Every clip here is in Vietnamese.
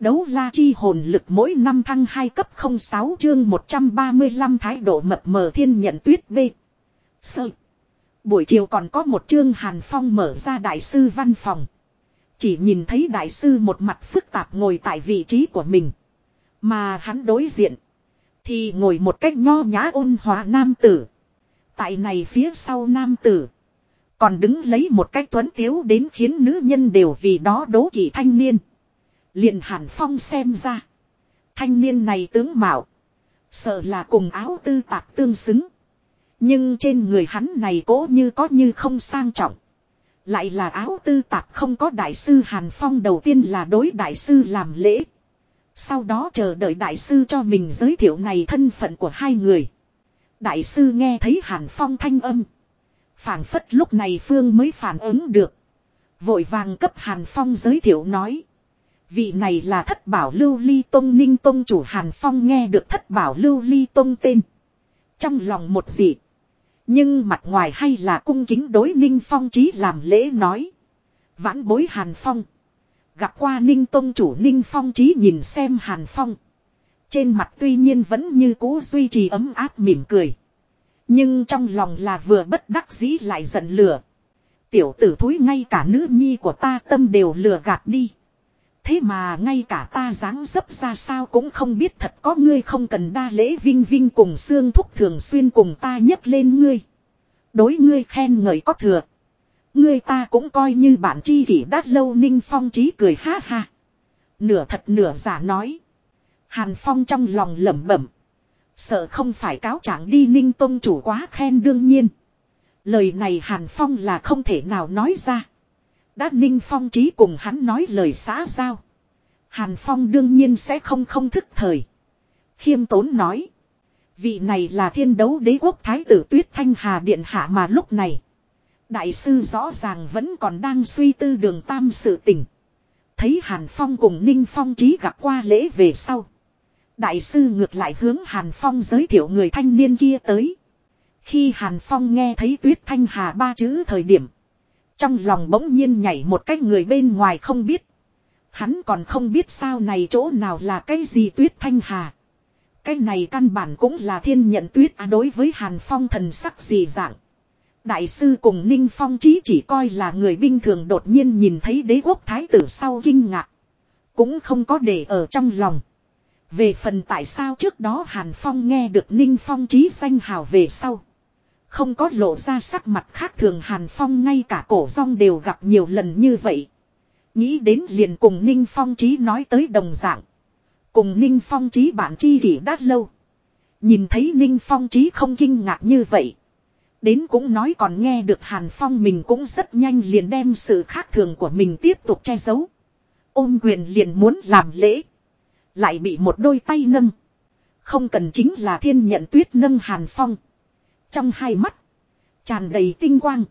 Đấu la chi hồn lực mỗi năm thăng 2 cấp 06 chương 135 thái độ mập mờ thiên nhận tuyết B. Sơ. Buổi chiều còn có một chương Hàn Phong mở ra đại sư văn phòng. Chỉ nhìn thấy đại sư một mặt phức tạp ngồi tại vị trí của mình. Mà hắn đối diện. Thì ngồi một cách nho nhã ôn hòa nam tử. Tại này phía sau nam tử. Còn đứng lấy một cách tuấn tiếu đến khiến nữ nhân đều vì đó đố kỵ thanh niên liền Hàn Phong xem ra. Thanh niên này tướng mạo. Sợ là cùng áo tư tạp tương xứng. Nhưng trên người hắn này cố như có như không sang trọng. Lại là áo tư tạp không có đại sư Hàn Phong đầu tiên là đối đại sư làm lễ. Sau đó chờ đợi đại sư cho mình giới thiệu này thân phận của hai người. Đại sư nghe thấy Hàn Phong thanh âm. phảng phất lúc này Phương mới phản ứng được. Vội vàng cấp Hàn Phong giới thiệu nói. Vị này là thất bảo lưu ly tông, ninh tông chủ Hàn Phong nghe được thất bảo lưu ly tông tên. Trong lòng một dị. Nhưng mặt ngoài hay là cung kính đối ninh phong chí làm lễ nói. Vãn bối Hàn Phong. Gặp qua ninh tông chủ ninh phong chí nhìn xem Hàn Phong. Trên mặt tuy nhiên vẫn như cũ duy trì ấm áp mỉm cười. Nhưng trong lòng là vừa bất đắc dĩ lại giận lửa. Tiểu tử thúi ngay cả nữ nhi của ta tâm đều lừa gạt đi. Thế mà ngay cả ta dáng dấp ra sao cũng không biết thật có ngươi không cần đa lễ vinh vinh cùng xương thúc thường xuyên cùng ta nhấc lên ngươi. Đối ngươi khen ngợi có thừa. Ngươi ta cũng coi như bạn chi kỷ đắt lâu ninh phong trí cười ha ha. Nửa thật nửa giả nói. Hàn Phong trong lòng lẩm bẩm. Sợ không phải cáo trạng đi ninh tôn chủ quá khen đương nhiên. Lời này Hàn Phong là không thể nào nói ra. Đã ninh phong trí cùng hắn nói lời xã giao. Hàn Phong đương nhiên sẽ không không thức thời. Khiêm tốn nói. Vị này là thiên đấu đế quốc thái tử tuyết thanh hà điện hạ mà lúc này. Đại sư rõ ràng vẫn còn đang suy tư đường tam sự tình. Thấy Hàn Phong cùng Ninh Phong trí gặp qua lễ về sau. Đại sư ngược lại hướng Hàn Phong giới thiệu người thanh niên kia tới. Khi Hàn Phong nghe thấy tuyết thanh hà ba chữ thời điểm. Trong lòng bỗng nhiên nhảy một cái người bên ngoài không biết. Hắn còn không biết sao này chỗ nào là cái gì tuyết thanh hà. Cái này căn bản cũng là thiên nhận tuyết à đối với Hàn Phong thần sắc gì dạng. Đại sư cùng Ninh Phong trí chỉ coi là người bình thường đột nhiên nhìn thấy đế quốc thái tử sau kinh ngạc. Cũng không có để ở trong lòng. Về phần tại sao trước đó Hàn Phong nghe được Ninh Phong trí danh hào về sau. Không có lộ ra sắc mặt khác thường Hàn Phong ngay cả cổ rong đều gặp nhiều lần như vậy. Nghĩ đến liền cùng Ninh Phong trí nói tới đồng dạng. Cùng Ninh Phong trí bạn chi kỷ đã lâu. Nhìn thấy Ninh Phong trí không kinh ngạc như vậy. Đến cũng nói còn nghe được Hàn Phong mình cũng rất nhanh liền đem sự khác thường của mình tiếp tục che giấu. Ôm quyền liền muốn làm lễ. Lại bị một đôi tay nâng. Không cần chính là thiên nhận tuyết nâng Hàn Phong. Trong hai mắt. Tràn đầy tinh quang.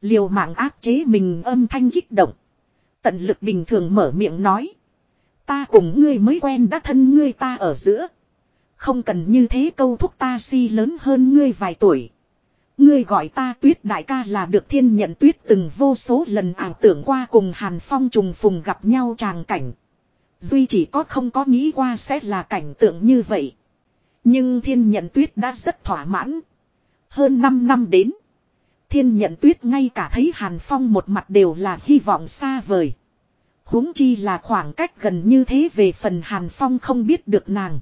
Liều mạng áp chế mình âm thanh kích động. Tận lực bình thường mở miệng nói. Ta cùng ngươi mới quen đã thân ngươi ta ở giữa. Không cần như thế câu thúc ta si lớn hơn ngươi vài tuổi. Ngươi gọi ta tuyết đại ca là được thiên nhận tuyết từng vô số lần ảo tưởng qua cùng Hàn Phong trùng phùng gặp nhau tràng cảnh. Duy chỉ có không có nghĩ qua sẽ là cảnh tượng như vậy. Nhưng thiên nhận tuyết đã rất thỏa mãn. Hơn 5 năm đến. Thiên nhận tuyết ngay cả thấy Hàn Phong một mặt đều là hy vọng xa vời huống chi là khoảng cách gần như thế về phần Hàn Phong không biết được nàng.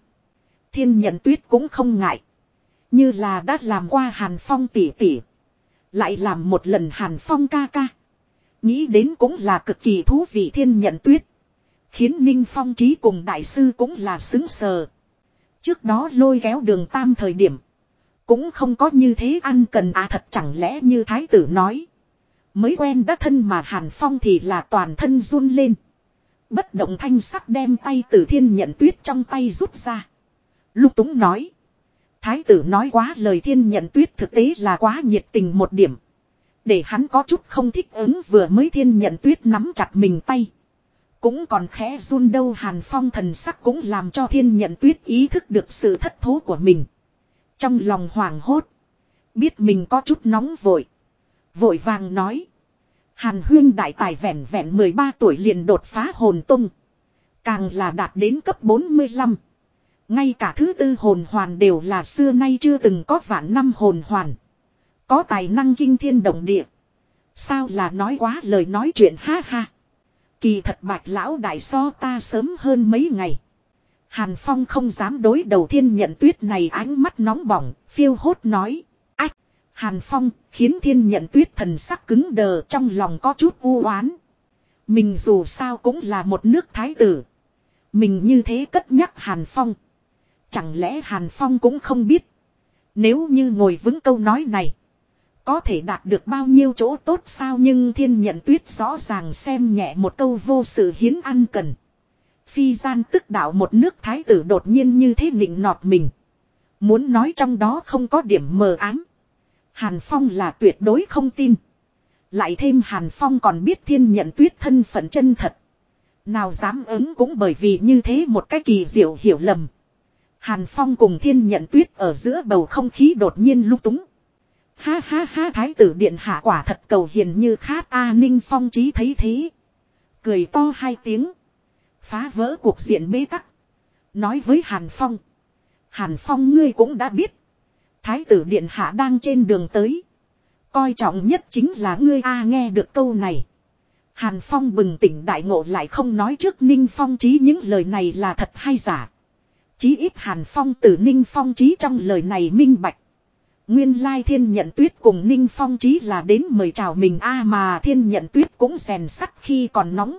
Thiên nhận tuyết cũng không ngại. Như là đã làm qua Hàn Phong tỉ tỉ. Lại làm một lần Hàn Phong ca ca. Nghĩ đến cũng là cực kỳ thú vị thiên nhận tuyết. Khiến Ninh Phong trí cùng đại sư cũng là xứng sờ. Trước đó lôi kéo đường tam thời điểm. Cũng không có như thế ăn cần à thật chẳng lẽ như thái tử nói. Mới quen đã thân mà Hàn Phong thì là toàn thân run lên. Bất động thanh sắc đem tay tử thiên nhận tuyết trong tay rút ra. Lục túng nói. Thái tử nói quá lời thiên nhận tuyết thực tế là quá nhiệt tình một điểm. Để hắn có chút không thích ứng vừa mới thiên nhận tuyết nắm chặt mình tay. Cũng còn khẽ run đâu hàn phong thần sắc cũng làm cho thiên nhận tuyết ý thức được sự thất thố của mình. Trong lòng hoảng hốt. Biết mình có chút nóng vội. Vội vàng nói. Hàn huyên đại tài vẹn vẹn 13 tuổi liền đột phá hồn tung. Càng là đạt đến cấp 45. Ngay cả thứ tư hồn hoàn đều là xưa nay chưa từng có vạn năm hồn hoàn. Có tài năng kinh thiên động địa. Sao là nói quá lời nói chuyện ha ha. Kỳ thật bạch lão đại so ta sớm hơn mấy ngày. Hàn Phong không dám đối đầu thiên nhận tuyết này ánh mắt nóng bỏng, phiêu hốt nói. Ách! Hàn Phong khiến thiên nhận tuyết thần sắc cứng đờ trong lòng có chút u oán. Mình dù sao cũng là một nước thái tử. Mình như thế cất nhắc Hàn Phong. Chẳng lẽ Hàn Phong cũng không biết. Nếu như ngồi vững câu nói này. Có thể đạt được bao nhiêu chỗ tốt sao nhưng thiên nhận tuyết rõ ràng xem nhẹ một câu vô sự hiến ăn cần. Phi gian tức đạo một nước thái tử đột nhiên như thế nịnh nọt mình. Muốn nói trong đó không có điểm mờ ám. Hàn Phong là tuyệt đối không tin. Lại thêm Hàn Phong còn biết thiên nhận tuyết thân phận chân thật. Nào dám ứng cũng bởi vì như thế một cái kỳ diệu hiểu lầm. Hàn Phong cùng thiên nhận tuyết ở giữa bầu không khí đột nhiên lúc túng. Ha ha ha, thái tử điện hạ quả thật cầu hiền như khát A, Ninh Phong trí thấy thế. Cười to hai tiếng. Phá vỡ cuộc diện bế tắc. Nói với Hàn Phong. Hàn Phong ngươi cũng đã biết. Thái tử điện hạ đang trên đường tới. Coi trọng nhất chính là ngươi A nghe được câu này. Hàn Phong bừng tỉnh đại ngộ lại không nói trước Ninh Phong trí những lời này là thật hay giả. Chí ít Hàn Phong từ Ninh Phong trí trong lời này minh bạch. Nguyên lai thiên nhận tuyết cùng Ninh Phong trí là đến mời chào mình a mà thiên nhận tuyết cũng rèn sắt khi còn nóng.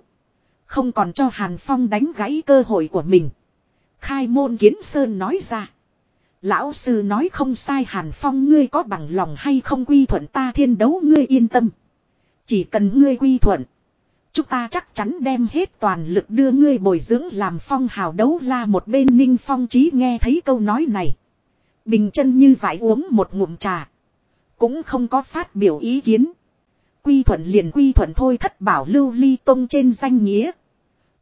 Không còn cho Hàn Phong đánh gãy cơ hội của mình. Khai môn kiến sơn nói ra. Lão sư nói không sai Hàn Phong, ngươi có bằng lòng hay không quy thuận ta thiên đấu, ngươi yên tâm. Chỉ cần ngươi quy thuận. Chúng ta chắc chắn đem hết toàn lực đưa ngươi bồi dưỡng làm phong hào đấu la một bên ninh phong trí nghe thấy câu nói này. Bình chân như vải uống một ngụm trà. Cũng không có phát biểu ý kiến. Quy thuận liền quy thuận thôi, thất bảo lưu ly tông trên danh nghĩa.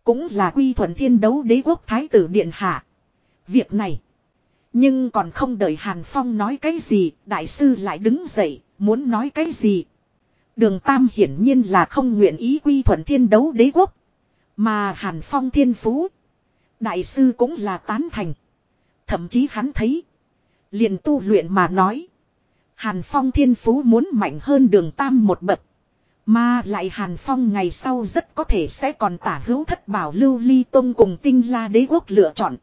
Cũng là quy thuận thiên đấu đế quốc thái tử điện hạ. Việc này. Nhưng còn không đợi Hàn Phong nói cái gì, đại sư lại đứng dậy, muốn nói cái gì. Đường Tam hiển nhiên là không nguyện ý quy thuận thiên đấu đế quốc. Mà Hàn Phong thiên phú. Đại sư cũng là tán thành. Thậm chí hắn thấy. liền tu luyện mà nói. Hàn Phong thiên phú muốn mạnh hơn đường Tam một bậc. Mà lại Hàn Phong ngày sau rất có thể sẽ còn tả hữu thất bảo lưu ly tông cùng tinh la đế quốc lựa chọn.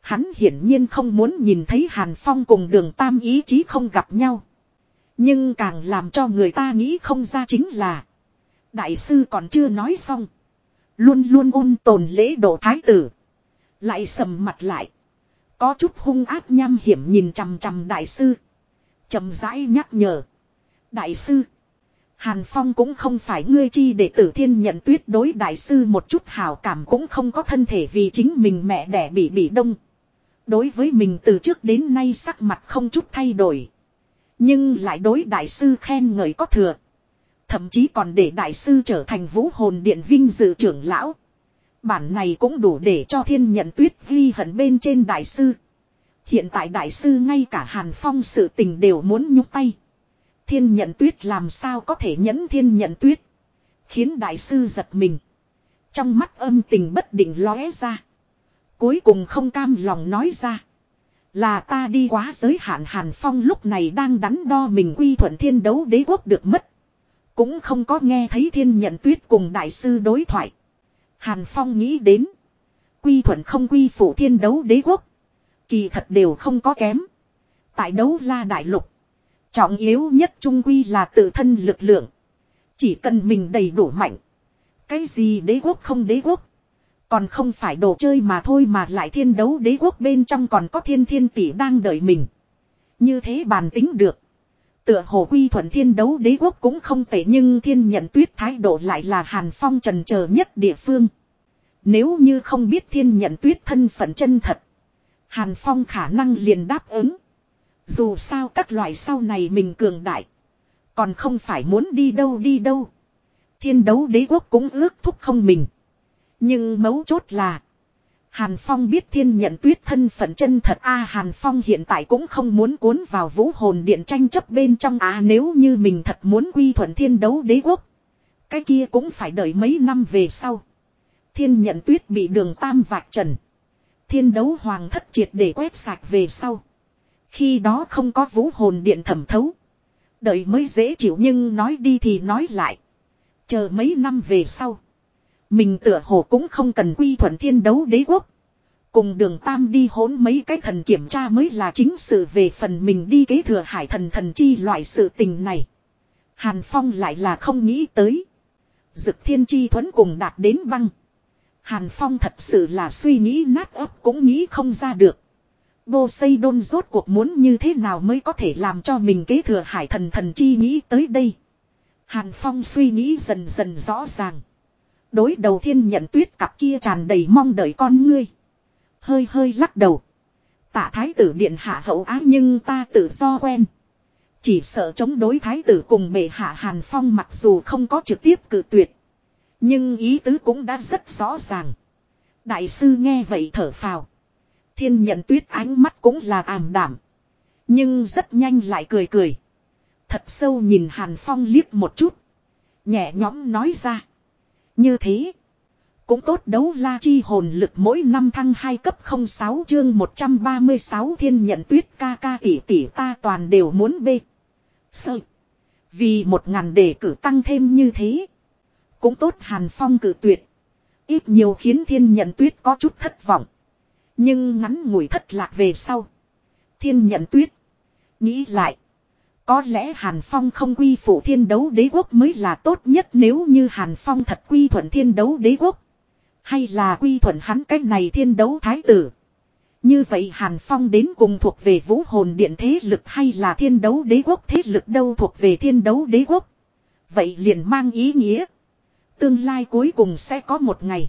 Hắn hiển nhiên không muốn nhìn thấy Hàn Phong cùng đường Tam ý chí không gặp nhau. Nhưng càng làm cho người ta nghĩ không ra chính là. Đại sư còn chưa nói xong. Luôn luôn ôn tồn lễ độ thái tử. Lại sầm mặt lại. Có chút hung ác nham hiểm nhìn chằm chằm đại sư. trầm rãi nhắc nhở. Đại sư. Hàn Phong cũng không phải ngươi chi để tử thiên nhận tuyết đối đại sư một chút hảo cảm cũng không có thân thể vì chính mình mẹ đẻ bị bị đông. Đối với mình từ trước đến nay sắc mặt không chút thay đổi. Nhưng lại đối đại sư khen ngợi có thừa. Thậm chí còn để đại sư trở thành vũ hồn điện vinh dự trưởng lão. Bản này cũng đủ để cho thiên nhận tuyết ghi hận bên trên đại sư. Hiện tại đại sư ngay cả Hàn Phong sự tình đều muốn nhúc tay. Thiên nhận tuyết làm sao có thể nhẫn thiên nhận tuyết. Khiến đại sư giật mình. Trong mắt âm tình bất định lóe ra. Cuối cùng không cam lòng nói ra. Là ta đi quá giới hạn Hàn Phong lúc này đang đắn đo mình quy thuận thiên đấu đế quốc được mất. Cũng không có nghe thấy thiên nhận tuyết cùng đại sư đối thoại. Hàn Phong nghĩ đến. Quy thuận không quy phụ thiên đấu đế quốc. Kỳ thật đều không có kém. Tại đấu la đại lục. Trọng yếu nhất trung quy là tự thân lực lượng. Chỉ cần mình đầy đủ mạnh. Cái gì đế quốc không đế quốc. Còn không phải đồ chơi mà thôi mà lại thiên đấu đế quốc bên trong còn có thiên thiên tỷ đang đợi mình. Như thế bàn tính được. Tựa hồ quy thuận thiên đấu đế quốc cũng không tệ nhưng thiên nhận tuyết thái độ lại là hàn phong trần chờ nhất địa phương. Nếu như không biết thiên nhận tuyết thân phận chân thật. Hàn phong khả năng liền đáp ứng. Dù sao các loại sau này mình cường đại. Còn không phải muốn đi đâu đi đâu. Thiên đấu đế quốc cũng ước thúc không mình. Nhưng mấu chốt là. Hàn Phong biết thiên nhận tuyết thân phận chân thật a Hàn Phong hiện tại cũng không muốn cuốn vào vũ hồn điện tranh chấp bên trong a nếu như mình thật muốn quy thuận thiên đấu đế quốc. Cái kia cũng phải đợi mấy năm về sau. Thiên nhận tuyết bị đường tam vạch trần. Thiên đấu hoàng thất triệt để quét sạch về sau. Khi đó không có vũ hồn điện thẩm thấu. Đợi mới dễ chịu nhưng nói đi thì nói lại. Chờ mấy năm về sau. Mình tựa hồ cũng không cần quy thuận thiên đấu đế quốc. Cùng đường tam đi hỗn mấy cái thần kiểm tra mới là chính sự về phần mình đi kế thừa hải thần thần chi loại sự tình này. Hàn Phong lại là không nghĩ tới. Dực thiên chi thuẫn cùng đạt đến băng. Hàn Phong thật sự là suy nghĩ nát ấp cũng nghĩ không ra được. Bô xây đôn rốt cuộc muốn như thế nào mới có thể làm cho mình kế thừa hải thần thần chi nghĩ tới đây. Hàn Phong suy nghĩ dần dần rõ ràng. Đối đầu thiên nhận tuyết cặp kia tràn đầy mong đợi con ngươi. Hơi hơi lắc đầu. Tạ thái tử điện hạ hậu ác nhưng ta tự do quen. Chỉ sợ chống đối thái tử cùng bệ hạ Hàn Phong mặc dù không có trực tiếp cự tuyệt. Nhưng ý tứ cũng đã rất rõ ràng. Đại sư nghe vậy thở phào. Thiên nhận tuyết ánh mắt cũng là ảm đảm. Nhưng rất nhanh lại cười cười. Thật sâu nhìn Hàn Phong liếc một chút. Nhẹ nhõm nói ra. Như thế. Cũng tốt đấu la chi hồn lực mỗi năm thăng 2 cấp 06 chương 136 thiên nhận tuyết ca ca tỷ tỷ ta toàn đều muốn bê. Sợ. Vì một ngàn đề cử tăng thêm như thế. Cũng tốt Hàn Phong cử tuyệt. Ít nhiều khiến thiên nhận tuyết có chút thất vọng. Nhưng ngắn ngủi thất lạc về sau. Thiên nhận tuyết. Nghĩ lại. Có lẽ Hàn Phong không quy phụ thiên đấu đế quốc mới là tốt nhất nếu như Hàn Phong thật quy thuận thiên đấu đế quốc. Hay là quy thuận hắn cách này thiên đấu thái tử. Như vậy Hàn Phong đến cùng thuộc về vũ hồn điện thế lực hay là thiên đấu đế quốc thế lực đâu thuộc về thiên đấu đế quốc. Vậy liền mang ý nghĩa. Tương lai cuối cùng sẽ có một ngày.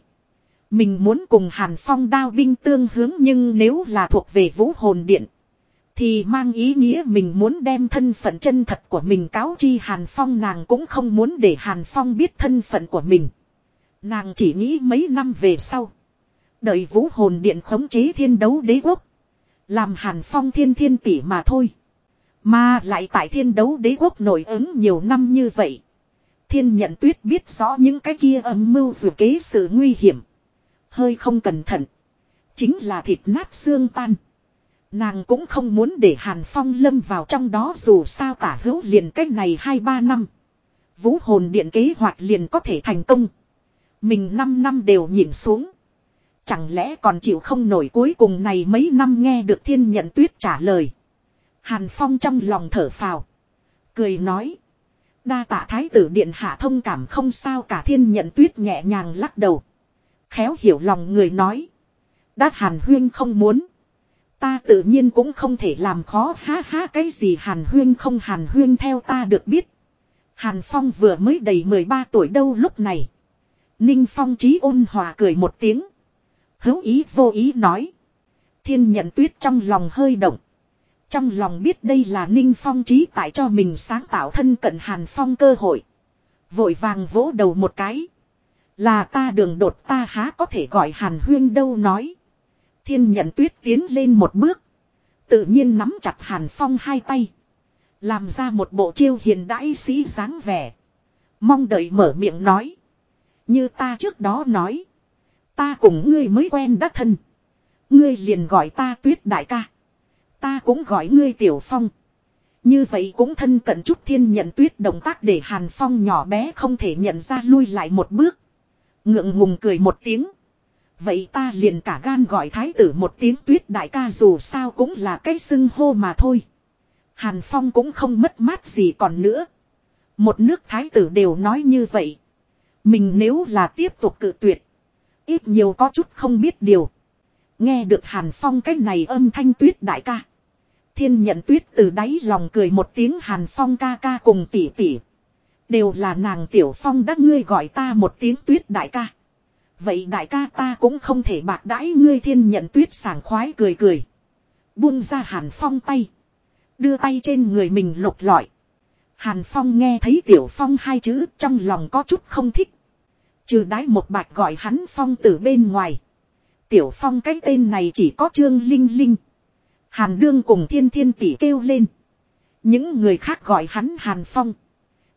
Mình muốn cùng Hàn Phong đao binh tương hướng nhưng nếu là thuộc về vũ hồn điện. Thì mang ý nghĩa mình muốn đem thân phận chân thật của mình cáo chi Hàn Phong nàng cũng không muốn để Hàn Phong biết thân phận của mình. Nàng chỉ nghĩ mấy năm về sau. Đợi vũ hồn điện khống chế thiên đấu đế quốc. Làm Hàn Phong thiên thiên tỷ mà thôi. Mà lại tại thiên đấu đế quốc nổi ứng nhiều năm như vậy. Thiên nhận tuyết biết rõ những cái kia âm mưu dù kế sự nguy hiểm. Hơi không cẩn thận. Chính là thịt nát xương tan. Nàng cũng không muốn để Hàn Phong lâm vào trong đó dù sao tả hữu liền cách này 2-3 năm. Vũ hồn điện kế hoạch liền có thể thành công. Mình 5 năm đều nhìn xuống. Chẳng lẽ còn chịu không nổi cuối cùng này mấy năm nghe được thiên nhận tuyết trả lời. Hàn Phong trong lòng thở phào. Cười nói. Đa tạ thái tử điện hạ thông cảm không sao cả thiên nhận tuyết nhẹ nhàng lắc đầu. Khéo hiểu lòng người nói. Đã hàn huyên không muốn. Ta tự nhiên cũng không thể làm khó, ha ha, cái gì hàn huyên không hàn huyên theo ta được biết. Hàn Phong vừa mới đầy 13 tuổi đâu lúc này. Ninh Phong trí ôn hòa cười một tiếng. Hữu ý vô ý nói. Thiên nhận tuyết trong lòng hơi động. Trong lòng biết đây là Ninh Phong trí tại cho mình sáng tạo thân cận Hàn Phong cơ hội. Vội vàng vỗ đầu một cái. Là ta đường đột ta há có thể gọi Hàn Huyên đâu nói. Thiên nhận tuyết tiến lên một bước. Tự nhiên nắm chặt Hàn Phong hai tay. Làm ra một bộ chiêu hiền đãi sĩ dáng vẻ. Mong đợi mở miệng nói. Như ta trước đó nói. Ta cùng ngươi mới quen đắc thân. Ngươi liền gọi ta tuyết đại ca. Ta cũng gọi ngươi tiểu phong. Như vậy cũng thân cận chút thiên nhận tuyết động tác để Hàn Phong nhỏ bé không thể nhận ra lui lại một bước. Ngượng ngùng cười một tiếng. Vậy ta liền cả gan gọi thái tử một tiếng tuyết đại ca dù sao cũng là cái xưng hô mà thôi. Hàn Phong cũng không mất mát gì còn nữa. Một nước thái tử đều nói như vậy. Mình nếu là tiếp tục cự tuyệt. Ít nhiều có chút không biết điều. Nghe được Hàn Phong cái này âm thanh tuyết đại ca. Thiên nhận tuyết từ đáy lòng cười một tiếng Hàn Phong ca ca cùng tỷ tỷ. Đều là nàng Tiểu Phong đã ngươi gọi ta một tiếng tuyết đại ca. Vậy đại ca ta cũng không thể bạc đãi ngươi thiên nhận tuyết sảng khoái cười cười. Buông ra Hàn Phong tay. Đưa tay trên người mình lục lọi. Hàn Phong nghe thấy Tiểu Phong hai chữ trong lòng có chút không thích. Trừ đái một bạch gọi hắn Phong từ bên ngoài. Tiểu Phong cái tên này chỉ có Trương Linh Linh. Hàn Đương cùng Thiên Thiên tỷ kêu lên. Những người khác gọi hắn Hàn Phong.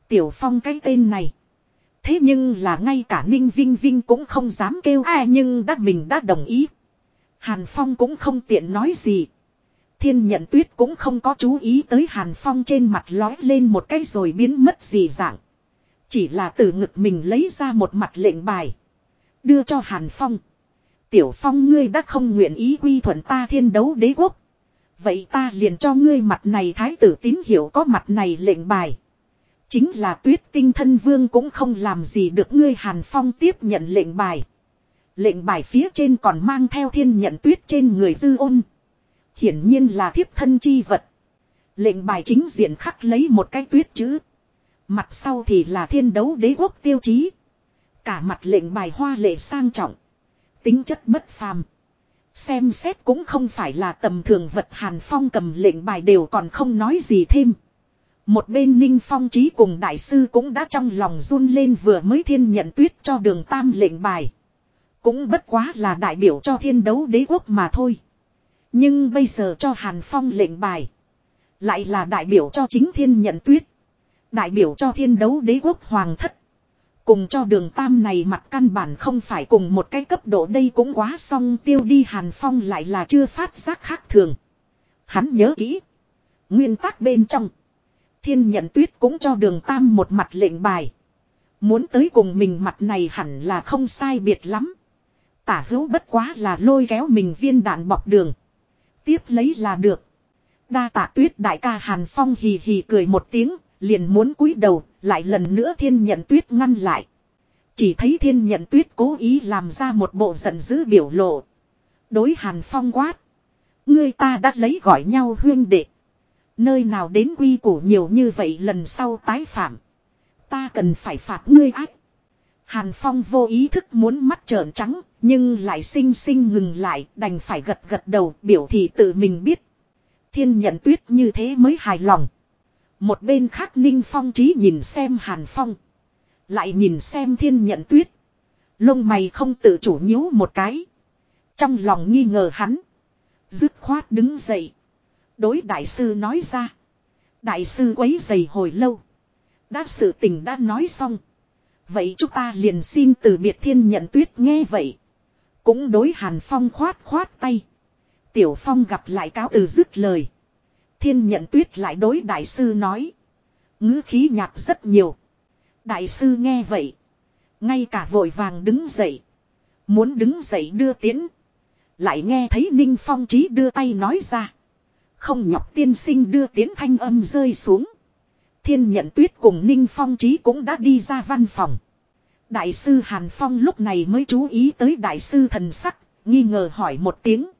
Tiểu Phong cái tên này. Thế nhưng là ngay cả Ninh Vinh Vinh cũng không dám kêu ai nhưng đã mình đã đồng ý. Hàn Phong cũng không tiện nói gì. Thiên nhận tuyết cũng không có chú ý tới Hàn Phong trên mặt lói lên một cái rồi biến mất gì dạng. Chỉ là từ ngực mình lấy ra một mặt lệnh bài. Đưa cho Hàn Phong. Tiểu Phong ngươi đã không nguyện ý quy thuận ta thiên đấu đế quốc. Vậy ta liền cho ngươi mặt này thái tử tín hiểu có mặt này lệnh bài. Chính là tuyết tinh thân vương cũng không làm gì được ngươi Hàn Phong tiếp nhận lệnh bài. Lệnh bài phía trên còn mang theo thiên nhận tuyết trên người dư ôn. Hiển nhiên là thiếp thân chi vật. Lệnh bài chính diện khắc lấy một cái tuyết chữ. Mặt sau thì là thiên đấu đế quốc tiêu chí. Cả mặt lệnh bài hoa lệ sang trọng. Tính chất bất phàm. Xem xét cũng không phải là tầm thường vật Hàn Phong cầm lệnh bài đều còn không nói gì thêm. Một bên Ninh Phong trí cùng đại sư cũng đã trong lòng run lên vừa mới thiên nhận tuyết cho đường tam lệnh bài. Cũng bất quá là đại biểu cho thiên đấu đế quốc mà thôi. Nhưng bây giờ cho Hàn Phong lệnh bài. Lại là đại biểu cho chính thiên nhận tuyết. Đại biểu cho thiên đấu đế quốc hoàng thất. Cùng cho đường tam này mặt căn bản không phải cùng một cái cấp độ đây cũng quá xong tiêu đi Hàn Phong lại là chưa phát giác khác thường. Hắn nhớ kỹ. Nguyên tắc bên trong. Thiên nhận tuyết cũng cho đường tam một mặt lệnh bài. Muốn tới cùng mình mặt này hẳn là không sai biệt lắm. Tả hữu bất quá là lôi kéo mình viên đạn bọc đường. Tiếp lấy là được. Đa tạ tuyết đại ca Hàn Phong hì hì cười một tiếng, liền muốn cúi đầu, lại lần nữa thiên nhận tuyết ngăn lại. Chỉ thấy thiên nhận tuyết cố ý làm ra một bộ giận dữ biểu lộ. Đối Hàn Phong quát. Ngươi ta đã lấy gọi nhau huyên đệ. Nơi nào đến quy củ nhiều như vậy lần sau tái phạm. Ta cần phải phạt ngươi ác. Hàn Phong vô ý thức muốn mắt trợn trắng, nhưng lại xinh xinh ngừng lại, đành phải gật gật đầu, biểu thị tự mình biết. Thiên nhận tuyết như thế mới hài lòng. Một bên khác Ninh Phong trí nhìn xem Hàn Phong. Lại nhìn xem thiên nhận tuyết. Lông mày không tự chủ nhíu một cái. Trong lòng nghi ngờ hắn. Dứt khoát đứng dậy. Đối đại sư nói ra. Đại sư quấy dày hồi lâu. Đã sự tình đã nói xong. Vậy chúng ta liền xin từ biệt thiên nhận tuyết nghe vậy. Cũng đối Hàn Phong khoát khoát tay. Tiểu Phong gặp lại cáo từ dứt lời. Thiên nhận tuyết lại đối đại sư nói. ngữ khí nhạt rất nhiều. Đại sư nghe vậy. Ngay cả vội vàng đứng dậy. Muốn đứng dậy đưa tiến. Lại nghe thấy Ninh Phong trí đưa tay nói ra. Không nhọc tiên sinh đưa tiến thanh âm rơi xuống. Thiên nhận tuyết cùng Ninh Phong trí cũng đã đi ra văn phòng. Đại sư Hàn Phong lúc này mới chú ý tới đại sư thần sắc, nghi ngờ hỏi một tiếng.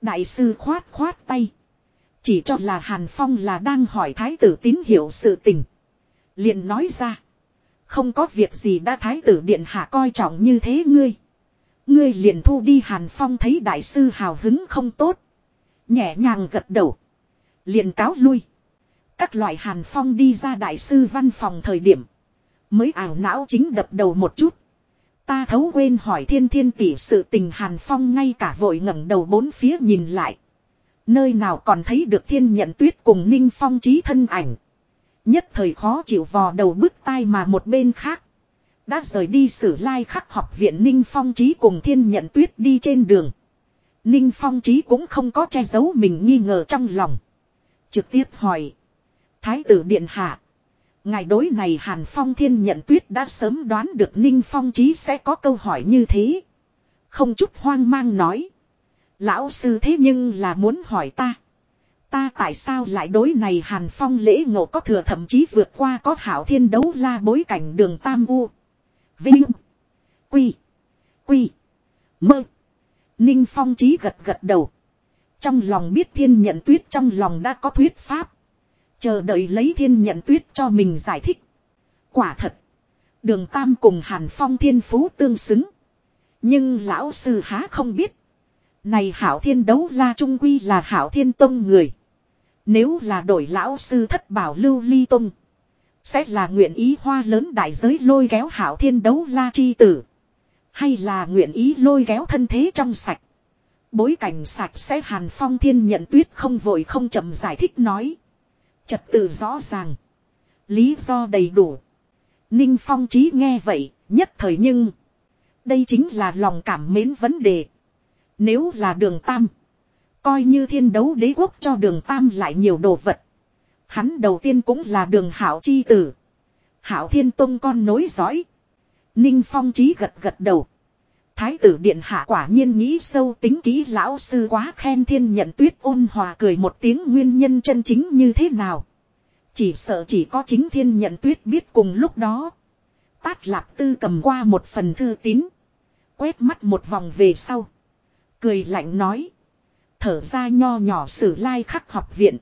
Đại sư khoát khoát tay. Chỉ cho là Hàn Phong là đang hỏi thái tử tín hiệu sự tình. liền nói ra. Không có việc gì đã thái tử điện hạ coi trọng như thế ngươi. Ngươi liền thu đi Hàn Phong thấy đại sư hào hứng không tốt. Nhẹ nhàng gật đầu. liền cáo lui. Các loại Hàn Phong đi ra đại sư văn phòng thời điểm. Mới ảo não chính đập đầu một chút. Ta thấu quên hỏi thiên thiên tỷ sự tình Hàn Phong ngay cả vội ngẩng đầu bốn phía nhìn lại. Nơi nào còn thấy được thiên nhận tuyết cùng ninh phong trí thân ảnh. Nhất thời khó chịu vò đầu bứt tai mà một bên khác. Đã rời đi sử lai khắc học viện ninh phong trí cùng thiên nhận tuyết đi trên đường. Ninh phong trí cũng không có che giấu mình nghi ngờ trong lòng. Trực tiếp hỏi. Thái tử điện hạ. Ngài đối này Hàn Phong Thiên nhận tuyết đã sớm đoán được Ninh Phong Chí sẽ có câu hỏi như thế. Không chút hoang mang nói. Lão sư thế nhưng là muốn hỏi ta. Ta tại sao lại đối này Hàn Phong lễ ngộ có thừa thậm chí vượt qua có hảo thiên đấu la bối cảnh đường Tam U. Vinh. Quy. Quy. Mơ. Ninh Phong trí gật gật đầu. Trong lòng biết thiên nhận tuyết, trong lòng đã có thuyết pháp. Chờ đợi lấy thiên nhận tuyết cho mình giải thích. Quả thật. Đường Tam cùng Hàn Phong thiên phú tương xứng. Nhưng lão sư há không biết. Này hảo thiên đấu la trung quy là hảo thiên tông người. Nếu là đổi lão sư thất bảo lưu ly tông. Sẽ là nguyện ý hoa lớn đại giới lôi kéo hảo thiên đấu la chi tử. Hay là nguyện ý lôi kéo thân thế trong sạch. Bối cảnh sạch sẽ hàn phong thiên nhận tuyết không vội không chậm giải thích nói. Trật tự rõ ràng. Lý do đầy đủ. Ninh Phong trí nghe vậy, nhất thời nhưng. Đây chính là lòng cảm mến vấn đề. Nếu là đường Tam. Coi như thiên đấu đế quốc cho đường Tam lại nhiều đồ vật. Hắn đầu tiên cũng là đường hảo chi tử. Hảo thiên tông con nối dõi. Ninh Phong trí gật gật đầu. Thái tử điện hạ quả nhiên nghĩ sâu tính kỹ lão sư quá khen thiên nhận tuyết ôn hòa cười một tiếng nguyên nhân chân chính như thế nào. Chỉ sợ chỉ có chính thiên nhận tuyết biết cùng lúc đó. Tát lạp tư cầm qua một phần thư tín. Quét mắt một vòng về sau. Cười lạnh nói. Thở ra nho nhỏ sử lai khắc học viện.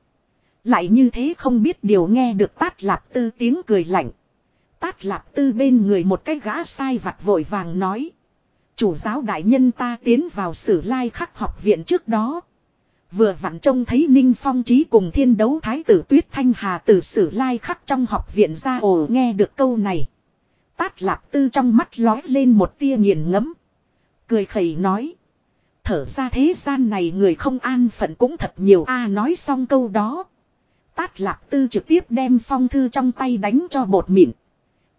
Lại như thế không biết điều nghe được tát lạp tư tiếng cười lạnh. Tát lạp tư bên người một cái gã sai vặt vội vàng nói. Chủ giáo đại nhân ta tiến vào sử lai khắc học viện trước đó. Vừa vặn trông thấy Ninh Phong trí cùng thiên đấu thái tử Tuyết Thanh Hà từ sử lai khắc trong học viện ra ồ nghe được câu này. Tát lạp tư trong mắt lói lên một tia nghiền ngẫm Cười khẩy nói. Thở ra thế gian này người không an phận cũng thật nhiều a à, nói xong câu đó. Tát lạp tư trực tiếp đem phong thư trong tay đánh cho bột mịn.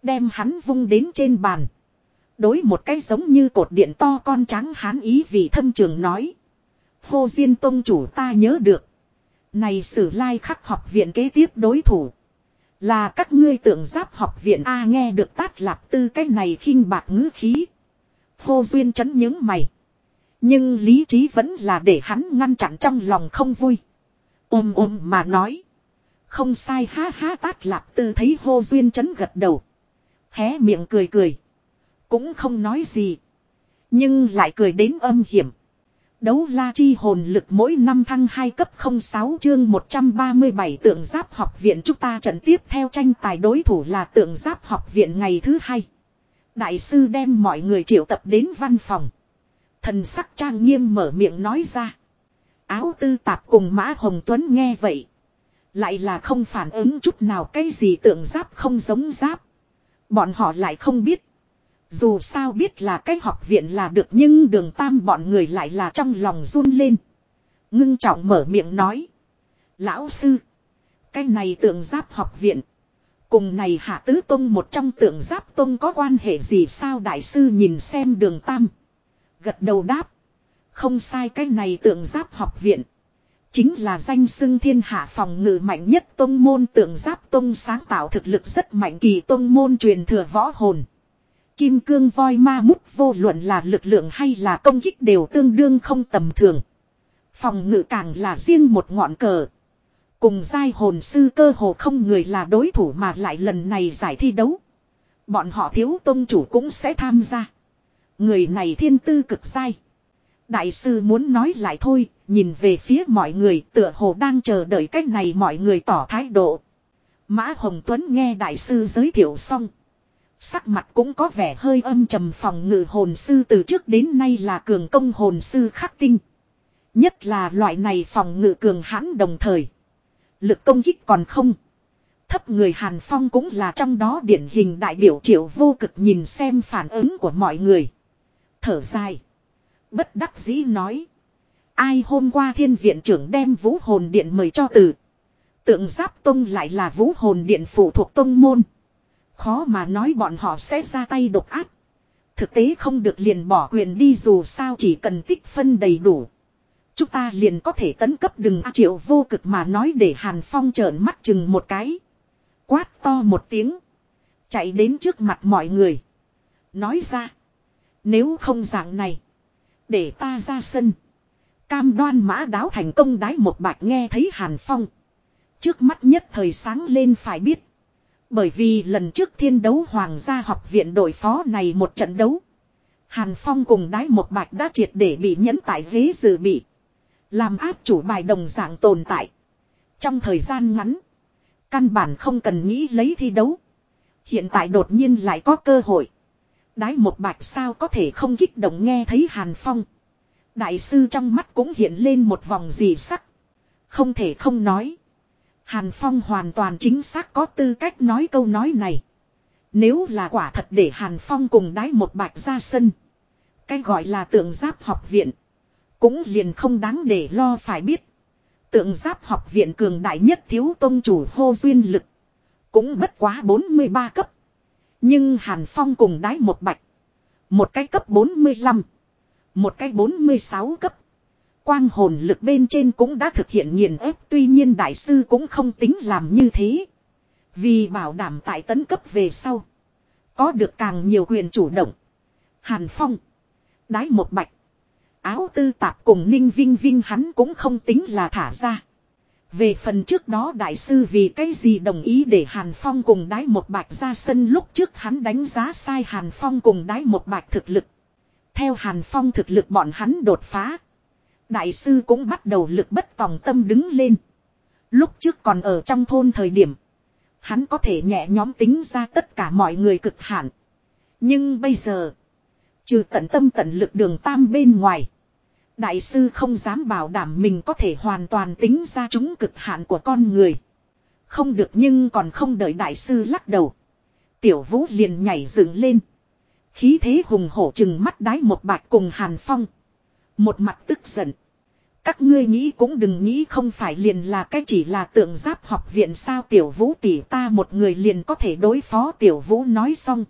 Đem hắn vung đến trên bàn. Đối một cái giống như cột điện to con trắng hán ý vì thâm trường nói. Hô Diên Tông chủ ta nhớ được. Này sử lai khắc học viện kế tiếp đối thủ. Là các ngươi tượng giáp học viện A nghe được tát lạp tư cái này khinh bạc ngữ khí. Hô Duyên chấn những mày. Nhưng lý trí vẫn là để hắn ngăn chặn trong lòng không vui. Ôm ôm mà nói. Không sai ha ha tát lạp tư thấy hô Duyên chấn gật đầu. Hé miệng cười cười. Cũng không nói gì. Nhưng lại cười đến âm hiểm. Đấu la chi hồn lực mỗi năm thăng 2 cấp 06 chương 137 tượng giáp học viện chúng ta trận tiếp theo tranh tài đối thủ là tượng giáp học viện ngày thứ hai. Đại sư đem mọi người triệu tập đến văn phòng. Thần sắc trang nghiêm mở miệng nói ra. Áo tư tạp cùng Mã Hồng Tuấn nghe vậy. Lại là không phản ứng chút nào cái gì tượng giáp không giống giáp. Bọn họ lại không biết. Dù sao biết là cái học viện là được nhưng đường tam bọn người lại là trong lòng run lên. Ngưng trọng mở miệng nói. Lão sư. Cái này tượng giáp học viện. Cùng này hạ tứ tông một trong tượng giáp tông có quan hệ gì sao đại sư nhìn xem đường tam. Gật đầu đáp. Không sai cái này tượng giáp học viện. Chính là danh xưng thiên hạ phòng ngự mạnh nhất tông môn, tượng giáp tông sáng tạo thực lực rất mạnh kỳ tông môn truyền thừa võ hồn. Kim cương voi ma mút vô luận là lực lượng hay là công kích đều tương đương không tầm thường. Phòng ngự càng là riêng một ngọn cờ. Cùng giai hồn sư cơ hồ không người là đối thủ mà lại lần này giải thi đấu. Bọn họ thiếu tôn chủ cũng sẽ tham gia. Người này thiên tư cực giai. Đại sư muốn nói lại thôi, nhìn về phía mọi người tựa hồ đang chờ đợi cách này mọi người tỏ thái độ. Mã Hồng Tuấn nghe đại sư giới thiệu xong. Sắc mặt cũng có vẻ hơi âm trầm phòng ngự hồn sư từ trước đến nay là cường công hồn sư khắc tinh. Nhất là loại này phòng ngự cường hãn đồng thời. Lực công kích còn không. Thấp người Hàn Phong cũng là trong đó điển hình đại biểu triệu vô cực nhìn xem phản ứng của mọi người. Thở dài. Bất đắc dĩ nói. Ai hôm qua thiên viện trưởng đem vũ hồn điện mời cho từ. Tượng giáp tông lại là vũ hồn điện phụ thuộc tông môn. Khó mà nói bọn họ sẽ ra tay độc ác. Thực tế không được liền bỏ quyền đi dù sao chỉ cần tích phân đầy đủ. Chúng ta liền có thể tấn cấp đừng a triệu vô cực mà nói để Hàn Phong trợn mắt chừng một cái. Quát to một tiếng. Chạy đến trước mặt mọi người. Nói ra. Nếu không dạng này. Để ta ra sân. Cam đoan mã đáo thành công đái một bạch nghe thấy Hàn Phong. Trước mắt nhất thời sáng lên phải biết. Bởi vì lần trước thiên đấu hoàng gia học viện đội phó này một trận đấu. Hàn Phong cùng đái một bạch đã triệt để bị nhấn tại ghế dự bị. Làm áp chủ bài đồng dạng tồn tại. Trong thời gian ngắn. Căn bản không cần nghĩ lấy thi đấu. Hiện tại đột nhiên lại có cơ hội. Đái một bạch sao có thể không kích động nghe thấy Hàn Phong. Đại sư trong mắt cũng hiện lên một vòng gì sắc. Không thể không nói. Hàn Phong hoàn toàn chính xác có tư cách nói câu nói này. Nếu là quả thật để Hàn Phong cùng đái một bạch ra sân. Cái gọi là tượng giáp học viện. Cũng liền không đáng để lo phải biết. Tượng giáp học viện cường đại nhất thiếu tôn chủ hô duyên lực. Cũng bất quá 43 cấp. Nhưng Hàn Phong cùng đái một bạch. Một cái cấp 45. Một cái 46 cấp. Quang hồn lực bên trên cũng đã thực hiện nghiền ép, tuy nhiên đại sư cũng không tính làm như thế. Vì bảo đảm tại tấn cấp về sau. Có được càng nhiều quyền chủ động. Hàn Phong. Đái một bạch. Áo tư tạp cùng ninh vinh vinh hắn cũng không tính là thả ra. Về phần trước đó đại sư vì cái gì đồng ý để Hàn Phong cùng đái một bạch ra sân lúc trước hắn đánh giá sai Hàn Phong cùng đái một bạch thực lực. Theo Hàn Phong thực lực bọn hắn đột phá. Đại sư cũng bắt đầu lực bất tòng tâm đứng lên. Lúc trước còn ở trong thôn thời điểm. Hắn có thể nhẹ nhóm tính ra tất cả mọi người cực hạn. Nhưng bây giờ. Trừ tận tâm tận lực đường tam bên ngoài. Đại sư không dám bảo đảm mình có thể hoàn toàn tính ra chúng cực hạn của con người. Không được nhưng còn không đợi đại sư lắc đầu. Tiểu vũ liền nhảy dựng lên. Khí thế hùng hổ chừng mắt đái một bạch cùng hàn phong. Một mặt tức giận. Các ngươi nghĩ cũng đừng nghĩ không phải liền là cái chỉ là tượng giáp học viện sao tiểu vũ tỷ ta một người liền có thể đối phó tiểu vũ nói xong.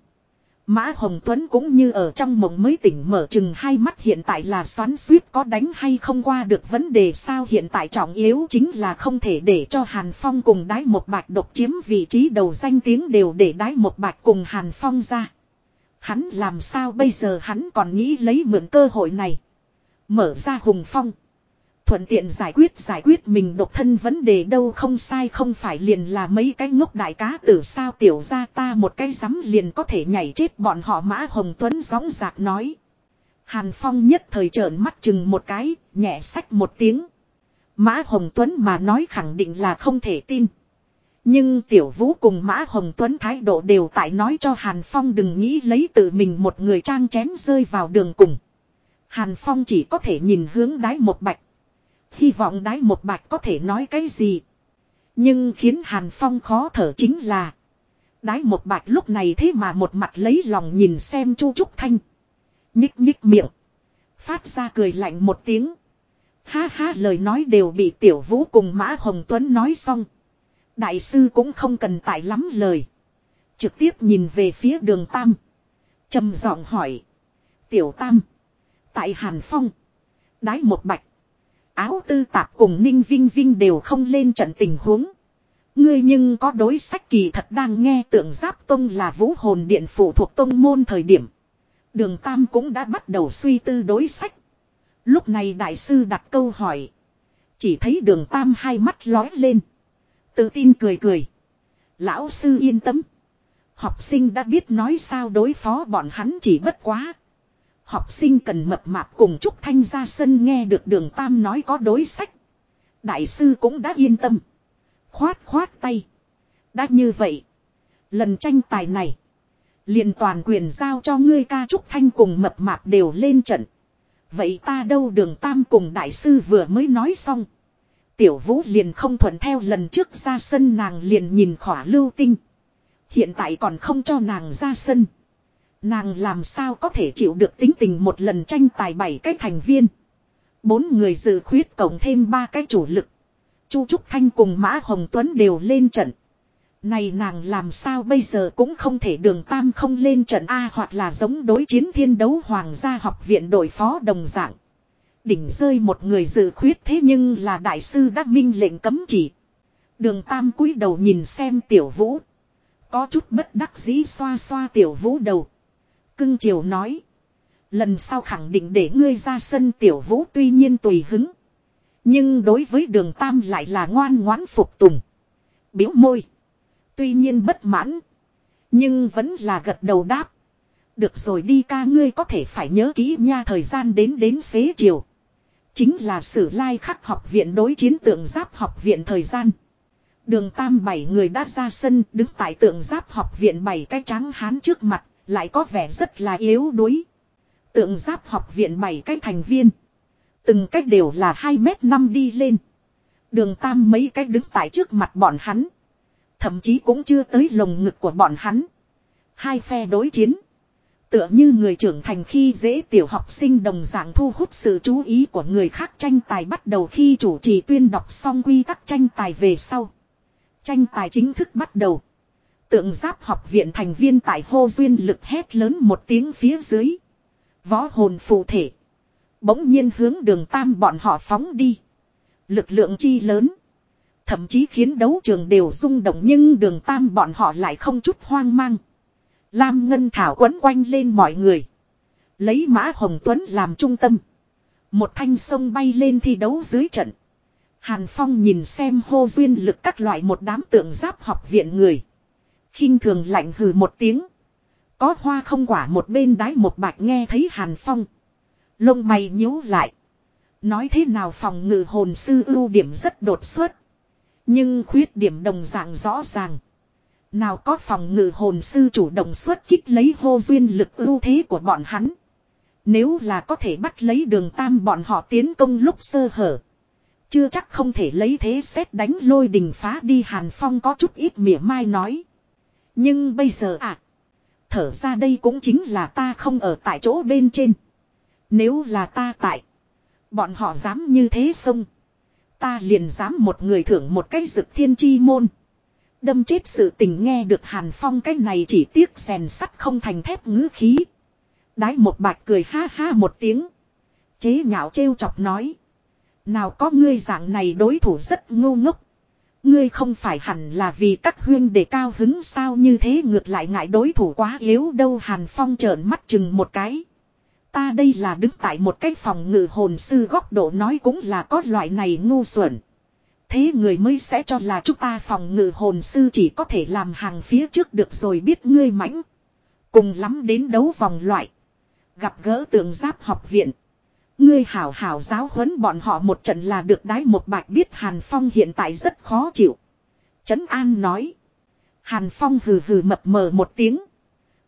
Mã Hồng Tuấn cũng như ở trong mộng mới tỉnh mở chừng hai mắt hiện tại là xoắn suýt có đánh hay không qua được vấn đề sao hiện tại trọng yếu chính là không thể để cho Hàn Phong cùng đái một bạch độc chiếm vị trí đầu danh tiếng đều để đái một bạch cùng Hàn Phong ra. Hắn làm sao bây giờ hắn còn nghĩ lấy mượn cơ hội này. Mở ra hùng phong. Thuận tiện giải quyết giải quyết mình độc thân vấn đề đâu không sai không phải liền là mấy cái ngốc đại cá tử sao tiểu ra ta một cái rắm liền có thể nhảy chết bọn họ mã hồng tuấn gióng giạc nói. Hàn Phong nhất thời trợn mắt chừng một cái, nhẹ sách một tiếng. Mã Hồng Tuấn mà nói khẳng định là không thể tin. Nhưng Tiểu Vũ cùng Mã Hồng Tuấn thái độ đều tại nói cho Hàn Phong đừng nghĩ lấy tự mình một người trang chém rơi vào đường cùng. Hàn Phong chỉ có thể nhìn hướng đáy một bạch. Hy vọng đái một bạch có thể nói cái gì. Nhưng khiến Hàn Phong khó thở chính là. Đái một bạch lúc này thế mà một mặt lấy lòng nhìn xem Chu Trúc Thanh. Nhích nhích miệng. Phát ra cười lạnh một tiếng. Ha ha, lời nói đều bị Tiểu Vũ cùng Mã Hồng Tuấn nói xong. Đại sư cũng không cần tại lắm lời. Trực tiếp nhìn về phía đường Tam. trầm giọng hỏi. Tiểu Tam. Tại Hàn Phong. Đái một bạch. Áo tư tạp cùng Ninh Vinh Vinh đều không lên trận tình huống. Ngươi nhưng có đối sách kỳ thật đang nghe tượng giáp tông là vũ hồn điện phụ thuộc tông môn thời điểm. Đường Tam cũng đã bắt đầu suy tư đối sách. Lúc này đại sư đặt câu hỏi. Chỉ thấy đường Tam hai mắt lói lên. Tự tin cười cười. Lão sư yên tâm. Học sinh đã biết nói sao đối phó bọn hắn chỉ bất quá. Học sinh cần mập mạp cùng Trúc Thanh ra sân nghe được đường Tam nói có đối sách. Đại sư cũng đã yên tâm. Khoát khoát tay. Đã như vậy. Lần tranh tài này. liền toàn quyền giao cho ngươi ca Trúc Thanh cùng mập mạp đều lên trận. Vậy ta đâu đường Tam cùng đại sư vừa mới nói xong. Tiểu vũ liền không thuận theo lần trước ra sân nàng liền nhìn khỏa lưu tinh. Hiện tại còn không cho nàng ra sân. Nàng làm sao có thể chịu được tính tình một lần tranh tài bảy cái thành viên. Bốn người dự khuyết cộng thêm ba cái chủ lực. Chu Trúc Thanh cùng Mã Hồng Tuấn đều lên trận. Này nàng làm sao bây giờ cũng không thể đường tam không lên trận A hoặc là giống đối chiến thiên đấu hoàng gia học viện đội phó đồng dạng. Đỉnh rơi một người dự khuyết thế nhưng là đại sư đắc minh lệnh cấm chỉ. Đường tam cúi đầu nhìn xem tiểu vũ. Có chút bất đắc dĩ xoa xoa tiểu vũ đầu. Cưng chiều nói. Lần sau khẳng định để ngươi ra sân tiểu vũ tuy nhiên tùy hứng. Nhưng đối với đường tam lại là ngoan ngoãn phục tùng. Biếu môi. Tuy nhiên bất mãn. Nhưng vẫn là gật đầu đáp. Được rồi đi ca ngươi có thể phải nhớ kỹ nha thời gian đến đến xế chiều. Chính là sử lai khắc học viện đối chiến tượng giáp học viện thời gian. Đường tam bảy người đã ra sân, đứng tại tượng giáp học viện bảy cái trắng hán trước mặt lại có vẻ rất là yếu đuối. Tượng giáp học viện bảy cái thành viên. Từng cách đều là 2 mét năm đi lên. Đường tam mấy cách đứng tại trước mặt bọn hắn. Thậm chí cũng chưa tới lồng ngực của bọn hắn. Hai phe đối chiến. Tựa như người trưởng thành khi dễ tiểu học sinh đồng dạng thu hút sự chú ý của người khác tranh tài bắt đầu khi chủ trì tuyên đọc xong quy tắc tranh tài về sau. Tranh tài chính thức bắt đầu. Tượng giáp học viện thành viên tại hô duyên lực hét lớn một tiếng phía dưới. Võ hồn phụ thể. Bỗng nhiên hướng đường tam bọn họ phóng đi. Lực lượng chi lớn. Thậm chí khiến đấu trường đều rung động nhưng đường tam bọn họ lại không chút hoang mang. Lam Ngân Thảo quấn quanh lên mọi người. Lấy Mã Hồng Tuấn làm trung tâm. Một thanh sông bay lên thi đấu dưới trận. Hàn Phong nhìn xem hô duyên lực các loại một đám tượng giáp học viện người khinh thường lạnh hừ một tiếng. Có hoa không quả một bên đái một bạch nghe thấy Hàn Phong. Lông mày nhíu lại. Nói thế nào phòng ngự hồn sư ưu điểm rất đột xuất. Nhưng khuyết điểm đồng dạng rõ ràng. Nào có phòng ngự hồn sư chủ động xuất kích lấy hô duyên lực ưu thế của bọn hắn. Nếu là có thể bắt lấy đường tam bọn họ tiến công lúc sơ hở. Chưa chắc không thể lấy thế xét đánh lôi đình phá đi Hàn Phong có chút ít mỉa mai nói. Nhưng bây giờ à. Thở ra đây cũng chính là ta không ở tại chỗ bên trên. Nếu là ta tại. Bọn họ dám như thế xông. Ta liền dám một người thưởng một cái dực thiên chi môn. Đâm chết sự tình nghe được Hàn Phong cái này chỉ tiếc rèn sắt không thành thép ngữ khí. Đái một bạch cười ha ha một tiếng. Chế nhạo trêu chọc nói. Nào có ngươi dạng này đối thủ rất ngu ngốc. Ngươi không phải hẳn là vì các huyên để cao hứng sao như thế ngược lại ngại đối thủ quá yếu đâu Hàn Phong trợn mắt chừng một cái. Ta đây là đứng tại một cái phòng ngự hồn sư góc độ nói cũng là có loại này ngu xuẩn. Thế người mới sẽ cho là chúng ta phòng ngự hồn sư chỉ có thể làm hàng phía trước được rồi biết ngươi mãnh. Cùng lắm đến đấu vòng loại. Gặp gỡ tượng giáp học viện. Ngươi hảo hảo giáo huấn bọn họ một trận là được đái một bạch biết Hàn Phong hiện tại rất khó chịu. Trấn An nói. Hàn Phong hừ hừ mập mờ một tiếng.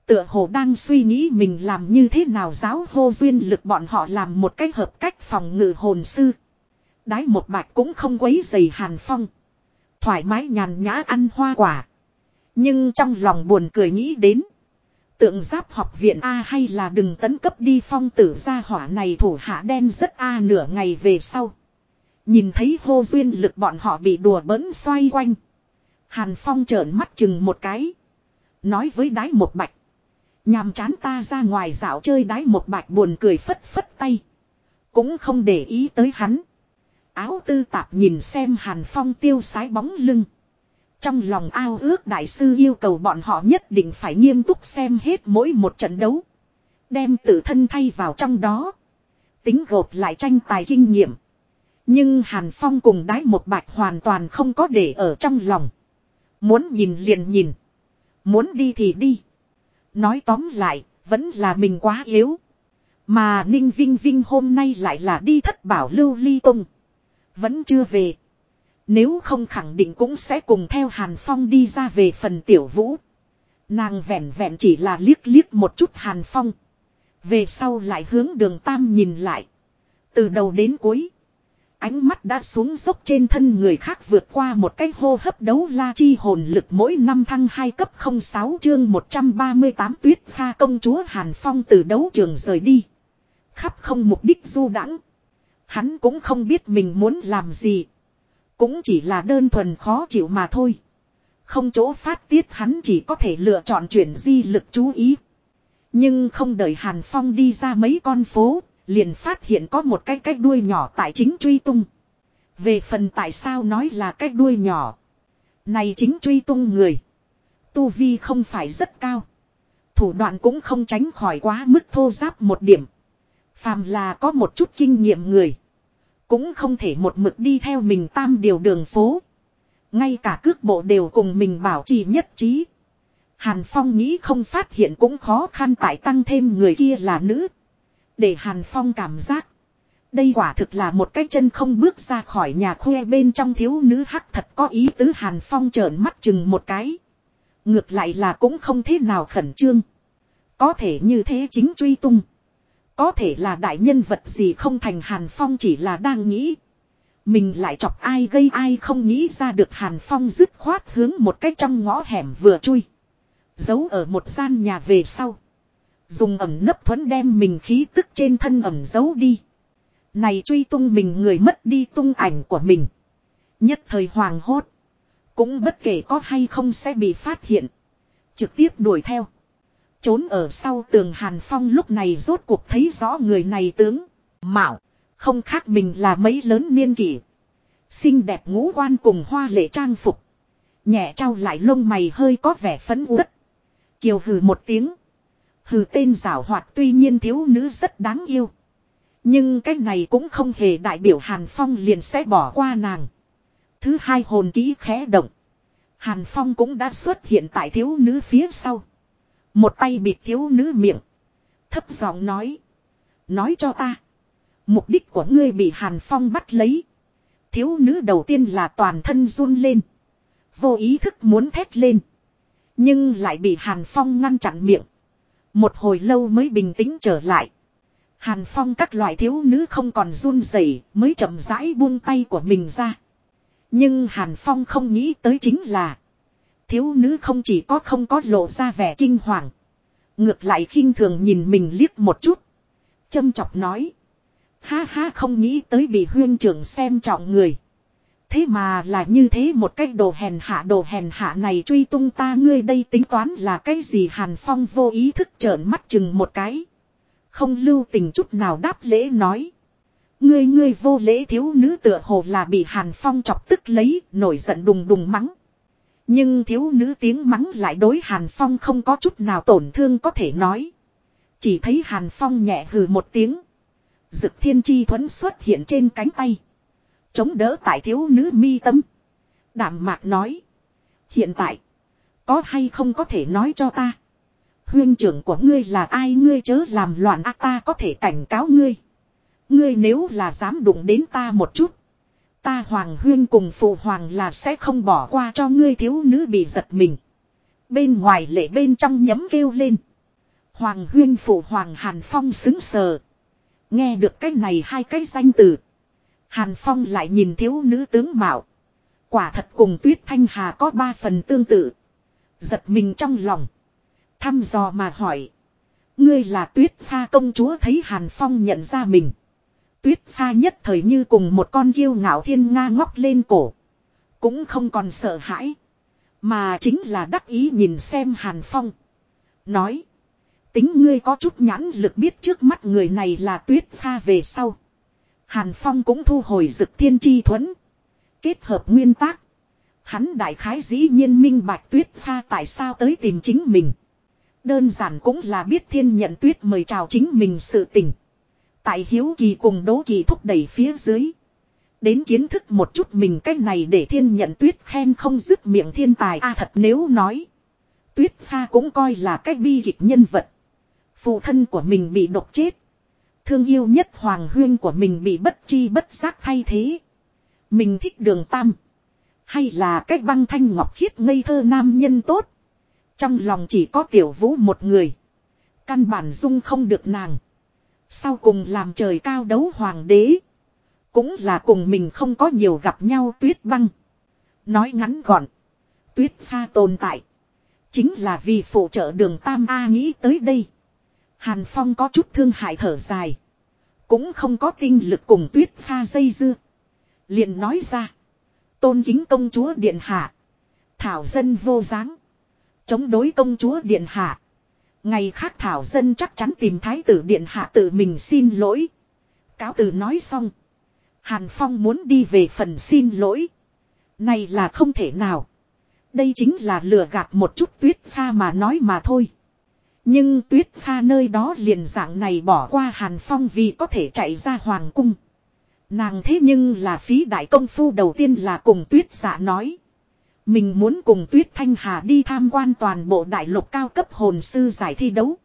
Tựa hồ đang suy nghĩ mình làm như thế nào giáo hô duyên lực bọn họ làm một cách hợp cách phòng ngự hồn sư. Đái một bạch cũng không quấy dày Hàn Phong. Thoải mái nhàn nhã ăn hoa quả. Nhưng trong lòng buồn cười nghĩ đến. Tượng giáp học viện A hay là đừng tấn cấp đi phong tử gia hỏa này thủ hạ đen rất A nửa ngày về sau. Nhìn thấy hô duyên lực bọn họ bị đùa bỡn xoay quanh. Hàn Phong trợn mắt chừng một cái. Nói với đái một bạch. Nhàm chán ta ra ngoài dạo chơi đái một bạch buồn cười phất phất tay. Cũng không để ý tới hắn. Áo tư tạp nhìn xem Hàn Phong tiêu sái bóng lưng. Trong lòng ao ước đại sư yêu cầu bọn họ nhất định phải nghiêm túc xem hết mỗi một trận đấu. Đem tự thân thay vào trong đó. Tính gộp lại tranh tài kinh nghiệm. Nhưng Hàn Phong cùng đái một bạch hoàn toàn không có để ở trong lòng. Muốn nhìn liền nhìn. Muốn đi thì đi. Nói tóm lại, vẫn là mình quá yếu. Mà Ninh Vinh Vinh hôm nay lại là đi thất bảo lưu ly tung. Vẫn chưa về. Nếu không khẳng định cũng sẽ cùng theo Hàn Phong đi ra về phần tiểu vũ. Nàng vẹn vẹn chỉ là liếc liếc một chút Hàn Phong. Về sau lại hướng đường Tam nhìn lại. Từ đầu đến cuối. Ánh mắt đã xuống dốc trên thân người khác vượt qua một cái hô hấp đấu la chi hồn lực mỗi năm thăng 2 cấp 06 chương 138 tuyết pha công chúa Hàn Phong từ đấu trường rời đi. Khắp không mục đích du đãng Hắn cũng không biết mình muốn làm gì. Cũng chỉ là đơn thuần khó chịu mà thôi. Không chỗ phát tiết hắn chỉ có thể lựa chọn chuyển di lực chú ý. Nhưng không đợi Hàn Phong đi ra mấy con phố, liền phát hiện có một cái cái đuôi nhỏ tại chính truy tung. Về phần tại sao nói là cái đuôi nhỏ. Này chính truy tung người. Tu Vi không phải rất cao. Thủ đoạn cũng không tránh khỏi quá mức thô giáp một điểm. Phàm là có một chút kinh nghiệm người. Cũng không thể một mực đi theo mình tam điều đường phố. Ngay cả cước bộ đều cùng mình bảo trì nhất trí. Hàn Phong nghĩ không phát hiện cũng khó khăn tại tăng thêm người kia là nữ. Để Hàn Phong cảm giác. Đây quả thực là một cái chân không bước ra khỏi nhà khuê bên trong thiếu nữ hắc thật có ý tứ Hàn Phong trợn mắt chừng một cái. Ngược lại là cũng không thế nào khẩn trương. Có thể như thế chính truy tung. Có thể là đại nhân vật gì không thành Hàn Phong chỉ là đang nghĩ. Mình lại chọc ai gây ai không nghĩ ra được Hàn Phong dứt khoát hướng một cách trong ngõ hẻm vừa chui. Giấu ở một gian nhà về sau. Dùng ẩm nấp thuẫn đem mình khí tức trên thân ẩm giấu đi. Này truy tung mình người mất đi tung ảnh của mình. Nhất thời hoàng hốt. Cũng bất kể có hay không sẽ bị phát hiện. Trực tiếp đuổi theo. Trốn ở sau tường Hàn Phong lúc này rốt cuộc thấy rõ người này tướng. Mạo. Không khác mình là mấy lớn niên kỷ. Xinh đẹp ngũ quan cùng hoa lệ trang phục. Nhẹ trao lại lông mày hơi có vẻ phấn uất. Kiều hừ một tiếng. Hừ tên giảo hoạt tuy nhiên thiếu nữ rất đáng yêu. Nhưng cái này cũng không hề đại biểu Hàn Phong liền sẽ bỏ qua nàng. Thứ hai hồn ký khẽ động. Hàn Phong cũng đã xuất hiện tại thiếu nữ phía sau. Một tay bịt thiếu nữ miệng. Thấp giọng nói. Nói cho ta. Mục đích của ngươi bị Hàn Phong bắt lấy. Thiếu nữ đầu tiên là toàn thân run lên. Vô ý thức muốn thét lên. Nhưng lại bị Hàn Phong ngăn chặn miệng. Một hồi lâu mới bình tĩnh trở lại. Hàn Phong các loại thiếu nữ không còn run rẩy mới chậm rãi buông tay của mình ra. Nhưng Hàn Phong không nghĩ tới chính là. Thiếu nữ không chỉ có không có lộ ra vẻ kinh hoàng. Ngược lại khinh thường nhìn mình liếc một chút. Châm chọc nói. Ha ha không nghĩ tới bị huyên trưởng xem trọng người. Thế mà là như thế một cái đồ hèn hạ đồ hèn hạ này truy tung ta ngươi đây tính toán là cái gì Hàn Phong vô ý thức trợn mắt chừng một cái. Không lưu tình chút nào đáp lễ nói. Ngươi ngươi vô lễ thiếu nữ tựa hồ là bị Hàn Phong chọc tức lấy, nổi giận đùng đùng mắng. Nhưng thiếu nữ tiếng mắng lại đối Hàn Phong không có chút nào tổn thương có thể nói. Chỉ thấy Hàn Phong nhẹ hừ một tiếng. Dực thiên chi thuẫn xuất hiện trên cánh tay. Chống đỡ tại thiếu nữ mi tâm. Đảm mạc nói. Hiện tại. Có hay không có thể nói cho ta. Huyên trưởng của ngươi là ai ngươi chớ làm loạn ác ta có thể cảnh cáo ngươi. Ngươi nếu là dám đụng đến ta một chút. Ta hoàng huyên cùng phụ hoàng là sẽ không bỏ qua cho ngươi thiếu nữ bị giật mình. Bên ngoài lệ bên trong nhấm kêu lên. Hoàng huyên, phụ hoàng hàn phong xứng sờ. Nghe được cái này hai cái danh từ. Hàn phong lại nhìn thiếu nữ tướng mạo. Quả thật cùng tuyết thanh hà có ba phần tương tự. Giật mình trong lòng. Thăm dò mà hỏi. Ngươi là tuyết pha công chúa thấy Hàn Phong nhận ra mình. Tuyết pha nhất thời như cùng một con kiêu ngạo thiên nga ngóc lên cổ. Cũng không còn sợ hãi. Mà chính là đắc ý nhìn xem Hàn Phong. Nói. Tính ngươi có chút nhãn lực biết trước mắt người này là tuyết pha về sau. Hàn Phong cũng thu hồi dực thiên chi thuẫn. Kết hợp nguyên tác. Hắn đại khái dĩ nhiên minh bạch tuyết pha tại sao tới tìm chính mình. Đơn giản cũng là biết thiên nhận tuyết mời chào chính mình sự tình. Tại hiếu kỳ cùng đố kỳ thúc đẩy phía dưới. Đến kiến thức một chút mình cách này để thiên nhận tuyết khen không dứt miệng thiên tài a thật nếu nói. Tuyết pha cũng coi là cách bi kịch nhân vật. Phụ thân của mình bị độc chết. Thương yêu nhất hoàng huyên của mình bị bất chi bất giác thay thế. Mình thích đường tam. Hay là cách băng thanh ngọc khiết ngây thơ nam nhân tốt. Trong lòng chỉ có tiểu vũ một người. Căn bản dung không được nàng. Sau cùng làm trời cao đấu hoàng đế. Cũng là cùng mình không có nhiều gặp nhau tuyết băng. Nói ngắn gọn. Tuyết pha tồn tại. Chính là vì phụ trợ đường Tam A nghĩ tới đây. Hàn Phong có chút thương hại thở dài. Cũng không có tinh lực cùng tuyết pha dây dưa. liền nói ra. Tôn kính công chúa điện hạ. Thảo dân vô dáng. Chống đối công chúa điện hạ. Ngày khác Thảo Dân chắc chắn tìm Thái tử Điện Hạ tự mình xin lỗi. Cáo từ nói xong. Hàn Phong muốn đi về phần xin lỗi. Này là không thể nào. Đây chính là lừa gạt một chút tuyết pha mà nói mà thôi. Nhưng tuyết pha nơi đó liền dạng này bỏ qua Hàn Phong vì có thể chạy ra Hoàng Cung. Nàng thế nhưng là phí đại công phu đầu tiên là cùng tuyết giả nói. Mình muốn cùng Tuyết Thanh Hà đi tham quan toàn bộ đại lục cao cấp hồn sư giải thi đấu.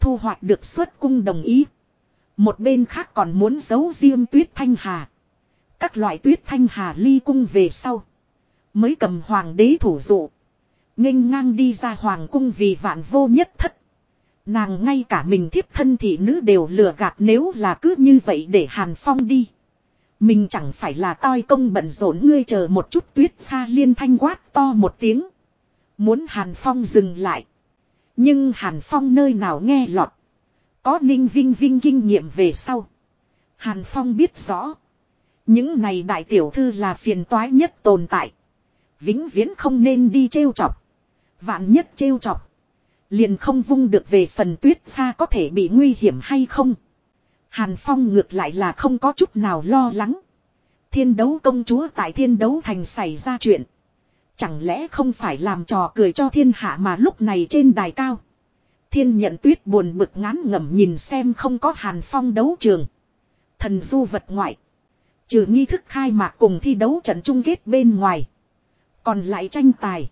Thu hoạch được xuất cung đồng ý. Một bên khác còn muốn giấu riêng Tuyết Thanh Hà. Các loại Tuyết Thanh Hà ly cung về sau. Mới cầm hoàng đế thủ dụ. nghênh ngang đi ra hoàng cung vì vạn vô nhất thất. Nàng ngay cả mình thiếp thân thị nữ đều lừa gạt nếu là cứ như vậy để Hàn Phong đi. Mình chẳng phải là toi công bận rộn ngươi chờ một chút tuyết pha liên thanh quát to một tiếng. Muốn Hàn Phong dừng lại. Nhưng Hàn Phong nơi nào nghe lọt. Có ninh vinh vinh kinh nghiệm về sau. Hàn Phong biết rõ. Những này đại tiểu thư là phiền toái nhất tồn tại. Vĩnh viễn không nên đi trêu chọc. Vạn nhất trêu chọc. Liền không vung được về phần tuyết pha có thể bị nguy hiểm hay không. Hàn Phong ngược lại là không có chút nào lo lắng. Thiên đấu công chúa tại thiên đấu thành xảy ra chuyện. Chẳng lẽ không phải làm trò cười cho thiên hạ mà lúc này trên đài cao. Thiên nhận tuyết buồn bực ngán ngẩm nhìn xem không có Hàn Phong đấu trường. Thần du vật ngoại. Trừ nghi thức khai mạc cùng thi đấu trận chung kết bên ngoài. Còn lại tranh tài.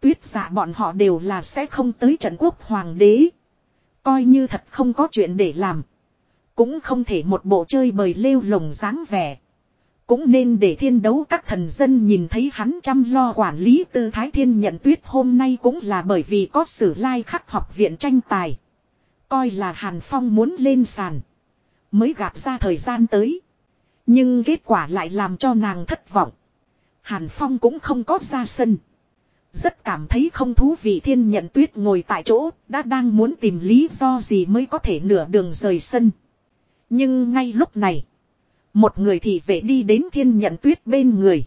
Tuyết giả bọn họ đều là sẽ không tới trận quốc hoàng đế. Coi như thật không có chuyện để làm. Cũng không thể một bộ chơi bời lêu lồng dáng vẻ. Cũng nên để thiên đấu các thần dân nhìn thấy hắn chăm lo quản lý tư thái thiên nhận tuyết hôm nay cũng là bởi vì có sử lai like khắc học viện tranh tài. Coi là Hàn Phong muốn lên sàn. Mới gạt ra thời gian tới. Nhưng kết quả lại làm cho nàng thất vọng. Hàn Phong cũng không có ra sân. Rất cảm thấy không thú vị thiên nhận tuyết ngồi tại chỗ, đã đang muốn tìm lý do gì mới có thể nửa đường rời sân. Nhưng ngay lúc này, một người thị vệ đi đến thiên nhận tuyết bên người.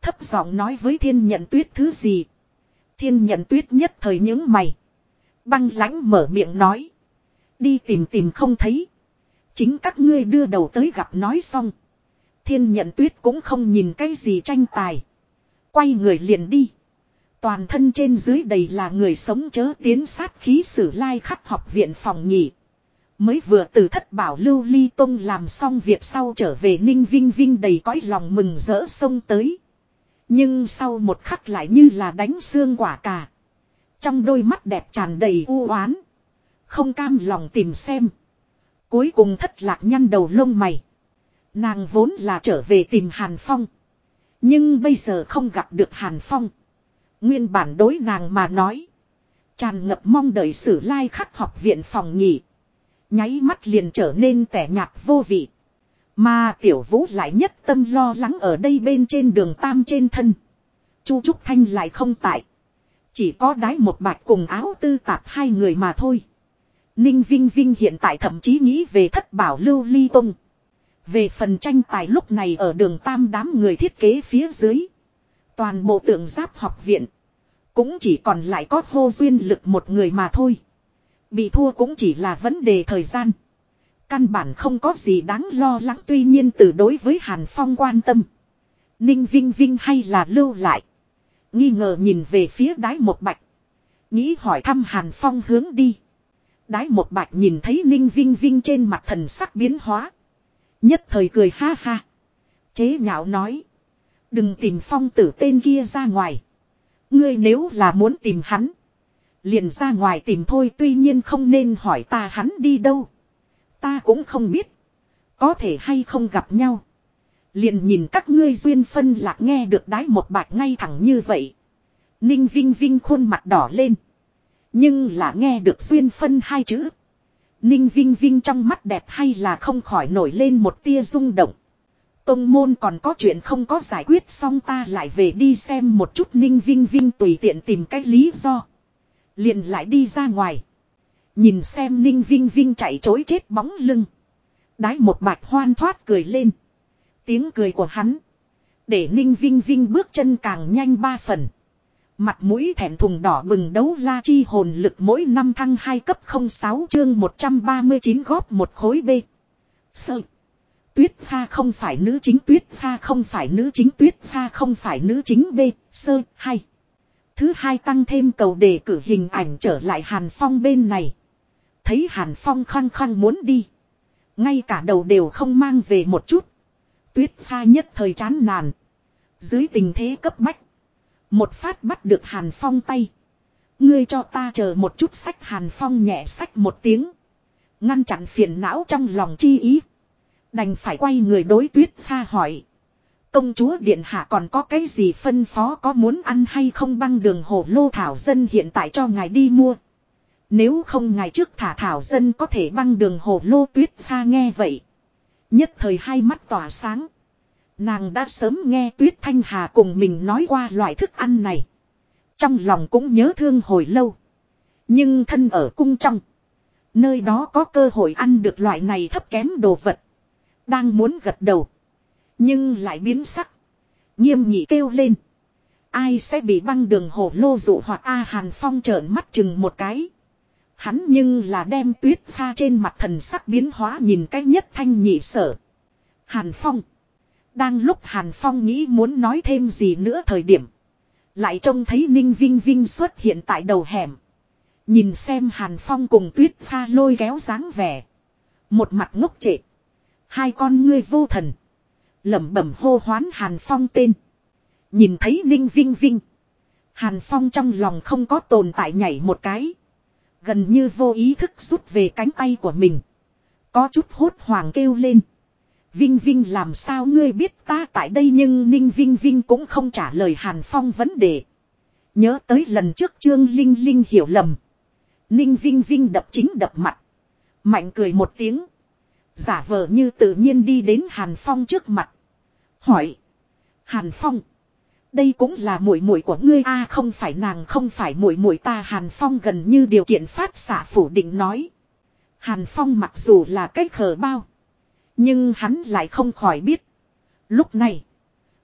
Thấp giọng nói với thiên nhận tuyết thứ gì. Thiên nhận tuyết nhất thời những mày. Băng lãnh mở miệng nói. Đi tìm tìm không thấy. Chính các ngươi đưa đầu tới gặp nói xong. Thiên nhận tuyết cũng không nhìn cái gì tranh tài. Quay người liền đi. Toàn thân trên dưới đầy là người sống chớ tiến sát khí sử lai khắc học viện phòng nhỉ. Mới vừa từ thất bảo lưu ly tông làm xong việc sau trở về ninh vinh vinh đầy cõi lòng mừng rỡ sông tới. Nhưng sau một khắc lại như là đánh xương quả cà. Trong đôi mắt đẹp tràn đầy u oán Không cam lòng tìm xem. Cuối cùng thất lạc nhăn đầu lông mày. Nàng vốn là trở về tìm Hàn Phong. Nhưng bây giờ không gặp được Hàn Phong. Nguyên bản đối nàng mà nói. Tràn ngập mong đợi sử lai khắc học viện phòng nhỉ. Nháy mắt liền trở nên tẻ nhạt vô vị. Mà tiểu vũ lại nhất tâm lo lắng ở đây bên trên đường tam trên thân. Chu Trúc Thanh lại không tại. Chỉ có đái một bạch cùng áo tư tạp hai người mà thôi. Ninh Vinh Vinh hiện tại thậm chí nghĩ về thất bảo lưu ly tung. Về phần tranh tài lúc này ở đường tam đám người thiết kế phía dưới. Toàn bộ tượng giáp học viện. Cũng chỉ còn lại có hô duyên lực một người mà thôi. Bị thua cũng chỉ là vấn đề thời gian. Căn bản không có gì đáng lo lắng, tuy nhiên từ đối với Hàn Phong quan tâm. Ninh Vinh Vinh hay là lưu lại. Nghi ngờ nhìn về phía đái một bạch. Nghĩ hỏi thăm Hàn Phong hướng đi. Đái một bạch nhìn thấy Ninh Vinh Vinh trên mặt thần sắc biến hóa. Nhất thời cười ha ha. Chế nhạo nói. Đừng tìm phong tử tên kia ra ngoài. Ngươi nếu là muốn tìm hắn. Liền ra ngoài tìm thôi, tuy nhiên không nên hỏi ta hắn đi đâu. Ta cũng không biết. Có thể hay không gặp nhau. Liền nhìn các ngươi duyên phân lạc nghe được đái một bạch ngay thẳng như vậy. Ninh Vinh Vinh khuôn mặt đỏ lên. Nhưng là nghe được duyên phân hai chữ. Ninh Vinh Vinh trong mắt đẹp hay là không khỏi nổi lên một tia rung động. Tông môn còn có chuyện không có giải quyết xong ta lại về đi xem một chút Ninh Vinh Vinh tùy tiện tìm cái lý do. Liền lại đi ra ngoài. Nhìn xem Ninh Vinh Vinh chạy chối chết bóng lưng. Đái một bạch hoan thoát cười lên. Tiếng cười của hắn. Để Ninh Vinh Vinh bước chân càng nhanh ba phần. Mặt mũi thẹn thùng đỏ bừng đấu la chi hồn lực mỗi năm thăng 2 cấp 06 chương 139 góp một khối B. Sơ. Tuyết pha không phải nữ chính, tuyết pha không phải nữ chính, tuyết pha không phải nữ chính B. Sơ. Hay. Thứ hai tăng thêm cầu đề cử hình ảnh trở lại Hàn Phong bên này. Thấy Hàn Phong khăng khăng muốn đi. Ngay cả đầu đều không mang về một chút. Tuyết pha nhất thời chán nản. Dưới tình thế cấp bách. Một phát bắt được Hàn Phong tay. Ngươi cho ta chờ một chút sách Hàn Phong nhẹ sách một tiếng. Ngăn chặn phiền não trong lòng chi ý. Đành phải quay người đối tuyết pha hỏi. Công chúa Điện Hạ còn có cái gì phân phó có muốn ăn hay không băng đường hồ lô thảo dân hiện tại cho ngài đi mua. Nếu không ngài trước thả thảo dân có thể băng đường hồ lô tuyết pha nghe vậy. Nhất thời hai mắt tỏa sáng. Nàng đã sớm nghe Tuyết Thanh Hà cùng mình nói qua loại thức ăn này. Trong lòng cũng nhớ thương hồi lâu. Nhưng thân ở cung trong. Nơi đó có cơ hội ăn được loại này thấp kém đồ vật. Đang muốn gật đầu. Nhưng lại biến sắc. Nghiêm nhị kêu lên. Ai sẽ bị băng đường hổ lô dụ hoặc A Hàn Phong trợn mắt chừng một cái. Hắn nhưng là đem tuyết pha trên mặt thần sắc biến hóa nhìn cách nhất thanh nhị sở. Hàn Phong. Đang lúc Hàn Phong nghĩ muốn nói thêm gì nữa thời điểm. Lại trông thấy Ninh Vinh Vinh xuất hiện tại đầu hẻm. Nhìn xem Hàn Phong cùng tuyết pha lôi kéo dáng vẻ. Một mặt ngốc trệ. Hai con ngươi vô thần lẩm bẩm hô hoán Hàn Phong tên. Nhìn thấy Ninh Vinh Vinh. Hàn Phong trong lòng không có tồn tại nhảy một cái. Gần như vô ý thức rút về cánh tay của mình. Có chút hốt hoảng kêu lên. Vinh Vinh làm sao ngươi biết ta tại đây nhưng Ninh Vinh Vinh cũng không trả lời Hàn Phong vấn đề. Nhớ tới lần trước Trương Linh Linh hiểu lầm. Ninh Vinh Vinh đập chính đập mặt. Mạnh cười một tiếng. Giả vờ như tự nhiên đi đến Hàn Phong trước mặt. Hỏi. Hàn Phong. Đây cũng là muội muội của ngươi a, không phải nàng, không phải muội muội ta Hàn Phong gần như điều kiện phát xạ phủ định nói. Hàn Phong mặc dù là cái khờ bao. Nhưng hắn lại không khỏi biết. Lúc này.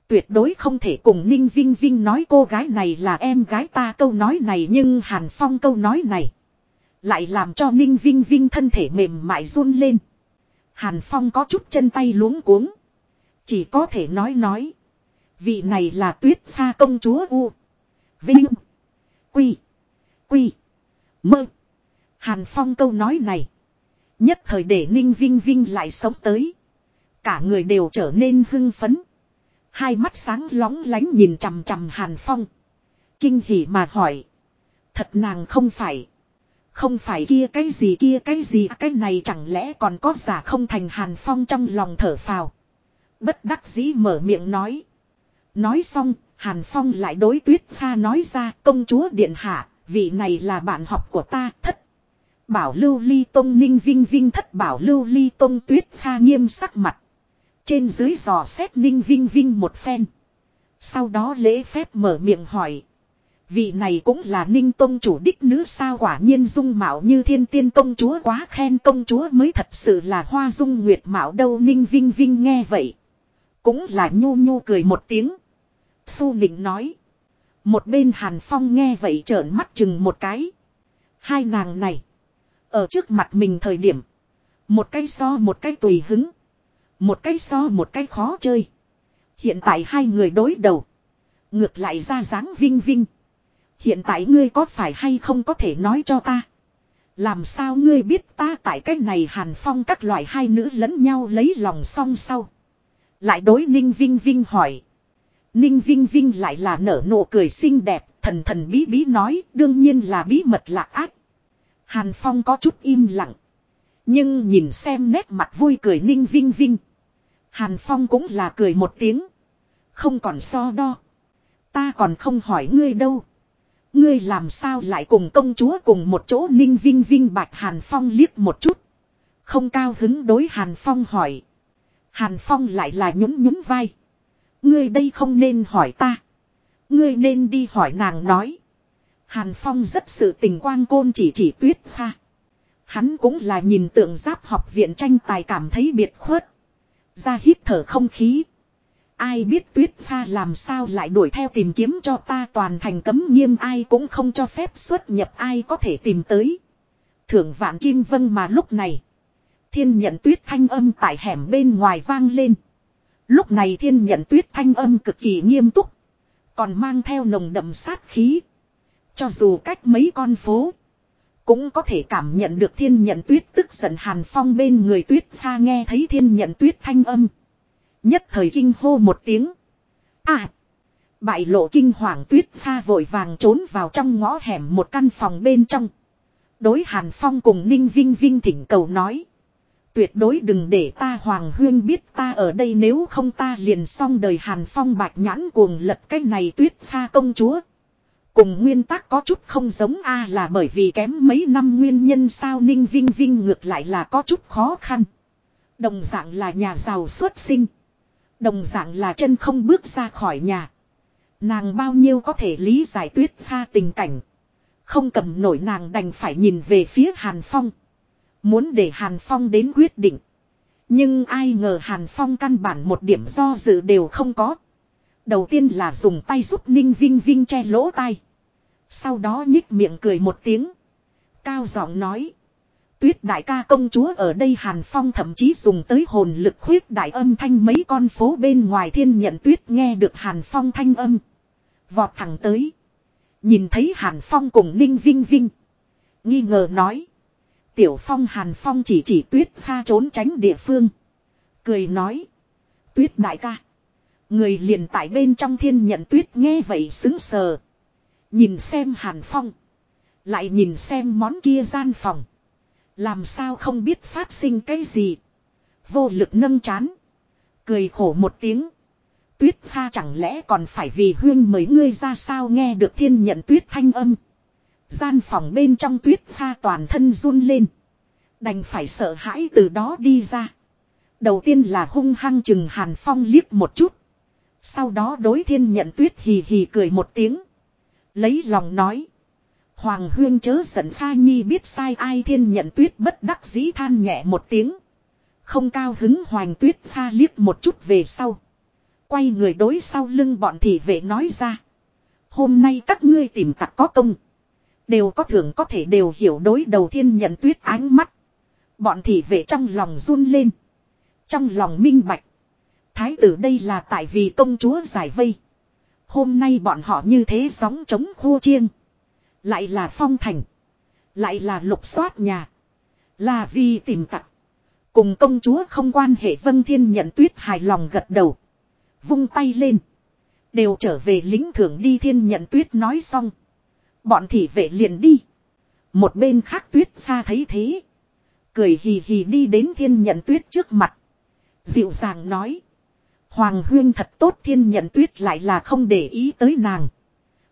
Tuyệt đối không thể cùng Ninh Vinh Vinh nói cô gái này là em gái ta câu nói này, nhưng Hàn Phong câu nói này. Lại làm cho Ninh Vinh Vinh thân thể mềm mại run lên. Hàn Phong có chút chân tay luống cuống. Chỉ có thể nói nói. Vị này là tuyết pha công chúa U. Vinh. Quy. Quy. Mơ. Hàn Phong câu nói này. Nhất thời để Ninh Vinh Vinh lại sống tới. Cả người đều trở nên hưng phấn. Hai mắt sáng lóng lánh nhìn chằm chằm Hàn Phong. Kinh hỉ mà hỏi. Thật nàng không phải. Không phải kia cái gì kia cái gì à, cái này chẳng lẽ còn có giả không thành Hàn Phong trong lòng thở phào. Bất đắc dĩ mở miệng nói. Nói xong, Hàn Phong lại đối tuyết pha nói ra công chúa điện hạ, vị này là bạn học của ta thất. Bảo lưu ly tông ninh vinh vinh thất bảo lưu ly tông tuyết pha nghiêm sắc mặt. Trên dưới dò xét ninh vinh vinh một phen. Sau đó lễ phép mở miệng hỏi. Vị này cũng là ninh tông chủ đích nữ sao quả nhiên dung mạo như thiên tiên công chúa quá khen công chúa mới thật sự là hoa dung nguyệt mạo đâu ninh vinh vinh nghe vậy. Cũng là nhu nhu cười một tiếng. Su nịnh nói. Một bên hàn phong nghe vậy trợn mắt chừng một cái. Hai nàng này. Ở trước mặt mình thời điểm. Một cái so một cái tùy hứng. Một cái so một cái khó chơi. Hiện tại hai người đối đầu. Ngược lại ra dáng vinh vinh. Hiện tại ngươi có phải hay không có thể nói cho ta. Làm sao ngươi biết ta tại cách này hàn phong các loại hai nữ lẫn nhau lấy lòng song sau. Lại đối ninh vinh vinh hỏi. Ninh vinh vinh lại là nở nụ cười xinh đẹp, thần thần bí bí nói, đương nhiên là bí mật lạc ác. Hàn Phong có chút im lặng. Nhưng nhìn xem nét mặt vui cười ninh vinh vinh. Hàn Phong cũng là cười một tiếng. Không còn so đo. Ta còn không hỏi ngươi đâu. Ngươi làm sao lại cùng công chúa cùng một chỗ ninh vinh vinh bạch Hàn Phong liếc một chút. Không cao hứng đối Hàn Phong hỏi. Hàn Phong lại là nhún nhún vai. Ngươi đây không nên hỏi ta. Ngươi nên đi hỏi nàng nói. Hàn Phong rất sự tình quang côn chỉ chỉ tuyết pha. Hắn cũng là nhìn tượng giáp học viện tranh tài cảm thấy biệt khuất. Ra hít thở không khí. Ai biết tuyết pha làm sao lại đuổi theo tìm kiếm cho ta toàn thành cấm nghiêm, ai cũng không cho phép xuất nhập, ai có thể tìm tới. Thưởng vạn kim vân mà lúc này. Thiên nhận tuyết thanh âm tại hẻm bên ngoài vang lên. Lúc này thiên nhận tuyết thanh âm cực kỳ nghiêm túc. Còn mang theo nồng đậm sát khí. Cho dù cách mấy con phố. Cũng có thể cảm nhận được thiên nhận tuyết tức giận hàn phong bên người tuyết pha nghe thấy thiên nhận tuyết thanh âm. Nhất thời kinh hô một tiếng. À! Bại lộ kinh hoàng tuyết pha vội vàng trốn vào trong ngõ hẻm một căn phòng bên trong. Đối hàn phong cùng ninh vinh vinh thỉnh cầu nói. Tuyệt đối đừng để ta Hoàng Huyên biết ta ở đây nếu không ta liền xong đời Hàn Phong bạch nhãn cuồng lật cái này tuyết pha công chúa. Cùng nguyên tắc có chút không giống a à là bởi vì kém mấy năm nguyên nhân sao Ninh Vinh Vinh ngược lại là có chút khó khăn. Đồng dạng là nhà giàu xuất sinh. Đồng dạng là chân không bước ra khỏi nhà. Nàng bao nhiêu có thể lý giải tuyết pha tình cảnh. Không cầm nổi nàng đành phải nhìn về phía Hàn Phong. Muốn để Hàn Phong đến quyết định. Nhưng ai ngờ Hàn Phong căn bản một điểm do dự đều không có. Đầu tiên là dùng tay giúp Ninh Vinh Vinh che lỗ tai. Sau đó nhích miệng cười một tiếng. Cao giọng nói. Tuyết đại ca công chúa ở đây Hàn Phong thậm chí dùng tới hồn lực khuyết đại âm thanh mấy con phố bên ngoài thiên nhận tuyết nghe được Hàn Phong thanh âm. Vọt thẳng tới. Nhìn thấy Hàn Phong cùng Ninh Vinh Vinh. Nghi ngờ nói. Tiểu Phong Hàn Phong chỉ chỉ tuyết pha trốn tránh địa phương. Cười nói. Tuyết đại ca. Người liền tại bên trong thiên nhận tuyết nghe vậy xứng sờ. Nhìn xem Hàn Phong. Lại nhìn xem món kia gian phòng. Làm sao không biết phát sinh cái gì. Vô lực nâng chán. Cười khổ một tiếng. Tuyết pha chẳng lẽ còn phải vì huyên mấy ngươi ra sao nghe được thiên nhận tuyết thanh âm. Gian phòng bên trong tuyết pha toàn thân run lên. Đành phải sợ hãi từ đó đi ra. Đầu tiên là hung hăng chừng Hàn Phong liếc một chút. Sau đó đối thiên nhận tuyết hì hì cười một tiếng. Lấy lòng nói. Hoàng huyên chớ giận Kha Nhi biết sai ai thiên nhận tuyết bất đắc dĩ than nhẹ một tiếng. Không cao hứng hoàng tuyết Kha liếc một chút về sau. Quay người đối sau lưng bọn thị vệ nói ra. Hôm nay các ngươi tìm tặc có công. Đều có thưởng có thể đều hiểu đối đầu thiên nhận tuyết ánh mắt. Bọn thị vệ trong lòng run lên. Trong lòng minh bạch. Thái tử đây là tại vì công chúa giải vây. Hôm nay bọn họ như thế sóng chống khô chiêng. Lại là phong thành. Lại là lục soát nhà. Là vì tìm tặc. Cùng công chúa không quan hệ vân thiên nhận tuyết hài lòng gật đầu. Vung tay lên. Đều trở về lính thưởng đi thiên nhận tuyết nói xong. Bọn thị vệ liền đi. Một bên khác tuyết xa thấy thế. Cười hì hì đi đến thiên nhận tuyết trước mặt. Dịu dàng nói. Hoàng huyên thật tốt thiên nhận tuyết lại là không để ý tới nàng.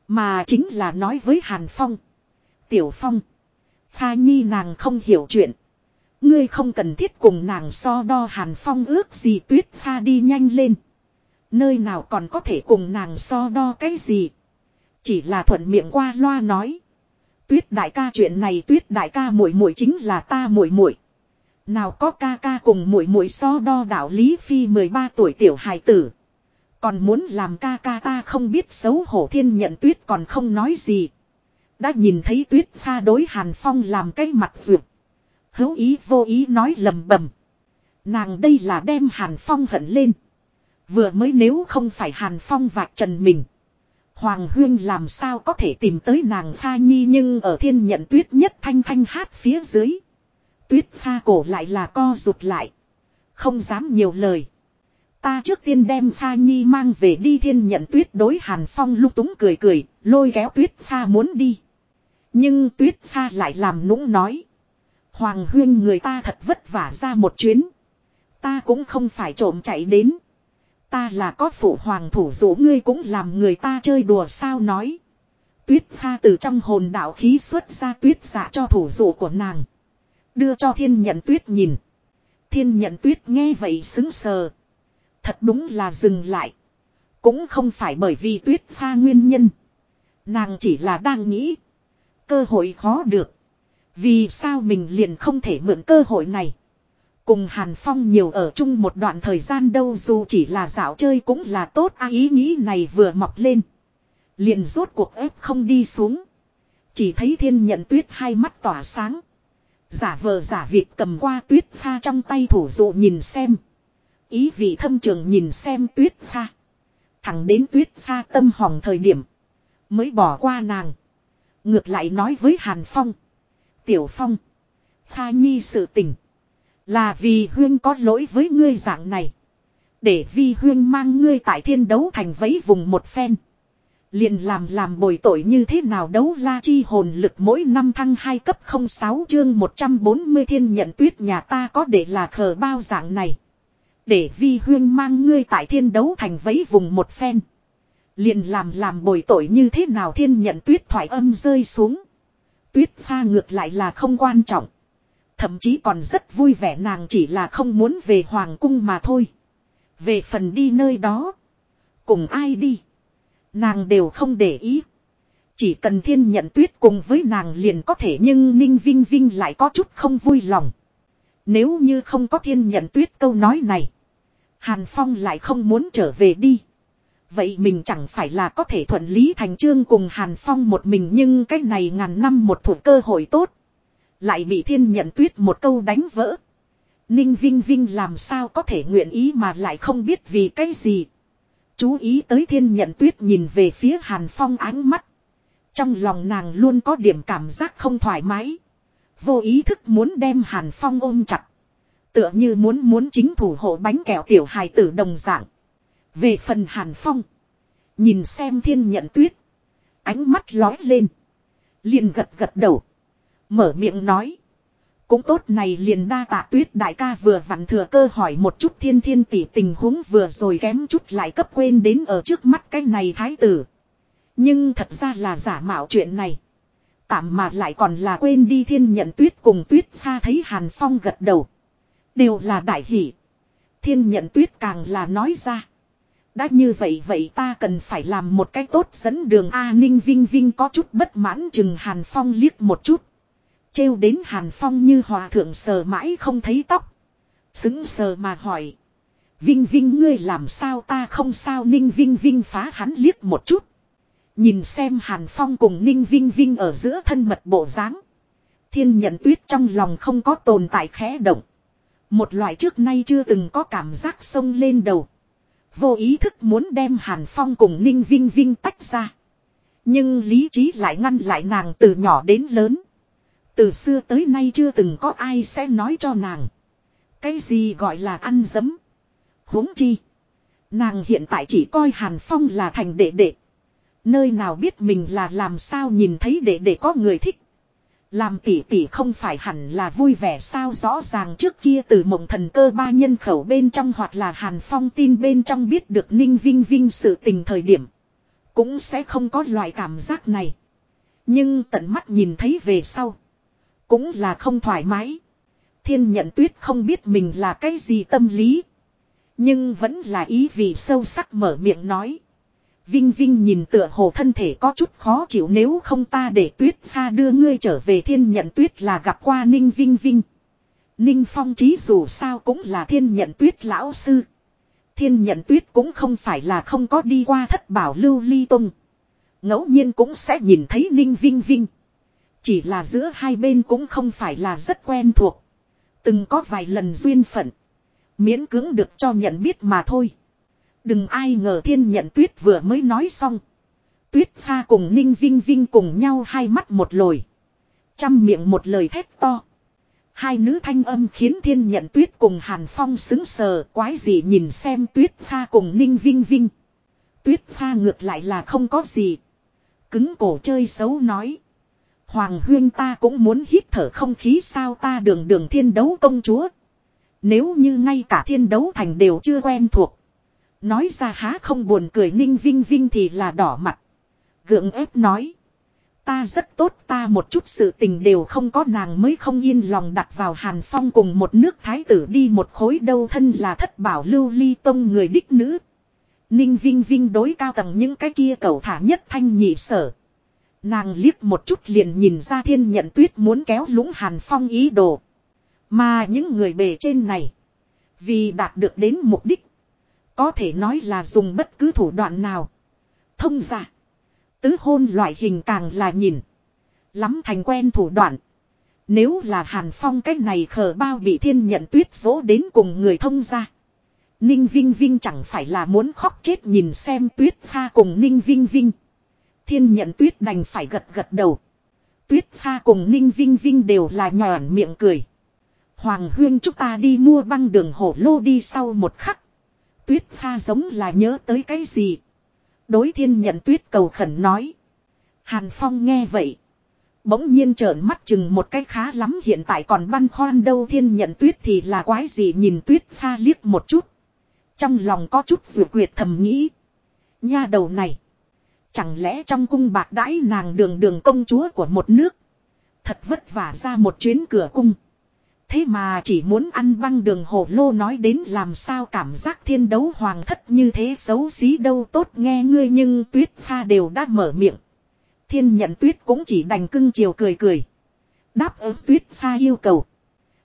Mà chính là nói với Hàn Phong. Tiểu Phong. Kha Nhi nàng không hiểu chuyện. Ngươi không cần thiết cùng nàng so đo Hàn Phong ước gì tuyết pha đi nhanh lên. Nơi nào còn có thể cùng nàng so đo cái gì. Chỉ là thuận miệng qua loa nói. Tuyết đại ca chuyện này tuyết đại ca muội muội chính là ta muội muội. Nào có ca ca cùng muội muội so đo đạo lý phi 13 tuổi tiểu hài tử. Còn muốn làm ca ca ta không biết xấu hổ thiên nhận tuyết còn không nói gì. Đã nhìn thấy tuyết pha đối hàn phong làm cái mặt ruột Hữu ý vô ý nói lầm bầm. Nàng đây là đem hàn phong hận lên. Vừa mới nếu không phải hàn phong vạch trần mình. Hoàng huyên làm sao có thể tìm tới nàng pha nhi nhưng ở thiên nhận tuyết nhất thanh thanh hát phía dưới. Tuyết pha cổ lại là co rụt lại. Không dám nhiều lời. Ta trước tiên đem Kha Nhi mang về đi thiên nhận tuyết đối Hàn Phong lúc túng cười cười, lôi kéo tuyết Kha muốn đi. Nhưng tuyết Kha lại làm nũng nói. Hoàng huyên người ta thật vất vả ra một chuyến. Ta cũng không phải trộm chạy đến. Ta là có phụ hoàng thủ dụ ngươi cũng làm người ta chơi đùa sao nói. Tuyết Kha từ trong hồn đạo khí xuất ra tuyết giả cho thủ dụ của nàng. Đưa cho thiên nhận tuyết nhìn. Thiên nhận tuyết nghe vậy xứng sờ. Thật đúng là dừng lại. Cũng không phải bởi vì tuyết pha nguyên nhân. Nàng chỉ là đang nghĩ. Cơ hội khó được. Vì sao mình liền không thể mượn cơ hội này. Cùng Hàn Phong nhiều ở chung một đoạn thời gian đâu dù chỉ là dạo chơi cũng là tốt, a ý nghĩ này vừa mọc lên. Liền rốt cuộc ép không đi xuống. Chỉ thấy thiên nhận tuyết hai mắt tỏa sáng. Giả vờ giả việc cầm qua tuyết pha trong tay thủ dụ nhìn xem. Ý vị thâm trường nhìn xem tuyết pha. Thẳng đến tuyết pha tâm hỏng thời điểm. Mới bỏ qua nàng. Ngược lại nói với Hàn Phong. Tiểu Phong. Pha nhi sự tình. Là vì huyên có lỗi với ngươi dạng này. Để vi huyên mang ngươi tại thiên đấu thành vấy vùng một phen. Liền làm làm bồi tội như thế nào đấu la chi hồn lực mỗi năm thăng 2 cấp 06 chương 140 thiên nhận tuyết nhà ta có để là khờ bao dạng này. Để vi huyên mang ngươi tại thiên đấu thành vấy vùng một phen. Liền làm làm bồi tội như thế nào thiên nhận tuyết thoại âm rơi xuống. Tuyết pha ngược lại là không quan trọng. Thậm chí còn rất vui vẻ nàng chỉ là không muốn về hoàng cung mà thôi. Về phần đi nơi đó. Cùng ai đi. Nàng đều không để ý. Chỉ cần thiên nhận tuyết cùng với nàng liền có thể nhưng Ninh Vinh Vinh lại có chút không vui lòng. Nếu như không có thiên nhận tuyết câu nói này. Hàn Phong lại không muốn trở về đi. Vậy mình chẳng phải là có thể thuận lý thành trương cùng Hàn Phong một mình nhưng cái này ngàn năm một thủ cơ hội tốt. Lại bị thiên nhận tuyết một câu đánh vỡ. Ninh Vinh Vinh làm sao có thể nguyện ý mà lại không biết vì cái gì. Chú ý tới thiên nhận tuyết nhìn về phía Hàn Phong ánh mắt. Trong lòng nàng luôn có điểm cảm giác không thoải mái. Vô ý thức muốn đem Hàn Phong ôm chặt. Tựa như muốn muốn chính thủ hộ bánh kẹo tiểu hài tử đồng dạng. Về phần Hàn Phong. Nhìn xem thiên nhận tuyết. Ánh mắt lói lên. Liền gật gật đầu. Mở miệng nói. Cũng tốt này liền đa tạ tuyết đại ca vừa vặn thừa cơ hỏi một chút thiên thiên tỷ tình huống vừa rồi kém chút lại cấp quên đến ở trước mắt cái này thái tử. Nhưng thật ra là giả mạo chuyện này. Tạm mà lại còn là quên đi thiên nhận tuyết cùng tuyết pha thấy Hàn Phong gật đầu. Đều là đại hỷ. Thiên nhận tuyết càng là nói ra. Đã như vậy vậy ta cần phải làm một cách tốt dẫn đường A Ninh Vinh Vinh có chút bất mãn chừng Hàn Phong liếc một chút. Trêu đến Hàn Phong như hòa thượng sờ mãi không thấy tóc. Xứng sờ mà hỏi. Vinh Vinh ngươi làm sao ta không sao Ninh Vinh Vinh phá hắn liếc một chút. Nhìn xem Hàn Phong cùng Ninh Vinh Vinh ở giữa thân mật bộ dáng Thiên nhận tuyết trong lòng không có tồn tại khẽ động. Một loại trước nay chưa từng có cảm giác sông lên đầu. Vô ý thức muốn đem Hàn Phong cùng Ninh Vinh Vinh tách ra. Nhưng lý trí lại ngăn lại nàng từ nhỏ đến lớn. Từ xưa tới nay chưa từng có ai sẽ nói cho nàng. Cái gì gọi là ăn dấm. huống chi. Nàng hiện tại chỉ coi Hàn Phong là thành đệ đệ. Nơi nào biết mình là làm sao nhìn thấy đệ đệ có người thích. Làm tỷ tỷ không phải hẳn là vui vẻ sao rõ ràng trước kia từ mộng thần cơ ba nhân khẩu bên trong hoặc là Hàn Phong tin bên trong biết được Ninh Vinh Vinh sự tình thời điểm. Cũng sẽ không có loại cảm giác này. Nhưng tận mắt nhìn thấy về sau. Cũng là không thoải mái. Thiên nhận tuyết không biết mình là cái gì tâm lý. Nhưng vẫn là ý vì sâu sắc mở miệng nói. Vinh Vinh nhìn tựa hồ thân thể có chút khó chịu nếu không ta để tuyết pha đưa ngươi trở về thiên nhận tuyết là gặp qua Ninh Vinh Vinh. Ninh Phong Trí dù sao cũng là thiên nhận tuyết lão sư. Thiên nhận tuyết cũng không phải là không có đi qua thất bảo lưu ly tung. ngẫu nhiên cũng sẽ nhìn thấy Ninh Vinh Vinh. Chỉ là giữa hai bên cũng không phải là rất quen thuộc. Từng có vài lần duyên phận. Miễn cưỡng được cho nhận biết mà thôi. Đừng ai ngờ thiên nhận tuyết vừa mới nói xong. Tuyết pha cùng ninh vinh vinh cùng nhau hai mắt một lồi. Chăm miệng một lời thét to. Hai nữ thanh âm khiến thiên nhận tuyết cùng hàn phong xứng sờ, quái gì nhìn xem tuyết pha cùng ninh vinh vinh. Tuyết pha ngược lại là không có gì. Cứng cổ chơi xấu nói. Hoàng huyên ta cũng muốn hít thở không khí sao ta đường đường thiên đấu công chúa. Nếu như ngay cả thiên đấu thành đều chưa quen thuộc. Nói ra há không buồn cười ninh vinh vinh thì là đỏ mặt. Gượng ép nói. Ta rất tốt, ta một chút sự tình đều không có, nàng mới không yên lòng đặt vào hàn phong cùng một nước thái tử đi một khối đâu, thân là thất bảo lưu ly tông người đích nữ. Ninh Vinh Vinh đối cao tầng những cái kia cầu thả nhất thanh nhị sở. Nàng liếc một chút liền nhìn ra thiên nhận tuyết muốn kéo lũng hàn phong ý đồ. Mà những người bề trên này. Vì đạt được đến mục đích. Có thể nói là dùng bất cứ thủ đoạn nào. Thông giả. Tứ hôn loại hình càng là nhìn. Lắm thành quen thủ đoạn. Nếu là Hàn Phong cách này khờ bao bị thiên nhận tuyết dỗ đến cùng người thông ra. Ninh Vinh Vinh chẳng phải là muốn khóc chết nhìn xem tuyết pha cùng Ninh Vinh Vinh. Thiên nhận tuyết đành phải gật gật đầu. Tuyết pha cùng Ninh Vinh Vinh đều là nhòn miệng cười. Hoàng huyên chúng ta đi mua băng đường hổ lô đi sau một khắc. Tuyết pha giống là nhớ tới cái gì. Đối thiên nhận tuyết cầu khẩn nói. Hàn Phong nghe vậy. Bỗng nhiên trợn mắt chừng một cái khá lắm hiện tại còn băn khoăn đâu thiên nhận tuyết thì là quái gì nhìn tuyết pha liếc một chút. Trong lòng có chút rượu quyệt thầm nghĩ. Nha đầu này. Chẳng lẽ trong cung bạc đãi nàng đường đường công chúa của một nước. Thật vất vả ra một chuyến cửa cung. Thế mà chỉ muốn ăn băng đường hổ lô nói đến làm sao cảm giác thiên đấu hoàng thất như thế xấu xí đâu tốt nghe ngươi nhưng tuyết pha đều đã mở miệng. Thiên nhận tuyết cũng chỉ đành cưng chiều cười cười. Đáp ứng tuyết pha yêu cầu.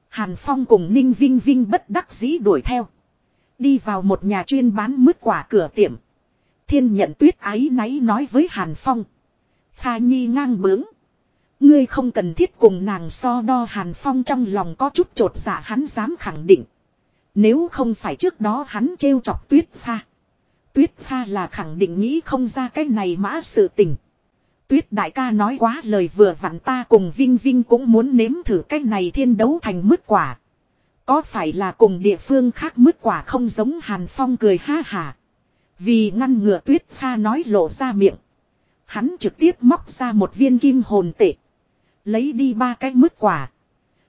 Hàn Phong cùng Ninh Vinh Vinh bất đắc dĩ đuổi theo. Đi vào một nhà chuyên bán mứt quả cửa tiệm. Thiên nhận tuyết ái náy nói với Hàn Phong. Kha Nhi ngang bướng. Ngươi không cần thiết cùng nàng so đo Hàn Phong trong lòng có chút trột dạ hắn dám khẳng định. Nếu không phải trước đó hắn trêu chọc tuyết pha. Tuyết pha là khẳng định nghĩ không ra cái này mã sự tình. Tuyết đại ca nói quá lời vừa vặn ta cùng Vinh Vinh cũng muốn nếm thử cái này thiên đấu thành mứt quả. Có phải là cùng địa phương khác mứt quả không giống Hàn Phong cười ha hà. Vì ngăn ngừa tuyết pha nói lộ ra miệng. Hắn trực tiếp móc ra một viên kim hồn tệ. Lấy đi ba cái mứt quả.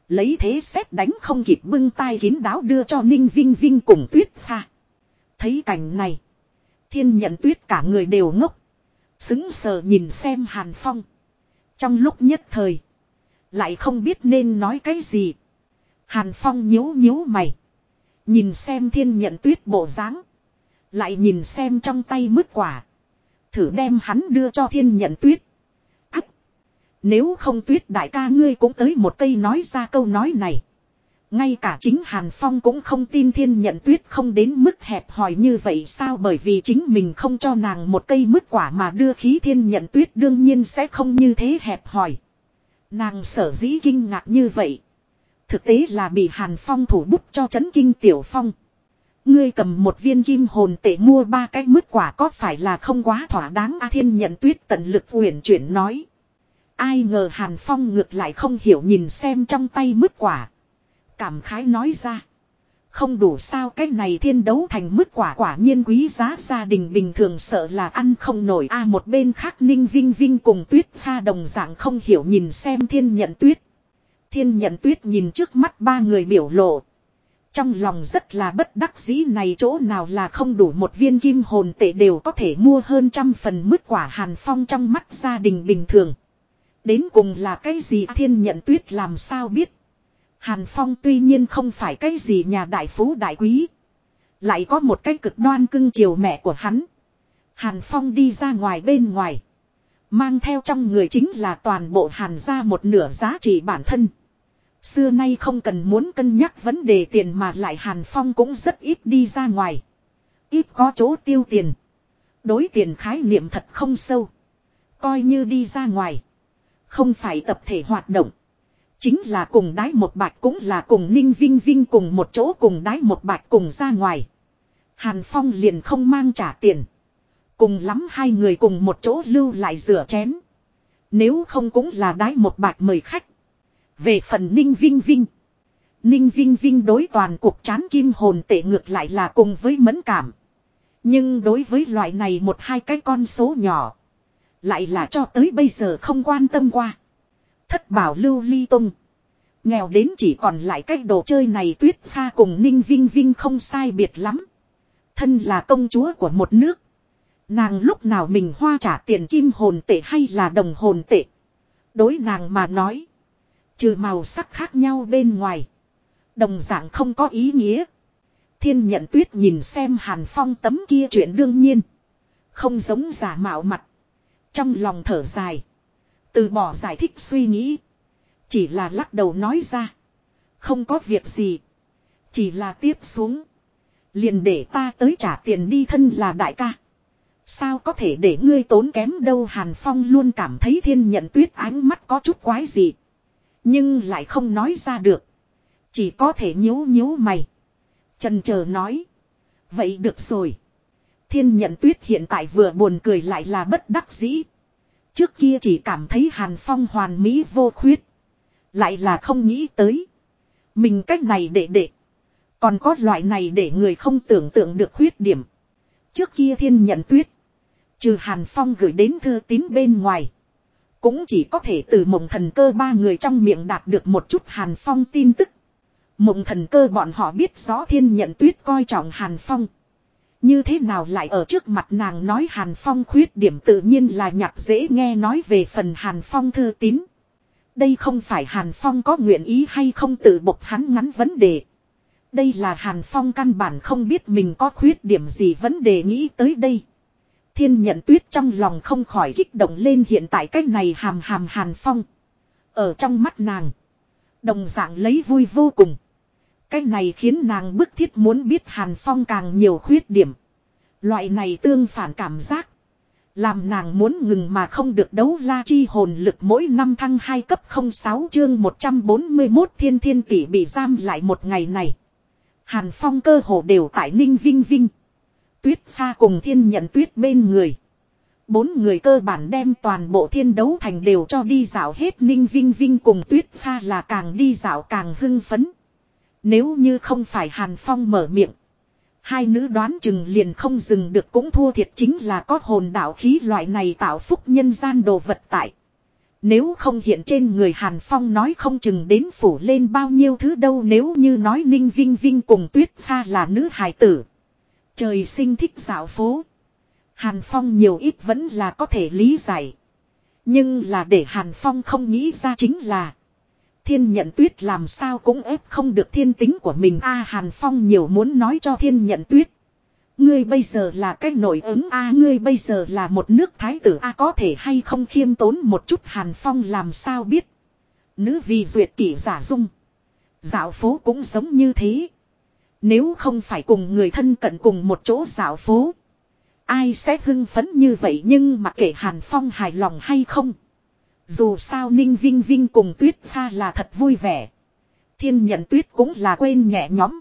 Lấy thế xét đánh không kịp bưng tay kín đáo đưa cho Ninh Vinh Vinh cùng tuyết pha. Thấy cảnh này. Thiên nhận tuyết cả người đều ngốc. Xứng sờ nhìn xem Hàn Phong. Trong lúc nhất thời. Lại không biết nên nói cái gì. Hàn Phong nhíu nhíu mày. Nhìn xem thiên nhận tuyết bộ dáng Lại nhìn xem trong tay mứt quả. Thử đem hắn đưa cho thiên nhận tuyết. Nếu không tuyết đại ca ngươi cũng tới một cây nói ra câu nói này. Ngay cả chính Hàn Phong cũng không tin thiên nhận tuyết không đến mức hẹp hòi như vậy sao bởi vì chính mình không cho nàng một cây mứt quả mà đưa khí thiên nhận tuyết đương nhiên sẽ không như thế hẹp hòi. Nàng sở dĩ kinh ngạc như vậy. Thực tế là bị Hàn Phong thủ bút cho chấn kinh Tiểu Phong. Ngươi cầm một viên kim hồn tệ mua ba cái mứt quả có phải là không quá thỏa đáng A Thiên nhận tuyết tận lực uyển chuyển nói. Ai ngờ Hàn Phong ngược lại không hiểu nhìn xem trong tay mứt quả. Cảm khái nói ra. Không đủ sao cái này thiên đấu thành mứt quả quả nhiên quý giá gia đình bình thường sợ là ăn không nổi a, một bên khác ninh vinh vinh cùng tuyết pha đồng dạng không hiểu nhìn xem thiên nhận tuyết. Thiên nhận tuyết nhìn trước mắt ba người biểu lộ. Trong lòng rất là bất đắc dĩ này chỗ nào là không đủ một viên kim hồn tệ đều có thể mua hơn trăm phần mứt quả hàn phong trong mắt gia đình bình thường. Đến cùng là cái gì thiên nhận tuyết làm sao biết. Hàn Phong tuy nhiên không phải cái gì nhà đại phú đại quý. Lại có một cái cực đoan cưng chiều mẹ của hắn. Hàn Phong đi ra ngoài bên ngoài. Mang theo trong người chính là toàn bộ hàn ra một nửa giá trị bản thân. Xưa nay không cần muốn cân nhắc vấn đề tiền mà lại Hàn Phong cũng rất ít đi ra ngoài. Ít có chỗ tiêu tiền. Đối tiền khái niệm thật không sâu. Coi như đi ra ngoài. Không phải tập thể hoạt động. Chính là cùng đái một bạch cũng là cùng ninh vinh vinh cùng một chỗ cùng đái một bạch cùng ra ngoài. Hàn Phong liền không mang trả tiền. Cùng lắm hai người cùng một chỗ lưu lại rửa chén. Nếu không cũng là đái một bạch mời khách. Về phần ninh vinh vinh. Ninh vinh vinh đối toàn cuộc chán kim hồn tệ ngược lại là cùng với mẫn cảm. Nhưng đối với loại này một hai cái con số nhỏ. Lại là cho tới bây giờ không quan tâm qua. Thất bảo lưu ly tung. Nghèo đến chỉ còn lại cái đồ chơi này tuyết pha cùng ninh vinh vinh không sai biệt lắm. Thân là công chúa của một nước. Nàng lúc nào mình hoa trả tiền kim hồn tệ hay là đồng hồn tệ. Đối nàng mà nói. Trừ màu sắc khác nhau bên ngoài. Đồng dạng không có ý nghĩa. Thiên nhận tuyết nhìn xem hàn phong tấm kia chuyện đương nhiên. Không giống giả mạo mặt. Trong lòng thở dài. Từ bỏ giải thích suy nghĩ. Chỉ là lắc đầu nói ra. Không có việc gì. Chỉ là tiếp xuống. Liền để ta tới trả tiền đi thân là đại ca. Sao có thể để ngươi tốn kém đâu Hàn Phong luôn cảm thấy thiên nhận tuyết ánh mắt có chút quái gì. Nhưng lại không nói ra được. Chỉ có thể nhíu nhíu mày. Trần chờ nói. Vậy được rồi. Thiên nhận tuyết hiện tại vừa buồn cười lại là bất đắc dĩ. Trước kia chỉ cảm thấy Hàn Phong hoàn mỹ vô khuyết. Lại là không nghĩ tới. Mình cách này để để. Còn có loại này để người không tưởng tượng được khuyết điểm. Trước kia thiên nhận tuyết. Trừ Hàn Phong gửi đến thư tín bên ngoài. Cũng chỉ có thể từ mộng thần cơ ba người trong miệng đạt được một chút Hàn Phong tin tức. Mộng thần cơ bọn họ biết rõ thiên nhận tuyết coi trọng Hàn Phong. Như thế nào lại ở trước mặt nàng nói Hàn Phong khuyết điểm tự nhiên là nhặt dễ nghe nói về phần Hàn Phong thư tín. Đây không phải Hàn Phong có nguyện ý hay không tự bộc hắn ngắn vấn đề. Đây là Hàn Phong căn bản không biết mình có khuyết điểm gì vấn đề nghĩ tới đây. Thiên nhận tuyết trong lòng không khỏi kích động lên hiện tại cách này hàm hàm Hàn Phong. Ở trong mắt nàng. Đồng dạng lấy vui vô cùng. Cái này khiến nàng bức thiết muốn biết Hàn Phong càng nhiều khuyết điểm. Loại này tương phản cảm giác. Làm nàng muốn ngừng mà không được đấu la chi hồn lực mỗi năm thăng 2 cấp 06 chương 141 thiên thiên tỷ bị giam lại một ngày này. Hàn Phong cơ hồ đều tại Ninh Vinh Vinh. Tuyết pha cùng thiên nhận tuyết bên người. Bốn người cơ bản đem toàn bộ thiên đấu thành đều cho đi dạo hết Ninh Vinh Vinh cùng tuyết pha là càng đi dạo càng hưng phấn. Nếu như không phải Hàn Phong mở miệng. Hai nữ đoán chừng liền không dừng được cũng thua thiệt chính là có hồn đạo khí loại này tạo phúc nhân gian đồ vật tại. Nếu không hiện trên người Hàn Phong nói không chừng đến phủ lên bao nhiêu thứ đâu nếu như nói Ninh Vinh Vinh cùng Tuyết Pha là nữ hài tử. Trời sinh thích dạo phố. Hàn Phong nhiều ít vẫn là có thể lý giải. Nhưng là để Hàn Phong không nghĩ ra chính là. Thiên nhận tuyết làm sao cũng ép không được thiên tính của mình a Hàn Phong nhiều muốn nói cho thiên nhận tuyết. Ngươi bây giờ là cái nổi ứng a, ngươi bây giờ là một nước thái tử a, có thể hay không khiêm tốn một chút Hàn Phong làm sao biết. Nữ vì duyệt kỷ giả dung. Dạo phố cũng giống như thế. Nếu không phải cùng người thân cận cùng một chỗ dạo phố. Ai sẽ hưng phấn như vậy nhưng mà kể Hàn Phong hài lòng hay không. Dù sao Ninh Vinh Vinh cùng Tuyết Pha là thật vui vẻ. Thiên nhận Tuyết cũng là quên nhẹ nhõm.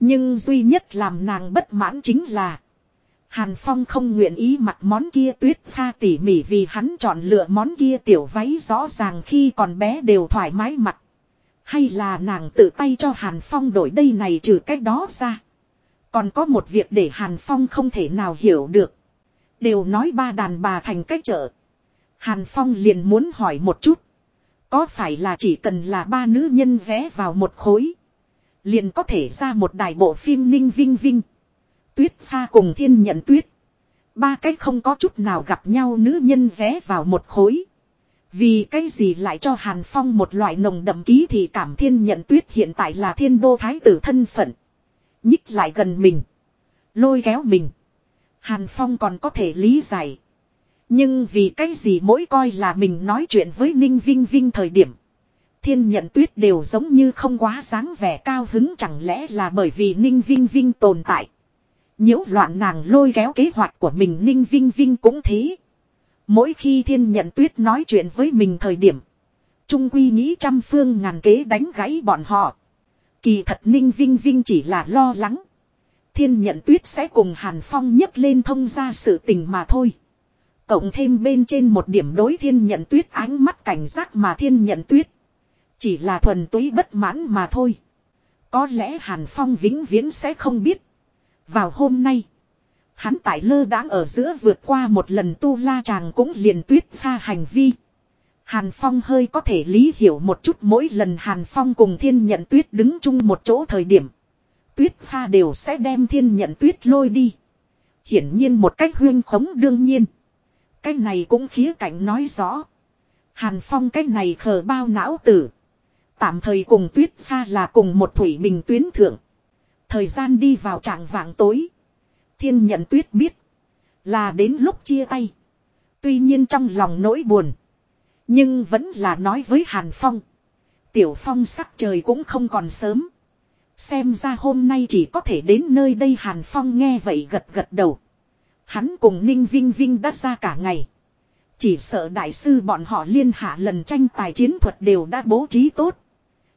Nhưng duy nhất làm nàng bất mãn chính là. Hàn Phong không nguyện ý mặc món kia tuyết pha tỉ mỉ vì hắn chọn lựa món kia tiểu váy rõ ràng khi còn bé đều thoải mái mặc. Hay là nàng tự tay cho Hàn Phong đổi đây này trừ cách đó ra. Còn có một việc để Hàn Phong không thể nào hiểu được. Đều nói ba đàn bà thành cách chợ. Hàn Phong liền muốn hỏi một chút. Có phải là chỉ cần là ba nữ nhân vé vào một khối. Liền có thể ra một đài bộ phim ninh vinh vinh. Tuyết pha cùng thiên nhận tuyết. Ba cái không có chút nào gặp nhau nữ nhân vé vào một khối. Vì cái gì lại cho Hàn Phong một loại nồng đậm ký thì cảm thiên nhận tuyết hiện tại là thiên đô thái tử thân phận. Nhích lại gần mình. Lôi kéo mình. Hàn Phong còn có thể lý giải. Nhưng vì cái gì mỗi coi là mình nói chuyện với Ninh Vinh Vinh thời điểm. Thiên nhận tuyết đều giống như không quá dáng vẻ cao hứng chẳng lẽ là bởi vì Ninh Vinh Vinh tồn tại. nhiễu loạn nàng lôi kéo kế hoạch của mình Ninh Vinh Vinh cũng thế. Mỗi khi thiên nhận tuyết nói chuyện với mình thời điểm. Trung quy nghĩ trăm phương ngàn kế đánh gãy bọn họ. Kỳ thật Ninh Vinh Vinh chỉ là lo lắng. Thiên nhận tuyết sẽ cùng Hàn Phong nhấc lên thông ra sự tình mà thôi. Cộng thêm bên trên một điểm đối thiên nhận tuyết, ánh mắt cảnh giác mà thiên nhận tuyết. Chỉ là thuần túy bất mãn mà thôi. Có lẽ Hàn Phong vĩnh viễn sẽ không biết. Vào hôm nay. Hắn tại lơ đãng ở giữa vượt qua một lần tu la chàng cũng liền tuyết pha hành vi. Hàn Phong hơi có thể lý hiểu một chút mỗi lần Hàn Phong cùng thiên nhận tuyết đứng chung một chỗ thời điểm. Tuyết pha đều sẽ đem thiên nhận tuyết lôi đi. Hiển nhiên một cách huyên khống đương nhiên. Cái này cũng khía cạnh nói rõ. Hàn Phong cái này khờ bao não tử. Tạm thời cùng tuyết pha là cùng một thủy bình tuyến thượng. Thời gian đi vào trạng vạng tối. Thiên nhận tuyết biết. Là đến lúc chia tay. Tuy nhiên trong lòng nỗi buồn. Nhưng vẫn là nói với Hàn Phong. Tiểu Phong sắc trời cũng không còn sớm. Xem ra hôm nay chỉ có thể đến nơi đây Hàn Phong nghe vậy gật gật đầu. Hắn cùng Ninh Vinh Vinh đã ra cả ngày. Chỉ sợ đại sư bọn họ liên hạ lần tranh tài chiến thuật đều đã bố trí tốt.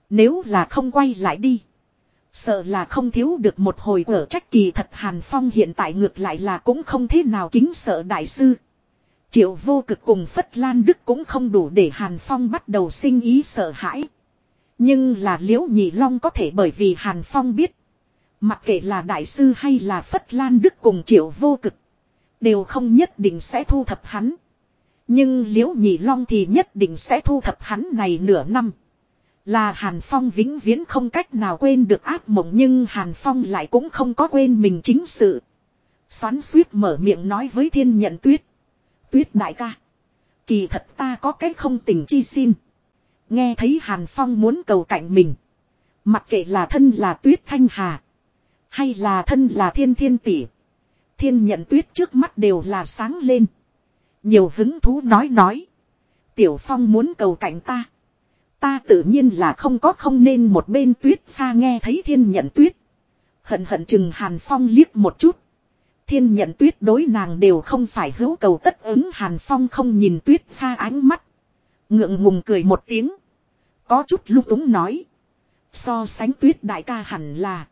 Nếu là không quay lại đi. Sợ là không thiếu được một hồi ở trách kỳ thật Hàn Phong hiện tại ngược lại là cũng không thế nào kính sợ đại sư. Triệu vô cực cùng Phất Lan Đức cũng không đủ để Hàn Phong bắt đầu sinh ý sợ hãi. Nhưng là liễu nhị long có thể bởi vì Hàn Phong biết. Mặc kệ là đại sư hay là Phất Lan Đức cùng triệu vô cực. Đều không nhất định sẽ thu thập hắn. Nhưng liễu nhị long thì nhất định sẽ thu thập hắn này nửa năm. Là Hàn Phong vĩnh viễn không cách nào quên được ác mộng nhưng Hàn Phong lại cũng không có quên mình chính sự. Xoắn suýt mở miệng nói với thiên nhận tuyết. Tuyết đại ca. Kỳ thật ta có cách không tình chi xin. Nghe thấy Hàn Phong muốn cầu cạnh mình. Mặc kệ là thân là tuyết thanh hà. Hay là thân là thiên thiên tỷ. Thiên nhận tuyết trước mắt đều là sáng lên. Nhiều hứng thú nói nói. Tiểu Phong muốn cầu cạnh ta. Ta tự nhiên là không có không nên một bên tuyết pha nghe thấy thiên nhận tuyết. Hận hận chừng Hàn Phong liếc một chút. Thiên nhận tuyết đối nàng đều không phải hữu cầu tất ứng Hàn Phong không nhìn tuyết pha ánh mắt. Ngượng ngùng cười một tiếng. Có chút lúc túng nói. So sánh tuyết đại ca hẳn là.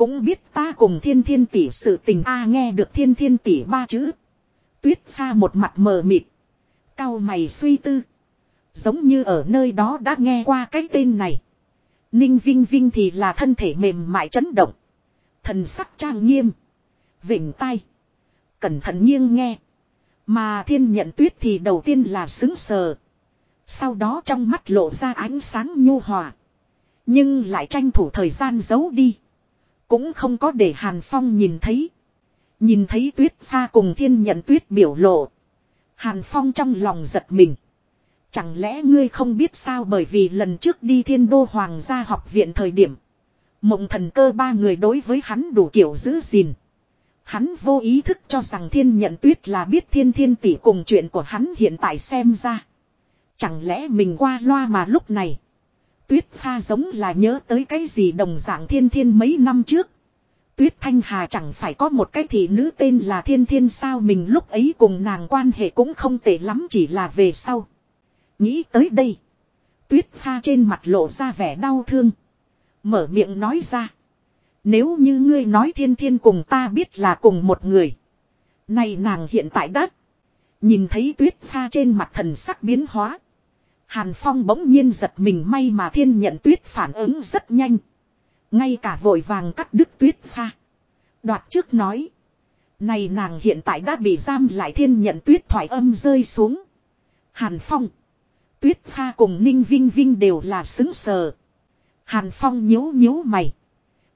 Cũng biết ta cùng thiên thiên tỷ sự tình a nghe được thiên thiên tỷ ba chữ. Tuyết pha một mặt mờ mịt. Cao mày suy tư. Giống như ở nơi đó đã nghe qua cái tên này. Ninh Vinh Vinh thì là thân thể mềm mại chấn động. Thần sắc trang nghiêm. Vịnh tay. Cẩn thận nghiêng nghe. Mà thiên nhận tuyết thì đầu tiên là xứng sờ. Sau đó trong mắt lộ ra ánh sáng nhu hòa. Nhưng lại tranh thủ thời gian giấu đi. Cũng không có để Hàn Phong nhìn thấy. Nhìn thấy tuyết pha cùng thiên nhận tuyết biểu lộ. Hàn Phong trong lòng giật mình. Chẳng lẽ ngươi không biết sao bởi vì lần trước đi thiên đô hoàng gia học viện thời điểm. Mộng thần cơ ba người đối với hắn đủ kiểu giữ gìn. Hắn vô ý thức cho rằng thiên nhận tuyết là biết thiên thiên tỷ cùng chuyện của hắn hiện tại xem ra. Chẳng lẽ mình qua loa mà lúc này. Tuyết pha giống là nhớ tới cái gì đồng dạng thiên thiên mấy năm trước. Tuyết Thanh Hà chẳng phải có một cái thị nữ tên là Thiên Thiên sao mình lúc ấy cùng nàng quan hệ cũng không tệ lắm chỉ là về sau. Nghĩ tới đây. Tuyết pha trên mặt lộ ra vẻ đau thương. Mở miệng nói ra. Nếu như ngươi nói thiên thiên cùng ta biết là cùng một người. Này nàng hiện tại đất. Nhìn thấy tuyết pha trên mặt thần sắc biến hóa. Hàn Phong bỗng nhiên giật mình may mà thiên nhận tuyết phản ứng rất nhanh. Ngay cả vội vàng cắt đứt tuyết pha. Đoạt trước nói. Này nàng hiện tại đã bị giam lại thiên nhận tuyết thoại âm rơi xuống. Hàn Phong. Tuyết pha cùng Ninh Vinh Vinh đều là xứng sờ. Hàn Phong nhíu nhíu mày.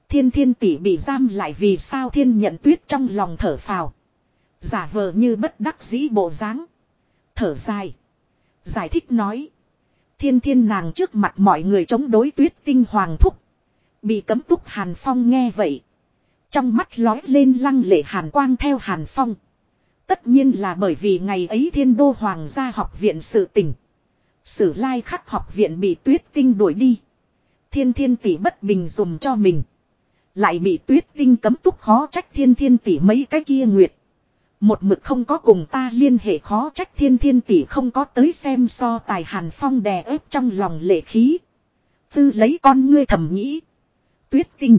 Thiên thiên tỷ bị giam lại vì sao thiên nhận tuyết trong lòng thở phào. Giả vờ như bất đắc dĩ bộ dáng. Thở dài. Giải thích nói. Thiên thiên nàng trước mặt mọi người chống đối tuyết tinh hoàng thúc. Bị cấm túc Hàn Phong nghe vậy. Trong mắt lói lên lăng lệ Hàn Quang theo Hàn Phong. Tất nhiên là bởi vì ngày ấy thiên đô hoàng gia học viện sự tình, Sử lai khắc học viện bị tuyết tinh đuổi đi. Thiên thiên tỷ bất bình dùng cho mình. Lại bị tuyết tinh cấm túc khó trách thiên thiên tỷ mấy cái kia nguyệt. Một mực không có cùng ta liên hệ khó trách thiên thiên tỷ không có tới xem so tài hàn phong đè ép trong lòng lệ khí. Tư lấy con ngươi thầm nghĩ. Tuyết tinh.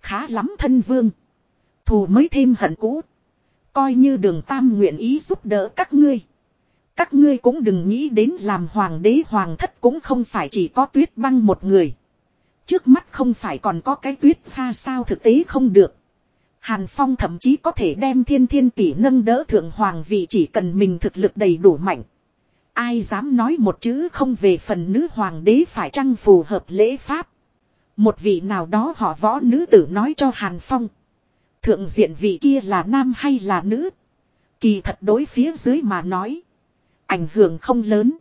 Khá lắm thân vương. Thù mới thêm hận cũ. Coi như đường tam nguyện ý giúp đỡ các ngươi. Các ngươi cũng đừng nghĩ đến làm hoàng đế hoàng thất cũng không phải chỉ có tuyết băng một người. Trước mắt không phải còn có cái tuyết pha sao thực tế không được. Hàn Phong thậm chí có thể đem thiên thiên tỷ nâng đỡ thượng hoàng vì chỉ cần mình thực lực đầy đủ mạnh. Ai dám nói một chữ không về phần nữ hoàng đế phải chăng phù hợp lễ pháp. Một vị nào đó họ võ nữ tử nói cho Hàn Phong. Thượng diện vị kia là nam hay là nữ. Kỳ thật đối phía dưới mà nói. Ảnh hưởng không lớn.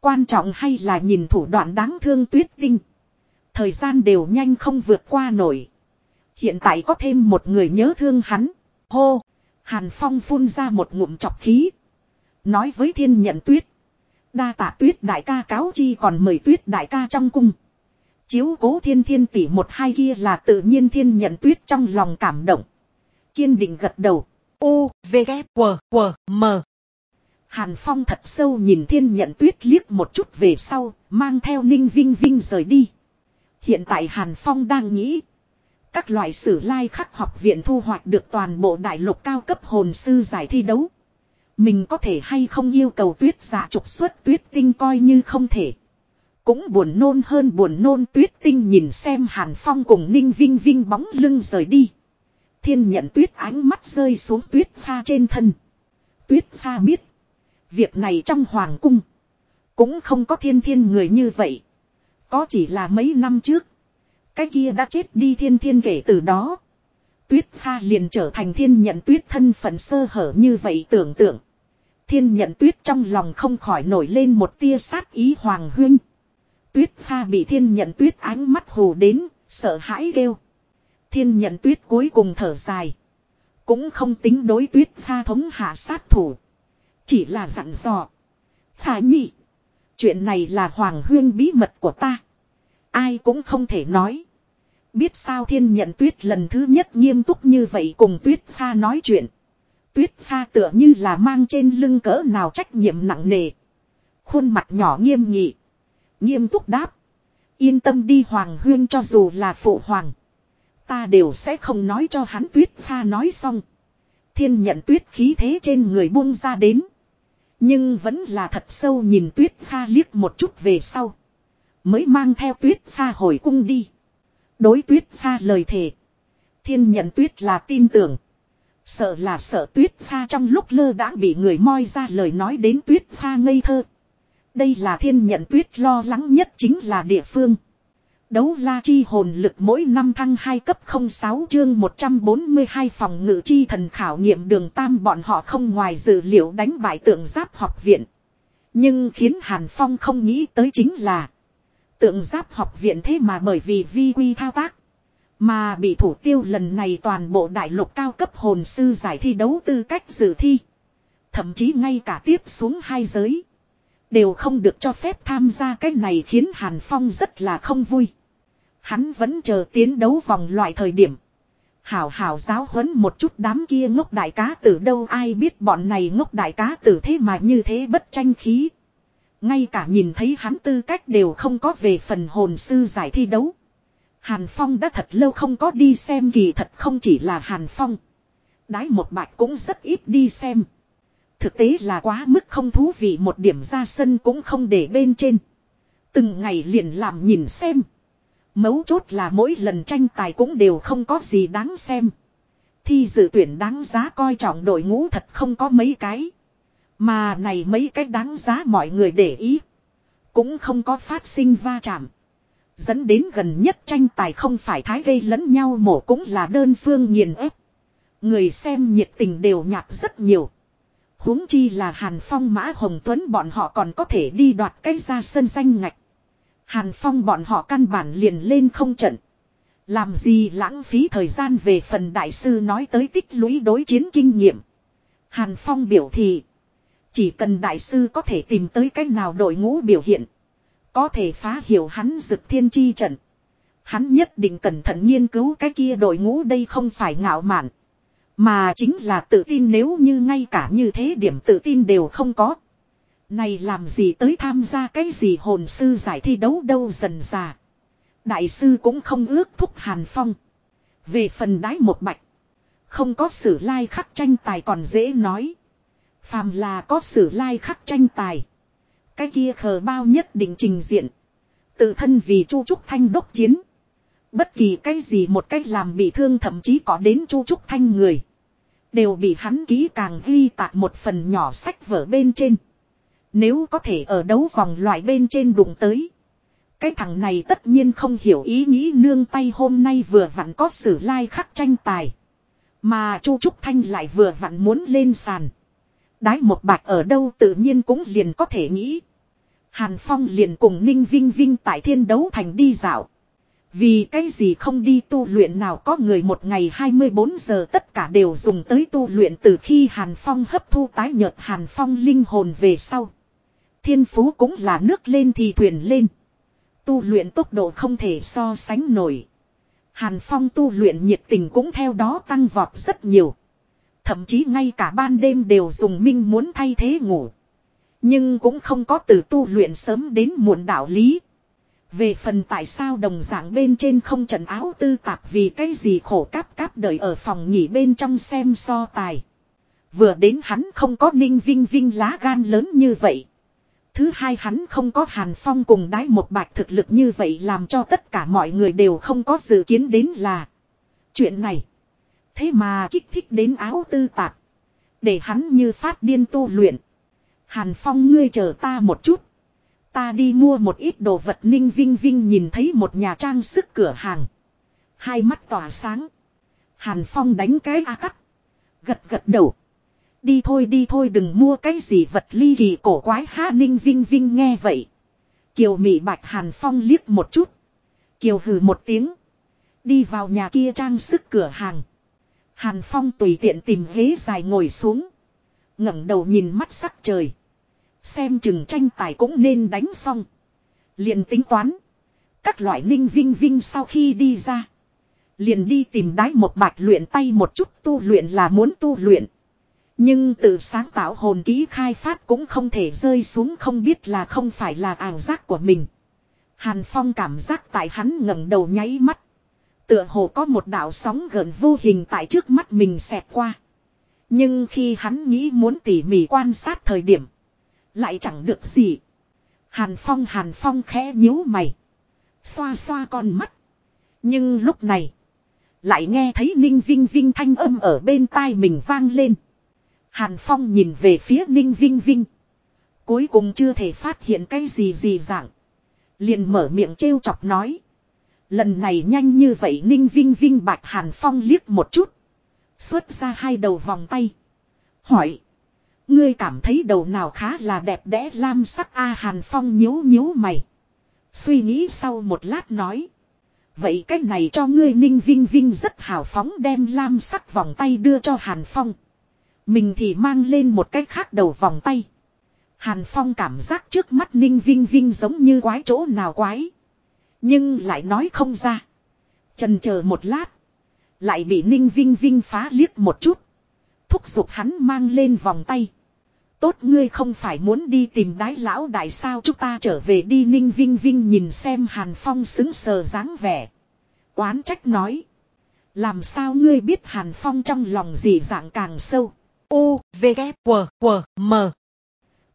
Quan trọng hay là nhìn thủ đoạn đáng thương tuyết tinh. Thời gian đều nhanh không vượt qua nổi. Hiện tại có thêm một người nhớ thương hắn. Hô! Hàn Phong phun ra một ngụm chọc khí. Nói với thiên nhận tuyết. Đa tạ tuyết đại ca cáo chi còn mời tuyết đại ca trong cung. Chiếu cố thiên thiên tỷ một hai kia là tự nhiên thiên nhận tuyết trong lòng cảm động. Kiên định gật đầu. U, V, K, W, W, M. Hàn Phong thật sâu nhìn thiên nhận tuyết liếc một chút về sau, mang theo ninh vinh vinh rời đi. Hiện tại Hàn Phong đang nghĩ. Các loại sử lai khắc học viện thu hoạch được toàn bộ đại lục cao cấp hồn sư giải thi đấu. Mình có thể hay không yêu cầu tuyết giả trục xuất tuyết tinh coi như không thể. Cũng buồn nôn hơn buồn nôn tuyết tinh nhìn xem Hàn Phong cùng Ninh Vinh Vinh bóng lưng rời đi. Thiên nhận tuyết ánh mắt rơi xuống tuyết pha trên thân. Tuyết pha biết. Việc này trong hoàng cung. Cũng không có thiên thiên người như vậy. Có chỉ là mấy năm trước. Cái kia đã chết đi thiên thiên kể từ đó. Tuyết pha liền trở thành thiên nhận tuyết thân phận sơ hở như vậy tưởng tượng. Thiên nhận tuyết trong lòng không khỏi nổi lên một tia sát ý hoàng huynh. Tuyết pha bị thiên nhận tuyết ánh mắt hù đến, sợ hãi kêu. Thiên nhận tuyết cuối cùng thở dài. Cũng không tính đối tuyết pha thống hạ sát thủ. Chỉ là dặn dò. Khả nhị. Chuyện này là hoàng huyên bí mật của ta. Ai cũng không thể nói. Biết sao thiên nhận tuyết lần thứ nhất nghiêm túc như vậy cùng tuyết pha nói chuyện. Tuyết pha tựa như là mang trên lưng cỡ nào trách nhiệm nặng nề. Khuôn mặt nhỏ nghiêm nghị. Nghiêm túc đáp. Yên tâm đi Hoàng Huyên cho dù là phụ hoàng. Ta đều sẽ không nói cho hắn tuyết pha nói xong. Thiên nhận tuyết khí thế trên người buông ra đến. Nhưng vẫn là thật sâu nhìn tuyết pha liếc một chút về sau. Mới mang theo tuyết pha hồi cung đi. Đối tuyết pha lời thề. Thiên nhận tuyết là tin tưởng. Sợ là sợ tuyết pha trong lúc lơ đãng bị người moi ra lời nói đến tuyết pha ngây thơ. Đây là thiên nhận tuyết lo lắng nhất chính là địa phương. Đấu la chi hồn lực mỗi năm thăng 2 cấp 06 chương 142 phòng ngự chi thần khảo nghiệm đường tam bọn họ không ngoài dự liệu đánh bại tượng giáp học viện. Nhưng khiến Hàn Phong không nghĩ tới chính là tượng giáp học viện thế mà bởi vì vi quy thao tác. Mà bị thủ tiêu lần này toàn bộ đại lục cao cấp hồn sư giải thi đấu tư cách dự thi. Thậm chí ngay cả tiếp xuống hai giới. Đều không được cho phép tham gia cái này khiến Hàn Phong rất là không vui. Hắn vẫn chờ tiến đấu vòng loại thời điểm. Hảo hảo giáo huấn một chút đám kia ngốc đại cá tử, đâu ai biết bọn này ngốc đại cá tử thế mà như thế bất tranh khí. Ngay cả nhìn thấy hắn tư cách đều không có về phần hồn sư giải thi đấu. Hàn Phong đã thật lâu không có đi xem kỳ thật không chỉ là Hàn Phong. Đái một bạch cũng rất ít đi xem. Thực tế là quá mức không thú vị một điểm ra sân cũng không để bên trên. Từng ngày liền làm nhìn xem. Mấu chốt là mỗi lần tranh tài cũng đều không có gì đáng xem. Thi dự tuyển đáng giá coi trọng đội ngũ thật không có mấy cái. Mà này mấy cái đáng giá mọi người để ý. Cũng không có phát sinh va chạm. Dẫn đến gần nhất tranh tài không phải thái gây lẫn nhau mổ cũng là đơn phương nghiền ép. Người xem nhiệt tình đều nhạt rất nhiều huống chi là Hàn Phong, Mã Hồng Tuấn bọn họ còn có thể đi đoạt cái ra sân danh ngạch. Hàn Phong bọn họ căn bản liền lên không trận. Làm gì lãng phí thời gian về phần đại sư nói tới tích lũy đối chiến kinh nghiệm. Hàn Phong biểu thị. Chỉ cần đại sư có thể tìm tới cách nào đội ngũ biểu hiện. Có thể phá hiểu hắn dực thiên chi trận. Hắn nhất định cẩn thận nghiên cứu cái kia đội ngũ đây không phải ngạo mạn. Mà chính là tự tin nếu như ngay cả như thế điểm tự tin đều không có. Này làm gì tới tham gia cái gì hồn sư giải thi đấu đâu dần già. Đại sư cũng không ước thúc Hàn Phong. Về phần đái một bạch. Không có sử lai like khắc tranh tài còn dễ nói. Phàm là có sử lai like khắc tranh tài. Cái kia khờ bao nhất định trình diện. Tự thân vì Chu Trúc Thanh đốc chiến. Bất kỳ cái gì một cách làm bị thương thậm chí có đến Chu Trúc Thanh người. Đều bị hắn ký càng ghi tạc một phần nhỏ sách vở bên trên. Nếu có thể ở đấu vòng loại bên trên đụng tới. Cái thằng này tất nhiên không hiểu ý nghĩ nương tay hôm nay vừa vặn có sử lai like khắc tranh tài. Mà Chu Trúc Thanh lại vừa vặn muốn lên sàn. Đái một bạc ở đâu tự nhiên cũng liền có thể nghĩ. Hàn Phong liền cùng Ninh Vinh Vinh tại thiên đấu thành đi dạo. Vì cái gì không đi tu luyện nào có người một ngày 24 giờ tất cả đều dùng tới tu luyện từ khi Hàn Phong hấp thu tái nhợt Hàn Phong linh hồn về sau. Thiên phú cũng là nước lên thì thuyền lên. Tu luyện tốc độ không thể so sánh nổi. Hàn Phong tu luyện nhiệt tình cũng theo đó tăng vọt rất nhiều. Thậm chí ngay cả ban đêm đều dùng minh muốn thay thế ngủ. Nhưng cũng không có từ tu luyện sớm đến muộn đạo lý. Về phần tại sao đồng dạng bên trên không trần áo tư tạp vì cái gì khổ cáp cáp đợi ở phòng nghỉ bên trong xem so tài. Vừa đến hắn không có ninh vinh vinh lá gan lớn như vậy. Thứ hai hắn không có hàn phong cùng đái một bạch thực lực như vậy làm cho tất cả mọi người đều không có dự kiến đến là. Chuyện này. Thế mà kích thích đến áo tư tạp. Để hắn như phát điên tu luyện. Hàn phong ngươi chờ ta một chút. Ta đi mua một ít đồ vật ninh vinh vinh nhìn thấy một nhà trang sức cửa hàng. Hai mắt tỏa sáng. Hàn Phong đánh cái a cắt. Gật gật đầu. Đi thôi đi thôi, đừng mua cái gì vật ly kỳ cổ quái ha, ninh vinh vinh nghe vậy. Kiều Mỹ Bạch Hàn Phong liếc một chút. Kiều hừ một tiếng. Đi vào nhà kia trang sức cửa hàng. Hàn Phong tùy tiện tìm ghế dài ngồi xuống. ngẩng đầu nhìn mắt sắc trời. Xem chừng tranh tài cũng nên đánh xong. liền tính toán. Các loại ninh vinh vinh sau khi đi ra. Liền đi tìm đái một bạch luyện tay một chút tu luyện là muốn tu luyện. Nhưng tự sáng tạo hồn ký khai phát cũng không thể rơi xuống không biết là không phải là ảo giác của mình. Hàn Phong cảm giác tại hắn ngẩng đầu nháy mắt. Tựa hồ có một đạo sóng gần vô hình tại trước mắt mình xẹt qua. Nhưng khi hắn nghĩ muốn tỉ mỉ quan sát thời điểm. Lại chẳng được gì. Hàn Phong Hàn Phong khẽ nhíu mày. Xoa xoa con mắt. Nhưng lúc này. Lại nghe thấy Ninh Vinh Vinh thanh âm ở bên tai mình vang lên. Hàn Phong nhìn về phía Ninh Vinh Vinh. Cuối cùng chưa thể phát hiện cái gì gì dạng. Liền mở miệng trêu chọc nói. Lần này nhanh như vậy Ninh Vinh Vinh bạch Hàn Phong liếc một chút. Xuất ra hai đầu vòng tay. Hỏi. Ngươi cảm thấy đầu nào khá là đẹp đẽ lam sắc A Hàn Phong nhíu nhíu mày. Suy nghĩ sau một lát nói. Vậy cách này cho ngươi Ninh Vinh Vinh rất hào phóng đem lam sắc vòng tay đưa cho Hàn Phong. Mình thì mang lên một cái khác đầu vòng tay. Hàn Phong cảm giác trước mắt Ninh Vinh Vinh giống như quái chỗ nào quái. Nhưng lại nói không ra. Trần chờ một lát. Lại bị Ninh Vinh Vinh phá liếc một chút. Thúc giục hắn mang lên vòng tay. Tốt ngươi không phải muốn đi tìm đái lão đại sao chúng ta trở về đi Ninh Vinh Vinh nhìn xem Hàn Phong xứng sờ dáng vẻ. Oán trách nói. Làm sao ngươi biết Hàn Phong trong lòng gì dạng càng sâu. U, V, K, W, W, M.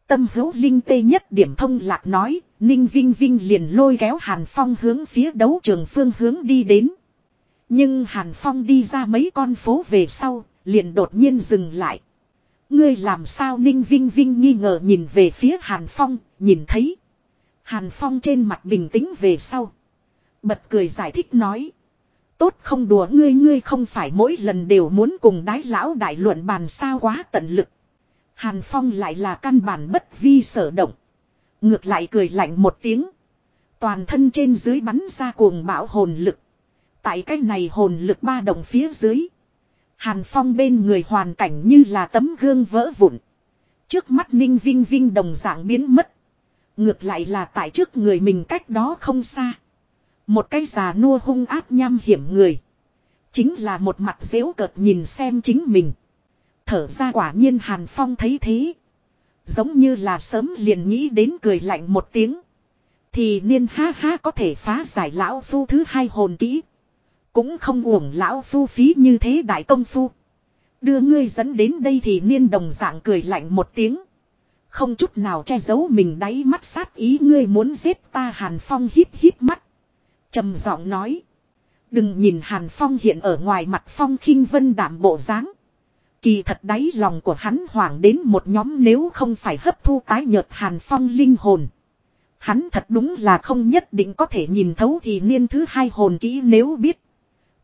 Tâm hữu linh tê nhất điểm thông lạc nói, Ninh Vinh Vinh liền lôi kéo Hàn Phong hướng phía đấu trường phương hướng đi đến. Nhưng Hàn Phong đi ra mấy con phố về sau, liền đột nhiên dừng lại. Ngươi làm sao Ninh Vinh Vinh nghi ngờ nhìn về phía Hàn Phong, nhìn thấy. Hàn Phong trên mặt bình tĩnh về sau. Bật cười giải thích nói. Tốt không đùa ngươi ngươi không phải mỗi lần đều muốn cùng đái lão đại luận bàn sao quá tận lực. Hàn Phong lại là căn bản bất vi sở động. Ngược lại cười lạnh một tiếng. Toàn thân trên dưới bắn ra cuồng bão hồn lực. Tại cái này hồn lực ba đồng phía dưới. Hàn Phong bên người hoàn cảnh như là tấm gương vỡ vụn. Trước mắt Ninh Vinh Vinh đồng dạng biến mất. Ngược lại là tại trước người mình cách đó không xa. Một cái già nua hung áp nham hiểm người. Chính là một mặt dễu cợt nhìn xem chính mình. Thở ra quả nhiên Hàn Phong thấy thế. Giống như là sớm liền nghĩ đến cười lạnh một tiếng. Thì niên ha ha có thể phá giải lão phu thứ hai hồn kỹ. Cũng không uổng lão phu phí như thế đại công phu. Đưa ngươi dẫn đến đây thì niên đồng dạng cười lạnh một tiếng. Không chút nào che giấu mình đáy mắt sát ý ngươi muốn giết ta Hàn Phong hít hít mắt trầm giọng nói. Đừng nhìn Hàn Phong hiện ở ngoài mặt Phong khinh vân đảm bộ dáng. Kỳ thật đáy lòng của hắn hoảng đến một nhóm nếu không phải hấp thu tái nhợt Hàn Phong linh hồn. Hắn thật đúng là không nhất định có thể nhìn thấu thì niên thứ hai hồn kỹ nếu biết.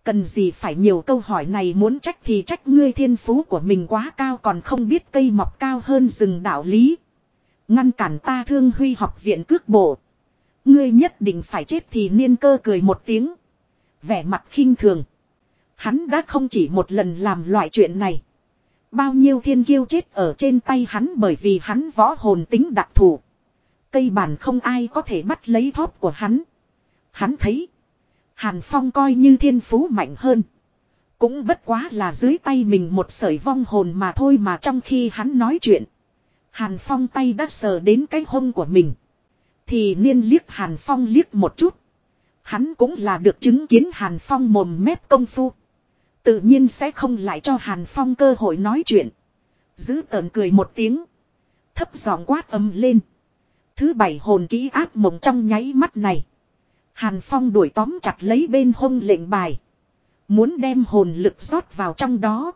Cần gì phải nhiều câu hỏi này muốn trách thì trách ngươi thiên phú của mình quá cao còn không biết cây mọc cao hơn rừng đạo lý. Ngăn cản ta thương huy học viện cước bộ. Ngươi nhất định phải chết thì niên cơ cười một tiếng. Vẻ mặt khinh thường. Hắn đã không chỉ một lần làm loại chuyện này. Bao nhiêu thiên kiêu chết ở trên tay hắn bởi vì hắn võ hồn tính đặc thù. Cây bản không ai có thể bắt lấy thóp của hắn. Hắn thấy. Hàn Phong coi như thiên phú mạnh hơn. Cũng bất quá là dưới tay mình một sợi vong hồn mà thôi mà trong khi hắn nói chuyện. Hàn Phong tay đã sờ đến cái hông của mình. Thì niên liếc Hàn Phong liếc một chút. Hắn cũng là được chứng kiến Hàn Phong mồm mép công phu. Tự nhiên sẽ không lại cho Hàn Phong cơ hội nói chuyện. Giữ tờn cười một tiếng. Thấp giọng quát âm lên. Thứ bảy hồn ký ác mộng trong nháy mắt này. Hàn Phong đuổi tóm chặt lấy bên hông lệnh bài. Muốn đem hồn lực rót vào trong đó.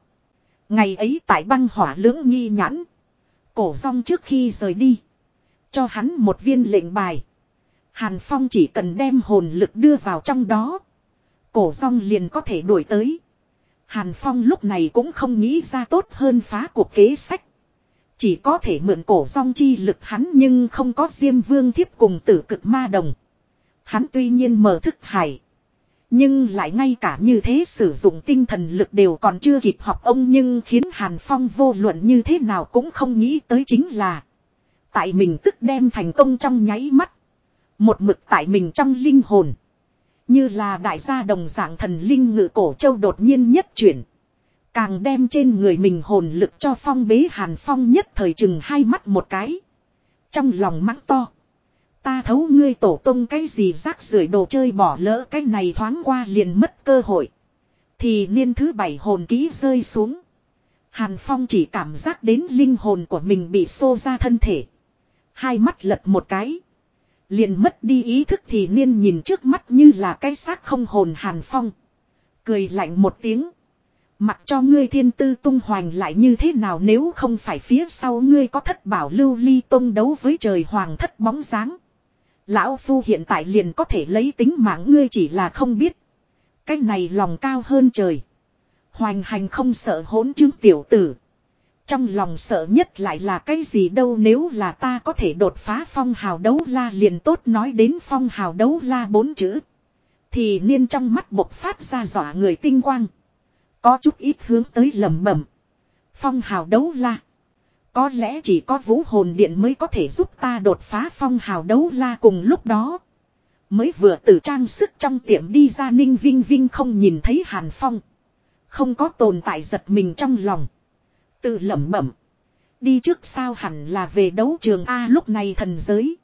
Ngày ấy tại băng hỏa lưỡng nghi nhãn. Cổ rong trước khi rời đi. Cho hắn một viên lệnh bài. Hàn Phong chỉ cần đem hồn lực đưa vào trong đó. Cổ rong liền có thể đuổi tới. Hàn Phong lúc này cũng không nghĩ ra tốt hơn phá cuộc kế sách. Chỉ có thể mượn cổ song chi lực hắn nhưng không có diêm vương thiếp cùng tử cực ma đồng. Hắn tuy nhiên mở thức hải. Nhưng lại ngay cả như thế sử dụng tinh thần lực đều còn chưa kịp học ông nhưng khiến Hàn Phong vô luận như thế nào cũng không nghĩ tới chính là. Tại mình tức đem thành công trong nháy mắt. Một mực tại mình trong linh hồn. Như là đại gia đồng dạng thần linh ngự cổ châu đột nhiên nhất chuyển. Càng đem trên người mình hồn lực cho phong bế hàn phong nhất thời chừng hai mắt một cái. Trong lòng mắng to. Ta thấu ngươi tổ tông cái gì rác rưởi đồ chơi bỏ lỡ cái này thoáng qua liền mất cơ hội. Thì niên thứ bảy hồn ký rơi xuống. Hàn Phong chỉ cảm giác đến linh hồn của mình bị xô ra thân thể. Hai mắt lật một cái. Liền mất đi ý thức thì niên nhìn trước mắt như là cái xác không hồn Hàn Phong. Cười lạnh một tiếng. Mặc cho ngươi thiên tư tung hoành lại như thế nào nếu không phải phía sau ngươi có thất bảo lưu ly tông đấu với trời hoàng thất bóng dáng. Lão Phu hiện tại liền có thể lấy tính mạng ngươi chỉ là không biết. Cái này lòng cao hơn trời. Hoành hành không sợ hỗn chứng tiểu tử. Trong lòng sợ nhất lại là cái gì đâu nếu là ta có thể đột phá phong hào đấu la liền tốt nói đến phong hào đấu la bốn chữ. Thì niên trong mắt bộc phát ra dọa người tinh quang. Có chút ít hướng tới lầm bẩm. Phong hào đấu la. Có lẽ chỉ có vũ hồn điện mới có thể giúp ta đột phá phong hào đấu la cùng lúc đó. Mới vừa từ trang sức trong tiệm đi ra ninh vinh vinh không nhìn thấy hàn phong. Không có tồn tại giật mình trong lòng. Tự lẩm bẩm. Đi trước sao hẳn là về đấu trường A lúc này thần giới.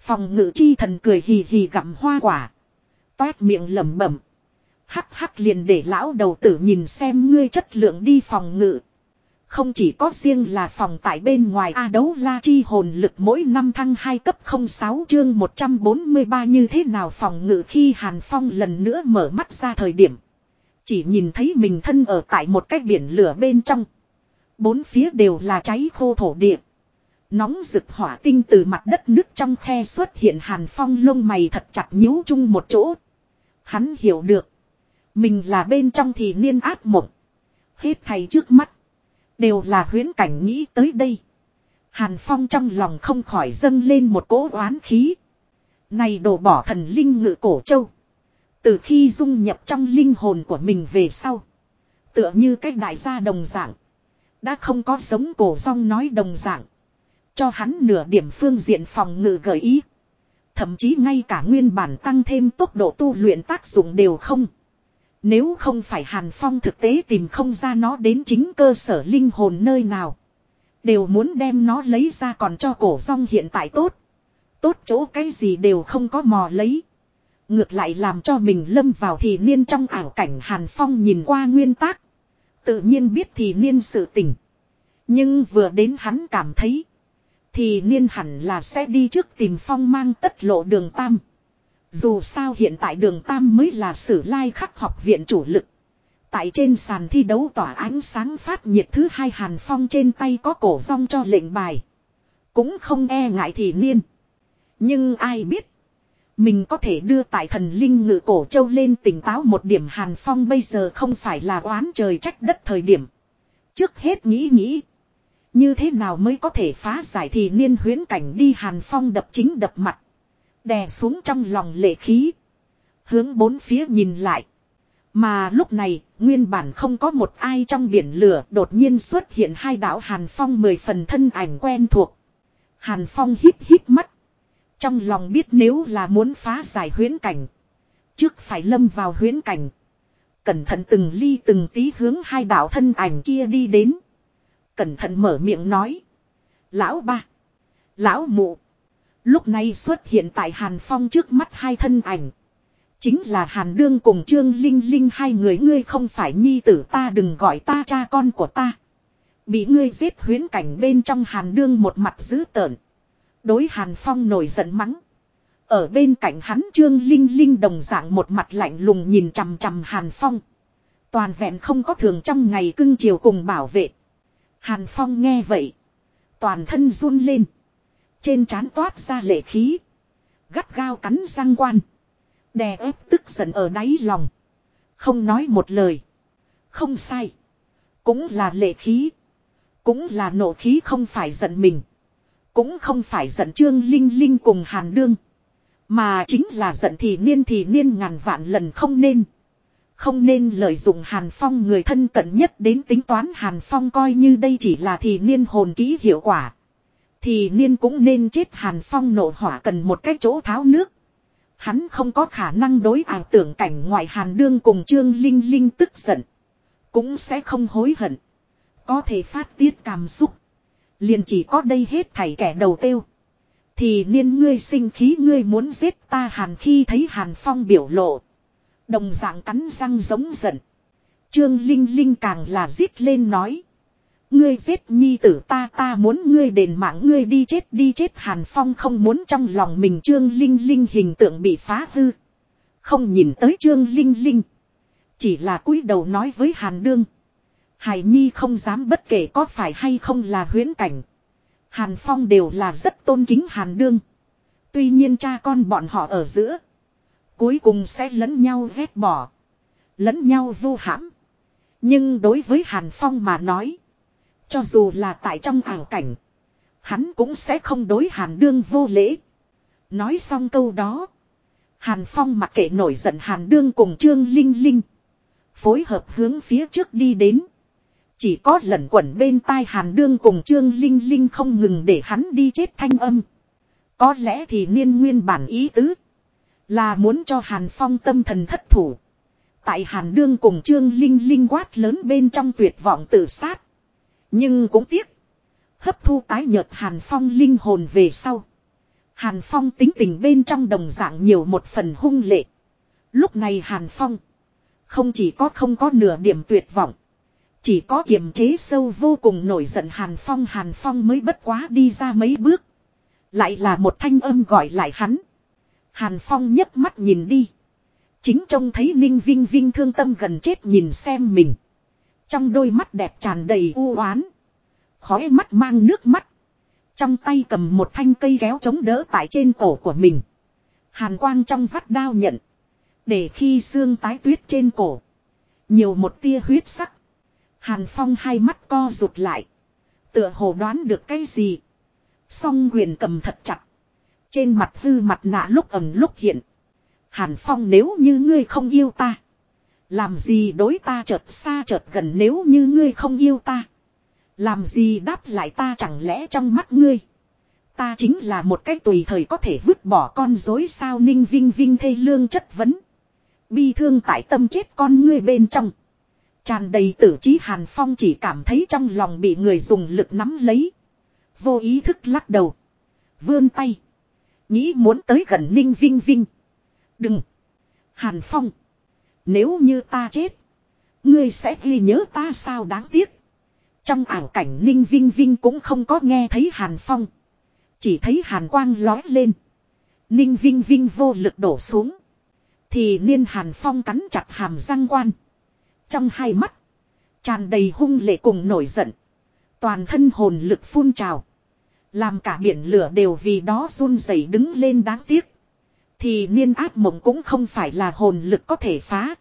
Phòng ngự chi thần cười hì hì gặm hoa quả. Toét miệng lẩm bẩm. Hắc hắc liền để lão đầu tử nhìn xem ngươi chất lượng đi phòng ngự. Không chỉ có riêng là phòng tại bên ngoài A đấu la chi hồn lực mỗi năm thăng 2 cấp 06 chương 143 như thế nào phòng ngự khi Hàn Phong lần nữa mở mắt ra thời điểm. Chỉ nhìn thấy mình thân ở tại một cái biển lửa bên trong. Bốn phía đều là cháy khô thổ địa. Nóng rực hỏa tinh từ mặt đất nước trong khe xuất hiện Hàn Phong lông mày thật chặt nhíu chung một chỗ. Hắn hiểu được. Mình là bên trong thì niên ác mộng. Hết thầy trước mắt. Đều là huyễn cảnh nghĩ tới đây. Hàn Phong trong lòng không khỏi dâng lên một cỗ oán khí. Này đổ bỏ thần linh ngự cổ châu. Từ khi dung nhập trong linh hồn của mình về sau. Tựa như cách đại gia đồng dạng. Đã không có giống cổ song nói đồng dạng. Cho hắn nửa điểm phương diện phòng ngự gợi ý. Thậm chí ngay cả nguyên bản tăng thêm tốc độ tu luyện tác dụng đều không. Nếu không phải Hàn Phong thực tế tìm không ra nó đến chính cơ sở linh hồn nơi nào. Đều muốn đem nó lấy ra còn cho cổ rong hiện tại tốt. Tốt chỗ cái gì đều không có mò lấy. Ngược lại làm cho mình lâm vào thì niên trong ảo cảnh Hàn Phong nhìn qua nguyên tác. Tự nhiên biết thì niên sự tình. Nhưng vừa đến hắn cảm thấy. Thì niên hẳn là sẽ đi trước tìm Phong mang tất lộ đường tam. Dù sao hiện tại đường Tam mới là sử lai khắc học viện chủ lực. Tại trên sàn thi đấu tỏa ánh sáng phát nhiệt thứ hai Hàn Phong trên tay có cổ rong cho lệnh bài. Cũng không e ngại thì niên. Nhưng ai biết. Mình có thể đưa tại thần linh ngự cổ châu lên tỉnh táo một điểm Hàn Phong bây giờ không phải là oán trời trách đất thời điểm. Trước hết nghĩ nghĩ. Như thế nào mới có thể phá giải thì niên huyến cảnh đi Hàn Phong đập chính đập mặt. Đè xuống trong lòng lệ khí. Hướng bốn phía nhìn lại. Mà lúc này, nguyên bản không có một ai trong biển lửa đột nhiên xuất hiện hai đạo Hàn Phong mười phần thân ảnh quen thuộc. Hàn Phong hít hít mắt. Trong lòng biết nếu là muốn phá giải huyến cảnh. Trước phải lâm vào huyến cảnh. Cẩn thận từng ly từng tí hướng hai đạo thân ảnh kia đi đến. Cẩn thận mở miệng nói. Lão ba. Lão mụ. Lúc này xuất hiện tại Hàn Phong trước mắt hai thân ảnh. Chính là Hàn Đương cùng Trương Linh Linh hai người, ngươi không phải nhi tử ta, đừng gọi ta cha con của ta. Bị ngươi giết huyến cảnh bên trong Hàn Đương một mặt dữ tợn. Đối Hàn Phong nổi giận mắng. Ở bên cạnh hắn Trương Linh Linh đồng dạng một mặt lạnh lùng nhìn chằm chằm Hàn Phong. Toàn vẹn không có thường trong ngày cưng chiều cùng bảo vệ. Hàn Phong nghe vậy. Toàn thân run lên. Trên trán toát ra lệ khí. Gắt gao cắn răng quan. Đè ép tức giận ở đáy lòng. Không nói một lời. Không sai. Cũng là lệ khí. Cũng là nộ khí không phải giận mình. Cũng không phải giận Trương Linh Linh cùng Hàn Đương. Mà chính là giận thì niên thì niên ngàn vạn lần không nên. Không nên lợi dụng Hàn Phong người thân cận nhất đến tính toán Hàn Phong coi như đây chỉ là thì niên hồn ký hiệu quả. Thì niên cũng nên chết Hàn Phong nổ hỏa cần một cái chỗ tháo nước. Hắn không có khả năng đối ảo tưởng cảnh ngoại hàn đương cùng Trương Linh Linh tức giận. Cũng sẽ không hối hận. Có thể phát tiết cảm xúc. Liền chỉ có đây hết thảy kẻ đầu tiêu. Thì niên ngươi sinh khí ngươi muốn giết ta hàn khi thấy hàn phong biểu lộ. Đồng dạng cắn răng giống giận. Trương Linh Linh càng là giết lên nói. Ngươi giết nhi tử ta ta muốn ngươi đền mạng ngươi đi chết đi chết Hàn Phong không muốn trong lòng mình Trương Linh Linh hình tượng bị phá hư. Không nhìn tới Trương Linh Linh. Chỉ là cúi đầu nói với Hàn Đương. Hải Nhi không dám bất kể có phải hay không là huyễn cảnh. Hàn Phong đều là rất tôn kính Hàn Đương. Tuy nhiên cha con bọn họ ở giữa. Cuối cùng sẽ lẫn nhau ghét bỏ. Lẫn nhau vô hãm. Nhưng đối với Hàn Phong mà nói. Cho dù là tại trong ảo cảnh. Hắn cũng sẽ không đối Hàn Đương vô lễ. Nói xong câu đó. Hàn Phong mặc kệ nổi giận Hàn Đương cùng Trương Linh Linh. Phối hợp hướng phía trước đi đến. Chỉ có lẩn quẩn bên tai Hàn Đương cùng Trương Linh Linh không ngừng để hắn đi chết thanh âm. Có lẽ thì niên nguyên bản ý tứ. Là muốn cho Hàn Phong tâm thần thất thủ. Tại Hàn Đương cùng Trương Linh Linh quát lớn bên trong tuyệt vọng tự sát. Nhưng cũng tiếc. Hấp thu tái nhợt Hàn Phong linh hồn về sau. Hàn Phong tính tình bên trong đồng dạng nhiều một phần hung lệ. Lúc này Hàn Phong. Không chỉ có không có nửa điểm tuyệt vọng. Chỉ có kiềm chế sâu vô cùng nổi giận Hàn Phong Hàn Phong mới bất quá đi ra mấy bước. Lại là một thanh âm gọi lại hắn. Hàn Phong nhấc mắt nhìn đi. Chính trông thấy Ninh Vinh Vinh thương tâm gần chết nhìn xem mình. Trong đôi mắt đẹp tràn đầy u oán Khói mắt mang nước mắt. Trong tay cầm một thanh cây kéo chống đỡ tại trên cổ của mình. Hàn quang trong vắt đao nhận. Để khi xương tái tuyết trên cổ. Nhiều một tia huyết sắc. Hàn Phong hai mắt co rụt lại. Tựa hồ đoán được cái gì. Song quyền cầm thật chặt. Trên mặt hư mặt nạ lúc ẩm lúc hiện. Hàn Phong nếu như ngươi không yêu ta. Làm gì đối ta chợt xa chợt gần nếu như ngươi không yêu ta. Làm gì đáp lại ta chẳng lẽ trong mắt ngươi. Ta chính là một cái tùy thời có thể vứt bỏ con dối sao ninh vinh vinh thê lương chất vấn. Bi thương tại tâm chết con ngươi bên trong. Tràn đầy tử trí Hàn Phong chỉ cảm thấy trong lòng bị người dùng lực nắm lấy. Vô ý thức lắc đầu. Vươn tay. Nghĩ muốn tới gần ninh vinh vinh. Đừng. Hàn Phong. Nếu như ta chết. Ngươi sẽ ghi nhớ ta sao đáng tiếc. Trong ảo cảnh Ninh Vinh Vinh cũng không có nghe thấy Hàn Phong. Chỉ thấy Hàn Quang lói lên. Ninh Vinh Vinh vô lực đổ xuống. Thì niên Hàn Phong cắn chặt hàm răng quan. Trong hai mắt. Tràn đầy hung lệ cùng nổi giận. Toàn thân hồn lực phun trào. Làm cả biển lửa đều vì đó run rẩy đứng lên đáng tiếc. Thì niên ác mộng cũng không phải là hồn lực có thể phá.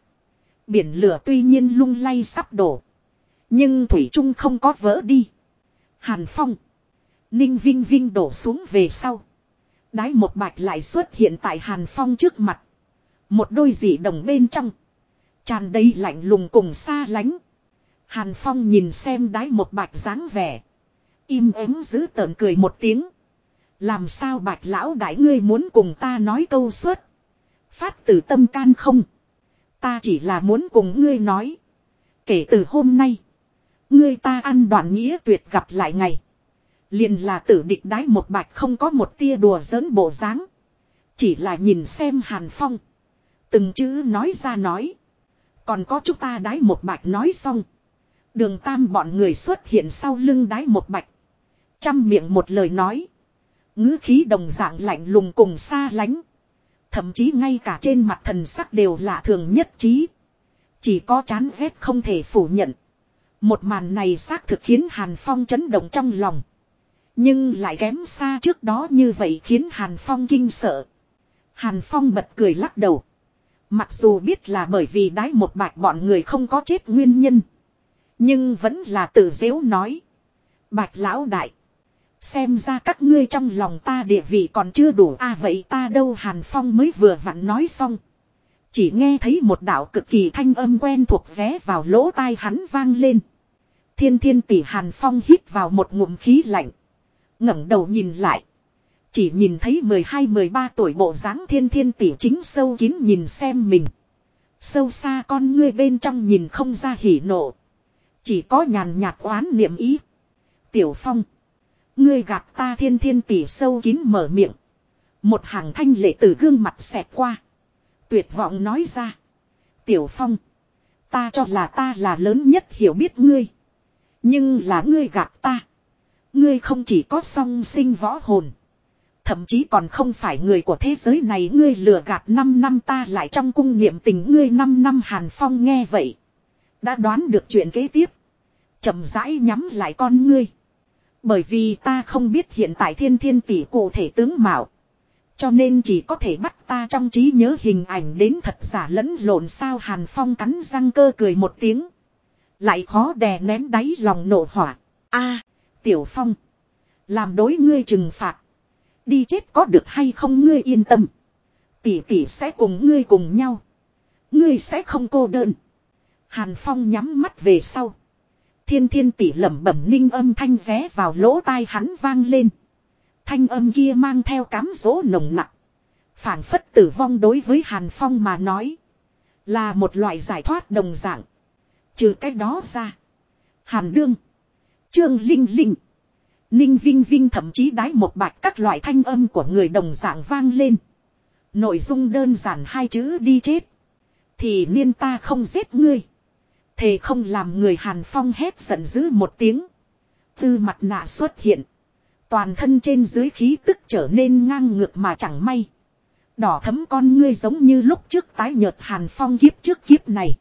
Biển lửa tuy nhiên lung lay sắp đổ. Nhưng Thủy Trung không có vỡ đi. Hàn Phong. Ninh Vinh Vinh đổ xuống về sau. Đái một bạch lại xuất hiện tại Hàn Phong trước mặt. Một đôi dị đồng bên trong. Tràn đầy lạnh lùng cùng xa lánh. Hàn Phong nhìn xem đái một bạch dáng vẻ. Im ắng giữ tợn cười một tiếng. Làm sao bạch lão đại ngươi muốn cùng ta nói câu suốt. Phát từ tâm can không. Ta chỉ là muốn cùng ngươi nói. Kể từ hôm nay. Ngươi ta ăn đoạn nghĩa tuyệt gặp lại ngày. Liền là tử địch đái một bạch không có một tia đùa giỡn bộ dáng. Chỉ là nhìn xem hàn phong. Từng chữ nói ra nói. Còn có chúng ta đái một bạch nói xong. Đường tam bọn người xuất hiện sau lưng đái một bạch. Trăm miệng một lời nói ngữ khí đồng dạng lạnh lùng cùng xa lánh. Thậm chí ngay cả trên mặt thần sắc đều lạ thường nhất trí. Chỉ có chán ghét không thể phủ nhận. Một màn này xác thực khiến Hàn Phong chấn động trong lòng. Nhưng lại kém xa trước đó như vậy khiến Hàn Phong kinh sợ. Hàn Phong bật cười lắc đầu. Mặc dù biết là bởi vì đái một bạch bọn người không có chết nguyên nhân. Nhưng vẫn là tự dễu nói. Bạch lão đại. Xem ra các ngươi trong lòng ta địa vị còn chưa đủ à vậy ta đâu Hàn Phong mới vừa vặn nói xong. Chỉ nghe thấy một đạo cực kỳ thanh âm quen thuộc vé vào lỗ tai hắn vang lên. Thiên thiên tỷ Hàn Phong hít vào một ngụm khí lạnh. ngẩng đầu nhìn lại. Chỉ nhìn thấy 12-13 tuổi bộ dáng thiên thiên tỷ chính sâu kín nhìn xem mình. Sâu xa con ngươi bên trong nhìn không ra hỉ nộ. Chỉ có nhàn nhạt oán niệm ý. Tiểu Phong. Ngươi gạt ta thiên thiên tỷ sâu kín mở miệng. Một hàng thanh lệ từ gương mặt xẹt qua. Tuyệt vọng nói ra. Tiểu Phong. Ta cho là ta là lớn nhất hiểu biết ngươi. Nhưng là ngươi gạt ta. Ngươi không chỉ có song sinh võ hồn. Thậm chí còn không phải người của thế giới này, ngươi lừa gạt 5 năm ta lại trong cung niệm tình ngươi 5 năm Hàn Phong nghe vậy. Đã đoán được chuyện kế tiếp. chậm rãi nhắm lại con ngươi. Bởi vì ta không biết hiện tại thiên thiên tỷ cụ thể tướng mạo. Cho nên chỉ có thể bắt ta trong trí nhớ hình ảnh đến thật giả lẫn lộn sao Hàn Phong cắn răng cơ cười một tiếng. Lại khó đè nén đáy lòng nổ hỏa. a, Tiểu Phong. Làm đối ngươi trừng phạt. Đi chết có được hay không ngươi yên tâm. Tỷ tỷ sẽ cùng ngươi cùng nhau. Ngươi sẽ không cô đơn. Hàn Phong nhắm mắt về sau. Thiên thiên tỷ lẩm bẩm ninh âm thanh ré vào lỗ tai hắn vang lên. Thanh âm kia mang theo cám dỗ nồng nặng. phảng phất tử vong đối với Hàn Phong mà nói. Là một loại giải thoát đồng dạng. Trừ cách đó ra. Hàn Đương. Trương Linh Linh. Ninh Vinh Vinh thậm chí đái một bạch các loại thanh âm của người đồng dạng vang lên. Nội dung đơn giản hai chữ đi chết. Thì niên ta không giết ngươi. Thề không làm người Hàn Phong hét giận dữ một tiếng. Tư mặt nạ xuất hiện. Toàn thân trên dưới khí tức trở nên ngang ngược mà chẳng may. Đỏ thấm con ngươi giống như lúc trước tái nhợt Hàn Phong kiếp trước kiếp này.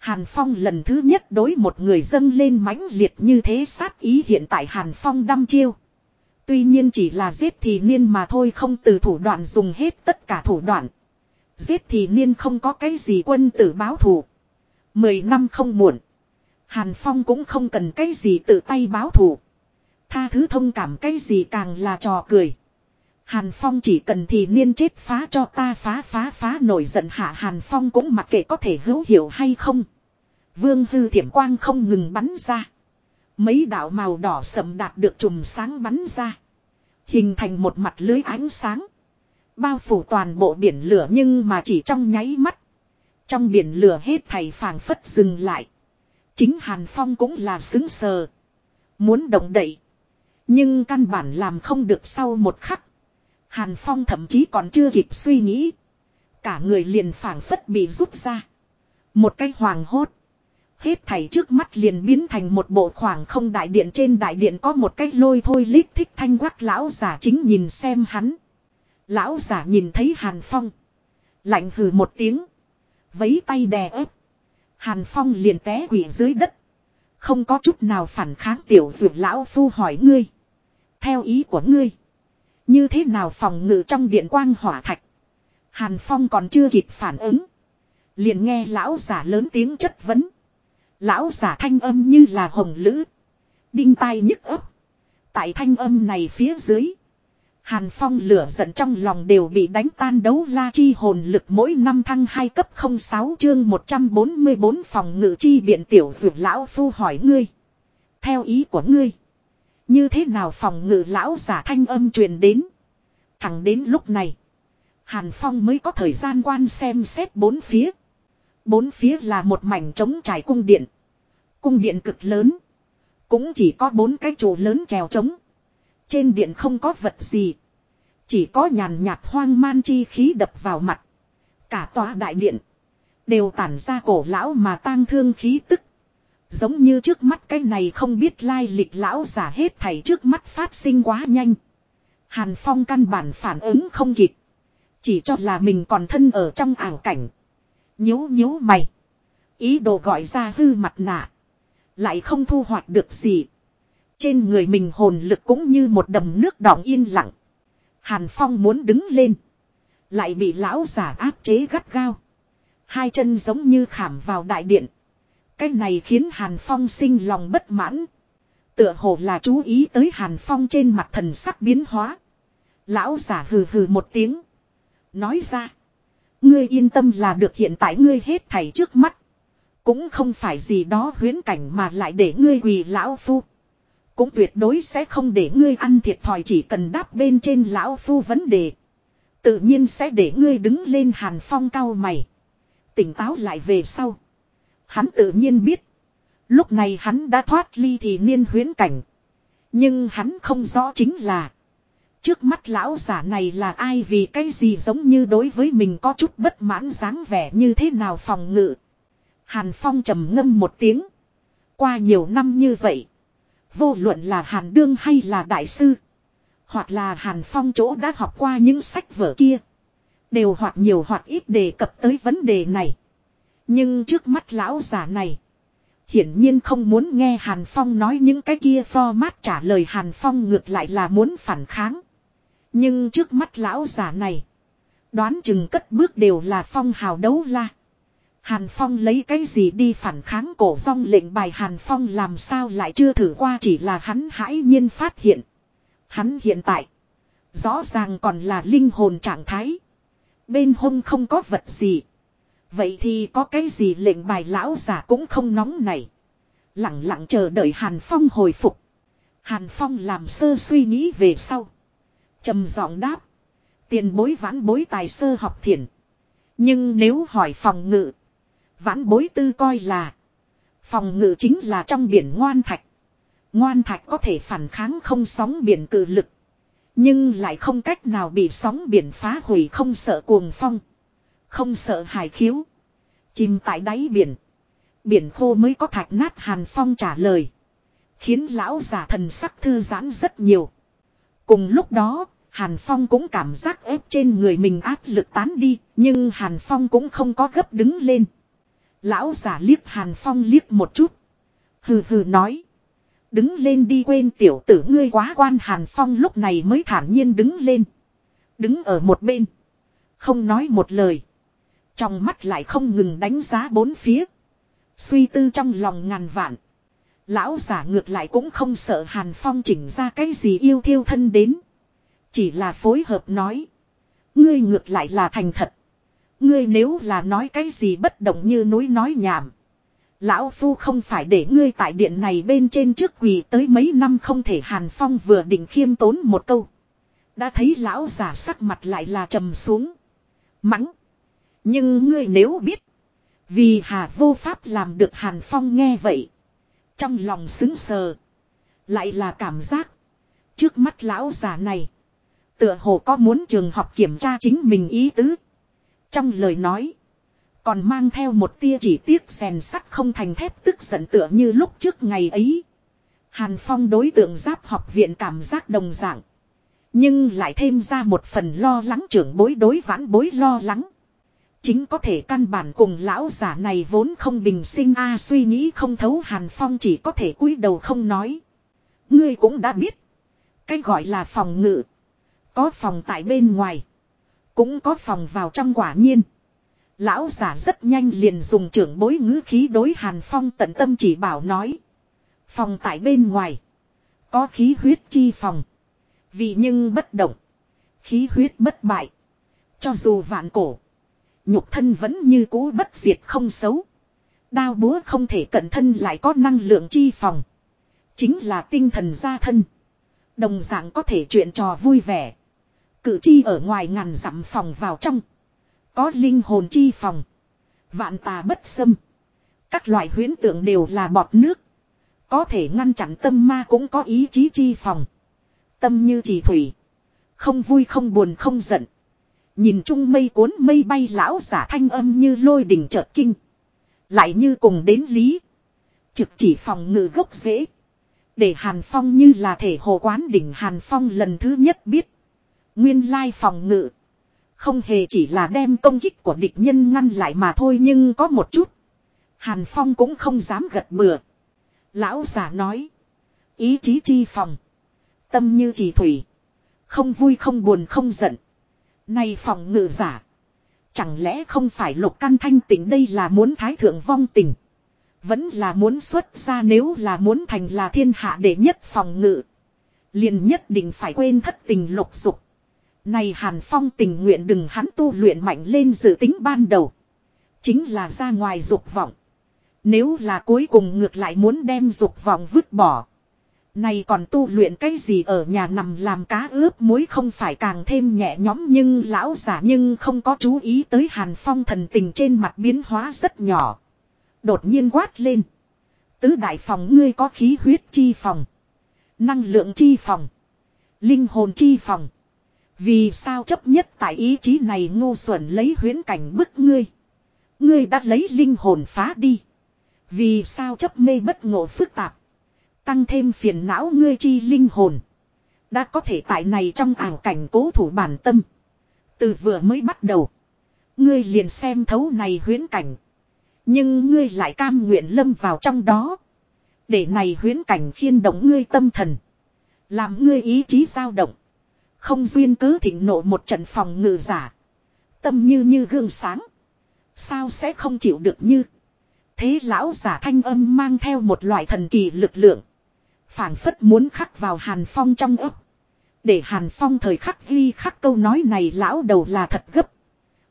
Hàn Phong lần thứ nhất đối một người dâng lên mãnh liệt như thế sát ý hiện tại Hàn Phong đăm chiêu. Tuy nhiên chỉ là giết thì niên mà thôi, không từ thủ đoạn dùng hết tất cả thủ đoạn. Giết thì niên không có cái gì quân tử báo thù. Mười năm không muộn. Hàn Phong cũng không cần cái gì tự tay báo thù. Tha thứ thông cảm cái gì càng là trò cười. Hàn Phong chỉ cần thì niên chết phá cho ta phá phá phá nổi giận hạ Hàn Phong cũng mặc kệ có thể hữu hiệu hay không. Vương hư thiểm quang không ngừng bắn ra. Mấy đạo màu đỏ sầm đạt được chùm sáng bắn ra. Hình thành một mặt lưới ánh sáng. Bao phủ toàn bộ biển lửa nhưng mà chỉ trong nháy mắt. Trong biển lửa hết thầy phàng phất dừng lại. Chính Hàn Phong cũng là xứng sờ. Muốn động đậy. Nhưng căn bản làm không được sau một khắc. Hàn Phong thậm chí còn chưa kịp suy nghĩ. Cả người liền phảng phất bị rút ra. Một cái hoàng hốt. Hết thảy trước mắt liền biến thành một bộ khoảng không đại điện trên đại điện có một cái lôi thôi lít thích thanh quắc lão giả chính nhìn xem hắn. Lão giả nhìn thấy Hàn Phong. Lạnh hừ một tiếng. Vấy tay đè ép. Hàn Phong liền té quỷ dưới đất. Không có chút nào phản kháng tiểu dược lão phu hỏi ngươi. Theo ý của ngươi. Như thế nào phòng ngự trong điện quang hỏa thạch. Hàn Phong còn chưa kịp phản ứng. Liền nghe lão giả lớn tiếng chất vấn. Lão giả thanh âm như là hồng lữ. Đinh tai nhức ấp. Tại thanh âm này phía dưới. Hàn Phong lửa giận trong lòng đều bị đánh tan đấu la chi hồn lực mỗi năm thăng 2 cấp 06 chương 144 phòng ngự chi biện tiểu dược lão phu hỏi ngươi. Theo ý của ngươi. Như thế nào phòng ngự lão giả thanh âm truyền đến. Thẳng đến lúc này. Hàn Phong mới có thời gian quan xem xét bốn phía. Bốn phía là một mảnh trống trải cung điện. Cung điện cực lớn. Cũng chỉ có bốn cái trụ lớn trèo trống. Trên điện không có vật gì. Chỉ có nhàn nhạt hoang man chi khí đập vào mặt. Cả tòa đại điện. Đều tản ra cổ lão mà tang thương khí tức. Giống như trước mắt cái này không biết lai lịch lão giả hết thảy trước mắt phát sinh quá nhanh. Hàn Phong căn bản phản ứng không kịp. Chỉ cho là mình còn thân ở trong ảo cảnh. Nhíu nhíu mày. Ý đồ gọi ra hư mặt nạ. Lại không thu hoạch được gì. Trên người mình hồn lực cũng như một đầm nước đọng yên lặng. Hàn Phong muốn đứng lên. Lại bị lão giả áp chế gắt gao. Hai chân giống như khảm vào đại điện. Cái này khiến Hàn Phong sinh lòng bất mãn. Tựa hồ là chú ý tới Hàn Phong trên mặt thần sắc biến hóa. Lão giả hừ hừ một tiếng. Nói ra. Ngươi yên tâm là được hiện tại ngươi hết thảy trước mắt. Cũng không phải gì đó huyến cảnh mà lại để ngươi quỳ lão phu. Cũng tuyệt đối sẽ không để ngươi ăn thiệt thòi chỉ cần đáp bên trên lão phu vấn đề. Tự nhiên sẽ để ngươi đứng lên hàn phong cao mày. Tỉnh táo lại về sau. Hắn tự nhiên biết. Lúc này hắn đã thoát ly thì niên huyến cảnh. Nhưng hắn không rõ chính là. Trước mắt lão giả này là ai vì cái gì giống như đối với mình có chút bất mãn dáng vẻ như thế nào phòng ngự. Hàn Phong trầm ngâm một tiếng. Qua nhiều năm như vậy. Vô luận là Hàn Đương hay là Đại Sư. Hoặc là Hàn Phong chỗ đã học qua những sách vở kia. Đều hoặc nhiều hoặc ít đề cập tới vấn đề này. Nhưng trước mắt lão giả này. Hiển nhiên không muốn nghe Hàn Phong nói những cái kia format trả lời Hàn Phong ngược lại là muốn phản kháng. Nhưng trước mắt lão giả này. Đoán chừng cất bước đều là phong hào đấu la. Hàn Phong lấy cái gì đi phản kháng cổ rong lệnh bài Hàn Phong làm sao lại chưa thử qua chỉ là hắn hãi nhiên phát hiện. Hắn hiện tại. Rõ ràng còn là linh hồn trạng thái. Bên hông không có vật gì. Vậy thì có cái gì lệnh bài lão giả cũng không nóng này. Lặng lặng chờ đợi Hàn Phong hồi phục. Hàn Phong làm sơ suy nghĩ về sau trầm giọng đáp. Tiền bối vãn bối tài sơ học thiền. Nhưng nếu hỏi phòng ngự. Vãn bối tư coi là. Phòng ngự chính là trong biển ngoan thạch. Ngoan thạch có thể phản kháng không sóng biển cự lực. Nhưng lại không cách nào bị sóng biển phá hủy không sợ cuồng phong. Không sợ hải khiếu. Chìm tại đáy biển. Biển khô mới có thạch nát hàn phong trả lời. Khiến lão giả thần sắc thư giãn rất nhiều. Cùng lúc đó, Hàn Phong cũng cảm giác ép trên người mình áp lực tán đi, nhưng Hàn Phong cũng không có gấp đứng lên. Lão giả liếc Hàn Phong liếc một chút. Hừ hừ nói. Đứng lên đi quên tiểu tử ngươi quá quan Hàn Phong lúc này mới thản nhiên đứng lên. Đứng ở một bên. Không nói một lời. Trong mắt lại không ngừng đánh giá bốn phía. Suy tư trong lòng ngàn vạn. Lão giả ngược lại cũng không sợ Hàn Phong chỉnh ra cái gì yêu thiêu thân đến. Chỉ là phối hợp nói. Ngươi ngược lại là thành thật. Ngươi nếu là nói cái gì bất động như núi nói nhảm. Lão Phu không phải để ngươi tại điện này bên trên trước quỳ tới mấy năm không thể Hàn Phong vừa định khiêm tốn một câu. Đã thấy lão giả sắc mặt lại là trầm xuống. Mắng. Nhưng ngươi nếu biết. Vì Hà vô pháp làm được Hàn Phong nghe vậy. Trong lòng xứng sờ. Lại là cảm giác. Trước mắt lão già này. Tựa hồ có muốn trường học kiểm tra chính mình ý tứ. Trong lời nói. Còn mang theo một tia chỉ tiếc rèn sắt không thành thép tức giận tựa như lúc trước ngày ấy. Hàn Phong đối tượng giáp học viện cảm giác đồng dạng. Nhưng lại thêm ra một phần lo lắng trưởng bối đối vãn bối lo lắng. Chính có thể căn bản cùng lão giả này vốn không bình sinh a suy nghĩ không thấu Hàn Phong chỉ có thể cúi đầu không nói. Ngươi cũng đã biết. Cái gọi là phòng ngự. Có phòng tại bên ngoài. Cũng có phòng vào trong quả nhiên. Lão giả rất nhanh liền dùng trưởng bối ngữ khí đối Hàn Phong tận tâm chỉ bảo nói. Phòng tại bên ngoài. Có khí huyết chi phòng. Vì nhưng bất động. Khí huyết bất bại. Cho dù vạn cổ. Nhục thân vẫn như cũ bất diệt không xấu. Đao búa không thể cận thân lại có năng lượng chi phòng. Chính là tinh thần gia thân. Đồng dạng có thể chuyện trò vui vẻ. Cử chi ở ngoài ngàn dặm phòng vào trong. Có linh hồn chi phòng. Vạn tà bất xâm. Các loại huyến tượng đều là bọt nước. Có thể ngăn chặn tâm ma cũng có ý chí chi phòng. Tâm như chỉ thủy. Không vui không buồn không giận. Nhìn chung mây cuốn mây bay lão giả thanh âm như lôi đỉnh chợt kinh. Lại như cùng đến lý. Trực chỉ phòng ngự gốc dễ. Để Hàn Phong như là thể hồ quán đỉnh Hàn Phong lần thứ nhất biết. Nguyên lai phòng ngự. Không hề chỉ là đem công kích của địch nhân ngăn lại mà thôi nhưng có một chút. Hàn Phong cũng không dám gật bừa. Lão giả nói. Ý chí chi phòng. Tâm như chỉ thủy. Không vui không buồn không giận. Này phòng ngự giả. Chẳng lẽ không phải lục căn thanh tỉnh đây là muốn thái thượng vong tình. Vẫn là muốn xuất ra nếu là muốn thành là thiên hạ đệ nhất phòng ngự. liền nhất định phải quên thất tình lục dục. Này Hàn Phong tình nguyện đừng hắn tu luyện mạnh lên dự tính ban đầu. Chính là ra ngoài dục vọng. Nếu là cuối cùng ngược lại muốn đem dục vọng vứt bỏ. Này còn tu luyện cái gì ở nhà nằm làm cá ướp muối không phải càng thêm nhẹ nhõm nhưng lão giả nhưng không có chú ý tới Hàn Phong thần tình trên mặt biến hóa rất nhỏ. Đột nhiên quát lên. Tứ đại phòng ngươi có khí huyết chi phòng. Năng lượng chi phòng. Linh hồn chi phòng. Vì sao chấp nhất tại ý chí này ngu xuẩn lấy huyễn cảnh bức ngươi. Ngươi đã lấy linh hồn phá đi. Vì sao chấp mê bất ngộ phức tạp. Tăng thêm phiền não ngươi chi linh hồn. Đã có thể tại này trong ảo cảnh cố thủ bản tâm. Từ vừa mới bắt đầu. Ngươi liền xem thấu này huyễn cảnh. Nhưng ngươi lại cam nguyện lâm vào trong đó. Để này huyễn cảnh khiên động ngươi tâm thần. Làm ngươi ý chí dao động. Không duyên cứ thịnh nộ một trận phòng ngự giả. Tâm như như gương sáng. Sao sẽ không chịu được như. Thế lão giả thanh âm mang theo một loại thần kỳ lực lượng phảng phất muốn khắc vào hàn phong trong ấp. Để hàn phong thời khắc ghi khắc câu nói này lão đầu là thật gấp.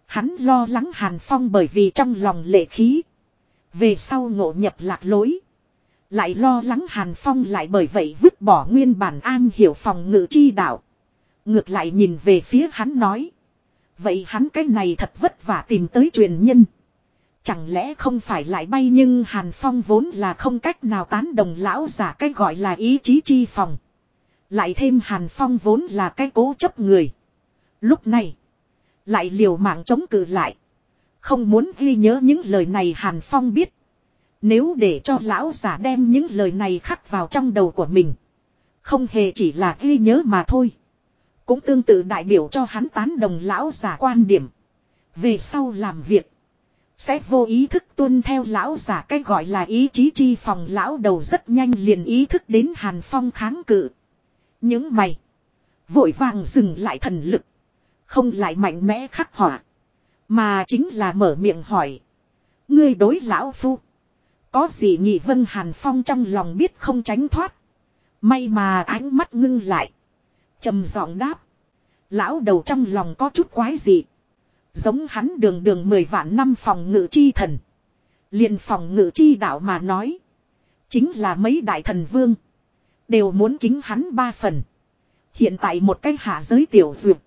Hắn lo lắng hàn phong bởi vì trong lòng lệ khí. Về sau ngộ nhập lạc lối. Lại lo lắng hàn phong lại bởi vậy vứt bỏ nguyên bản an hiểu phòng ngự chi đạo. Ngược lại nhìn về phía hắn nói. Vậy hắn cái này thật vất vả tìm tới truyền nhân. Chẳng lẽ không phải lại bay nhưng Hàn Phong vốn là không cách nào tán đồng lão giả cái gọi là ý chí chi phòng. Lại thêm Hàn Phong vốn là cái cố chấp người. Lúc này. Lại liều mạng chống cự lại. Không muốn ghi nhớ những lời này Hàn Phong biết. Nếu để cho lão giả đem những lời này khắc vào trong đầu của mình. Không hề chỉ là ghi nhớ mà thôi. Cũng tương tự đại biểu cho hắn tán đồng lão giả quan điểm. Về sau làm việc. Sẽ vô ý thức tuân theo lão giả cái gọi là ý chí chi phòng, lão đầu rất nhanh liền ý thức đến Hàn Phong kháng cự. Những mày. Vội vàng dừng lại thần lực. Không lại mạnh mẽ khắc họa. Mà chính là mở miệng hỏi. Ngươi đối lão phu. Có gì nhị vân Hàn Phong trong lòng biết không tránh thoát. May mà ánh mắt ngưng lại, trầm giọng đáp. Lão đầu trong lòng có chút quái gì. Giống hắn đường đường mười vạn năm phòng ngự chi thần. liền phòng ngự chi đạo mà nói. Chính là mấy đại thần vương. Đều muốn kính hắn ba phần. Hiện tại một cái hạ giới tiểu duyệt.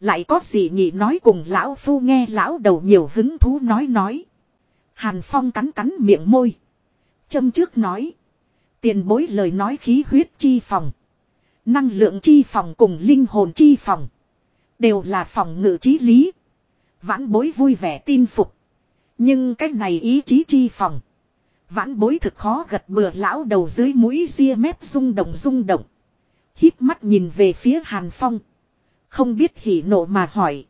Lại có gì nhỉ nói cùng lão phu nghe lão đầu nhiều hứng thú nói nói. Hàn Phong cắn cắn miệng môi. Châm trước nói. Tiền bối lời nói khí huyết chi phòng. Năng lượng chi phòng cùng linh hồn chi phòng. Đều là phòng ngự trí lý. Vãn bối vui vẻ tin phục. Nhưng cái này ý chí chi phòng. Vãn bối thực khó gật bừa lão đầu dưới mũi ria mép rung động rung động. hít mắt nhìn về phía Hàn Phong. Không biết hỉ nộ mà hỏi.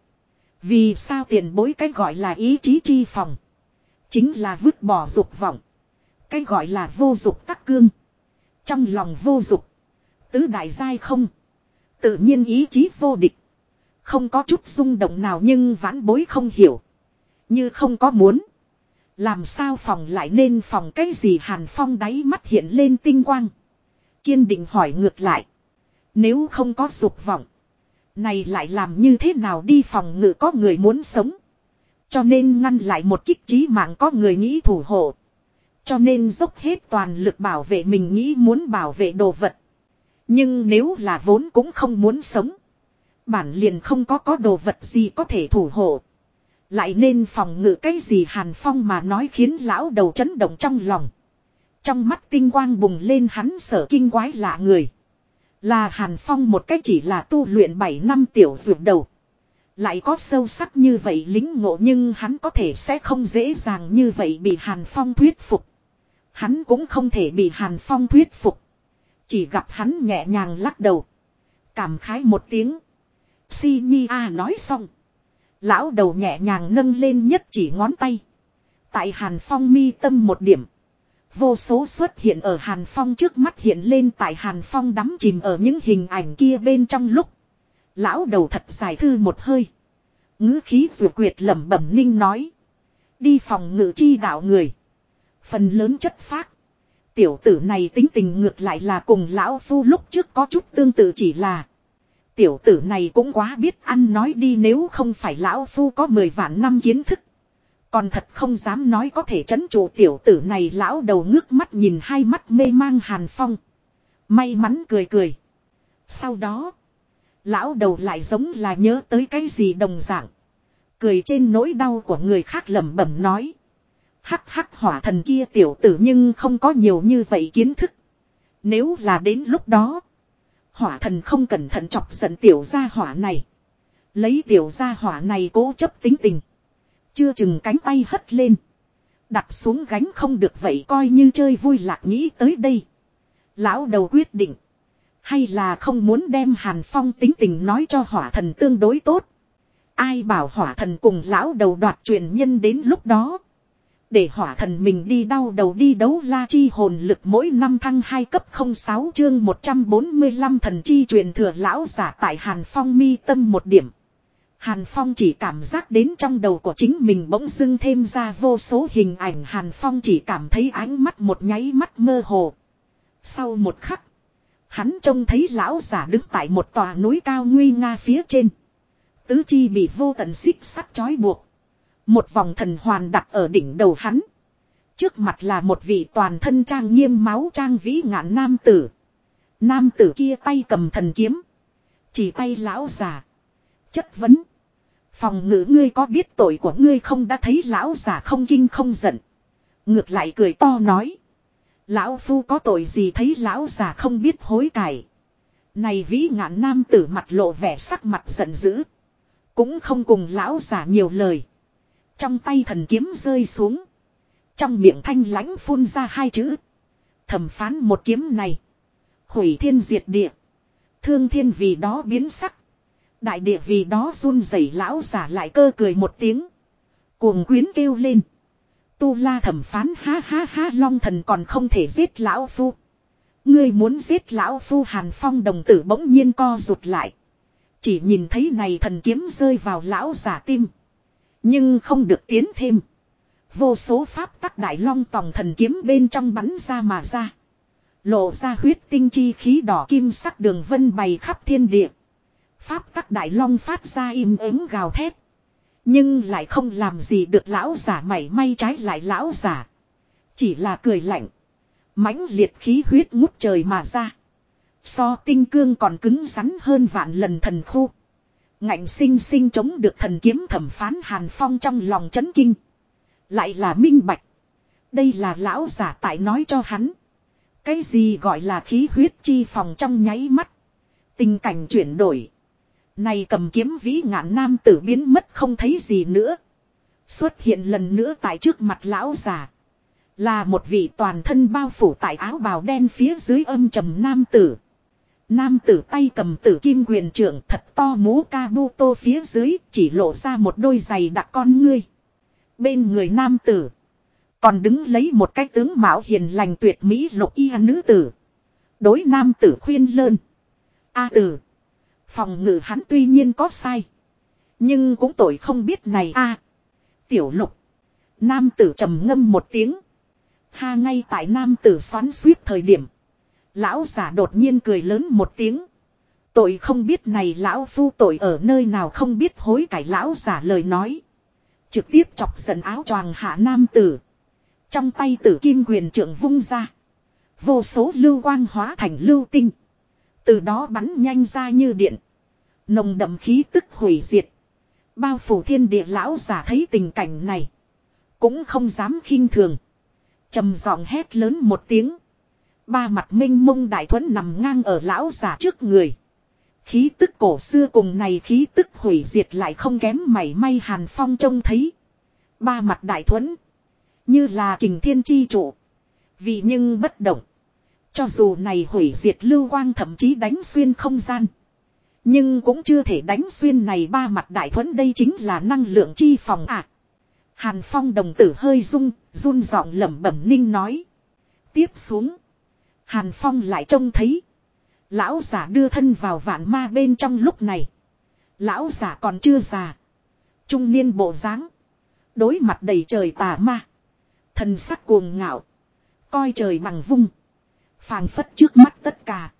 Vì sao tiền bối cái gọi là ý chí chi phòng. Chính là vứt bỏ dục vọng. Cái gọi là vô dục tắc cương. Trong lòng vô dục. Tứ đại giai không. Tự nhiên ý chí vô địch. Không có chút rung động nào nhưng vãn bối không hiểu. Như không có muốn. Làm sao phòng lại nên phòng cái gì hàn phong đáy mắt hiện lên tinh quang. Kiên định hỏi ngược lại. Nếu không có dục vọng. Này lại làm như thế nào đi phòng ngự có người muốn sống. Cho nên ngăn lại một kích trí mạng có người nghĩ thủ hộ. Cho nên dốc hết toàn lực bảo vệ mình nghĩ muốn bảo vệ đồ vật. Nhưng nếu là vốn cũng không muốn sống. Bản liền không có có đồ vật gì có thể thủ hộ. Lại nên phòng ngự cái gì Hàn Phong mà nói khiến lão đầu chấn động trong lòng. Trong mắt tinh quang bùng lên hắn sở kinh quái lạ người. Là Hàn Phong một cách chỉ là tu luyện 7 năm tiểu dược đầu. Lại có sâu sắc như vậy lính ngộ nhưng hắn có thể sẽ không dễ dàng như vậy bị Hàn Phong thuyết phục. Hắn cũng không thể bị Hàn Phong thuyết phục. Chỉ gặp hắn nhẹ nhàng lắc đầu. Cảm khái một tiếng. Si Nhi A nói xong. Lão đầu nhẹ nhàng nâng lên nhất chỉ ngón tay. Tại Hàn Phong mi tâm một điểm. Vô số xuất hiện ở Hàn Phong trước mắt hiện lên tại Hàn Phong đắm chìm ở những hình ảnh kia bên trong lúc. Lão đầu thật dài thư một hơi. ngữ khí dù quyệt lẩm bẩm ninh nói. Đi phòng ngự chi đạo người. Phần lớn chất phác. Tiểu tử này tính tình ngược lại là cùng lão phu lúc trước có chút tương tự chỉ là. Tiểu tử này cũng quá biết ăn nói đi nếu không phải lão phu có 10 vạn năm kiến thức. Còn thật không dám nói có thể chấn trụ tiểu tử này lão đầu ngước mắt nhìn hai mắt mê mang hàn phong. May mắn cười cười. Sau đó. Lão đầu lại giống là nhớ tới cái gì đồng dạng. Cười trên nỗi đau của người khác lẩm bẩm nói. Hắc hắc hỏa thần kia tiểu tử nhưng không có nhiều như vậy kiến thức. Nếu là đến lúc đó. Hỏa thần không cẩn thận chọc giận tiểu gia hỏa này. Lấy tiểu gia hỏa này cố chấp tính tình. Chưa chừng cánh tay hất lên. Đặt xuống gánh không được vậy coi như chơi vui lạc nghĩ tới đây. Lão đầu quyết định. Hay là không muốn đem Hàn Phong tính tình nói cho hỏa thần tương đối tốt. Ai bảo hỏa thần cùng lão đầu đoạt truyền nhân đến lúc đó. Để hỏa thần mình đi đau đầu đi đấu la chi hồn lực mỗi năm thăng 2 cấp 06 chương 145 thần chi truyền thừa lão giả tại Hàn Phong mi tâm một điểm. Hàn Phong chỉ cảm giác đến trong đầu của chính mình bỗng dưng thêm ra vô số hình ảnh Hàn Phong chỉ cảm thấy ánh mắt một nháy mắt mơ hồ. Sau một khắc, hắn trông thấy lão giả đứng tại một tòa núi cao nguy nga phía trên. Tứ chi bị vô tận xích sắt trói buộc. Một vòng thần hoàn đặt ở đỉnh đầu hắn. Trước mặt là một vị toàn thân trang nghiêm máu trang vĩ ngạn nam tử. Nam tử kia tay cầm thần kiếm. Chỉ tay lão già. Chất vấn. Phòng ngữ ngươi có biết tội của ngươi không đã thấy lão già không kinh không giận. Ngược lại cười to nói. Lão phu có tội gì thấy lão già không biết hối cải. Này vĩ ngạn nam tử mặt lộ vẻ sắc mặt giận dữ. Cũng không cùng lão già nhiều lời. Trong tay thần kiếm rơi xuống. Trong miệng thanh lãnh phun ra hai chữ. Thẩm phán một kiếm này. Hủy thiên diệt địa. Thương thiên vì đó biến sắc. Đại địa vì đó run rẩy lão giả lại cơ cười một tiếng. Cuồng quyến kêu lên. Tu la thẩm phán ha ha ha long thần còn không thể giết lão phu. Ngươi muốn giết lão phu hàn phong đồng tử bỗng nhiên co rụt lại. Chỉ nhìn thấy này thần kiếm rơi vào lão giả tim. Nhưng không được tiến thêm. Vô số pháp tắc đại long tòng thần kiếm bên trong bắn ra mà ra. Lộ ra huyết tinh chi khí đỏ kim sắc đường vân bày khắp thiên địa. Pháp tắc đại long phát ra im ắng gào thét. Nhưng lại không làm gì được lão giả mảy may trái lại lão giả. Chỉ là cười lạnh. mãnh liệt khí huyết ngút trời mà ra. So tinh cương còn cứng rắn hơn vạn lần thần khu. Ngạnh sinh sinh chống được thần kiếm thẩm phán Hàn Phong trong lòng chấn kinh. Lại là minh bạch. Đây là lão giả tại nói cho hắn. Cái gì gọi là khí huyết chi phòng trong nháy mắt. Tình cảnh chuyển đổi. Này cầm kiếm vĩ ngạn nam tử biến mất không thấy gì nữa. Xuất hiện lần nữa tại trước mặt lão già. Là một vị toàn thân bao phủ tại áo bào đen phía dưới âm trầm nam tử. Nam tử tay cầm tử kim quyền trưởng thật to mũ ca bu tô phía dưới, chỉ lộ ra một đôi giày đặc con ngươi. Bên người nam tử. Còn đứng lấy một cái tướng mạo hiền lành tuyệt mỹ lục y nữ tử. Đối nam tử khuyên lơn. A tử. Phòng ngự hắn tuy nhiên có sai. Nhưng cũng tội không biết này a Tiểu lục. Nam tử trầm ngâm một tiếng. Ha ngay tại nam tử xoắn suýt thời điểm. Lão giả đột nhiên cười lớn một tiếng. Tội không biết này lão phu tội ở nơi nào không biết hối cải lão giả lời nói. Trực tiếp chọc giận áo choàng hạ nam tử. Trong tay tử kim quyền trưởng vung ra. Vô số lưu quang hóa thành lưu tinh. Từ đó bắn nhanh ra như điện. Nồng đậm khí tức hủy diệt. Bao phủ thiên địa lão giả thấy tình cảnh này. Cũng không dám khinh thường. trầm giọng hét lớn một tiếng. Ba mặt minh mông đại thuẫn nằm ngang ở lão giả trước người. Khí tức cổ xưa cùng này khí tức hủy diệt lại không kém mảy may hàn phong trông thấy. Ba mặt đại thuẫn. Như là kình thiên chi trụ. Vì nhưng bất động. Cho dù này hủy diệt lưu quang thậm chí đánh xuyên không gian. Nhưng cũng chưa thể đánh xuyên này ba mặt đại thuẫn đây chính là năng lượng chi phòng à. Hàn Phong đồng tử hơi rung, run giọng lẩm bẩm ninh nói. Tiếp xuống. Hàn Phong lại trông thấy. Lão giả đưa thân vào vạn ma bên trong lúc này. Lão giả còn chưa già. Trung niên bộ dáng Đối mặt đầy trời tà ma. Thần sắc cuồng ngạo. Coi trời bằng vung. phảng phất trước mắt tất cả.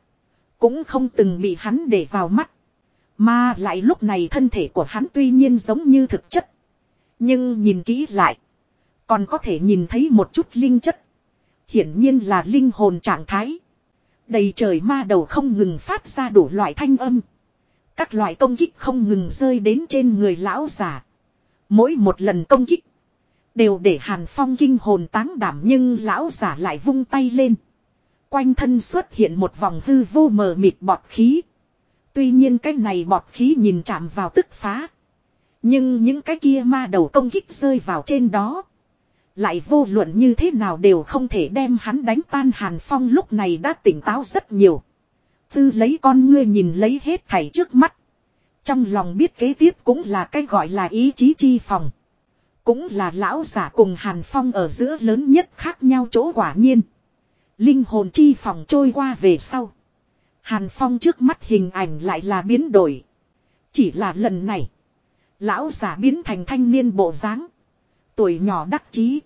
Cũng không từng bị hắn để vào mắt. Mà lại lúc này thân thể của hắn tuy nhiên giống như thực chất. Nhưng nhìn kỹ lại. Còn có thể nhìn thấy một chút linh chất. Hiển nhiên là linh hồn trạng thái. Đầy trời ma đầu không ngừng phát ra đủ loại thanh âm. Các loại công kích không ngừng rơi đến trên người lão giả. Mỗi một lần công kích. Đều để Hàn Phong kinh hồn táng đảm nhưng lão giả lại vung tay lên. Quanh thân xuất hiện một vòng hư vô mờ mịt bọt khí. Tuy nhiên cái này bọt khí nhìn chạm vào tức phá. Nhưng những cái kia ma đầu công kích rơi vào trên đó. Lại vô luận như thế nào đều không thể đem hắn đánh tan Hàn Phong lúc này đã tỉnh táo rất nhiều. Tư lấy con ngươi nhìn lấy hết thảy trước mắt. Trong lòng biết kế tiếp cũng là cái gọi là ý chí chi phòng. Cũng là lão giả cùng Hàn Phong ở giữa lớn nhất khác nhau chỗ quả nhiên. Linh hồn chi phòng trôi qua về sau. Hàn Phong trước mắt hình ảnh lại là biến đổi. Chỉ là lần này. Lão giả biến thành thanh niên bộ dáng Tuổi nhỏ đắc chí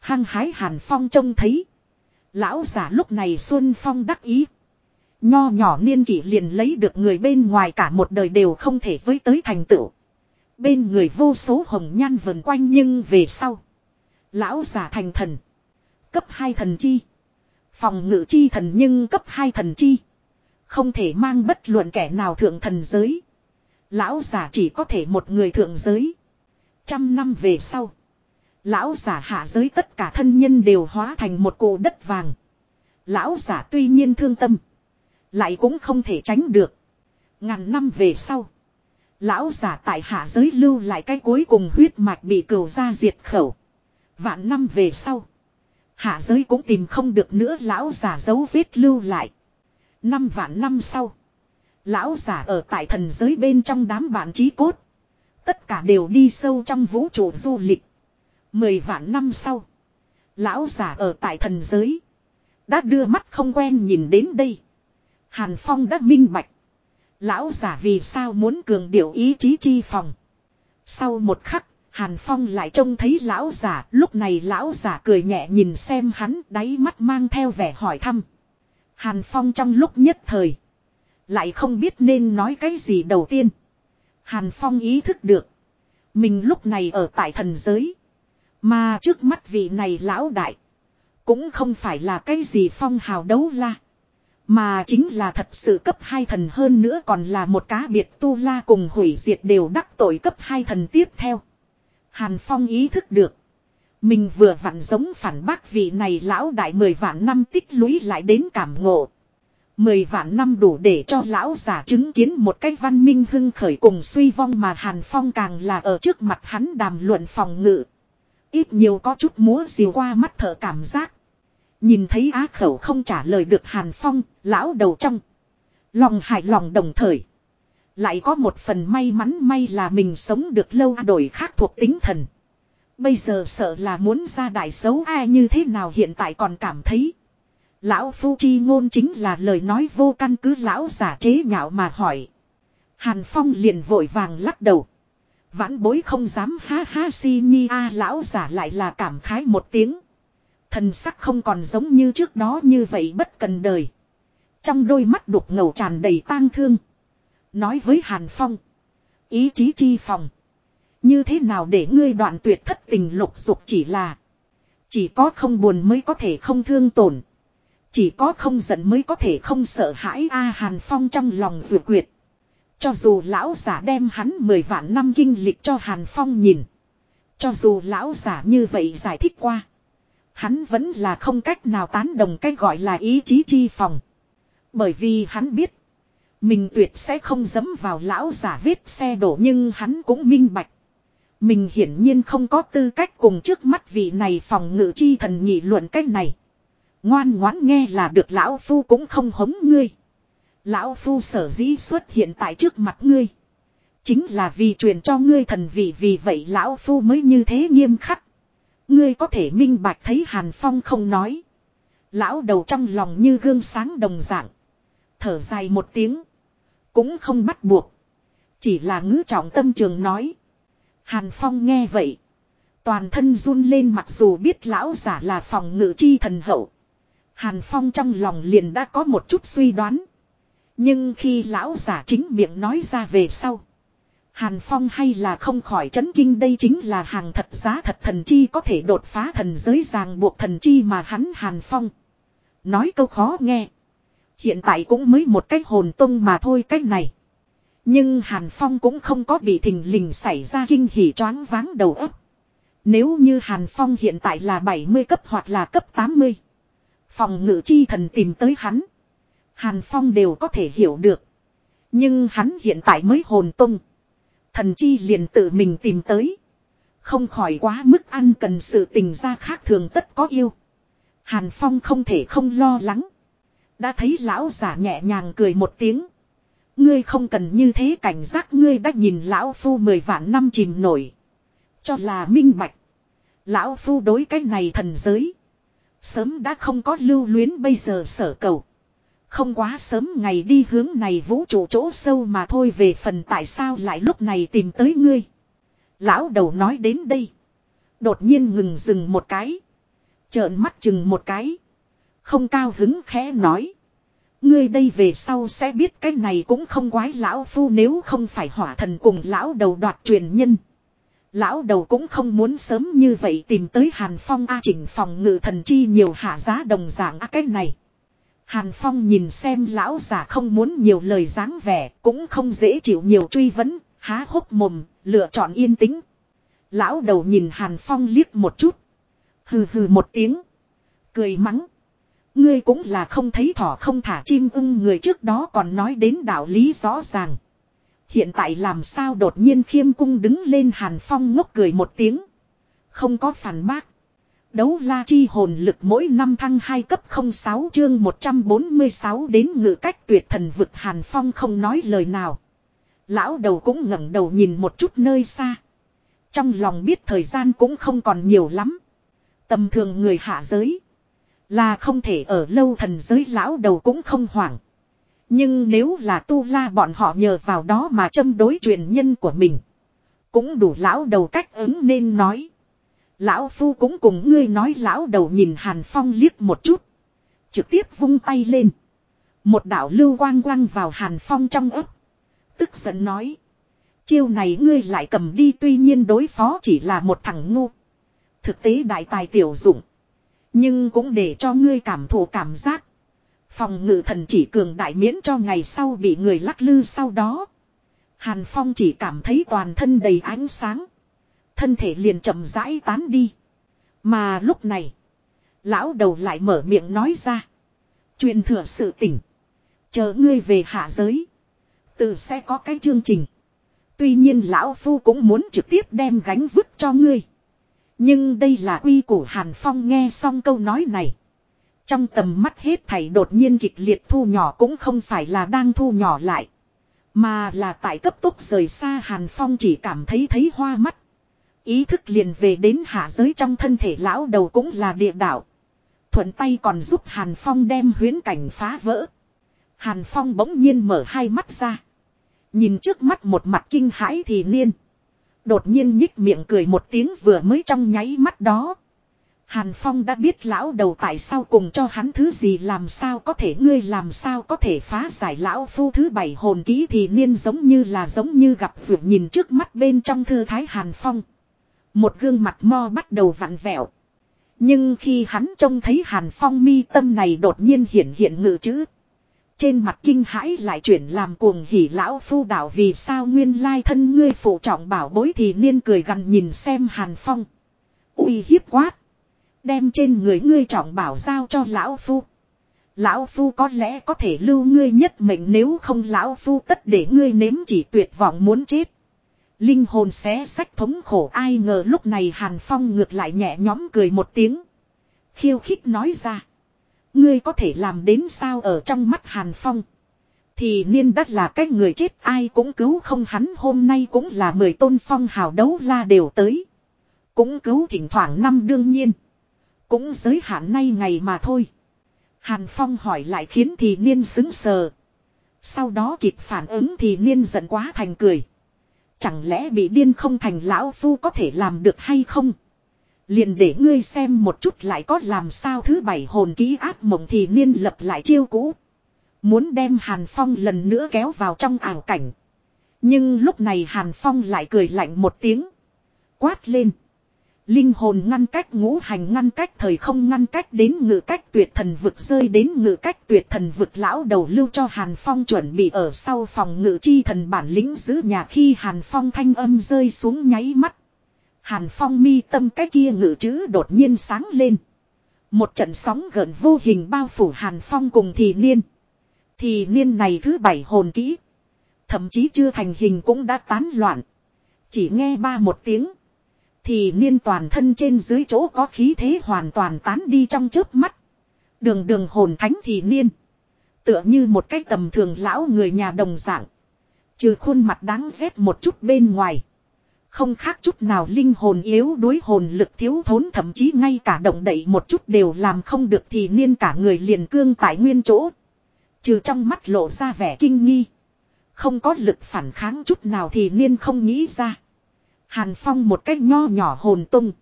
Hăng hái Hàn Phong trông thấy. Lão giả lúc này Xuân Phong đắc ý. Nho nhỏ niên kỷ liền lấy được người bên ngoài cả một đời đều không thể với tới thành tựu. Bên người vô số hồng nhan vần quanh nhưng về sau. Lão giả thành thần. Cấp hai thần chi. Phòng ngự chi thần nhưng cấp hai thần chi. Không thể mang bất luận kẻ nào thượng thần giới. Lão giả chỉ có thể một người thượng giới. Trăm năm về sau. Lão giả hạ giới tất cả thân nhân đều hóa thành một cổ đất vàng. Lão giả tuy nhiên thương tâm. Lại cũng không thể tránh được. Ngàn năm về sau. Lão giả tại hạ giới lưu lại cái cuối cùng huyết mạch bị cừu ra diệt khẩu. Vạn năm về sau. Hạ giới cũng tìm không được nữa lão giả dấu vết lưu lại. Năm vạn năm sau. Lão giả ở tại thần giới bên trong đám bạn trí cốt. Tất cả đều đi sâu trong vũ trụ du lịch. Mười vạn năm sau. Lão giả ở tại thần giới. Đã đưa mắt không quen nhìn đến đây. Hàn Phong đã minh bạch. Lão giả vì sao muốn cường điệu ý chí chi phòng. Sau một khắc, Hàn Phong lại trông thấy lão giả, lúc này lão giả cười nhẹ nhìn xem hắn, đáy mắt mang theo vẻ hỏi thăm. Hàn Phong trong lúc nhất thời, lại không biết nên nói cái gì đầu tiên. Hàn Phong ý thức được, mình lúc này ở tại thần giới. Mà trước mắt vị này lão đại, cũng không phải là cái gì phong hào đấu la. Mà chính là thật sự cấp hai thần hơn nữa còn là một cá biệt tu la cùng hủy diệt đều đắc tội cấp hai thần tiếp theo. Hàn Phong ý thức được. Mình vừa vặn giống phản bác vị này lão đại mười vạn năm tích lũy lại đến cảm ngộ. Mười vạn năm đủ để cho lão giả chứng kiến một cách văn minh hưng khởi cùng suy vong mà Hàn Phong càng là ở trước mặt hắn đàm luận phòng ngự. Ít nhiều có chút múa diều qua mắt thở cảm giác. Nhìn thấy á khẩu không trả lời được Hàn Phong, lão đầu trong. Lòng hài lòng đồng thời. Lại có một phần may mắn may là mình sống được lâu à đổi khác thuộc tính thần. Bây giờ sợ là muốn ra đại xấu ai như thế nào hiện tại còn cảm thấy. Lão Phu Chi ngôn chính là lời nói vô căn cứ lão giả chế nhạo mà hỏi. Hàn Phong liền vội vàng lắc đầu. Vãn bối không dám ha ha si nhi a, lão giả lại là cảm khái một tiếng. Thần sắc không còn giống như trước đó như vậy bất cần đời. Trong đôi mắt đục ngầu tràn đầy tang thương. Nói với Hàn Phong. Ý chí chi phòng. Như thế nào để ngươi đoạn tuyệt thất tình lục dục chỉ là. Chỉ có không buồn mới có thể không thương tổn. Chỉ có không giận mới có thể không sợ hãi a, Hàn Phong trong lòng rượu quyệt. Cho dù lão giả đem hắn mười vạn năm kinh lịch cho Hàn Phong nhìn. Cho dù lão giả như vậy giải thích qua. Hắn vẫn là không cách nào tán đồng cái gọi là ý chí chi phòng. Bởi vì hắn biết. Mình tuyệt sẽ không dấm vào lão giả vết xe đổ nhưng hắn cũng minh bạch. Mình hiển nhiên không có tư cách cùng trước mắt vị này phòng ngự chi thần nghị luận cách này. Ngoan ngoãn nghe là được, lão phu cũng không hống ngươi. Lão phu sở dĩ xuất hiện tại trước mặt ngươi. Chính là vì truyền cho ngươi thần vị, vì vậy lão phu mới như thế nghiêm khắc. Ngươi có thể minh bạch thấy Hàn Phong không nói. Lão đầu trong lòng như gương sáng đồng dạng. Thở dài một tiếng. Cũng không bắt buộc. Chỉ là ngữ trọng tâm trường nói. Hàn Phong nghe vậy. Toàn thân run lên mặc dù biết lão giả là phòng ngự chi thần hậu. Hàn Phong trong lòng liền đã có một chút suy đoán. Nhưng khi lão giả chính miệng nói ra về sau. Hàn Phong hay là không khỏi chấn kinh, đây chính là hàng thật giá thật thần chi có thể đột phá thần giới ràng buộc thần chi mà hắn Hàn Phong. Nói câu khó nghe. Hiện tại cũng mới một cách hồn tung mà thôi cách này. Nhưng Hàn Phong cũng không có bị thình lình xảy ra kinh hỉ choáng váng đầu óc. Nếu như Hàn Phong hiện tại là 70 cấp hoặc là cấp 80. Phòng ngự chi thần tìm tới hắn. Hàn Phong đều có thể hiểu được. Nhưng hắn hiện tại mới hồn tung. Thần chi liền tự mình tìm tới. Không khỏi quá mức ăn cần sự tình ra khác thường tất có yêu. Hàn Phong không thể không lo lắng. Đã thấy lão giả nhẹ nhàng cười một tiếng. Ngươi không cần như thế cảnh giác, ngươi đã nhìn lão phu mười vạn năm chìm nổi. Cho là minh bạch. Lão phu đối cái này thần giới. Sớm đã không có lưu luyến bây giờ sở cầu. Không quá sớm ngày đi hướng này vũ trụ chỗ sâu mà thôi về phần tại sao lại lúc này tìm tới ngươi. Lão đầu nói đến đây. Đột nhiên ngừng dừng một cái. Trợn mắt chừng một cái. Không cao hứng khẽ nói. Ngươi đây về sau sẽ biết cái này cũng không quái lão phu nếu không phải hỏa thần cùng lão đầu đoạt truyền nhân. Lão đầu cũng không muốn sớm như vậy tìm tới Hàn Phong A chỉnh phòng ngự thần chi nhiều hạ giá đồng dạng A cái này. Hàn Phong nhìn xem lão giả không muốn nhiều lời dáng vẻ cũng không dễ chịu nhiều truy vấn, há hốc mồm, lựa chọn yên tĩnh. Lão đầu nhìn Hàn Phong liếc một chút. Hừ hừ một tiếng. Cười mắng. Ngươi cũng là không thấy thỏ không thả chim ưng người trước đó còn nói đến đạo lý rõ ràng. Hiện tại làm sao đột nhiên khiêm cung đứng lên Hàn Phong ngốc cười một tiếng. Không có phản bác. Đấu la chi hồn lực mỗi năm thăng 2 cấp 06 chương 146 đến ngự cách tuyệt thần vực Hàn Phong không nói lời nào. Lão đầu cũng ngẩng đầu nhìn một chút nơi xa. Trong lòng biết thời gian cũng không còn nhiều lắm. Tầm thường người hạ giới. Là không thể ở lâu thần giới lão đầu cũng không hoảng. Nhưng nếu là tu la bọn họ nhờ vào đó mà châm đối truyền nhân của mình. Cũng đủ lão đầu cách ứng nên nói. Lão phu cũng cùng ngươi nói lão đầu nhìn Hàn Phong liếc một chút. Trực tiếp vung tay lên. Một đạo lưu quang quang vào Hàn Phong trong ấp. Tức giận nói. Chiêu này ngươi lại cầm đi tuy nhiên đối phó chỉ là một thằng ngu. Thực tế đại tài tiểu dụng. Nhưng cũng để cho ngươi cảm thụ cảm giác. Phòng ngự thần chỉ cường đại miễn cho ngày sau bị người lắc lư sau đó. Hàn Phong chỉ cảm thấy toàn thân đầy ánh sáng. Thân thể liền chậm rãi tán đi. Mà lúc này. Lão đầu lại mở miệng nói ra. Truyền thừa sự tỉnh. Chờ ngươi về hạ giới. Tự sẽ có cái chương trình. Tuy nhiên lão phu cũng muốn trực tiếp đem gánh vứt cho ngươi. Nhưng đây là uy của Hàn Phong nghe xong câu nói này. Trong tầm mắt hết thảy đột nhiên kịch liệt thu nhỏ cũng không phải là đang thu nhỏ lại. Mà là tại cấp tốc rời xa Hàn Phong chỉ cảm thấy thấy hoa mắt. Ý thức liền về đến hạ giới trong thân thể lão đầu cũng là địa đạo. Thuận tay còn giúp Hàn Phong đem huyến cảnh phá vỡ. Hàn Phong bỗng nhiên mở hai mắt ra. Nhìn trước mắt một mặt kinh hãi thì niên. Đột nhiên nhích miệng cười một tiếng vừa mới trong nháy mắt đó. Hàn Phong đã biết lão đầu tại sao cùng cho hắn thứ gì làm sao có thể ngươi làm sao có thể phá giải lão phu thứ bảy hồn ký thì niên giống như là giống như gặp vượt nhìn trước mắt bên trong thư thái Hàn Phong. Một gương mặt mo bắt đầu vặn vẹo. Nhưng khi hắn trông thấy Hàn Phong mi tâm này đột nhiên hiện hiện ngự chữ. Trên mặt kinh hãi lại chuyển làm cuồng hỉ lão phu đạo vì sao nguyên lai thân ngươi phụ trọng bảo bối thì niên cười gần nhìn xem Hàn Phong. uy hiếp quát. Đem trên người ngươi trọng bảo giao cho lão phu. Lão phu có lẽ có thể lưu ngươi nhất mệnh nếu không lão phu tất để ngươi nếm chỉ tuyệt vọng muốn chết. Linh hồn xé sách thống khổ, ai ngờ lúc này Hàn Phong ngược lại nhẹ nhõm cười một tiếng. Khiêu khích nói ra. Ngươi có thể làm đến sao ở trong mắt Hàn Phong. Thì niên đất là cái người chết, ai cũng cứu không hắn, hôm nay cũng là mười tôn phong hào đấu la đều tới. Cũng cứu thỉnh thoảng năm đương nhiên. Cũng giới hạn nay ngày mà thôi. Hàn Phong hỏi lại khiến thì niên xứng sờ. Sau đó kịp phản ứng thì niên giận quá thành cười. Chẳng lẽ bị điên không thành lão phu có thể làm được hay không? Liền để ngươi xem một chút lại có làm sao thứ bảy hồn ký ác mộng thì niên lập lại chiêu cũ. Muốn đem Hàn Phong lần nữa kéo vào trong ảo cảnh. Nhưng lúc này Hàn Phong lại cười lạnh một tiếng. Quát lên. Linh hồn ngăn cách, ngũ hành ngăn cách, thời không ngăn cách, đến ngự cách tuyệt thần vực rơi, đến ngự cách tuyệt thần vực lão đầu lưu cho Hàn Phong chuẩn bị ở sau phòng ngự chi thần bản lĩnh giữ nhà khi Hàn Phong thanh âm rơi xuống nháy mắt. Hàn Phong mi tâm cái kia ngự chữ đột nhiên sáng lên. Một trận sóng gần vô hình bao phủ Hàn Phong cùng thì niên. Thì niên này thứ bảy hồn kỹ. Thậm chí chưa thành hình cũng đã tán loạn. Chỉ nghe ba một tiếng. Thì niên toàn thân trên dưới chỗ có khí thế hoàn toàn tán đi trong chớp mắt. Đường đường hồn thánh thì niên. Tựa như một cái tầm thường lão người nhà đồng dạng. Trừ khuôn mặt đáng ghét một chút bên ngoài. Không khác chút nào linh hồn yếu đối hồn lực thiếu thốn thậm chí ngay cả động đậy một chút đều làm không được thì niên cả người liền cương tại nguyên chỗ. Trừ trong mắt lộ ra vẻ kinh nghi. Không có lực phản kháng chút nào thì niên không nghĩ ra. Hàn Phong một cách nho nhỏ hồn tung.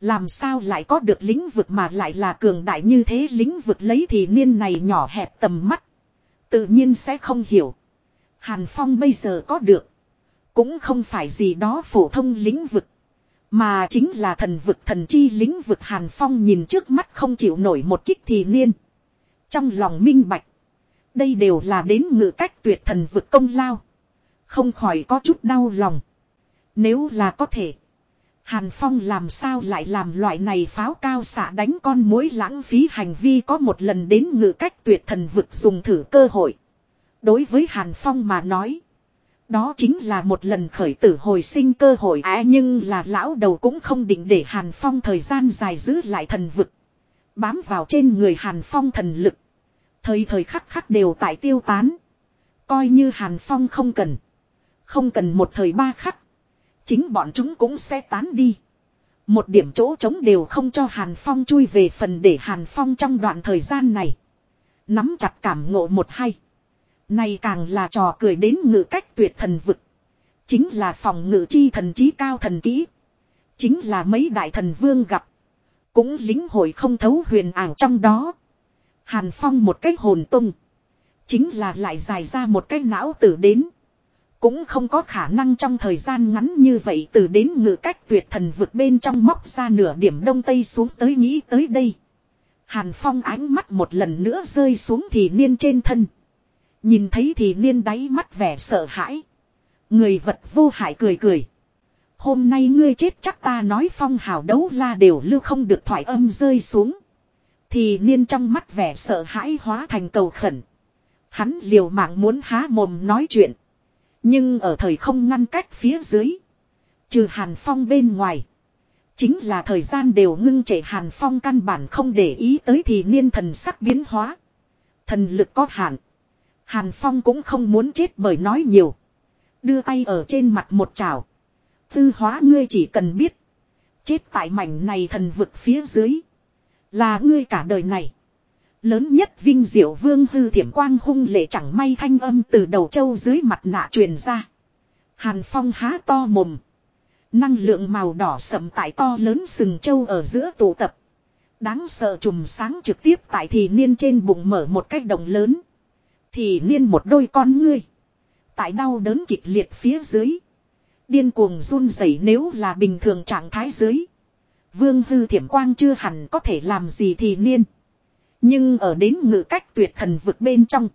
Làm sao lại có được lĩnh vực mà lại là cường đại như thế lĩnh vực lấy thì niên này nhỏ hẹp tầm mắt. Tự nhiên sẽ không hiểu. Hàn Phong bây giờ có được. Cũng không phải gì đó phổ thông lĩnh vực. Mà chính là thần vực, thần chi lĩnh vực Hàn Phong nhìn trước mắt không chịu nổi một kích thì niên. Trong lòng minh bạch. Đây đều là đến ngự cách tuyệt thần vực công lao. Không khỏi có chút đau lòng. Nếu là có thể. Hàn Phong làm sao lại làm loại này pháo cao xạ đánh con mối lãng phí hành vi có một lần đến ngự cách tuyệt thần vực dùng thử cơ hội. Đối với Hàn Phong mà nói. Đó chính là một lần khởi tử hồi sinh cơ hội à nhưng là lão đầu cũng không định để Hàn Phong thời gian dài giữ lại thần vực. Bám vào trên người Hàn Phong thần lực. Thời thời khắc khắc đều tại tiêu tán. Coi như Hàn Phong không cần. Không cần một thời ba khắc. Chính bọn chúng cũng sẽ tán đi. Một điểm chỗ trống đều không cho Hàn Phong chui về phần để Hàn Phong trong đoạn thời gian này. Nắm chặt cảm ngộ một hay. Này càng là trò cười đến ngự cách tuyệt thần vực. Chính là phòng ngự chi thần trí cao thần kỹ. Chính là mấy đại thần vương gặp. Cũng lính hội không thấu huyền ảo trong đó. Hàn Phong một cái hồn tung. Chính là lại dài ra một cái não tử đến. Cũng không có khả năng trong thời gian ngắn như vậy từ đến ngự cách tuyệt thần vượt bên trong móc ra nửa điểm đông tây xuống tới nghĩ tới đây. Hàn Phong ánh mắt một lần nữa rơi xuống thì niên trên thân. Nhìn thấy thì niên đáy mắt vẻ sợ hãi. Người vật vô hại cười cười. Hôm nay ngươi chết chắc ta nói phong hào đấu la đều lưu không được thoại âm rơi xuống. Thì niên trong mắt vẻ sợ hãi hóa thành cầu khẩn. Hắn liều mạng muốn há mồm nói chuyện. Nhưng ở thời không ngăn cách phía dưới. Trừ Hàn Phong bên ngoài. Chính là thời gian đều ngưng trệ Hàn Phong căn bản không để ý tới thì niên thần sắc biến hóa. Thần lực có hạn. Hàn Phong cũng không muốn chết bởi nói nhiều. Đưa tay ở trên mặt một chảo. Tư hóa ngươi chỉ cần biết. Chết tại mảnh này thần vực phía dưới. Là ngươi cả đời này. Lớn nhất vinh diệu vương hư thiểm quang hung lệ chẳng may thanh âm từ đầu châu dưới mặt nạ truyền ra. Hàn phong há to mồm. Năng lượng màu đỏ sậm tại to lớn sừng châu ở giữa tụ tập. Đáng sợ trùm sáng trực tiếp tại thì niên trên bụng mở một cách đồng lớn. Thì niên một đôi con ngươi. Tại đau đớn kịch liệt phía dưới. Điên cuồng run rẩy nếu là bình thường trạng thái dưới. Vương hư thiểm quang chưa hẳn có thể làm gì thì niên. Nhưng ở đến ngự cách tuyệt thần vực bên trong.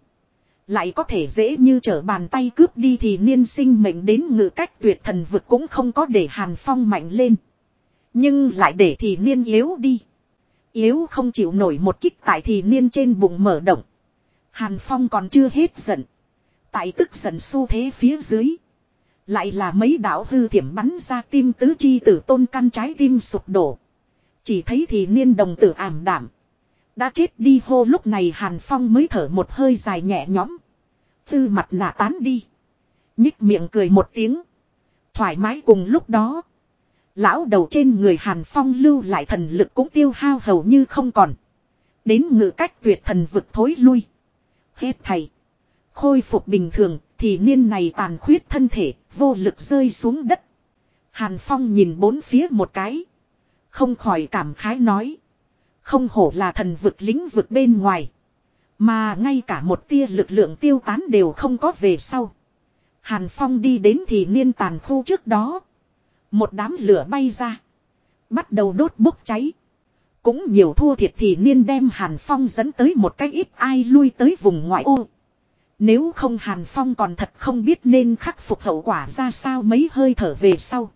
Lại có thể dễ như trở bàn tay cướp đi thì niên sinh mệnh đến ngự cách tuyệt thần vực cũng không có để hàn phong mạnh lên. Nhưng lại để thì niên yếu đi. Yếu không chịu nổi một kích tại thì niên trên bụng mở động. Hàn phong còn chưa hết giận. Tại tức giận xu thế phía dưới. Lại là mấy đạo hư thiểm bắn ra tim tứ chi tử tôn căn trái tim sụp đổ. Chỉ thấy thì niên đồng tử ảm đảm. Đã chết đi hô lúc này Hàn Phong mới thở một hơi dài nhẹ nhõm. Tư mặt nạ tán đi. Nhích miệng cười một tiếng. Thoải mái cùng lúc đó. Lão đầu trên người Hàn Phong lưu lại thần lực cũng tiêu hao hầu như không còn. Đến ngự cách tuyệt thần vực thối lui. Hết thầy. Khôi phục bình thường, thì niên này tàn khuyết thân thể, vô lực rơi xuống đất. Hàn Phong nhìn bốn phía một cái. Không khỏi cảm khái nói. Không hổ là thần vực lĩnh vực bên ngoài. Mà ngay cả một tia lực lượng tiêu tán đều không có về sau. Hàn Phong đi đến thì niên tàn khu trước đó. Một đám lửa bay ra. Bắt đầu đốt bốc cháy. Cũng nhiều thua thiệt thì niên đem Hàn Phong dẫn tới một cái ít ai lui tới vùng ngoại ô. Nếu không Hàn Phong còn thật không biết nên khắc phục hậu quả ra sao mấy hơi thở về sau.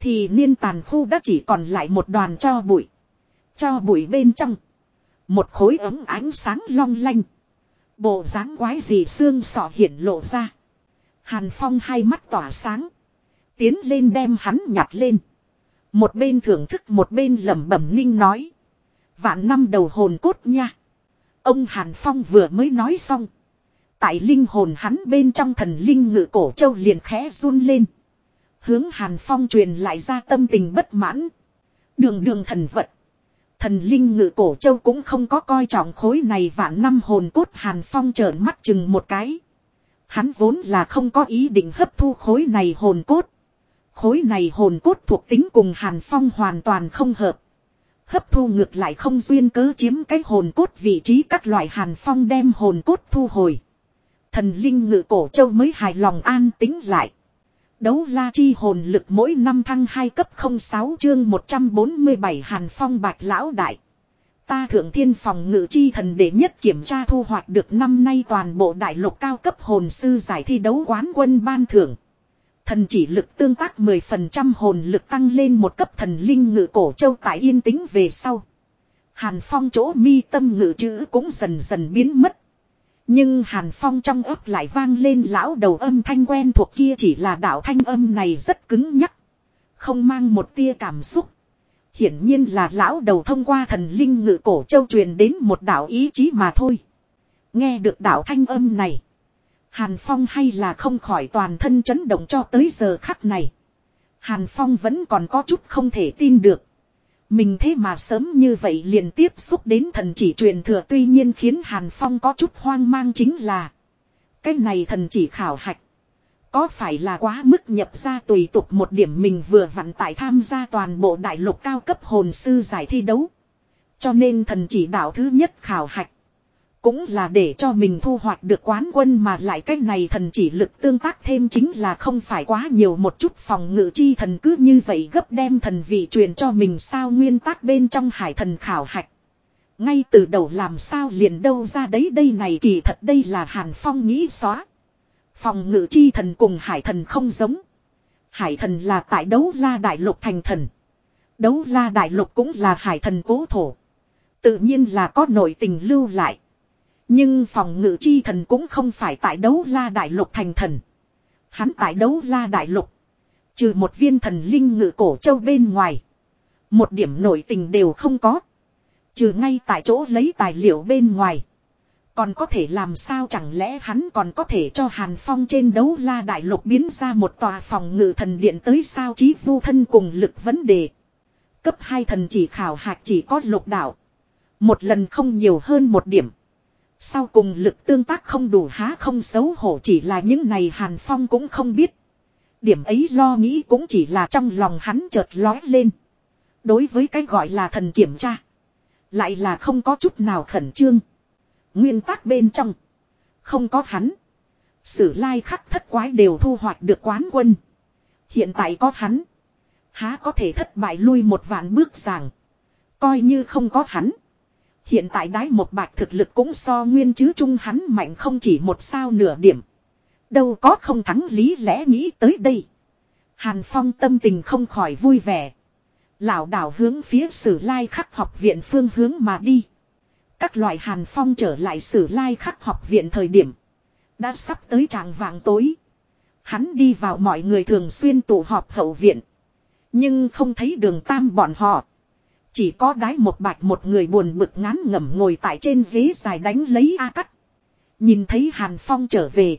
Thì niên tàn khu đã chỉ còn lại một đoàn cho bụi. Cho bụi bên trong. Một khối ấm ánh sáng long lanh. Bộ dáng quái gì xương sọ hiện lộ ra. Hàn Phong hai mắt tỏa sáng. Tiến lên đem hắn nhặt lên. Một bên thưởng thức một bên lẩm bẩm ninh nói. Vạn năm đầu hồn cốt nha. Ông Hàn Phong vừa mới nói xong. Tại linh hồn hắn bên trong thần linh ngự cổ châu liền khẽ run lên. Hướng Hàn Phong truyền lại ra tâm tình bất mãn. Đường đường thần vật. Thần linh ngự cổ châu cũng không có coi trọng khối này vạn năm hồn cốt Hàn Phong trợn mắt chừng một cái. Hắn vốn là không có ý định hấp thu khối này hồn cốt. Khối này hồn cốt thuộc tính cùng Hàn Phong hoàn toàn không hợp. Hấp thu ngược lại không duyên cớ chiếm cái hồn cốt vị trí các loại Hàn Phong đem hồn cốt thu hồi. Thần linh ngự cổ châu mới hài lòng an tính lại. Đấu la chi hồn lực mỗi năm thăng 2 cấp 06 chương 147 Hàn Phong Bạch Lão Đại. Ta thượng thiên phòng ngự chi thần để nhất kiểm tra thu hoạch được năm nay toàn bộ đại lục cao cấp hồn sư giải thi đấu quán quân ban thưởng. Thần chỉ lực tương tác 10% hồn lực tăng lên một cấp thần linh ngự cổ châu tại yên tĩnh về sau. Hàn Phong chỗ mi tâm ngự chữ cũng dần dần biến mất. Nhưng Hàn Phong trong ấp lại vang lên lão đầu âm thanh quen thuộc kia chỉ là đạo thanh âm này rất cứng nhắc. Không mang một tia cảm xúc. Hiển nhiên là lão đầu thông qua thần linh ngự cổ châu truyền đến một đạo ý chí mà thôi. Nghe được đạo thanh âm này. Hàn Phong hay là không khỏi toàn thân chấn động cho tới giờ khắc này. Hàn Phong vẫn còn có chút không thể tin được. Mình thế mà sớm như vậy liền tiếp xúc đến thần chỉ truyền thừa tuy nhiên khiến Hàn Phong có chút hoang mang chính là. Cái này thần chỉ khảo hạch. Có phải là quá mức nhập ra tùy tục một điểm mình vừa vặn tại tham gia toàn bộ đại lục cao cấp hồn sư giải thi đấu. Cho nên thần chỉ đạo thứ nhất khảo hạch. Cũng là để cho mình thu hoạch được quán quân mà lại cách này thần chỉ lực tương tác thêm chính là không phải quá nhiều một chút phòng ngự chi thần cứ như vậy gấp đem thần vị truyền cho mình sao nguyên tắc bên trong hải thần khảo hạch. Ngay từ đầu làm sao liền đâu ra đấy, đây này kỳ thật đây là Hàn Phong nghĩ xóa. Phòng ngự chi thần cùng hải thần không giống. Hải thần là tại đấu la đại lục thành thần. Đấu la đại lục cũng là hải thần cố thổ. Tự nhiên là có nội tình lưu lại. Nhưng phòng ngự chi thần cũng không phải tại đấu la đại lục thành thần. Hắn tại đấu la đại lục. Trừ một viên thần linh ngự cổ châu bên ngoài. Một điểm nổi tình đều không có. Trừ ngay tại chỗ lấy tài liệu bên ngoài. Còn có thể làm sao chẳng lẽ hắn còn có thể cho Hàn Phong trên đấu la đại lục biến ra một tòa phòng ngự thần điện tới sao chí vu thân cùng lực vấn đề. Cấp 2 thần chỉ khảo hạch chỉ có lục đạo. Một lần không nhiều hơn một điểm. Sau cùng lực tương tác không đủ há không xấu hổ chỉ là những này Hàn Phong cũng không biết. Điểm ấy lo nghĩ cũng chỉ là trong lòng hắn chợt lói lên. Đối với cái gọi là thần kiểm tra. Lại là không có chút nào khẩn trương. Nguyên tắc bên trong. Không có hắn. Sử lai khắc thất quái đều thu hoạch được quán quân. Hiện tại có hắn. Há có thể thất bại lui một vạn bước rằng. Coi như không có hắn. Hiện tại đái một bạch thực lực cũng so nguyên chứ trung hắn mạnh không chỉ một sao nửa điểm. Đâu có không thắng lý lẽ nghĩ tới đây. Hàn Phong tâm tình không khỏi vui vẻ. Lão đảo hướng phía sử lai khắc học viện phương hướng mà đi. Các loại Hàn Phong trở lại sử lai khắc học viện thời điểm. Đã sắp tới tràng vàng tối. Hắn đi vào mọi người thường xuyên tụ họp hậu viện. Nhưng không thấy đường tam bọn họ. Chỉ có đái một bạch một người buồn bực ngán ngẩm ngồi tại trên ghế dài đánh lấy A cắt. Nhìn thấy Hàn Phong trở về.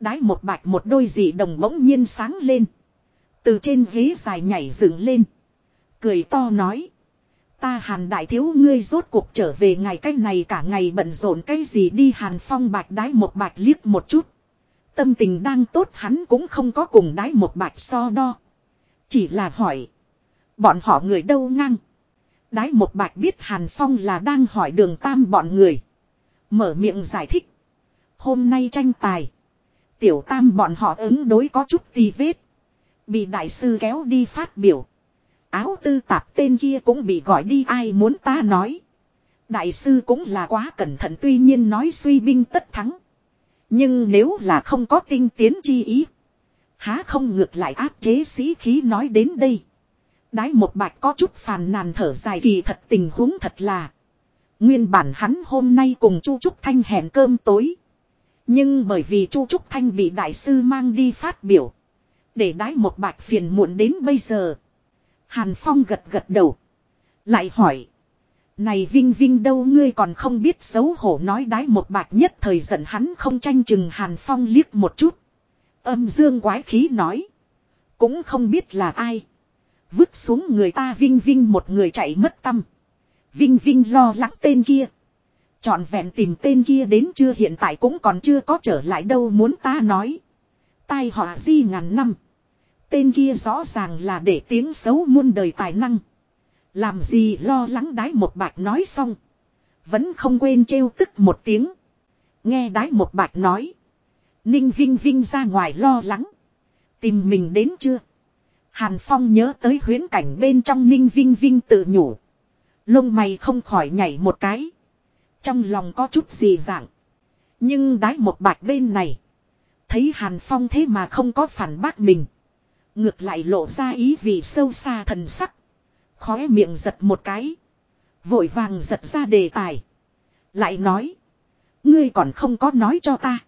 Đái một bạch một đôi dị đồng bỗng nhiên sáng lên. Từ trên ghế dài nhảy dựng lên. Cười to nói. Ta hàn đại thiếu ngươi rốt cuộc trở về ngày cái này cả ngày bận rộn cái gì đi hàn phong bạch đái một bạch liếc một chút. Tâm tình đang tốt hắn cũng không có cùng đái một bạch so đo. Chỉ là hỏi. Bọn họ người đâu ngang. Đái một bạch biết hàn phong là đang hỏi đường tam bọn người. Mở miệng giải thích. Hôm nay tranh tài. Tiểu tam bọn họ ứng đối có chút tì vết. Bị đại sư kéo đi phát biểu. Áo tư tạp tên kia cũng bị gọi đi ai muốn ta nói. Đại sư cũng là quá cẩn thận tuy nhiên nói suy binh tất thắng. Nhưng nếu là không có tinh tiến chi ý. Há không ngược lại áp chế sĩ khí nói đến đây. Đái một bạch có chút phàn nàn thở dài kỳ thật tình huống thật là. Nguyên bản hắn hôm nay cùng Chu Trúc Thanh hẹn cơm tối. Nhưng bởi vì Chu Trúc Thanh bị đại sư mang đi phát biểu. Để đái một bạch phiền muộn đến bây giờ. Hàn Phong gật gật đầu. Lại hỏi. Này Vinh Vinh đâu ngươi còn không biết xấu hổ nói đái một bạch nhất thời giận hắn không tranh chừng Hàn Phong liếc một chút. Âm dương quái khí nói. Cũng không biết là ai. Vứt xuống người ta Vinh Vinh một người chạy mất tâm. Vinh Vinh lo lắng tên kia. Chọn vẹn tìm tên kia đến chưa hiện tại cũng còn chưa có trở lại đâu muốn ta nói. Tai họa di ngàn năm. Tên kia rõ ràng là để tiếng xấu muôn đời tài năng. Làm gì lo lắng đái một bạch nói xong. Vẫn không quên trêu tức một tiếng. Nghe đái một bạch nói. Ninh Vinh Vinh ra ngoài lo lắng. Tìm mình đến chưa? Hàn Phong nhớ tới huyến cảnh bên trong Ninh Vinh Vinh tự nhủ. Lông mày không khỏi nhảy một cái. Trong lòng có chút gì dạng. Nhưng đái một bạch bên này. Thấy Hàn Phong thế mà không có phản bác mình. Ngược lại lộ ra ý vì sâu xa thần sắc. Khóe miệng giật một cái. Vội vàng giật ra đề tài. Lại nói. Ngươi còn không có nói cho ta.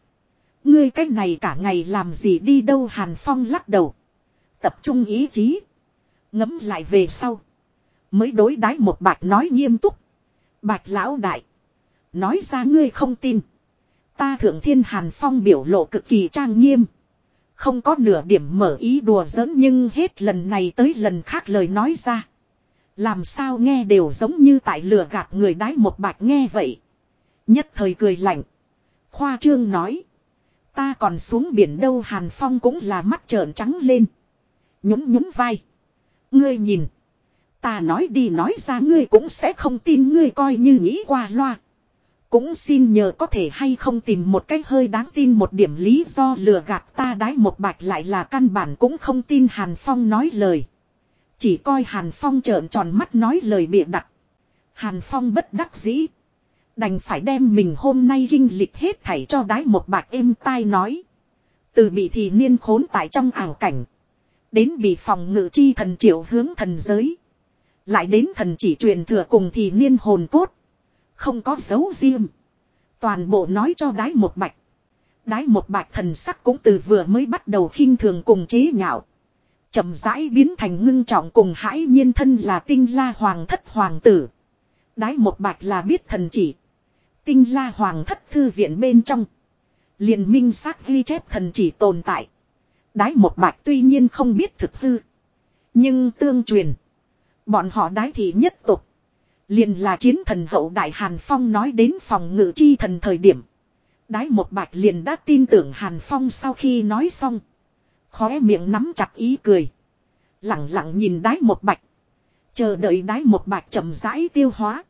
Ngươi cái này cả ngày làm gì đi đâu Hàn Phong lắc đầu. Tập trung ý chí. Ngấm lại về sau. Mới đối đái một bạch nói nghiêm túc. Bạch lão đại. Nói ra ngươi không tin. Ta thượng thiên Hàn Phong biểu lộ cực kỳ trang nghiêm. Không có nửa điểm mở ý đùa giỡn nhưng hết lần này tới lần khác lời nói ra. Làm sao nghe đều giống như tại lừa gạt người đái một bạch nghe vậy. Nhất thời cười lạnh. Khoa trương nói. Ta còn xuống biển đâu Hàn Phong cũng là mắt trợn trắng lên. Nhún nhún vai. Ngươi nhìn. Ta nói đi nói ra ngươi cũng sẽ không tin ngươi coi như nghĩ qua loa. Cũng xin nhờ có thể hay không tìm một cách hơi đáng tin một điểm lý do lừa gạt ta đái một bạch lại là căn bản cũng không tin Hàn Phong nói lời. Chỉ coi Hàn Phong trợn tròn mắt nói lời bịa đặt. Hàn Phong bất đắc dĩ. Đành phải đem mình hôm nay kinh lịch hết thảy cho đái một bạch êm tai nói. Từ bị thì niên khốn tại trong ảo cảnh. Đến bị phòng ngự chi thần triệu hướng thần giới. Lại đến thần chỉ truyền thừa cùng thì niên hồn cốt. Không có dấu riêng. Toàn bộ nói cho đái một bạch. Đái một bạch thần sắc cũng từ vừa mới bắt đầu khinh thường cùng chế nhạo. chậm rãi biến thành ngưng trọng cùng hãi nhiên thân là tinh la hoàng thất hoàng tử. Đái một bạch là biết thần chỉ. Tinh la hoàng thất thư viện bên trong. liền minh xác ghi chép thần chỉ tồn tại. Đái một bạch tuy nhiên không biết thực hư. Nhưng tương truyền. Bọn họ đái thị nhất tục. Liền là chiến thần hậu đại Hàn Phong nói đến phòng ngự chi thần thời điểm. Đái một bạch liền đã tin tưởng Hàn Phong sau khi nói xong. Khóe miệng nắm chặt ý cười. Lặng lặng nhìn đái một bạch. Chờ đợi đái một bạch chậm rãi tiêu hóa.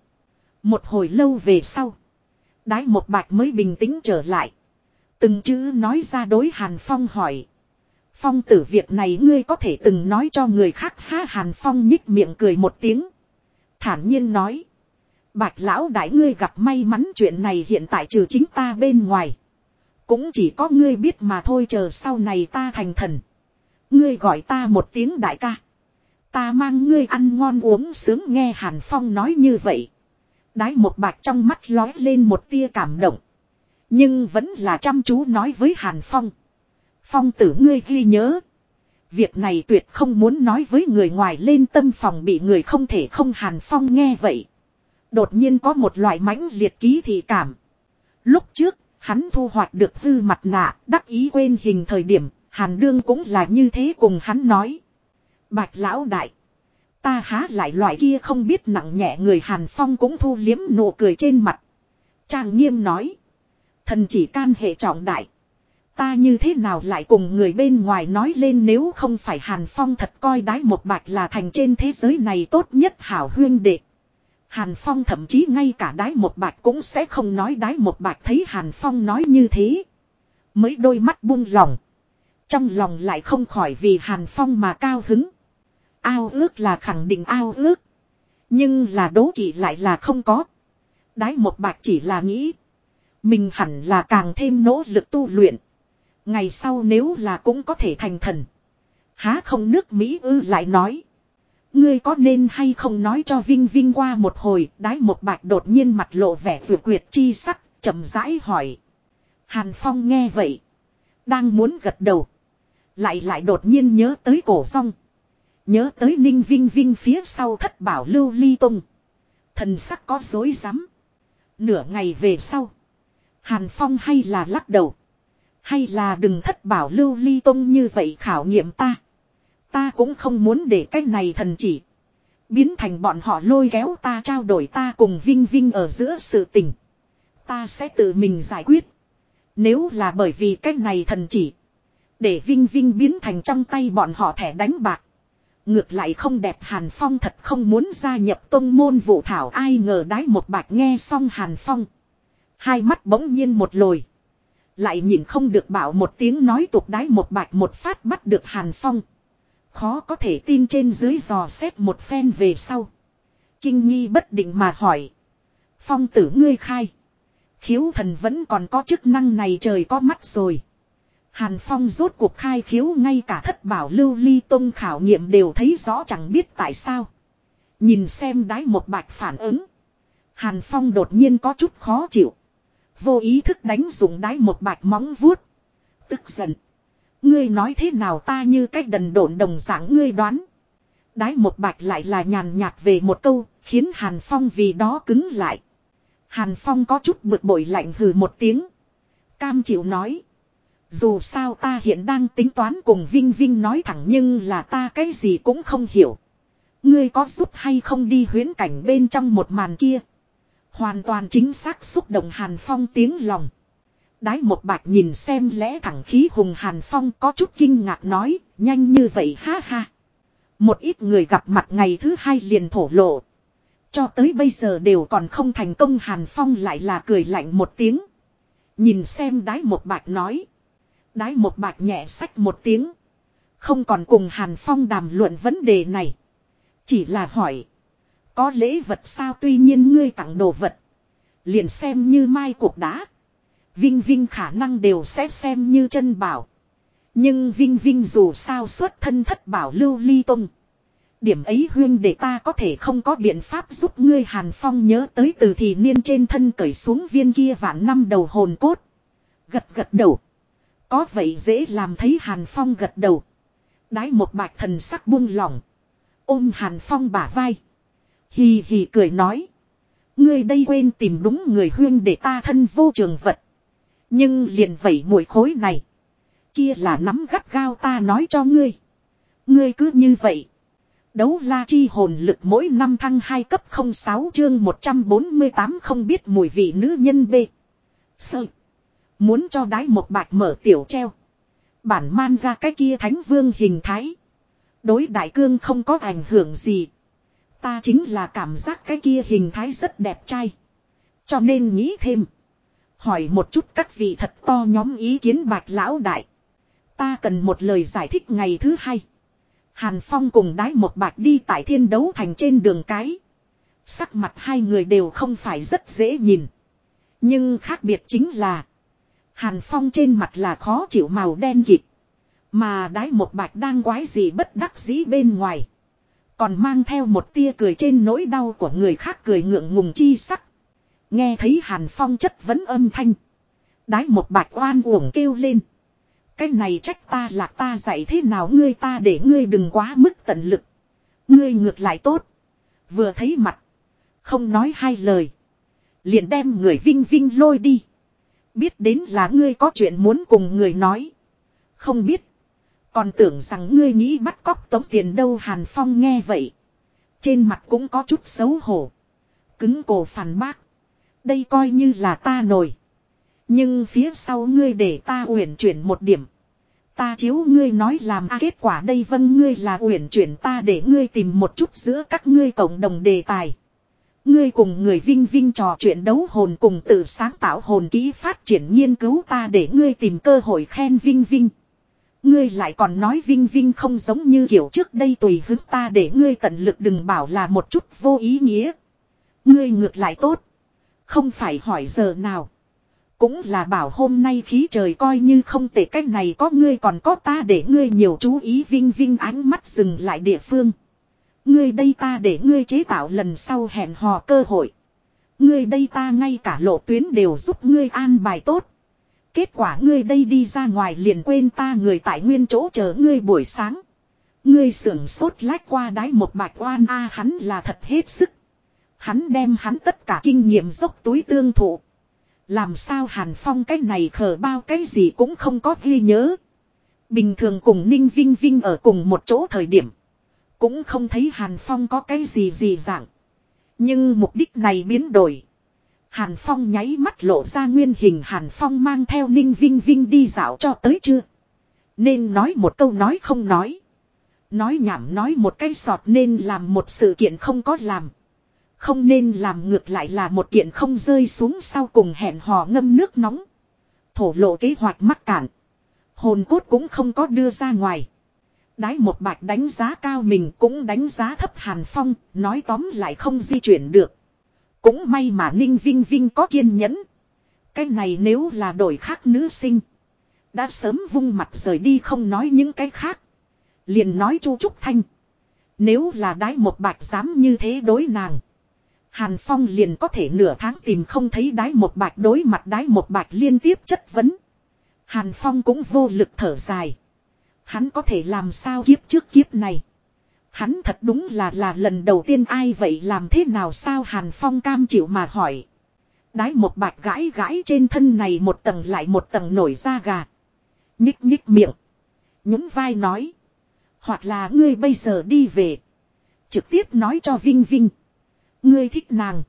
Một hồi lâu về sau. Đái một bạch mới bình tĩnh trở lại. Từng chữ nói ra đối Hàn Phong hỏi. Phong tử việc này ngươi có thể từng nói cho người khác ha, Hàn Phong nhích miệng cười một tiếng. Thản nhiên nói. Bạch lão đại ngươi gặp may mắn chuyện này hiện tại trừ chính ta bên ngoài. Cũng chỉ có ngươi biết mà thôi, chờ sau này ta thành thần. Ngươi gọi ta một tiếng đại ca. Ta mang ngươi ăn ngon uống sướng, nghe Hàn Phong nói như vậy. Đái một bạch trong mắt lói lên một tia cảm động. Nhưng vẫn là chăm chú nói với Hàn Phong. Phong tử ngươi ghi nhớ. Việc này tuyệt không muốn nói với người ngoài lên tâm phòng bị người không thể không Hàn Phong nghe vậy. Đột nhiên có một loại mãnh liệt ký thị cảm. Lúc trước, hắn thu hoạch được hư mặt nạ, đắc ý quên hình thời điểm, Hàn Đương cũng là như thế cùng hắn nói. Bạch lão đại. Ta há lại loại kia không biết nặng nhẹ người Hàn Phong cũng thu liếm nụ cười trên mặt. Trang nghiêm nói. Thần chỉ can hệ trọng đại. Ta như thế nào lại cùng người bên ngoài nói lên nếu không phải Hàn Phong thật coi đái một bạch là thành trên thế giới này tốt nhất hảo huyên đệ. Hàn Phong thậm chí ngay cả đái một bạch cũng sẽ không nói đái một bạch thấy Hàn Phong nói như thế. Mới đôi mắt buông lòng. Trong lòng lại không khỏi vì Hàn Phong mà cao hứng. Ao ước là khẳng định ao ước. Nhưng là đố kỵ lại là không có. Đái một bạch chỉ là nghĩ. Mình hẳn là càng thêm nỗ lực tu luyện. Ngày sau nếu là cũng có thể thành thần. Há không nước Mỹ ư lại nói. Ngươi có nên hay không nói cho Vinh Vinh qua một hồi, đái một bạch đột nhiên mặt lộ vẻ vừa quyệt chi sắc, chậm rãi hỏi. Hàn Phong nghe vậy. Đang muốn gật đầu. Lại lại đột nhiên nhớ tới cổ song. Nhớ tới Ninh Vinh Vinh phía sau thất bảo lưu ly tung. Thần sắc có dối rắm Nửa ngày về sau. Hàn Phong hay là lắc đầu. Hay là đừng thất bảo lưu ly tông như vậy khảo nghiệm ta. Ta cũng không muốn để cái này thần chỉ. Biến thành bọn họ lôi kéo ta trao đổi ta cùng Vinh Vinh ở giữa sự tình. Ta sẽ tự mình giải quyết. Nếu là bởi vì cái này thần chỉ. Để Vinh Vinh biến thành trong tay bọn họ thẻ đánh bạc. Ngược lại không đẹp Hàn Phong thật không muốn gia nhập tông môn vụ thảo ai ngờ đái một bạch nghe xong Hàn Phong. Hai mắt bỗng nhiên một lồi. Lại nhìn không được bảo một tiếng nói tục đái một bạch một phát bắt được Hàn Phong. Khó có thể tin trên dưới dò xét một phen về sau. Kinh nghi bất định mà hỏi. Phong tử ngươi khai. Khiếu thần vẫn còn có chức năng này trời có mắt rồi. Hàn Phong rốt cuộc khai khiếu ngay cả thất bảo lưu ly tông khảo nghiệm đều thấy rõ chẳng biết tại sao. Nhìn xem đái một bạch phản ứng. Hàn Phong đột nhiên có chút khó chịu. Vô ý thức đánh dùng đái một bạch móng vuốt. Tức giận. Ngươi nói thế nào ta như cách đần độn đồng dạng ngươi đoán. Đái một bạch lại là nhàn nhạt về một câu, khiến Hàn Phong vì đó cứng lại. Hàn Phong có chút bực bội lạnh hừ một tiếng. Cam chịu nói. Dù sao ta hiện đang tính toán cùng Vinh Vinh nói thẳng nhưng là ta cái gì cũng không hiểu. Ngươi có giúp hay không đi huyến cảnh bên trong một màn kia. Hoàn toàn chính xác xúc động Hàn Phong tiếng lòng. Đái một bạch nhìn xem lẽ thẳng khí hùng Hàn Phong có chút kinh ngạc nói, nhanh như vậy ha ha. Một ít người gặp mặt ngày thứ hai liền thổ lộ. Cho tới bây giờ đều còn không thành công Hàn Phong lại là cười lạnh một tiếng. Nhìn xem đái một bạch nói. Đái một bạch nhẹ sách một tiếng. Không còn cùng Hàn Phong đàm luận vấn đề này. Chỉ là hỏi. Có lễ vật sao tuy nhiên ngươi tặng đồ vật. Liền xem như mai cuộc đá. Vinh Vinh khả năng đều sẽ xem như chân bảo. Nhưng Vinh Vinh dù sao xuất thân thất bảo lưu ly tông. Điểm ấy huyên để ta có thể không có biện pháp giúp ngươi Hàn Phong nhớ tới từ thì niên trên thân cởi xuống viên kia vạn năm đầu hồn cốt. Gật gật đầu. Có vậy dễ làm thấy Hàn Phong gật đầu. Đái một bạch thần sắc buông lỏng. Ôm Hàn Phong bả vai. Hì hì cười nói. Ngươi đây quên tìm đúng người huyên để ta thân vô trường vật. Nhưng liền vẩy mũi khối này. Kia là nắm gắt gao ta nói cho ngươi. Ngươi cứ như vậy. Đấu la chi hồn lực mỗi năm thăng 2 cấp 06 chương 148 không biết mùi vị nữ nhân B. Sợ. Muốn cho đái một bạch mở tiểu treo. Bản man ra cái kia thánh vương hình thái. Đối đại cương không có ảnh hưởng gì. Ta chính là cảm giác cái kia hình thái rất đẹp trai. Cho nên nghĩ thêm. Hỏi một chút các vị thật to nhóm ý kiến bạch lão đại. Ta cần một lời giải thích ngày thứ hai. Hàn Phong cùng đái một bạch đi tại thiên đấu thành trên đường cái. Sắc mặt hai người đều không phải rất dễ nhìn. Nhưng khác biệt chính là. Hàn Phong trên mặt là khó chịu màu đen kịt. Mà đái một bạch đang quái gì bất đắc dĩ bên ngoài. Còn mang theo một tia cười trên nỗi đau của người khác cười ngượng ngùng chi sắc. Nghe thấy Hàn Phong chất vấn âm thanh. Đái một bạch oan uổng kêu lên. Cái này trách ta là ta dạy thế nào ngươi ta để ngươi đừng quá mức tận lực. Ngươi ngược lại tốt. Vừa thấy mặt. Không nói hai lời. Liền đem người vinh vinh lôi đi. Biết đến là ngươi có chuyện muốn cùng người nói. Không biết. Còn tưởng rằng ngươi nghĩ bắt cóc tống tiền đâu Hàn Phong nghe vậy. Trên mặt cũng có chút xấu hổ. Cứng cổ phản bác. Đây coi như là ta nổi. Nhưng phía sau ngươi để ta uyển chuyển một điểm. Ta chiếu ngươi nói làm a kết quả đây vâng ngươi là uyển chuyển ta để ngươi tìm một chút giữa các ngươi cộng đồng đề tài. Ngươi cùng người vinh vinh trò chuyện đấu hồn cùng tự sáng tạo hồn kỹ phát triển nghiên cứu ta để ngươi tìm cơ hội khen vinh vinh. Ngươi lại còn nói Vinh Vinh không giống như kiểu trước đây tùy hứng ta để ngươi tận lực đừng bảo là một chút vô ý nghĩa. Ngươi ngược lại tốt. Không phải hỏi giờ nào. Cũng là bảo hôm nay khí trời coi như không tệ cách này có ngươi còn có ta để ngươi nhiều chú ý Vinh Vinh ánh mắt dừng lại địa phương. Ngươi đây ta để ngươi chế tạo lần sau hẹn hò cơ hội. Ngươi đây ta ngay cả lộ tuyến đều giúp ngươi an bài tốt. Kết quả ngươi đây đi ra ngoài liền quên ta người tại nguyên chỗ chờ ngươi buổi sáng. Ngươi sưởng sốt lách qua đáy một bạch oan a, hắn là thật hết sức. Hắn đem hắn tất cả kinh nghiệm dốc túi tương thụ. Làm sao Hàn Phong cái này khờ bao cái gì cũng không có ghi nhớ. Bình thường cùng Ninh Vinh Vinh ở cùng một chỗ thời điểm. Cũng không thấy Hàn Phong có cái gì gì dạng. Nhưng mục đích này biến đổi. Hàn Phong nháy mắt lộ ra nguyên hình Hàn Phong mang theo Ninh Vinh Vinh đi dạo cho tới chưa. Nên nói một câu nói không nói. Nói nhảm nói một cái sọt nên làm một sự kiện không có làm. Không nên làm ngược lại là một kiện không rơi xuống sau cùng hẹn hò ngâm nước nóng. Thổ lộ kế hoạch mắc cản. Hồn cốt cũng không có đưa ra ngoài. Đái một bạch đánh giá cao mình cũng đánh giá thấp Hàn Phong, nói tóm lại không di chuyển được. Cũng may mà Ninh Vinh Vinh có kiên nhẫn. Cái này nếu là đổi khác nữ sinh. Đã sớm vung mặt rời đi không nói những cái khác. Liền nói chu Trúc Thanh. Nếu là đái một bạch dám như thế đối nàng. Hàn Phong liền có thể nửa tháng tìm không thấy đái một bạch đối mặt đái một bạch liên tiếp chất vấn. Hàn Phong cũng vô lực thở dài. Hắn có thể làm sao kiếp trước kiếp này. Hắn thật đúng là là lần đầu tiên ai vậy làm thế nào sao Hàn Phong cam chịu mà hỏi. Đái một bạch gãi gãi trên thân này một tầng lại một tầng nổi da gà. Nhích nhích miệng. những vai nói. Hoặc là ngươi bây giờ đi về. Trực tiếp nói cho Vinh Vinh. Ngươi thích nàng.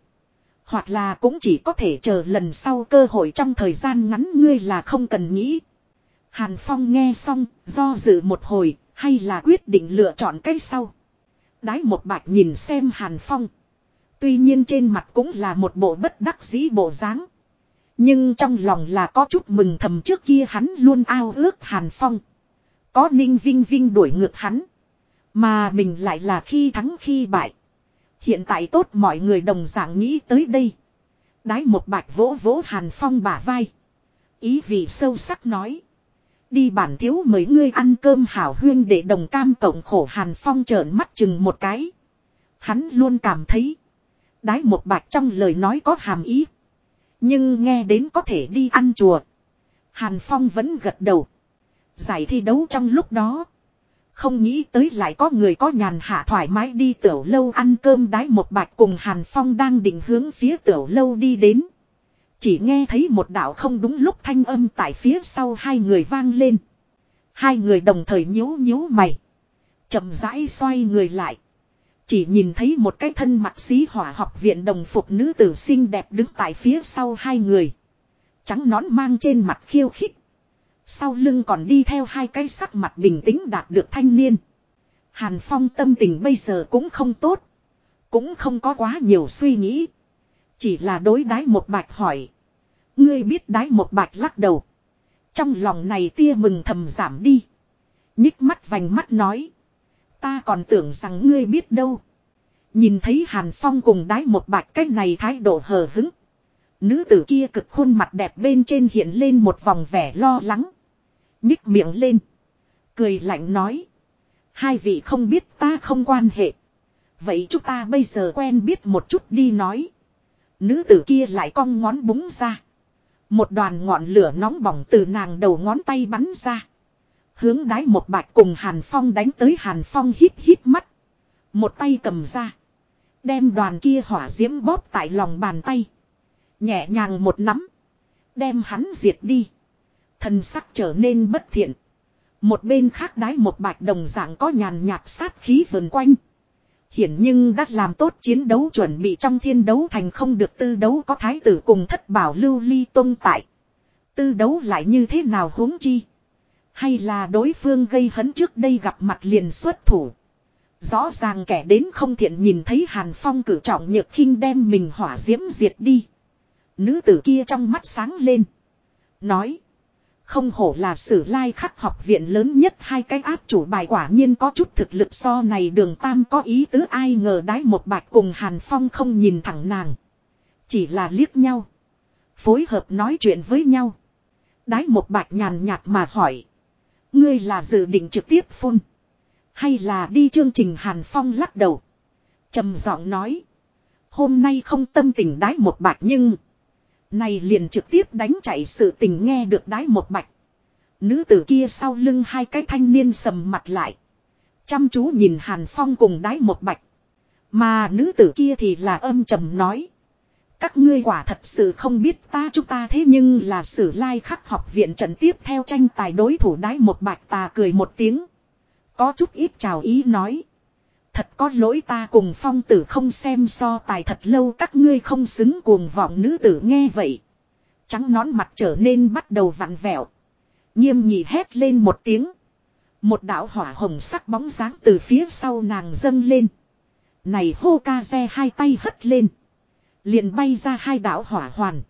Hoặc là cũng chỉ có thể chờ lần sau cơ hội trong thời gian ngắn ngươi là không cần nghĩ. Hàn Phong nghe xong, do dự một hồi, hay là quyết định lựa chọn cái sau. Đái một bạch nhìn xem Hàn Phong. Tuy nhiên trên mặt cũng là một bộ bất đắc dĩ bộ dáng. Nhưng trong lòng là có chút mừng thầm trước kia hắn luôn ao ước Hàn Phong. Có ninh vinh vinh đuổi ngược hắn. Mà mình lại là khi thắng khi bại. Hiện tại tốt mọi người đồng dạng nghĩ tới đây. Đái một bạch vỗ vỗ Hàn Phong bả vai. Ý vị sâu sắc nói. Đi bản thiếu mấy ngươi ăn cơm hảo huyên để đồng cam cộng khổ Hàn Phong trợn mắt chừng một cái. Hắn luôn cảm thấy. Đái một bạch trong lời nói có hàm ý. Nhưng nghe đến có thể đi ăn chùa. Hàn Phong vẫn gật đầu. Giải thi đấu trong lúc đó. Không nghĩ tới lại có người có nhàn hạ thoải mái đi tiểu lâu ăn cơm đái một bạch cùng Hàn Phong đang định hướng phía tiểu lâu đi đến. Chỉ nghe thấy một đạo không đúng lúc thanh âm tại phía sau hai người vang lên. Hai người đồng thời nhíu nhíu mày. chậm rãi xoay người lại. Chỉ nhìn thấy một cái thân mặc sĩ hỏa học viện đồng phục nữ tử xinh đẹp đứng tại phía sau hai người. Trắng nón mang trên mặt khiêu khích. Sau lưng còn đi theo hai cái sắc mặt bình tĩnh đạt được thanh niên. Hàn Phong tâm tình bây giờ cũng không tốt. Cũng không có quá nhiều suy nghĩ. Chỉ là đối đái một bạch hỏi. Ngươi biết đái một bạch lắc đầu. Trong lòng này tia mừng thầm giảm đi. Nhích mắt vành mắt nói. Ta còn tưởng rằng ngươi biết đâu. Nhìn thấy Hàn Phong cùng đái một bạch cái này thái độ hờ hứng. Nữ tử kia cực khuôn mặt đẹp bên trên hiện lên một vòng vẻ lo lắng. Nhích miệng lên. Cười lạnh nói. Hai vị không biết ta không quan hệ. Vậy chúng ta bây giờ quen biết một chút đi nói. Nữ tử kia lại cong ngón búng ra. Một đoàn ngọn lửa nóng bỏng từ nàng đầu ngón tay bắn ra. Hướng đái một bạch cùng Hàn Phong đánh tới Hàn Phong hít hít mắt. Một tay cầm ra. Đem đoàn kia hỏa diễm bóp tại lòng bàn tay. Nhẹ nhàng một nắm. Đem hắn diệt đi. Thần sắc trở nên bất thiện. Một bên khác đái một bạch đồng dạng có nhàn nhạt sát khí vần quanh. Hiển nhưng đã làm tốt chiến đấu chuẩn bị trong thiên đấu thành không được tư đấu có thái tử cùng thất bảo lưu ly tôn tại. Tư đấu lại như thế nào huống chi. Hay là đối phương gây hấn trước đây gặp mặt liền xuất thủ. Rõ ràng kẻ đến không thiện nhìn thấy Hàn Phong cử trọng nhược khinh đem mình hỏa diễm diệt đi. Nữ tử kia trong mắt sáng lên. Nói. Không hổ là sử lai khắc học viện lớn nhất, hai cái áp chủ bài quả nhiên có chút thực lực so này đường tam có ý tứ ai ngờ đái một bạch cùng Hàn Phong không nhìn thẳng nàng. Chỉ là liếc nhau. Phối hợp nói chuyện với nhau. Đái một bạch nhàn nhạt mà hỏi. Ngươi là dự định trực tiếp phun. Hay là đi chương trình Hàn Phong lắc đầu. trầm giọng nói. Hôm nay không tâm tình đái một bạch nhưng. Này liền trực tiếp đánh chạy sự tình nghe được đái một bạch. Nữ tử kia sau lưng hai cái thanh niên sầm mặt lại. Chăm chú nhìn Hàn Phong cùng đái một bạch. Mà nữ tử kia thì là âm trầm nói. Các ngươi quả thật sự không biết ta chúng ta thế nhưng là sử lai khắc học viện trận tiếp theo tranh tài đối thủ đái một bạch tà cười một tiếng. Có chút ít chào ý nói. Thật có lỗi ta cùng phong tử không xem so tài thật lâu, các ngươi không xứng cuồng vọng nữ tử nghe vậy. Trắng nón mặt trở nên bắt đầu vặn vẹo. Nghiêm nhị hét lên một tiếng. Một đạo hỏa hồng sắc bóng dáng từ phía sau nàng dâng lên. Này hô ca xe hai tay hất lên. Liền bay ra hai đạo hỏa hoàn.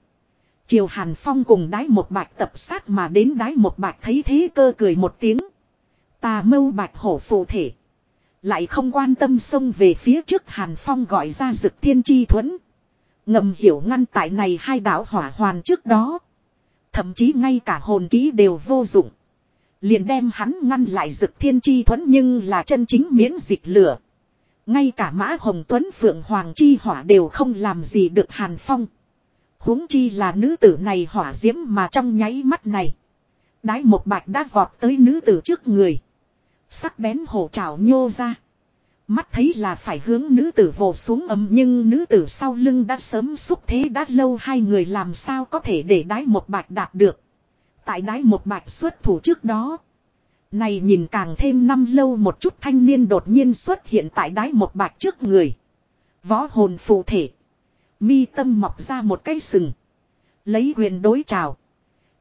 Triều Hàn Phong cùng đái một bạch tập sát mà đến đái một bạch thấy thế cơ cười một tiếng. Tà mâu bạch hổ phụ thể. Lại không quan tâm xông về phía trước Hàn Phong gọi ra dực thiên chi thuẫn. Ngầm hiểu ngăn tại này hai đạo hỏa hoàn trước đó. Thậm chí ngay cả hồn ký đều vô dụng. Liền đem hắn ngăn lại dực thiên chi thuẫn nhưng là chân chính miễn dịch lửa. Ngay cả mã hồng tuấn, phượng hoàng chi hỏa đều không làm gì được hàn phong. huống chi là nữ tử này hỏa diễm mà trong nháy mắt này. Đái một bạch đã vọt tới nữ tử trước người. Sắc bén hổ trào nhô ra. Mắt thấy là phải hướng nữ tử vồ xuống ấm nhưng nữ tử sau lưng đã sớm xúc thế đã lâu hai người làm sao có thể để đái một bạch đạt được. Tại đái một bạch xuất thủ trước đó. Này nhìn càng thêm năm lâu một chút thanh niên đột nhiên xuất hiện tại đái một bạch trước người. Võ hồn phù thể. Mi tâm mọc ra một cây sừng. Lấy quyền đối trào.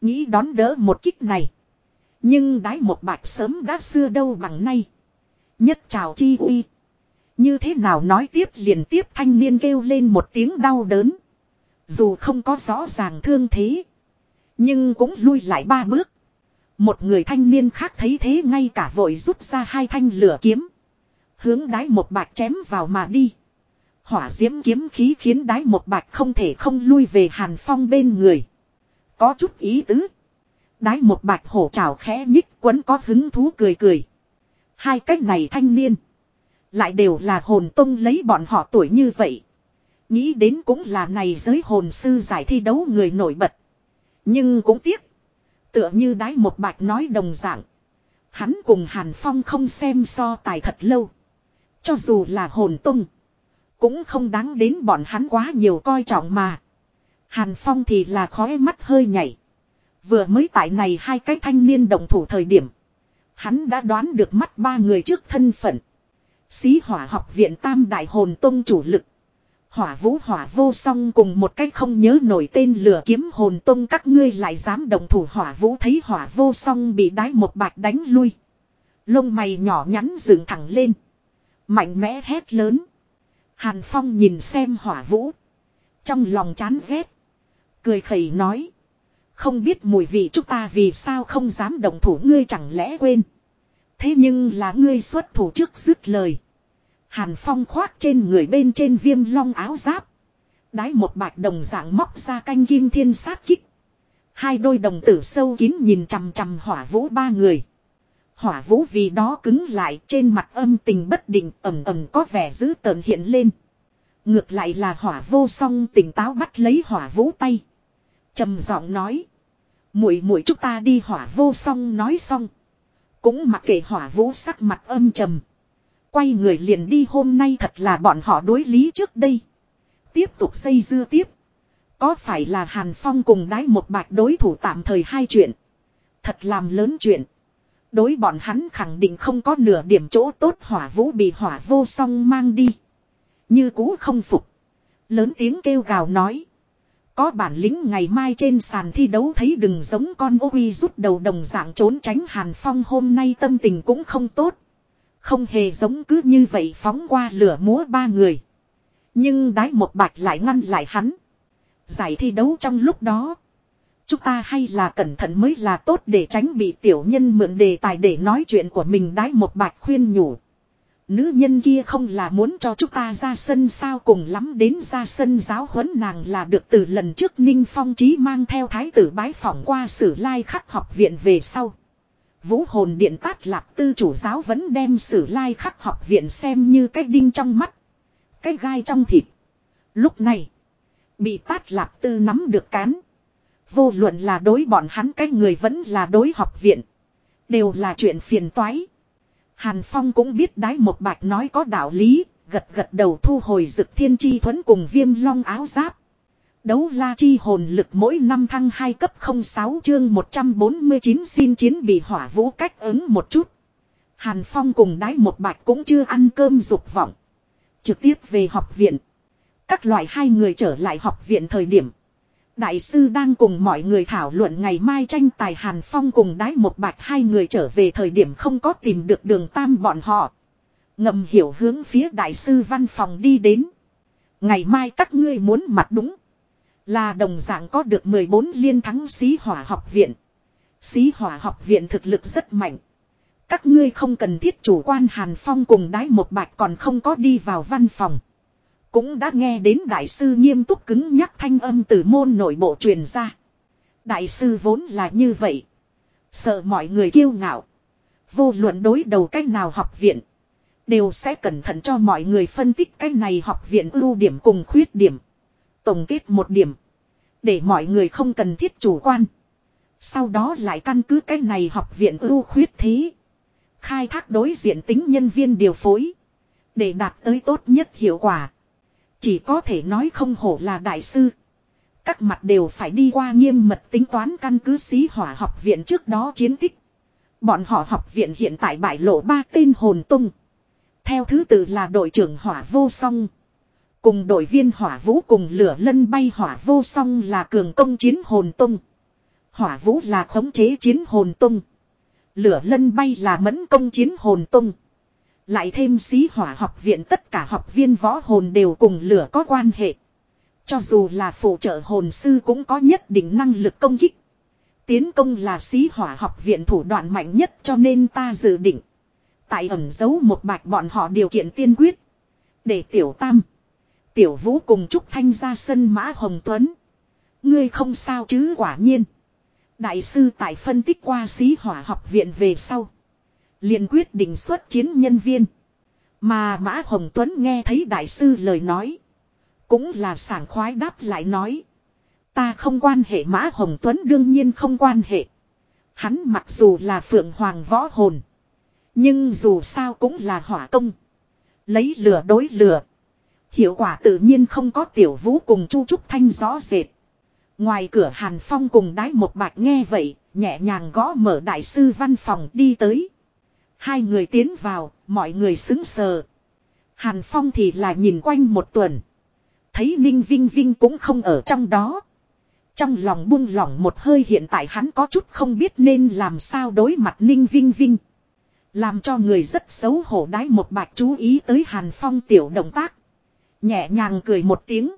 Nghĩ đón đỡ một kích này. Nhưng đái một bạch sớm đã xưa đâu bằng nay. Nhất trào chi uy. Như thế nào nói tiếp liền tiếp thanh niên kêu lên một tiếng đau đớn. Dù không có rõ ràng thương thế. Nhưng cũng lui lại ba bước. Một người thanh niên khác thấy thế ngay cả vội rút ra hai thanh lửa kiếm. Hướng đái một bạch chém vào mà đi. Hỏa diễm kiếm khí khiến đái một bạch không thể không lui về hàn phong bên người. Có chút ý tứ. Đái một bạch hổ trào khẽ nhích quấn có hứng thú cười cười. Hai cách này thanh niên. Lại đều là hồn tông lấy bọn họ tuổi như vậy. Nghĩ đến cũng là này giới hồn sư giải thi đấu người nổi bật. Nhưng cũng tiếc. Tựa như đái một bạch nói đồng dạng. Hắn cùng Hàn Phong không xem so tài thật lâu. Cho dù là hồn tung. Cũng không đáng đến bọn hắn quá nhiều coi trọng mà. Hàn Phong thì là khóe mắt hơi nhảy. Vừa mới tại này hai cái thanh niên đồng thủ thời điểm. Hắn đã đoán được mắt ba người trước thân phận. Xí hỏa học viện tam đại hồn tông chủ lực. Hỏa vũ hỏa vô song cùng một cách không nhớ nổi tên lửa kiếm hồn tông các ngươi lại dám đồng thủ hỏa vũ thấy hỏa vô song bị đái một bạc đánh lui. Lông mày nhỏ nhắn dựng thẳng lên. Mạnh mẽ hét lớn. Hàn Phong nhìn xem hỏa vũ. Trong lòng chán ghét. Cười khẩy nói. Không biết mùi vị chúng ta vì sao không dám động thủ, ngươi chẳng lẽ quên. Thế nhưng là ngươi xuất thủ trước dứt lời. Hàn Phong khoác trên người bên trên viêm long áo giáp. Đái một bạch đồng dạng móc ra canh kim thiên sát kích. Hai đôi đồng tử sâu kín nhìn chằm chằm hỏa vũ ba người. Hỏa vũ vì đó cứng lại trên mặt âm tình bất định ẩm ẩm có vẻ dữ tợn hiện lên. Ngược lại là hỏa vô song tỉnh táo bắt lấy hỏa vũ tay trầm giọng nói. muội muội chúng ta đi hỏa vô song nói xong. Cũng mặc kệ hỏa vũ sắc mặt âm trầm. Quay người liền đi hôm nay thật là bọn họ đối lý trước đây. Tiếp tục xây dưa tiếp. Có phải là Hàn Phong cùng đái một bạch đối thủ tạm thời hai chuyện. Thật làm lớn chuyện. Đối bọn hắn khẳng định không có nửa điểm chỗ tốt hỏa vũ bị hỏa vô song mang đi. Như cũ không phục. Lớn tiếng kêu gào nói. Có bản lĩnh ngày mai trên sàn thi đấu thấy đừng giống con ô uy rút đầu đồng dạng trốn tránh Hàn Phong hôm nay tâm tình cũng không tốt. Không hề giống cứ như vậy phóng qua lửa múa ba người. Nhưng đái một bạch lại ngăn lại hắn. Giải thi đấu trong lúc đó. Chúng ta hay là cẩn thận mới là tốt để tránh bị tiểu nhân mượn đề tài để nói chuyện của mình đái một bạch khuyên nhủ. Nữ nhân kia không là muốn cho chúng ta ra sân sao cùng lắm đến ra sân giáo huấn nàng là được từ lần trước Ninh Phong Trí mang theo thái tử bái phỏng qua sử lai khắc học viện về sau. Vũ hồn điện tát lạp tư chủ giáo vẫn đem sử lai khắc học viện xem như cái đinh trong mắt. Cái gai trong thịt. Lúc này. Bị tát lạp tư nắm được cán. Vô luận là đối bọn hắn cái người vẫn là đối học viện. Đều là chuyện phiền toái. Hàn Phong cũng biết đái một bạch nói có đạo lý, gật gật đầu thu hồi dực thiên chi thuẫn cùng viêm long áo giáp. Đấu la chi hồn lực mỗi năm thăng 2 cấp 06 chương 149 xin chiến bị hỏa vũ cách ứng một chút. Hàn Phong cùng đái một bạch cũng chưa ăn cơm dục vọng. Trực tiếp về học viện. Các loại hai người trở lại học viện thời điểm. Đại sư đang cùng mọi người thảo luận ngày mai tranh tài Hàn Phong cùng đái một bạch hai người trở về thời điểm không có tìm được đường tam bọn họ. Ngầm hiểu hướng phía đại sư văn phòng đi đến. Ngày mai các ngươi muốn mặt đúng. Là đồng dạng có được 14 liên thắng xí hỏa học viện. Xí hỏa học viện thực lực rất mạnh. Các ngươi không cần thiết chủ quan Hàn Phong cùng đái một bạch còn không có đi vào văn phòng. Cũng đã nghe đến đại sư nghiêm túc cứng nhắc thanh âm từ môn nội bộ truyền ra. Đại sư vốn là như vậy. Sợ mọi người kiêu ngạo. Vô luận đối đầu cách nào học viện. Đều sẽ cẩn thận cho mọi người phân tích cách này học viện ưu điểm cùng khuyết điểm. Tổng kết một điểm. Để mọi người không cần thiết chủ quan. Sau đó lại căn cứ cách này học viện ưu khuyết thế. Khai thác đối diện tính nhân viên điều phối. Để đạt tới tốt nhất hiệu quả. Chỉ có thể nói không hổ là đại sư. Các mặt đều phải đi qua nghiêm mật tính toán căn cứ sĩ hỏa học viện trước đó chiến tích. Bọn họ học viện hiện tại bại lộ ba tên hồn tung. Theo thứ tự là đội trưởng hỏa vô song. Cùng đội viên hỏa vũ cùng lửa lân bay hỏa vô song là cường công chiến hồn tung. Hỏa vũ là khống chế chiến hồn tung. Lửa lân bay là mẫn công chiến hồn tung. Lại thêm xí hỏa học viện tất cả học viên võ hồn đều cùng lửa có quan hệ. Cho dù là phụ trợ hồn sư cũng có nhất định năng lực công kích. Tiến công là xí hỏa học viện thủ đoạn mạnh nhất cho nên ta dự định. Tại ẩn giấu một bạch bọn họ điều kiện tiên quyết. Để tiểu tam. Tiểu vũ cùng Trúc Thanh ra sân mã Hồng Tuấn. Ngươi không sao chứ quả nhiên. Đại sư tại phân tích qua xí hỏa học viện về sau liền quyết định xuất chiến nhân viên. Mà Mã Hồng Tuấn nghe thấy đại sư lời nói. Cũng là sảng khoái đáp lại nói. Ta không quan hệ Mã Hồng Tuấn đương nhiên không quan hệ. Hắn mặc dù là phượng hoàng võ hồn. Nhưng dù sao cũng là hỏa công. Lấy lửa đối lửa. Hiệu quả tự nhiên không có tiểu vũ cùng Chu Trúc Thanh rõ rệt. Ngoài cửa Hàn Phong cùng đái một bạch nghe vậy, nhẹ nhàng gõ mở đại sư văn phòng đi tới. Hai người tiến vào, mọi người xứng sờ. Hàn Phong thì là nhìn quanh một tuần. Thấy Ninh Vinh Vinh cũng không ở trong đó. Trong lòng buông lỏng một hơi hiện tại hắn có chút không biết nên làm sao đối mặt Ninh Vinh Vinh. Làm cho người rất xấu hổ đái một bạch chú ý tới Hàn Phong tiểu động tác. Nhẹ nhàng cười một tiếng.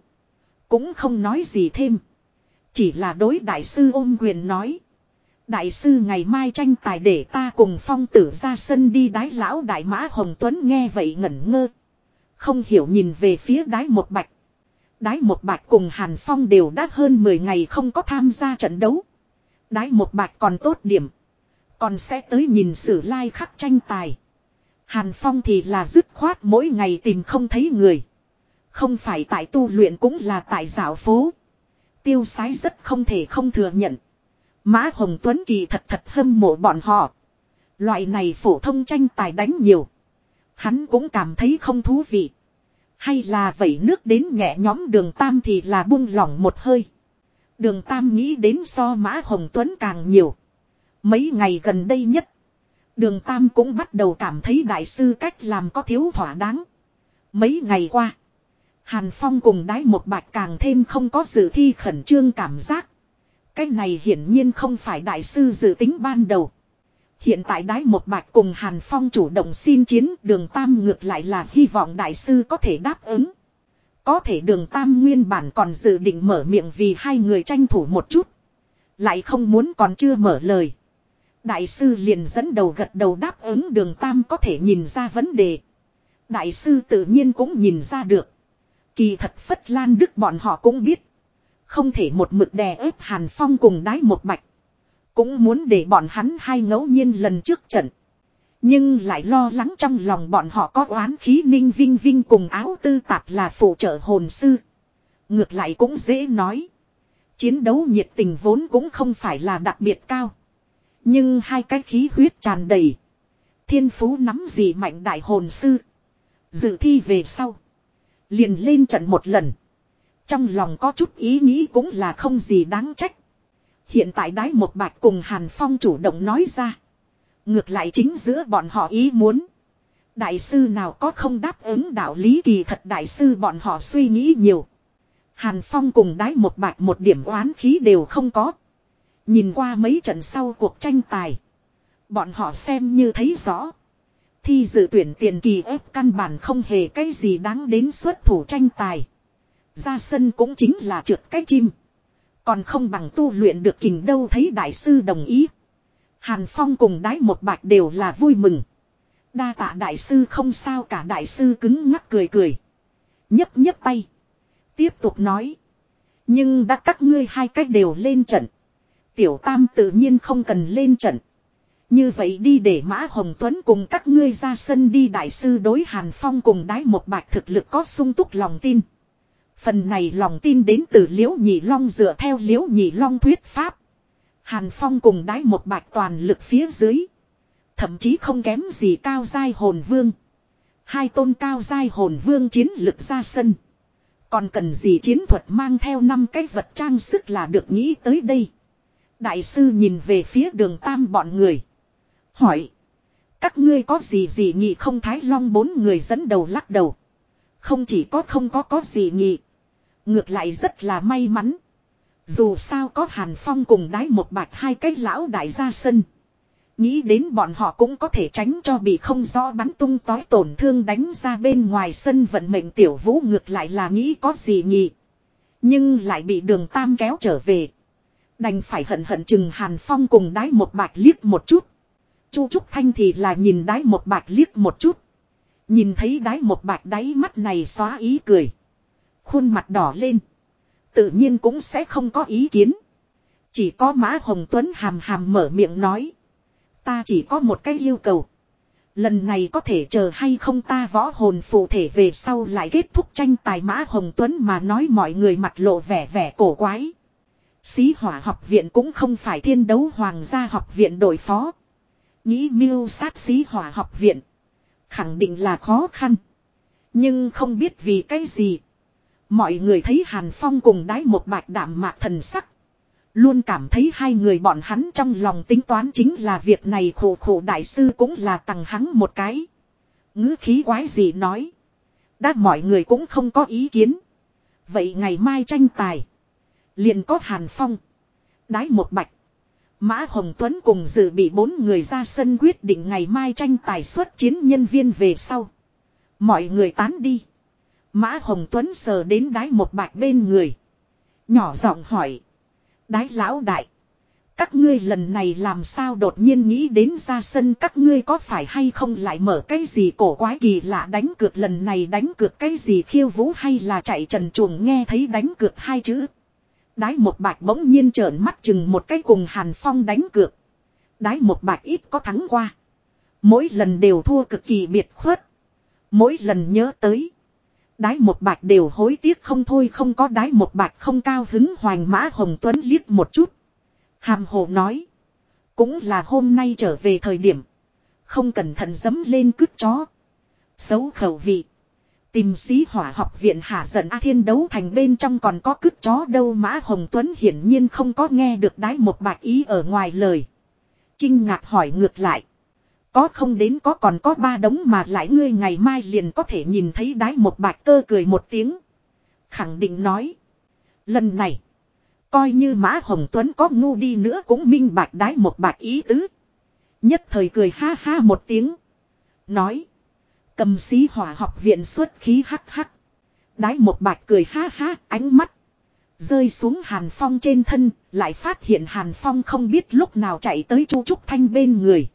Cũng không nói gì thêm. Chỉ là đối đại sư ôm quyền nói. Đại sư ngày mai tranh tài để ta cùng phong tử ra sân đi đái lão đại mã Hồng Tuấn nghe vậy ngẩn ngơ. Không hiểu nhìn về phía đái một bạch. Đái một bạch cùng Hàn Phong đều đã hơn 10 ngày không có tham gia trận đấu. Đái một bạch còn tốt điểm. Còn sẽ tới nhìn sử lai like khắc tranh tài. Hàn Phong thì là dứt khoát mỗi ngày tìm không thấy người. Không phải tại tu luyện cũng là tại dạo phố. Tiêu sái rất không thể không thừa nhận. Mã Hồng Tuấn kỳ thật thật hâm mộ bọn họ. Loại này phổ thông tranh tài đánh nhiều. Hắn cũng cảm thấy không thú vị. Hay là vẩy nước đến nhẹ nhóm đường Tam thì là buông lỏng một hơi. Đường Tam nghĩ đến so Mã Hồng Tuấn càng nhiều. Mấy ngày gần đây nhất. Đường Tam cũng bắt đầu cảm thấy đại sư cách làm có thiếu thỏa đáng. Mấy ngày qua. Hàn Phong cùng đái một bạch càng thêm không có dự thi khẩn trương cảm giác. Cái này hiển nhiên không phải đại sư dự tính ban đầu. Hiện tại đái một bạch cùng Hàn Phong chủ động xin chiến, đường Tam ngược lại là hy vọng đại sư có thể đáp ứng. Có thể đường Tam nguyên bản còn dự định mở miệng vì hai người tranh thủ một chút. Lại không muốn còn chưa mở lời. Đại sư liền dẫn đầu gật đầu đáp ứng đường tam có thể nhìn ra vấn đề. Đại sư tự nhiên cũng nhìn ra được. Kỳ thật Phất Lan Đức bọn họ cũng biết. Không thể một mực đè ép Hàn Phong cùng đái một bạch. Cũng muốn để bọn hắn hai ngẫu nhiên lần trước trận. Nhưng lại lo lắng trong lòng bọn họ có oán khí ninh vinh vinh cùng áo tư tạp là phụ trợ hồn sư. Ngược lại cũng dễ nói. Chiến đấu nhiệt tình vốn cũng không phải là đặc biệt cao. Nhưng hai cái khí huyết tràn đầy. Thiên phú nắm gì mạnh đại hồn sư. Dự thi về sau. Liền lên trận một lần. Trong lòng có chút ý nghĩ cũng là không gì đáng trách. Hiện tại đái một bạch cùng Hàn Phong chủ động nói ra. Ngược lại chính giữa bọn họ ý muốn. Đại sư nào có không đáp ứng đạo lý kỳ thật đại sư bọn họ suy nghĩ nhiều. Hàn Phong cùng đái một bạch một điểm oán khí đều không có. Nhìn qua mấy trận sau cuộc tranh tài. Bọn họ xem như thấy rõ. Thi dự tuyển tiền kỳ ép căn bản không hề cái gì đáng đến xuất thủ tranh tài. Ra sân cũng chính là trượt cái chim. Còn không bằng tu luyện được kình đâu thấy đại sư đồng ý. Hàn Phong cùng đái một bạch đều là vui mừng. Đa tạ đại sư không sao cả đại sư cứng ngắc cười cười. nhấp nhấp tay. Tiếp tục nói. Nhưng đã các ngươi hai cách đều lên trận. Tiểu Tam tự nhiên không cần lên trận. Như vậy đi để Mã Hồng Tuấn cùng các ngươi ra sân đi đại sư đối Hàn Phong cùng đái một bạch thực lực có sung túc lòng tin. Phần này lòng tin đến từ liễu nhị long dựa theo liễu nhị long thuyết pháp. Hàn Phong cùng đái một bạch toàn lực phía dưới. Thậm chí không kém gì cao giai hồn vương. Hai tôn cao giai hồn vương chiến lực ra sân. Còn cần gì chiến thuật mang theo năm cái vật trang sức là được nghĩ tới đây. Đại sư nhìn về phía đường tam bọn người. Hỏi. Các ngươi có gì gì nghị không thái long bốn người dẫn đầu lắc đầu. Không chỉ có không có có gì nghị Ngược lại rất là may mắn. Dù sao có Hàn Phong cùng đái một bạch hai cái lão đại gia sân. Nghĩ đến bọn họ cũng có thể tránh cho bị không rõ bắn tung tói tổn thương đánh ra bên ngoài sân vận mệnh tiểu vũ ngược lại là nghĩ có gì nhỉ. Nhưng lại bị đường tam kéo trở về. Đành phải hận hận chừng Hàn Phong cùng đái một bạch liếc một chút. Chu Trúc Thanh thì là nhìn đái một bạch liếc một chút. Nhìn thấy đái một bạch đáy mắt này xóa ý cười. Khuôn mặt đỏ lên. Tự nhiên cũng sẽ không có ý kiến. Chỉ có Mã Hồng Tuấn hàm hàm mở miệng nói. Ta chỉ có một cái yêu cầu. Lần này có thể chờ hay không ta võ hồn phụ thể về sau lại kết thúc tranh tài Mã Hồng Tuấn mà nói mọi người mặt lộ vẻ vẻ cổ quái. Xí hỏa học viện cũng không phải thiên đấu hoàng gia học viện đội phó. Nghĩ mưu sát xí hỏa học viện. Khẳng định là khó khăn. Nhưng không biết vì cái gì. Mọi người thấy Hàn Phong cùng đái một bạch đảm mạc thần sắc. Luôn cảm thấy hai người bọn hắn trong lòng tính toán chính là việc này khổ khổ đại sư cũng là tặng hắn một cái. ngữ khí quái gì nói. Đã mọi người cũng không có ý kiến. Vậy ngày mai tranh tài. Liền có Hàn Phong. Đái một bạch. Mã Hồng Tuấn cùng dự bị bốn người ra sân quyết định ngày mai tranh tài xuất chiến nhân viên về sau. Mọi người tán đi. Mã Hồng Tuấn sờ đến đái một bạch bên người. Nhỏ giọng hỏi. Đái lão đại. Các ngươi lần này làm sao đột nhiên nghĩ đến ra sân các ngươi có phải hay không lại mở cái gì cổ quái kỳ lạ đánh cược lần này đánh cược cái gì khiêu vũ hay là chạy trần chuồng nghe thấy đánh cược hai chữ. Đái một bạch bỗng nhiên trợn mắt chừng một cái cùng Hàn Phong đánh cược. Đái một bạch ít có thắng qua. Mỗi lần đều thua cực kỳ biệt khuất. Mỗi lần nhớ tới. Đái một bạch đều hối tiếc không thôi, không có đái một bạch không cao hứng hoành mã Hồng Tuấn liếc một chút. Hàm hồ nói. Cũng là hôm nay trở về thời điểm. Không cẩn thận dấm lên cứt chó. Xấu khẩu vị. Tìm sĩ hỏa học viện hạ giận A Thiên đấu thành bên trong còn có cứt chó đâu Mã Hồng Tuấn hiển nhiên không có nghe được đái một bạch ý ở ngoài lời. Kinh ngạc hỏi ngược lại. Có không đến có còn có ba đống mà lại ngươi ngày mai liền có thể nhìn thấy đái một bạch cơ cười một tiếng. Khẳng định nói. Lần này. Coi như Mã Hồng Tuấn có ngu đi nữa cũng minh bạch đái một bạch ý tứ. Nhất thời cười ha ha một tiếng. Nói. Cầm sĩ hỏa học viện xuất khí hắc hắc. Đái một bạch cười ha ha ánh mắt. Rơi xuống Hàn Phong trên thân, lại phát hiện Hàn Phong không biết lúc nào chạy tới Chu Trúc Thanh bên người.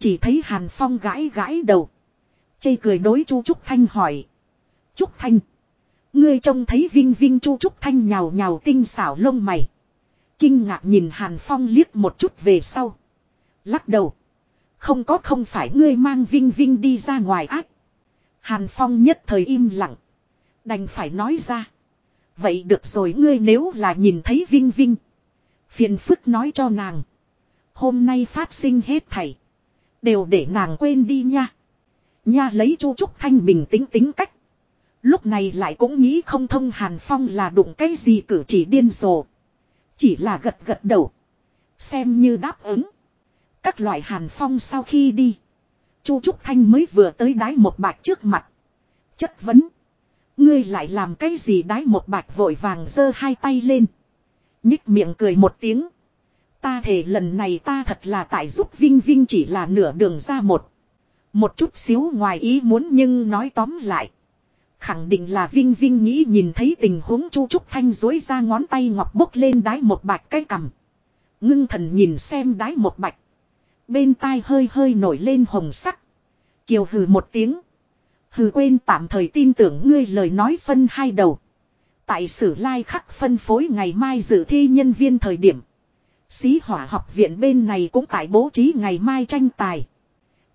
Chỉ thấy Hàn Phong gãi gãi đầu. Chây cười đối Chu Trúc Thanh hỏi. Trúc Thanh. Ngươi trông thấy Vinh Vinh Chu Trúc Thanh nhào nhào tinh xảo lông mày. Kinh ngạc nhìn Hàn Phong liếc một chút về sau. Lắc đầu. Không có không phải ngươi mang Vinh Vinh đi ra ngoài ác. Hàn Phong nhất thời im lặng. Đành phải nói ra. Vậy được rồi ngươi nếu là nhìn thấy Vinh Vinh. Phiền phức nói cho nàng. Hôm nay phát sinh hết thảy. Đều để nàng quên đi nha. Nha lấy chu Trúc Thanh bình tĩnh tính cách. Lúc này lại cũng nghĩ không thông Hàn Phong là đụng cái gì cử chỉ điên rồ. Chỉ là gật gật đầu. Xem như đáp ứng. Các loại Hàn Phong sau khi đi. Chu Trúc Thanh mới vừa tới đái một bạch trước mặt. Chất vấn. Ngươi lại làm cái gì đái một bạch vội vàng giơ hai tay lên. Nhích miệng cười một tiếng. Ta thể lần này ta thật là tại giúp Vinh Vinh chỉ là nửa đường ra một. Một chút xíu ngoài ý muốn nhưng nói tóm lại. Khẳng định là Vinh Vinh nghĩ nhìn thấy tình huống Chu Trúc Thanh dối ra ngón tay ngọc bốc lên đái một bạch cái cầm. Ngưng thần nhìn xem đái một bạch. Bên tai hơi hơi nổi lên hồng sắc. Kiều hừ một tiếng. Hừ quên tạm thời tin tưởng ngươi lời nói phân hai đầu. Tại sử lai khắc phân phối ngày mai dự thi nhân viên thời điểm. Xí hỏa học viện bên này cũng tại bố trí ngày mai tranh tài.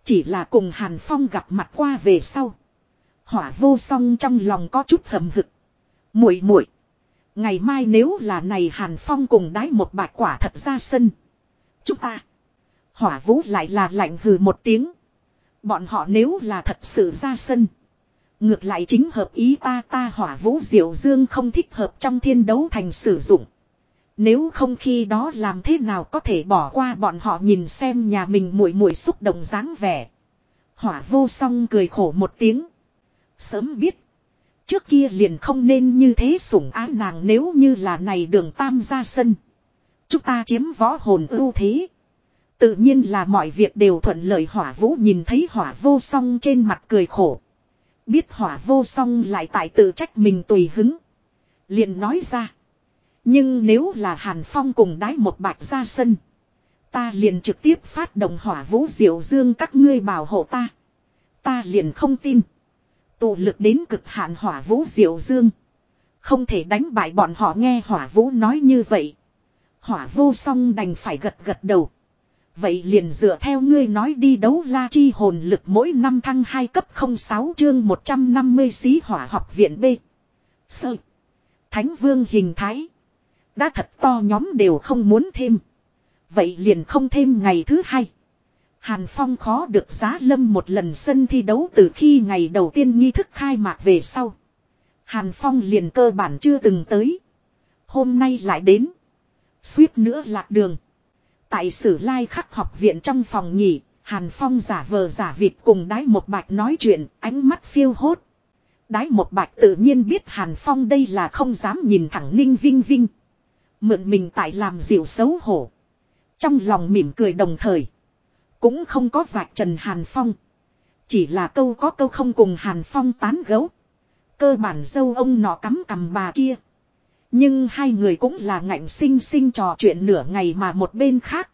Chỉ là cùng Hàn Phong gặp mặt qua về sau. Hỏa vô song trong lòng có chút hầm hực. muội muội, Ngày mai nếu là này Hàn Phong cùng đái một bạc quả thật ra sân. Chúng ta. Hỏa vũ lại là lạnh hừ một tiếng. Bọn họ nếu là thật sự ra sân. Ngược lại chính hợp ý ta ta hỏa vũ diệu dương không thích hợp trong thiên đấu thành sử dụng. Nếu không khi đó làm thế nào có thể bỏ qua bọn họ nhìn xem nhà mình muội muội xúc động dáng vẻ. Hỏa vô song cười khổ một tiếng. Sớm biết. Trước kia liền không nên như thế sủng ái nàng nếu như là này đường tam ra sân. Chúng ta chiếm võ hồn ưu thế. Tự nhiên là mọi việc đều thuận lợi hỏa vũ nhìn thấy hỏa vô song trên mặt cười khổ. Biết hỏa vô song lại tại tự trách mình tùy hứng. liền nói ra. Nhưng nếu là Hàn Phong cùng đái một bạch ra sân. Ta liền trực tiếp phát động hỏa vũ diệu dương các ngươi bảo hộ ta. Ta liền không tin. Tụ lực đến cực hạn hỏa vũ diệu dương. Không thể đánh bại bọn họ nghe hỏa vũ nói như vậy. Hỏa vô song đành phải gật gật đầu. Vậy liền dựa theo ngươi nói đi đấu la chi hồn lực mỗi năm thăng 2 cấp 06 chương 150 xí hỏa học viện B. Sơ. Thánh vương hình thái. Đã thật to nhóm đều không muốn thêm. Vậy liền không thêm ngày thứ hai. Hàn Phong khó được giá lâm một lần sân thi đấu từ khi ngày đầu tiên nghi thức khai mạc về sau. Hàn Phong liền cơ bản chưa từng tới. Hôm nay lại đến. Suýt nữa lạc đường. Tại sử lai khắc học viện trong phòng nghỉ, Hàn Phong giả vờ giả vịt cùng đái một bạch nói chuyện, ánh mắt phiêu hốt. Đái một bạch tự nhiên biết Hàn Phong đây là không dám nhìn thẳng Ninh Vinh Vinh. Mượn mình tại làm dịu xấu hổ. Trong lòng mỉm cười đồng thời. Cũng không có vạch trần Hàn Phong. Chỉ là câu có câu không cùng Hàn Phong tán gấu. Cơ bản dâu ông nọ cắm cầm bà kia. Nhưng hai người cũng là ngạnh sinh sinh trò chuyện nửa ngày mà một bên khác.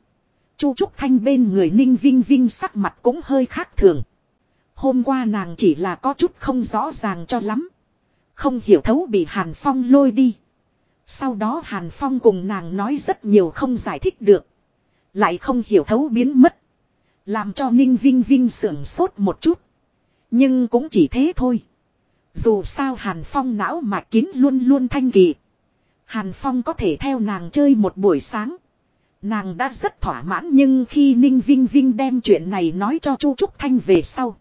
Chu Trúc Thanh bên người Ninh Vinh Vinh sắc mặt cũng hơi khác thường. Hôm qua nàng chỉ là có chút không rõ ràng cho lắm. Không hiểu thấu bị Hàn Phong lôi đi. Sau đó Hàn Phong cùng nàng nói rất nhiều không giải thích được. Lại không hiểu thấu biến mất. Làm cho Ninh Vinh Vinh sưởng sốt một chút. Nhưng cũng chỉ thế thôi. Dù sao Hàn Phong não mạch kín luôn luôn thanh kỳ. Hàn Phong có thể theo nàng chơi một buổi sáng. Nàng đã rất thỏa mãn nhưng khi Ninh Vinh Vinh đem chuyện này nói cho Chu Trúc Thanh về sau.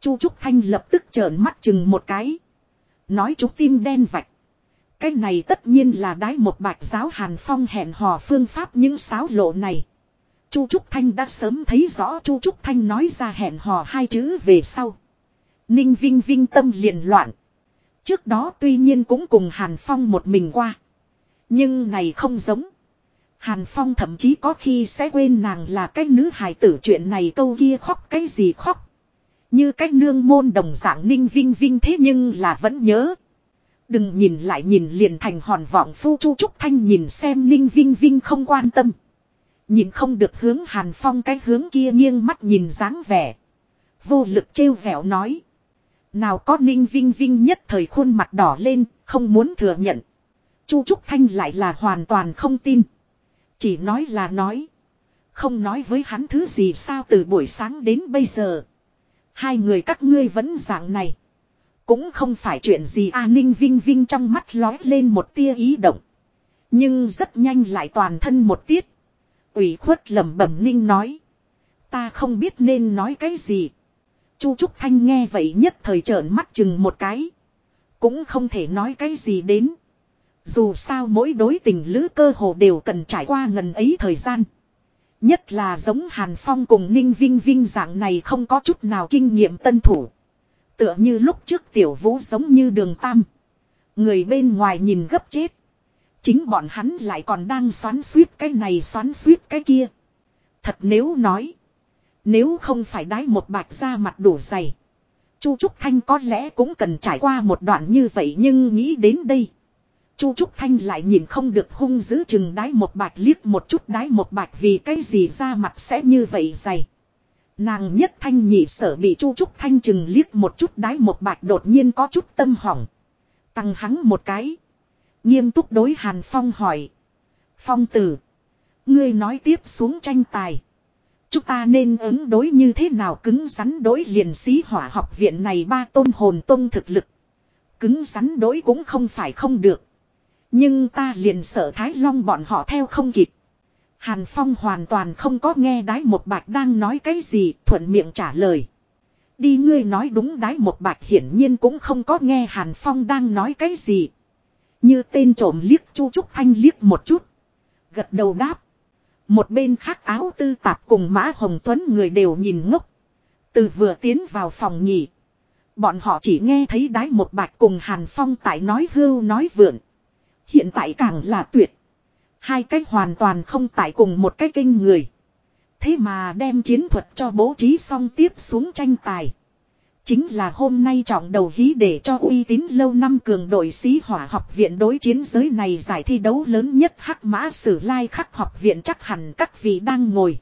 Chu Trúc Thanh lập tức trợn mắt chừng một cái. Nói trúc tim đen vạch. Cái này tất nhiên là đái một bạch giáo Hàn Phong hẹn hò phương pháp những sáo lộ này. Chu Trúc Thanh đã sớm thấy rõ Chu Trúc Thanh nói ra hẹn hò hai chữ về sau. Ninh Vinh Vinh tâm liền loạn. Trước đó tuy nhiên cũng cùng Hàn Phong một mình qua. Nhưng này không giống. Hàn Phong thậm chí có khi sẽ quên nàng là cái nữ hài tử chuyện này câu kia khóc cái gì khóc. Như cái nương môn đồng dạng ninh vinh vinh thế nhưng là vẫn nhớ. Đừng nhìn lại nhìn liền thành hòn vọng phu Chu Trúc Thanh nhìn xem Ninh Vinh Vinh không quan tâm. Nhìn không được hướng Hàn Phong cái hướng kia nghiêng mắt nhìn dáng vẻ. Vô lực trêu vẻo nói. Nào có Ninh Vinh Vinh nhất thời khuôn mặt đỏ lên, không muốn thừa nhận. Chu Trúc Thanh lại là hoàn toàn không tin. Chỉ nói là nói. Không nói với hắn thứ gì sao từ buổi sáng đến bây giờ. Hai người các ngươi vẫn dạng này. Cũng không phải chuyện gì A Ninh Vinh Vinh trong mắt lói lên một tia ý động. Nhưng rất nhanh lại toàn thân một tiết. ủy khuất lẩm bẩm Ninh nói. Ta không biết nên nói cái gì. Chu Trúc Thanh nghe vậy nhất thời trợn mắt chừng một cái. Cũng không thể nói cái gì đến. Dù sao mỗi đối tình lữ cơ hồ đều cần trải qua ngần ấy thời gian. Nhất là giống Hàn Phong cùng Ninh Vinh Vinh dạng này không có chút nào kinh nghiệm tân thủ. Tựa như lúc trước tiểu vũ giống như đường tam. Người bên ngoài nhìn gấp chết. Chính bọn hắn lại còn đang xoắn suýt cái này xoắn suýt cái kia. Thật nếu nói. Nếu không phải đái một bạch ra mặt đủ dày. Chu Trúc Thanh có lẽ cũng cần trải qua một đoạn như vậy nhưng nghĩ đến đây. Chu Trúc Thanh lại nhìn không được hung dữ chừng đái một bạch liếc một chút đái một bạch vì cái gì ra mặt sẽ như vậy dày. Nàng nhất thanh nhị sở bị Chu Trúc Thanh chừng liếc một chút đái một bạch đột nhiên có chút tâm hỏng. Tăng hắn một cái. Nghiêm túc đối Hàn Phong hỏi. Phong tử. Ngươi nói tiếp xuống tranh tài. Chúng ta nên ứng đối như thế nào cứng rắn đối liền sĩ hỏa học viện này ba tôn hồn tôn thực lực. Cứng rắn đối cũng không phải không được. Nhưng ta liền sợ Thái Long bọn họ theo không kịp. Hàn Phong hoàn toàn không có nghe đái một bạch đang nói cái gì, thuận miệng trả lời. Đi ngươi nói đúng đái một bạch hiển nhiên cũng không có nghe Hàn Phong đang nói cái gì. Như tên trộm liếc Chu Trúc Thanh liếc một chút. Gật đầu đáp. Một bên khác áo tư tạp cùng Mã Hồng Tuấn người đều nhìn ngốc. Từ vừa tiến vào phòng nghỉ. Bọn họ chỉ nghe thấy đái một bạch cùng Hàn Phong tại nói hưu nói vượn. Hiện tại càng là tuyệt. Hai cách hoàn toàn không tại cùng một cái kinh người. Thế mà đem chiến thuật cho bố trí xong tiếp xuống tranh tài. Chính là hôm nay trọng đầu hí để cho uy tín lâu năm cường đội sĩ hỏa học viện đối chiến giới này giải thi đấu lớn nhất hắc mã sử lai khắc học viện chắc hẳn các vị đang ngồi.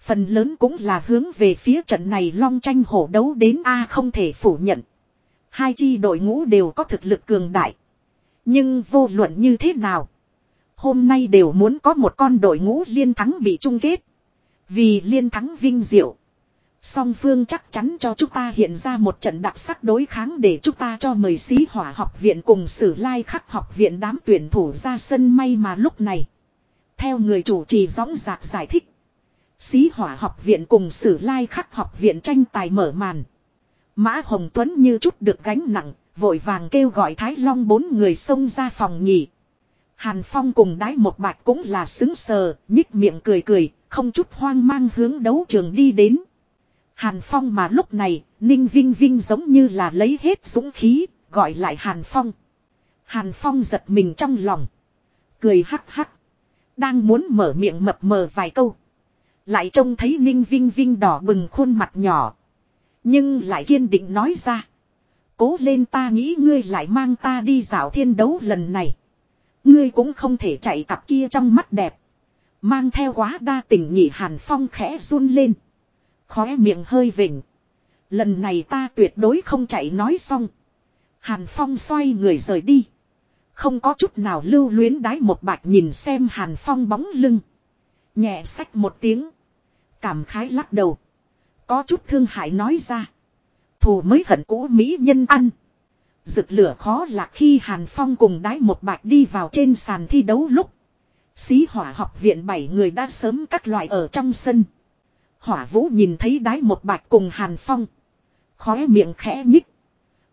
Phần lớn cũng là hướng về phía trận này long tranh hổ đấu đến A không thể phủ nhận. Hai chi đội ngũ đều có thực lực cường đại. Nhưng vô luận như thế nào. Hôm nay đều muốn có một con đội ngũ liên thắng bị chung kết. Vì liên thắng vinh diệu. Song phương chắc chắn cho chúng ta hiện ra một trận đặc sắc đối kháng để chúng ta cho mời sĩ hỏa học viện cùng sử lai khắc học viện đám tuyển thủ ra sân may mà lúc này. Theo người chủ trì gióng giạc giải thích. Sĩ hỏa học viện cùng sử lai khắc học viện tranh tài mở màn. Mã Hồng Tuấn như chút được gánh nặng, vội vàng kêu gọi Thái Long bốn người xông ra phòng nghỉ. Hàn Phong cùng đái một bạch cũng là xứng sờ, nhích miệng cười cười, không chút hoang mang hướng đấu trường đi đến. Hàn Phong mà lúc này, Ninh Vinh Vinh giống như là lấy hết dũng khí, gọi lại Hàn Phong. Hàn Phong giật mình trong lòng. Cười hắc hắc. Đang muốn mở miệng mập mờ vài câu. Lại trông thấy Ninh Vinh Vinh đỏ bừng khuôn mặt nhỏ. Nhưng lại kiên định nói ra. Cố lên ta nghĩ ngươi lại mang ta đi dạo thiên đấu lần này. Ngươi cũng không thể chạy cặp kia trong mắt đẹp. Mang theo quá đa tình nhị Hàn Phong khẽ run lên. Khóe miệng hơi vỉnh. Lần này ta tuyệt đối không chạy nói xong. Hàn Phong xoay người rời đi. Không có chút nào lưu luyến đái một bạch nhìn xem Hàn Phong bóng lưng. Nhẹ sách một tiếng. Cảm khái lắc đầu. Có chút thương hại nói ra. Thù mới hận cũ Mỹ nhân ăn. Rực lửa khó là khi Hàn Phong cùng đái một bạch đi vào trên sàn thi đấu lúc. Xí hỏa học viện bảy người đã sớm các loại ở trong sân. Hỏa vũ nhìn thấy đái một bạch cùng Hàn Phong. Khóe miệng khẽ nhích.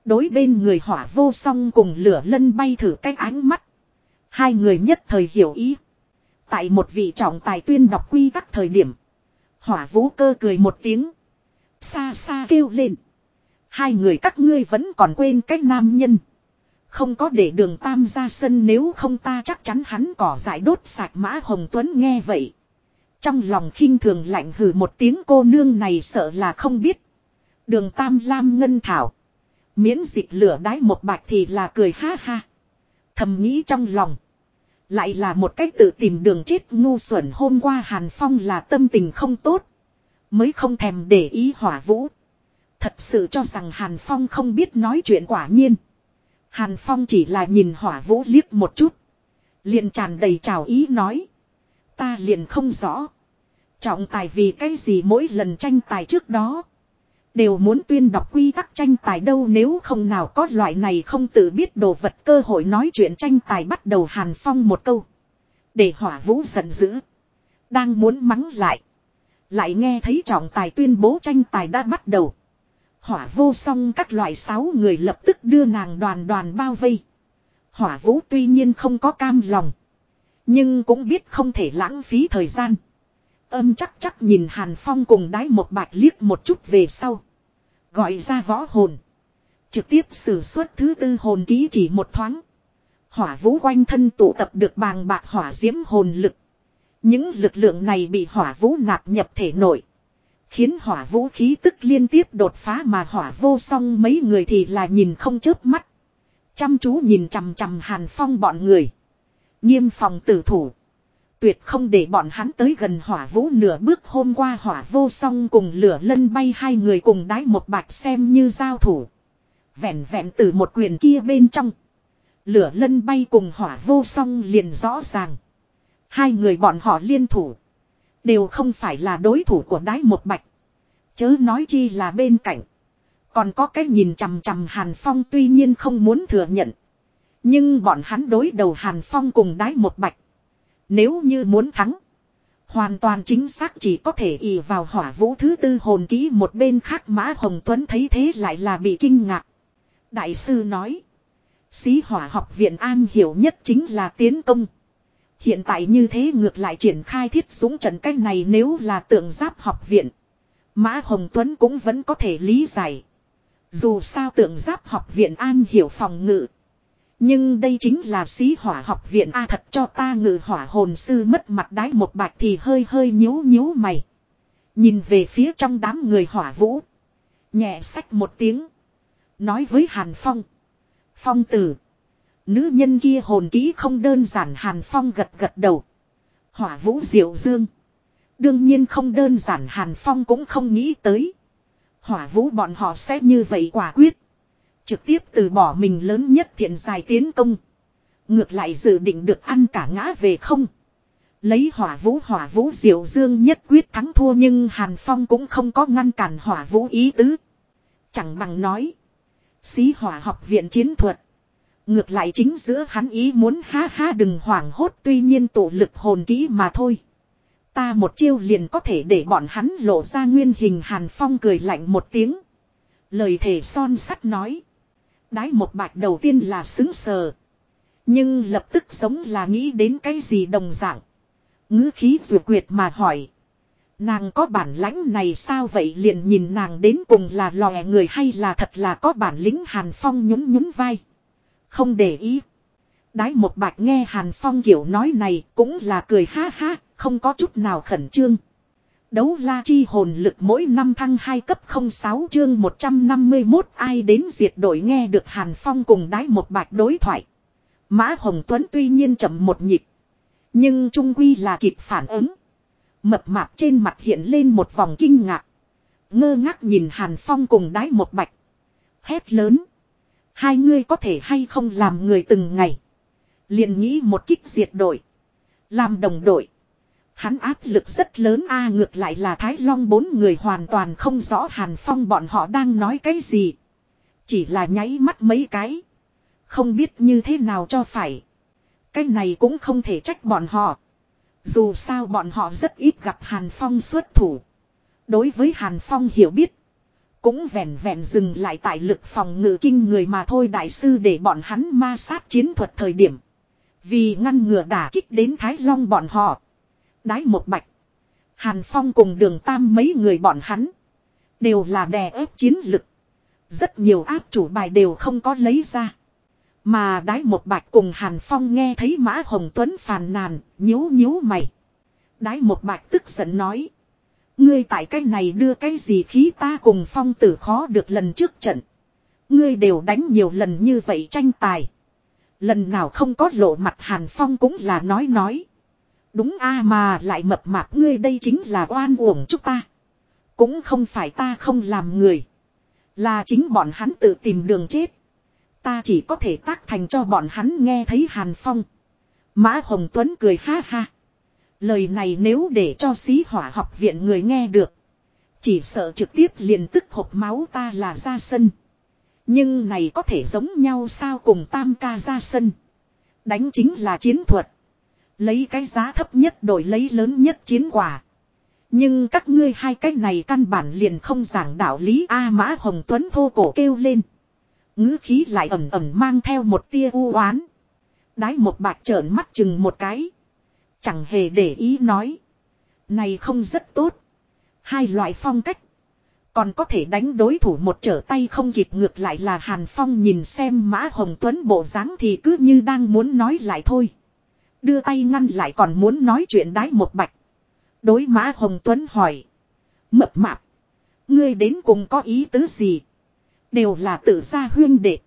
Đối bên người hỏa vô song cùng lửa lân bay thử cách ánh mắt. Hai người nhất thời hiểu ý. Tại một vị trọng tài tuyên đọc quy tắc thời điểm. Hỏa vũ cơ cười một tiếng. Xa xa kêu lên. Hai người các ngươi vẫn còn quên cái nam nhân. Không có để đường tam ra sân nếu không ta chắc chắn hắn cỏ dại đốt sạch mã hồng tuấn nghe vậy. Trong lòng khinh thường lạnh hừ một tiếng cô nương này sợ là không biết. Đường tam lam ngân thảo. Miễn dịch lửa đái một bạch thì là cười ha ha. Thầm nghĩ trong lòng. Lại là một cách tự tìm đường chết ngu xuẩn hôm qua Hàn Phong là tâm tình không tốt. Mới không thèm để ý hỏa vũ. Thật sự cho rằng Hàn Phong không biết nói chuyện quả nhiên. Hàn Phong chỉ là nhìn hỏa vũ liếc một chút. Liền tràn đầy trào ý nói. Ta liền không rõ. Trọng tài vì cái gì mỗi lần tranh tài trước đó. Đều muốn tuyên đọc quy tắc tranh tài đâu nếu không nào có loại này không tự biết đồ vật cơ hội nói chuyện tranh tài bắt đầu hàn phong một câu. Để hỏa vũ giận dữ. Đang muốn mắng lại. Lại nghe thấy trọng tài tuyên bố tranh tài đã bắt đầu. Hỏa vô song các loại sáu người lập tức đưa nàng đoàn đoàn bao vây. Hỏa vũ tuy nhiên không có cam lòng. Nhưng cũng biết không thể lãng phí thời gian. Âm chắc chắc nhìn Hàn Phong cùng đái một bạch liếc một chút về sau. Gọi ra võ hồn. Trực tiếp sử xuất thứ tư hồn ký chỉ một thoáng. Hỏa vũ quanh thân tụ tập được bàng bạc hỏa diễm hồn lực. Những lực lượng này bị hỏa vũ nạp nhập thể nội. Khiến hỏa vũ khí tức liên tiếp đột phá mà hỏa vô song mấy người thì là nhìn không chớp mắt. Chăm chú nhìn chằm chằm hàn phong bọn người. Nghiêm phòng tử thủ. Tuyệt không để bọn hắn tới gần hỏa vũ nửa bước hôm qua hỏa vô song cùng lửa lân bay hai người cùng đái một bạch xem như giao thủ. Vẹn vẹn từ một quyền kia bên trong. Lửa lân bay cùng hỏa vô song liền rõ ràng. Hai người bọn họ liên thủ. Đều không phải là đối thủ của đái một bạch. Chớ nói chi là bên cạnh. Còn có cái nhìn chằm chằm Hàn Phong tuy nhiên không muốn thừa nhận. Nhưng bọn hắn đối đầu Hàn Phong cùng đái một bạch. Nếu như muốn thắng. Hoàn toàn chính xác chỉ có thể ì vào hỏa vũ thứ tư hồn ký một bên khác Mã Hồng Tuấn thấy thế lại là bị kinh ngạc. Đại sư nói. sĩ hỏa học viện an hiểu nhất chính là tiến công. Hiện tại như thế ngược lại triển khai thiết súng trận cách này nếu là tượng giáp học viện. Mã Hồng Tuấn cũng vẫn có thể lý giải. Dù sao tượng giáp học viện an hiểu phòng ngự. Nhưng đây chính là sĩ hỏa học viện A thật cho ta ngự hỏa hồn sư mất mặt đái một bạch thì hơi hơi nhíu nhíu mày. Nhìn về phía trong đám người hỏa vũ. Nhẹ sách một tiếng. Nói với Hàn Phong. Phong tử. Nữ nhân kia hồn kỹ không đơn giản Hàn Phong gật gật đầu. Hỏa vũ diệu dương. Đương nhiên không đơn giản Hàn Phong cũng không nghĩ tới. Hỏa vũ bọn họ sẽ như vậy quả quyết. Trực tiếp từ bỏ mình lớn nhất thiện dài tiến công. Ngược lại dự định được ăn cả ngã về không. Lấy hỏa vũ hỏa vũ diệu dương nhất quyết thắng thua nhưng Hàn Phong cũng không có ngăn cản hỏa vũ ý tứ. Chẳng bằng nói. Xí hỏa học viện chiến thuật. Ngược lại chính giữa hắn ý muốn ha ha đừng hoảng hốt tuy nhiên tổ lực hồn kỹ mà thôi. Ta một chiêu liền có thể để bọn hắn lộ ra nguyên hình Hàn Phong cười lạnh một tiếng. Lời thể son sắt nói. Đái một bạch đầu tiên là xứng sờ. Nhưng lập tức giống là nghĩ đến cái gì đồng dạng. ngữ khí dù quyệt mà hỏi. Nàng có bản lãnh này sao vậy liền nhìn nàng đến cùng là lòe người hay là thật là có bản lĩnh Hàn Phong nhún nhún vai. Không để ý. Đái một bạch nghe Hàn Phong kiểu nói này cũng là cười ha ha, không có chút nào khẩn trương. Đấu la chi hồn lực mỗi năm thăng 2 cấp 06 chương 151 ai đến diệt đội nghe được Hàn Phong cùng đái một bạch đối thoại. Mã Hồng Tuấn tuy nhiên chậm một nhịp. Nhưng trung quy là kịp phản ứng. Mập mạp trên mặt hiện lên một vòng kinh ngạc. Ngơ ngác nhìn Hàn Phong cùng đái một bạch. Hét lớn. Hai ngươi có thể hay không làm người từng ngày. liền nghĩ một kích diệt đội. Làm đồng đội. Hắn áp lực rất lớn a ngược lại là Thái Long bốn người hoàn toàn không rõ Hàn Phong bọn họ đang nói cái gì. Chỉ là nháy mắt mấy cái. Không biết như thế nào cho phải. Cái này cũng không thể trách bọn họ. Dù sao bọn họ rất ít gặp Hàn Phong xuất thủ. Đối với Hàn Phong hiểu biết. Cũng vẹn vẹn dừng lại tại lực phòng ngự kinh người mà thôi đại sư để bọn hắn ma sát chiến thuật thời điểm. Vì ngăn ngừa đả kích đến Thái Long bọn họ. Đái một bạch. Hàn Phong cùng đường tam mấy người bọn hắn. Đều là đè ép chiến lực. Rất nhiều áp chủ bài đều không có lấy ra. Mà đái một bạch cùng Hàn Phong nghe thấy Mã Hồng Tuấn phàn nàn, nhíu nhíu mày. Đái một bạch tức giận nói. Ngươi tại cái này đưa cái gì khí ta cùng Phong tử khó được lần trước trận. Ngươi đều đánh nhiều lần như vậy tranh tài. Lần nào không có lộ mặt Hàn Phong cũng là nói nói. Đúng a mà lại mập mạp ngươi đây chính là oan uổng chúng ta. Cũng không phải ta không làm người. Là chính bọn hắn tự tìm đường chết. Ta chỉ có thể tác thành cho bọn hắn nghe thấy Hàn Phong. Mã Hồng Tuấn cười ha ha. Lời này nếu để cho sĩ hỏa học viện người nghe được. Chỉ sợ trực tiếp liền tức hộp máu ta là ra sân. Nhưng này có thể giống nhau sao cùng tam ca ra sân. Đánh chính là chiến thuật. Lấy cái giá thấp nhất đổi lấy lớn nhất chiến quả. Nhưng các ngươi hai cái này căn bản liền không giảng đạo lý A Mã Hồng Tuấn thô cổ kêu lên. ngữ khí lại ẩm ẩm mang theo một tia u oán. Đái một bạc trợn mắt chừng một cái. Chẳng hề để ý nói. Này không rất tốt. Hai loại phong cách. Còn có thể đánh đối thủ một trở tay không kịp ngược lại là Hàn Phong nhìn xem Mã Hồng Tuấn bộ dáng thì cứ như đang muốn nói lại thôi. Đưa tay ngăn lại còn muốn nói chuyện đái một bạch. Đối Mã Hồng Tuấn hỏi. Mập mạp. Ngươi đến cùng có ý tứ gì? Đều là tự gia huyên đệ.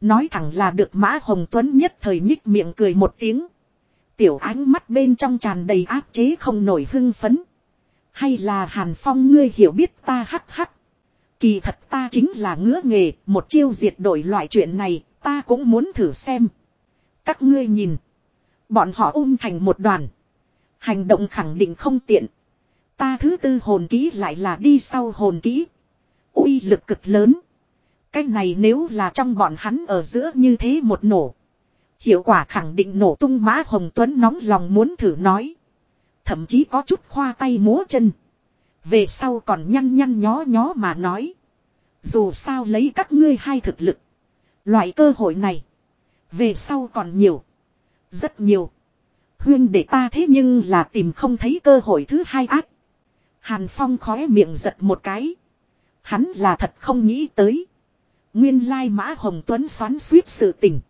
Nói thẳng là được Mã Hồng Tuấn nhất thời nhích miệng cười một tiếng. Tiểu ánh mắt bên trong tràn đầy áp chế không nổi hưng phấn. Hay là Hàn Phong ngươi hiểu biết ta hắc hắc. Kỳ thật ta chính là ngứa nghề, một chiêu diệt đổi loại chuyện này, ta cũng muốn thử xem. Các ngươi nhìn. Bọn họ ôm thành một đoàn. Hành động khẳng định không tiện. Ta thứ tư hồn ký lại là đi sau hồn ký. uy lực cực lớn. Cái này nếu là trong bọn hắn ở giữa như thế một nổ. Hiệu quả khẳng định nổ tung mã Hồng Tuấn nóng lòng muốn thử nói. Thậm chí có chút khoa tay múa chân. Về sau còn nhăn nhăn nhó nhó mà nói. Dù sao lấy các ngươi hai thực lực. Loại cơ hội này. Về sau còn nhiều. Rất nhiều. Huyên để ta thế nhưng là tìm không thấy cơ hội thứ hai ác. Hàn Phong khóe miệng giật một cái. Hắn là thật không nghĩ tới. Nguyên lai mã Hồng Tuấn xoắn suýt sự tình.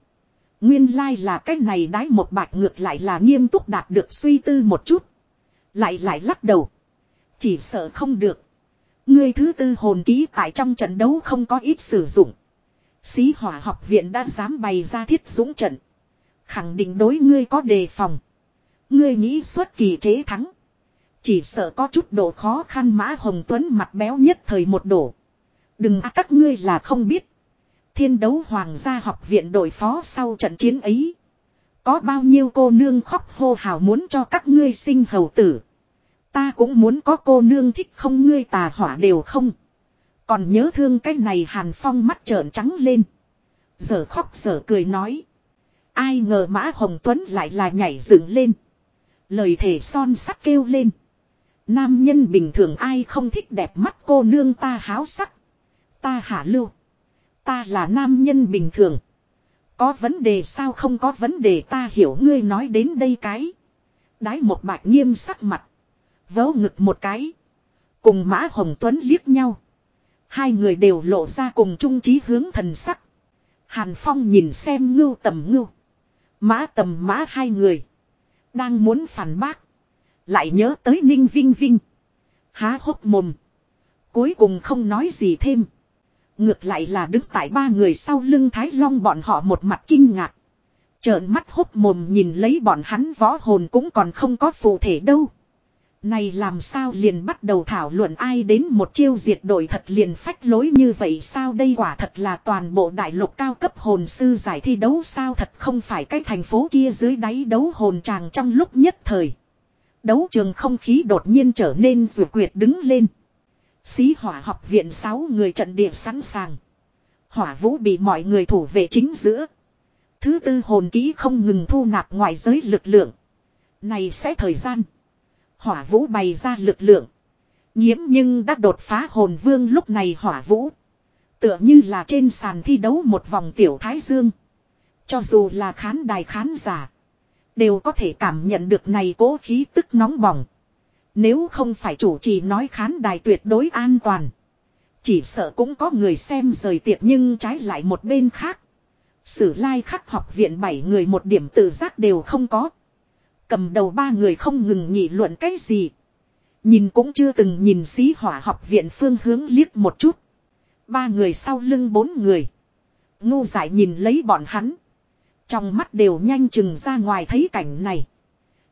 Nguyên lai là cái này đái một bạch ngược lại là nghiêm túc đạt được suy tư một chút. Lại lại lắc đầu. Chỉ sợ không được. người thứ tư hồn ký tại trong trận đấu không có ít sử dụng. Xí hỏa học viện đã dám bày ra thiết dũng trận. Khẳng định đối ngươi có đề phòng. Ngươi nghĩ xuất kỳ chế thắng. Chỉ sợ có chút độ khó khăn mã hồng tuấn mặt béo nhất thời một đổ. Đừng à các ngươi là không biết. Thiên đấu hoàng gia học viện đội phó sau trận chiến ấy. Có bao nhiêu cô nương khóc hô hào muốn cho các ngươi sinh hầu tử. Ta cũng muốn có cô nương thích không ngươi tà hỏa đều không. Còn nhớ thương cái này hàn phong mắt trợn trắng lên. Giờ khóc giờ cười nói. Ai ngờ mã hồng tuấn lại là nhảy dựng lên. Lời thể son sắt kêu lên. Nam nhân bình thường ai không thích đẹp mắt cô nương ta háo sắc. Ta hạ lưu. Ta là nam nhân bình thường. Có vấn đề sao không có vấn đề ta hiểu ngươi nói đến đây cái. Đái một bạch nghiêm sắc mặt. Vớ ngực một cái. Cùng Mã Hồng Tuấn liếc nhau. Hai người đều lộ ra cùng chung trí hướng thần sắc. Hàn Phong nhìn xem ngưu tầm ngưu. Mã tầm mã hai người. Đang muốn phản bác. Lại nhớ tới Ninh Vinh Vinh. Há hốc mồm. Cuối cùng không nói gì thêm. Ngược lại là đứng tại ba người sau lưng Thái Long bọn họ một mặt kinh ngạc. Trợn mắt hốc mồm nhìn lấy bọn hắn võ hồn cũng còn không có phụ thể đâu. Này làm sao liền bắt đầu thảo luận ai đến một chiêu diệt đội thật liền phách lối như vậy sao đây quả thật là toàn bộ đại lục cao cấp hồn sư giải thi đấu sao thật không phải cái thành phố kia dưới đáy đấu hồn tràng trong lúc nhất thời. Đấu trường không khí đột nhiên trở nên rủi quyệt đứng lên. Xí hỏa học viện 6 người trận địa sẵn sàng. Hỏa vũ bị mọi người thủ vệ chính giữa. Thứ tư hồn ký không ngừng thu nạp ngoài giới lực lượng. Này sẽ thời gian. Hỏa vũ bày ra lực lượng. Nhiễm nhưng đã đột phá hồn vương lúc này hỏa vũ. Tựa như là trên sàn thi đấu một vòng tiểu thái dương. Cho dù là khán đài khán giả. Đều có thể cảm nhận được này cố khí tức nóng bỏng. Nếu không phải chủ trì nói khán đài tuyệt đối an toàn. Chỉ sợ cũng có người xem rời tiệc nhưng trái lại một bên khác. Sử lai khắc học viện bảy người một điểm tự giác đều không có. Cầm đầu ba người không ngừng nghị luận cái gì. Nhìn cũng chưa từng nhìn xí hỏa học viện phương hướng liếc một chút. Ba người sau lưng bốn người. Ngu giải nhìn lấy bọn hắn. Trong mắt đều nhanh chừng ra ngoài thấy cảnh này.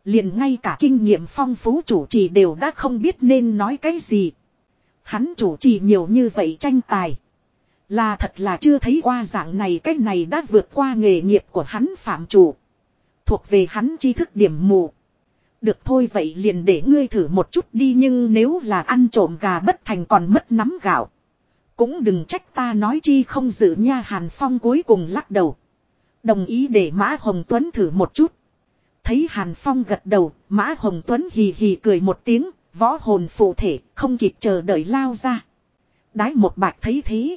Liền ngay cả kinh nghiệm phong phú chủ trì đều đã không biết nên nói cái gì. Hắn chủ trì nhiều như vậy tranh tài. Là thật là chưa thấy qua dạng này cách này đã vượt qua nghề nghiệp của hắn phạm chủ. Thuộc về hắn tri thức điểm mù. Được thôi vậy liền để ngươi thử một chút đi, nhưng nếu là ăn trộm gà bất thành còn mất nắm gạo. Cũng đừng trách ta nói chi không giữ nha, Hàn Phong cuối cùng lắc đầu. Đồng ý để Mã Hồng Tuấn thử một chút. Thấy Hàn Phong gật đầu, Mã Hồng Tuấn hì hì cười một tiếng, võ hồn phụ thể, không kịp chờ đợi lao ra. Đái một bạch thấy thế.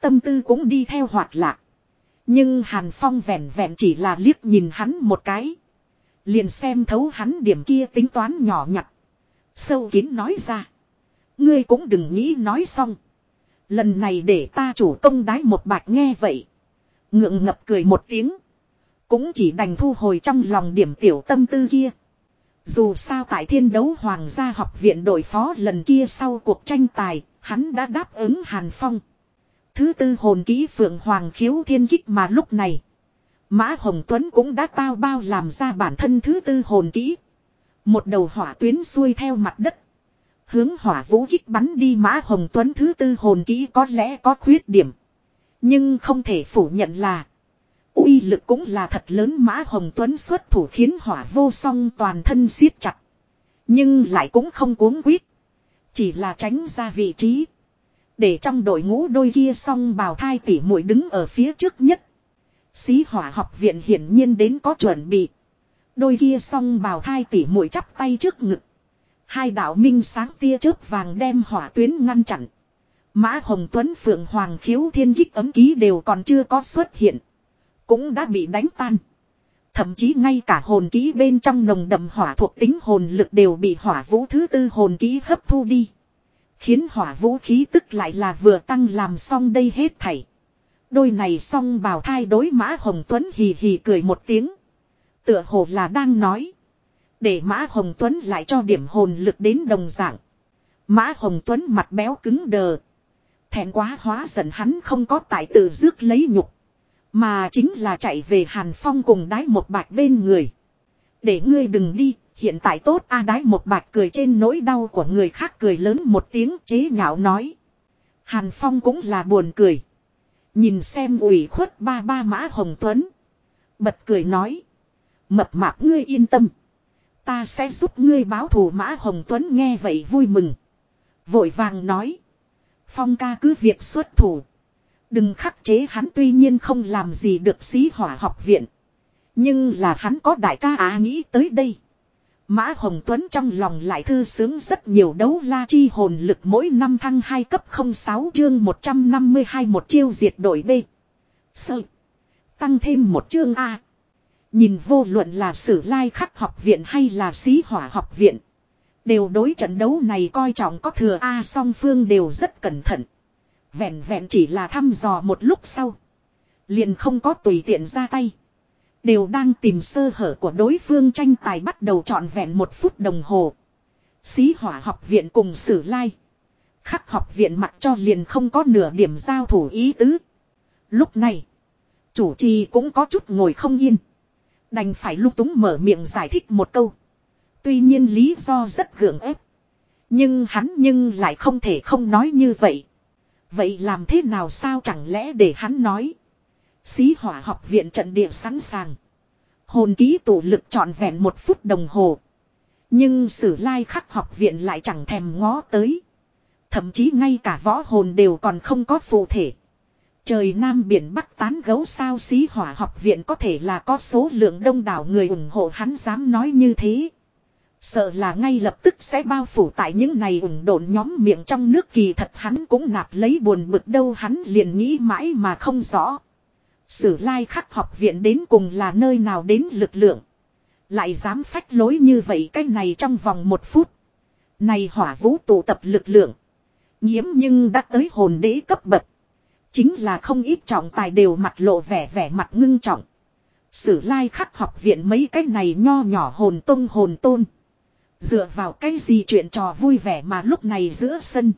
Tâm tư cũng đi theo hoạt lạc. Nhưng Hàn Phong vẹn vẹn chỉ là liếc nhìn hắn một cái. Liền xem thấu hắn điểm kia tính toán nhỏ nhặt. Sâu kín nói ra. Ngươi cũng đừng nghĩ nói xong. Lần này để ta chủ công đái một bạch nghe vậy. Ngượng ngập cười một tiếng. Cũng chỉ đành thu hồi trong lòng điểm tiểu tâm tư kia. Dù sao tại thiên đấu hoàng gia học viện đội phó lần kia sau cuộc tranh tài, hắn đã đáp ứng Hàn Phong. Thứ tư hồn ký phượng hoàng khiếu thiên kích mà lúc này. Mã Hồng Tuấn cũng đã tao bao làm ra bản thân thứ tư hồn kỹ. Một đầu hỏa tuyến xuôi theo mặt đất. Hướng hỏa vũ kích bắn đi Mã Hồng Tuấn thứ tư hồn kỹ có lẽ có khuyết điểm. Nhưng không thể phủ nhận là uy lực cũng là thật lớn Mã Hồng Tuấn xuất thủ khiến hỏa vô song toàn thân siết chặt. Nhưng lại cũng không cuống quýt Chỉ là tránh ra vị trí. Để trong đội ngũ đôi kia song bào thai tỉ muội đứng ở phía trước nhất. Xí hỏa học viện hiển nhiên đến có chuẩn bị. Đôi kia song bào thai tỉ muội chắp tay trước ngực. Hai đạo minh sáng tia chớp vàng đem hỏa tuyến ngăn chặn. Mã Hồng Tuấn, Phượng Hoàng khiếu thiên kích ấm ký đều còn chưa có xuất hiện. Cũng đã bị đánh tan. Thậm chí ngay cả hồn ký bên trong nồng đậm hỏa thuộc tính hồn lực đều bị hỏa vũ thứ tư hồn ký hấp thu đi. Khiến hỏa vũ khí tức lại là vừa tăng làm xong đây hết thảy. Đôi này xong bào thai đối Mã Hồng Tuấn hì hì cười một tiếng. Tựa hồ là đang nói. Để Mã Hồng Tuấn lại cho điểm hồn lực đến đồng dạng. Mã Hồng Tuấn mặt béo cứng đờ. Thẹn quá hóa giận hắn không có tại tự rước lấy nhục. Mà chính là chạy về Hàn Phong cùng đái một bạch bên người. Để ngươi đừng đi, hiện tại tốt a đái một bạch cười trên nỗi đau của người khác cười lớn một tiếng chế nhạo nói. Hàn Phong cũng là buồn cười. Nhìn xem ủy khuất ba ba mã Hồng Tuấn. Bật cười nói. Mập mạp ngươi yên tâm. Ta sẽ giúp ngươi báo thù mã Hồng Tuấn nghe vậy vui mừng. Vội vàng nói. Phong ca cứ việc xuất thủ. Đừng khắc chế hắn tuy nhiên không làm gì được xí hỏa học viện. Nhưng là hắn có đại ca á nghĩ tới đây. Mã Hồng Tuấn trong lòng lại thư sướng rất nhiều đấu la chi hồn lực mỗi năm thăng 2 cấp 06 chương 152 một chiêu diệt đội B. Sợ. Tăng thêm một chương A. Nhìn vô luận là sử lai khắc học viện hay là sĩ hỏa học viện. Đều đối trận đấu này coi trọng có thừa A song phương đều rất cẩn thận. Vẹn vẹn chỉ là thăm dò một lúc sau. Liền không có tùy tiện ra tay. Đều đang tìm sơ hở của đối phương tranh tài bắt đầu trọn vẹn một phút đồng hồ. Xí hỏa học viện cùng sử lai. Khắc học viện mặc cho liền không có nửa điểm giao thủ ý tứ. Lúc này, chủ trì cũng có chút ngồi không yên. Đành phải lúc túng mở miệng giải thích một câu. Tuy nhiên lý do rất gượng ép. Nhưng hắn nhưng lại không thể không nói như vậy. Vậy làm thế nào sao chẳng lẽ để hắn nói. Xí hỏa học viện trận địa sẵn sàng. Hồn ký tụ lực trọn vẹn một phút đồng hồ. Nhưng sử lai khắc học viện lại chẳng thèm ngó tới. Thậm chí ngay cả võ hồn đều còn không có phụ thể. Trời Nam biển Bắc tán gấu sao xí hỏa học viện có thể là có số lượng đông đảo người ủng hộ hắn dám nói như thế. Sợ là ngay lập tức sẽ bao phủ tại những này ủng độn nhóm miệng trong nước kỳ thật hắn cũng nạp lấy buồn bực đâu hắn liền nghĩ mãi mà không rõ. Sử lai khắc học viện đến cùng là nơi nào đến lực lượng. Lại dám phách lối như vậy cái này trong vòng một phút. Này hỏa vũ tụ tập lực lượng. Nhiễm nhưng đã tới hồn đế cấp bậc. Chính là không ít trọng tài đều mặt lộ vẻ vẻ mặt ngưng trọng. Sử lai khắc học viện mấy cái này nho nhỏ hồn tông hồn tôn. Dựa vào cái gì chuyện trò vui vẻ mà lúc này giữa sân.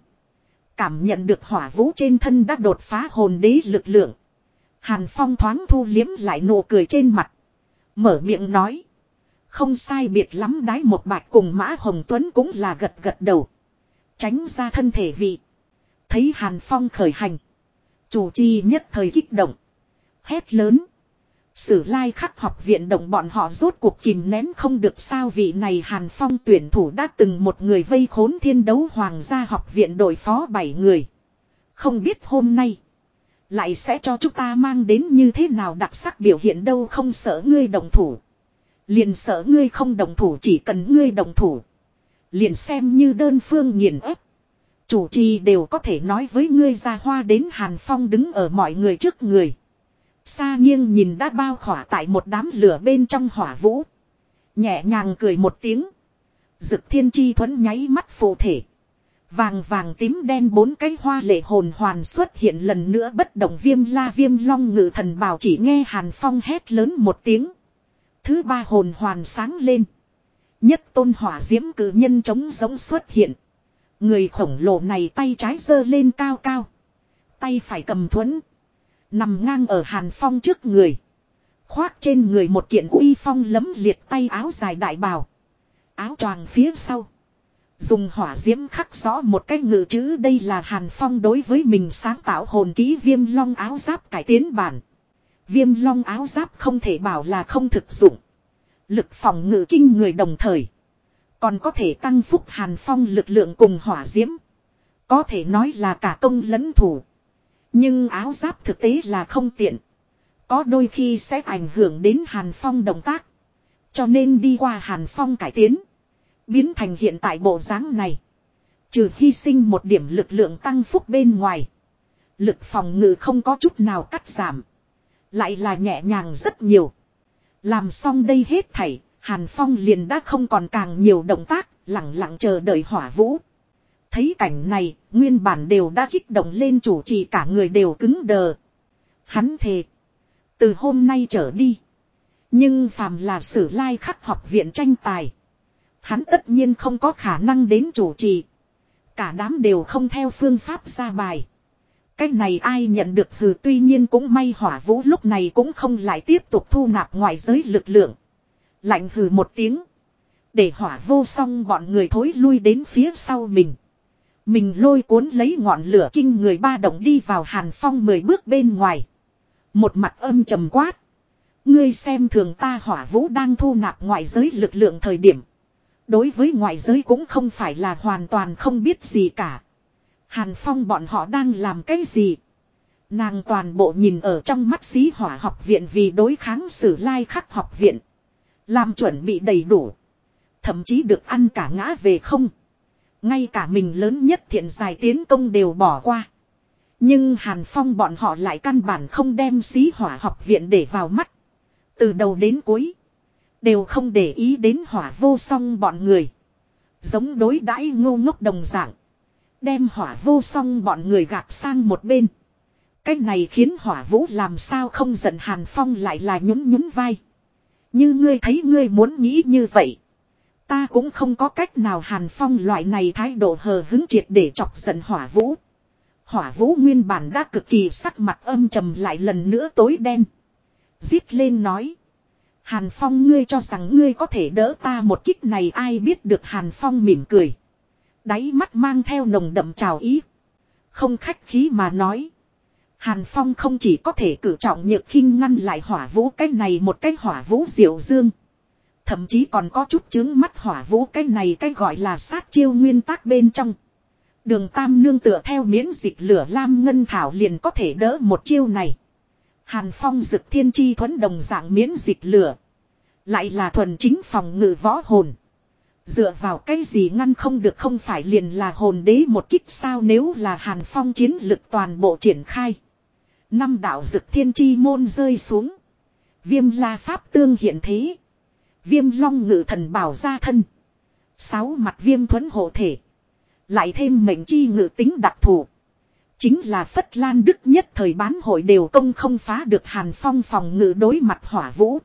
Cảm nhận được hỏa vũ trên thân đã đột phá hồn đế lực lượng. Hàn Phong thoáng thu liếm lại nụ cười trên mặt. Mở miệng nói. Không sai biệt lắm đái một bạch cùng Mã Hồng Tuấn cũng là gật gật đầu. Tránh ra thân thể vị. Thấy Hàn Phong khởi hành. Chủ chi nhất thời kích động. Hét lớn. Sử lai khắc học viện động bọn họ rốt cuộc kìm nén không được sao vị này Hàn Phong tuyển thủ đã từng một người vây khốn thiên đấu hoàng gia học viện đội phó bảy người. Không biết hôm nay. Lại sẽ cho chúng ta mang đến như thế nào đặc sắc biểu hiện đâu không sợ ngươi đồng thủ. Liền sợ ngươi không đồng thủ, chỉ cần ngươi đồng thủ. Liền xem như đơn phương nghiền ép. Chủ trì đều có thể nói với ngươi ra hoa đến Hàn Phong đứng ở mọi người trước người. Xa nghiêng nhìn đã bao khỏa tại một đám lửa bên trong hỏa vũ. Nhẹ nhàng cười một tiếng. Dực thiên chi thuẫn nháy mắt phù thể. Vàng vàng tím đen bốn cái hoa lệ hồn hoàn xuất hiện lần nữa bất động viêm la viêm long ngự thần bảo chỉ nghe hàn phong hét lớn một tiếng. Thứ ba hồn hoàn sáng lên. Nhất tôn hỏa diễm cử nhân chống giống xuất hiện. Người khổng lồ này tay trái giơ lên cao cao. Tay phải cầm thuẫn. Nằm ngang ở hàn phong trước người. Khoác trên người một kiện uy phong lấm liệt tay áo dài đại bào. Áo choàng phía sau. Dùng hỏa diễm khắc rõ một cái ngự chữ đây là Hàn Phong đối với mình sáng tạo hồn ký viêm long áo giáp cải tiến bản. Viêm long áo giáp không thể bảo là không thực dụng. Lực phòng ngự kinh người đồng thời. Còn có thể tăng phúc Hàn Phong lực lượng cùng hỏa diễm. Có thể nói là cả công lẫn thủ. Nhưng áo giáp thực tế là không tiện. Có đôi khi sẽ ảnh hưởng đến Hàn Phong động tác. Cho nên đi qua Hàn Phong cải tiến. Biến thành hiện tại bộ dáng này. Trừ hy sinh một điểm lực lượng tăng phúc bên ngoài. Lực phòng ngự không có chút nào cắt giảm. Lại là nhẹ nhàng rất nhiều. Làm xong đây hết thảy, Hàn Phong liền đã không còn càng nhiều động tác, lặng lặng chờ đợi hỏa vũ. Thấy cảnh này, nguyên bản đều đã kích động lên chủ trì cả người đều cứng đờ. Hắn thề. Từ hôm nay trở đi. Nhưng phàm là sử lai khắc học viện tranh tài. Hắn tất nhiên không có khả năng đến chủ trì. Cả đám đều không theo phương pháp ra bài. cách này ai nhận được hừ tuy nhiên cũng may hỏa vũ lúc này cũng không lại tiếp tục thu nạp ngoại giới lực lượng. Lạnh hừ một tiếng. Để hỏa vô song bọn người thối lui đến phía sau mình. Mình lôi cuốn lấy ngọn lửa kinh người ba động đi vào hàn phong mười bước bên ngoài. Một mặt âm trầm quát. Ngươi xem thường ta hỏa vũ đang thu nạp ngoại giới lực lượng thời điểm. Đối với ngoại giới cũng không phải là hoàn toàn không biết gì cả. Hàn Phong bọn họ đang làm cái gì? Nàng toàn bộ nhìn ở trong mắt xí hỏa học viện vì đối kháng sử lai khắc học viện. Làm chuẩn bị đầy đủ. Thậm chí được ăn cả ngã về không. Ngay cả mình lớn nhất thiện dài tiến công đều bỏ qua. Nhưng Hàn Phong bọn họ lại căn bản không đem xí hỏa học viện để vào mắt. Từ đầu đến cuối. Đều không để ý đến hỏa vô song bọn người. Giống đối đãi ngô ngốc đồng dạng. Đem hỏa vô song bọn người gạt sang một bên. Cách này khiến hỏa vũ làm sao không giận Hàn Phong lại là nhún nhún vai. Như ngươi thấy ngươi muốn nghĩ như vậy. Ta cũng không có cách nào Hàn Phong loại này thái độ hờ hứng triệt để chọc giận hỏa vũ. Hỏa vũ nguyên bản đã cực kỳ sắc mặt âm trầm lại lần nữa tối đen. Giết lên nói. Hàn Phong ngươi cho rằng ngươi có thể đỡ ta một kích này ai biết được Hàn Phong mỉm cười. Đáy mắt mang theo nồng đậm trào ý. Không khách khí mà nói. Hàn Phong không chỉ có thể cử trọng nhược khinh ngăn lại hỏa vũ cái này một cái hỏa vũ diệu dương. Thậm chí còn có chút chứng mắt hỏa vũ cái này cái gọi là sát chiêu nguyên tắc bên trong. Đường tam nương tựa theo miễn dịch lửa lam ngân thảo liền có thể đỡ một chiêu này. Hàn Phong dực thiên chi thuẫn đồng dạng miễn dịch lửa. Lại là thuần chính phòng ngự võ hồn. Dựa vào cái gì ngăn không được không phải liền là hồn đế một kích sao nếu là Hàn Phong chiến lực toàn bộ triển khai. Năm đạo dực thiên chi môn rơi xuống. Viêm la pháp tương hiện thế. Viêm long ngự thần bảo ra thân. Sáu mặt viêm thuẫn hộ thể. Lại thêm mệnh chi ngự tính đặc thù. Chính là Phất Lan Đức nhất thời bán hội đều công không phá được Hàn Phong phòng ngự đối mặt hỏa vũ.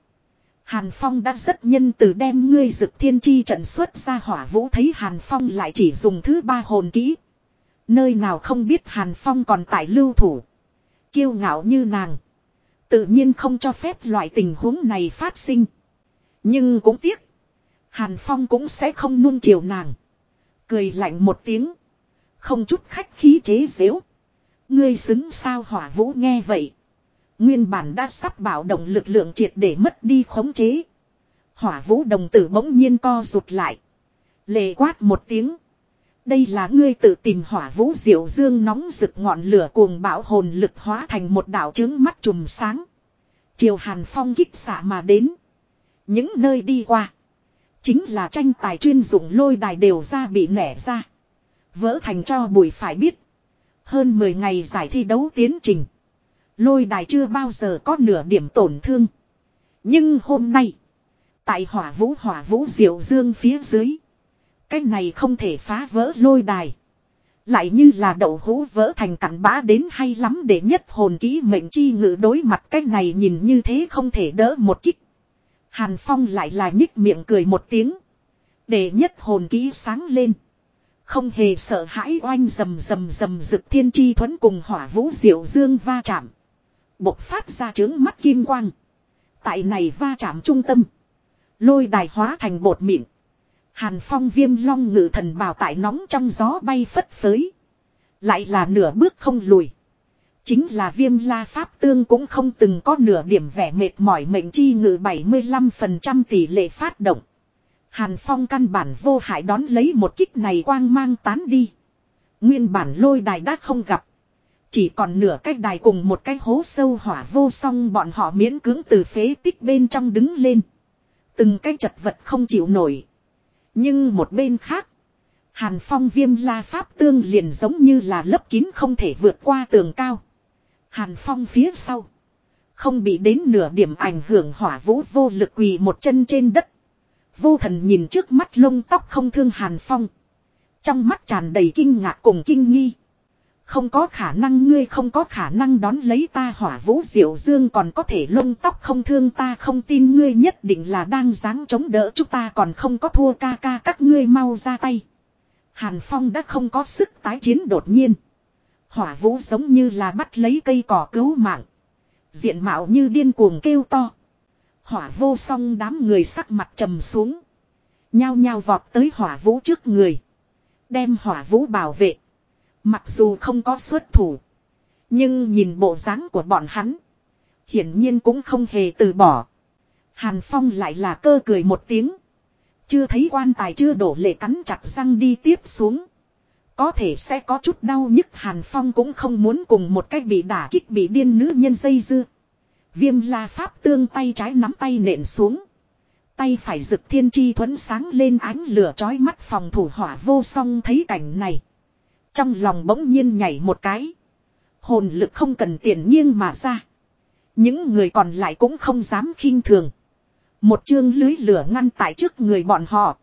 Hàn Phong đã rất nhân từ đem ngươi dực thiên chi trận xuất ra hỏa vũ thấy Hàn Phong lại chỉ dùng thứ ba hồn kỹ. Nơi nào không biết Hàn Phong còn tại lưu thủ. Kiêu ngạo như nàng. Tự nhiên không cho phép loại tình huống này phát sinh. Nhưng cũng tiếc. Hàn Phong cũng sẽ không nuông chiều nàng. Cười lạnh một tiếng. Không chút khách khí chế giễu, Ngươi xứng sao hỏa vũ nghe vậy. Nguyên bản đã sắp bảo động lực lượng triệt để mất đi khống chế. Hỏa vũ đồng tử bỗng nhiên co rụt lại. Lệ quát một tiếng. Đây là ngươi tự tìm hỏa vũ diệu dương nóng rực ngọn lửa cuồng bão hồn lực hóa thành một đạo trứng mắt trùm sáng. Chiều hàn phong kích xạ mà đến. Những nơi đi qua. Chính là tranh tài chuyên dụng lôi đài đều ra bị nẻ ra. Vỡ thành cho bùi phải biết. Hơn 10 ngày giải thi đấu tiến trình. Lôi đài chưa bao giờ có nửa điểm tổn thương. Nhưng hôm nay. Tại hỏa vũ hỏa vũ diệu dương phía dưới. Cái này không thể phá vỡ lôi đài. Lại như là đậu hũ vỡ thành cặn bã đến hay lắm để nhất hồn ký mệnh chi ngự đối mặt cái này nhìn như thế không thể đỡ một kích. Hàn Phong lại là nhích miệng cười một tiếng. Để nhất hồn ký sáng lên. Không hề sợ hãi oanh rầm rầm rầm rực thiên chi thuẫn cùng hỏa vũ diệu dương va chạm. Bộc phát ra trướng mắt kim quang. Tại này va chạm trung tâm. Lôi đài hóa thành bột mịn. Hàn phong viêm long ngự thần bào tại nóng trong gió bay phất phới. Lại là nửa bước không lùi. Chính là viêm la pháp tương cũng không từng có nửa điểm vẻ mệt mỏi mệnh chi ngự 75% tỷ lệ phát động. Hàn phong căn bản vô hại đón lấy một kích này quang mang tán đi. Nguyên bản lôi đài đã không gặp. Chỉ còn nửa cách đài cùng một cái hố sâu hỏa vô song bọn họ miễn cưỡng từ phế tích bên trong đứng lên. Từng cái chật vật không chịu nổi. Nhưng một bên khác. Hàn phong viêm la pháp tương liền giống như là lấp kín không thể vượt qua tường cao. Hàn phong phía sau. Không bị đến nửa điểm ảnh hưởng hỏa vũ vô lực quỳ một chân trên đất. Vô thần nhìn trước mắt lông tóc không thương hàn phong. Trong mắt tràn đầy kinh ngạc cùng kinh nghi. Không có khả năng ngươi không có khả năng đón lấy ta hỏa vũ diệu dương còn có thể lông tóc không thương ta không tin ngươi nhất định là đang dáng chống đỡ chúng ta còn không có thua ca ca các ngươi mau ra tay. Hàn Phong đã không có sức tái chiến đột nhiên. Hỏa vũ giống như là bắt lấy cây cỏ cứu mạng. Diện mạo như điên cuồng kêu to. Hỏa vô song đám người sắc mặt trầm xuống. Nhao nhao vọt tới hỏa vũ trước người. Đem hỏa vũ bảo vệ. Mặc dù không có xuất thủ. Nhưng nhìn bộ dáng của bọn hắn. Hiển nhiên cũng không hề từ bỏ. Hàn Phong lại là cơ cười một tiếng. Chưa thấy quan tài chưa đổ lệ cắn chặt răng đi tiếp xuống. Có thể sẽ có chút đau nhức, Hàn Phong cũng không muốn cùng một cách bị đả kích, bị điên nữ nhân dây dưa. Viêm la pháp tương tay trái nắm tay nện xuống. Tay phải rực thiên chi thuẫn sáng lên ánh lửa chói mắt phòng thủ hỏa vô song thấy cảnh này. Trong lòng bỗng nhiên nhảy một cái. Hồn lực không cần tiền nghiêng mà ra. Những người còn lại cũng không dám khinh thường. Một chương lưới lửa ngăn tại trước người bọn họ.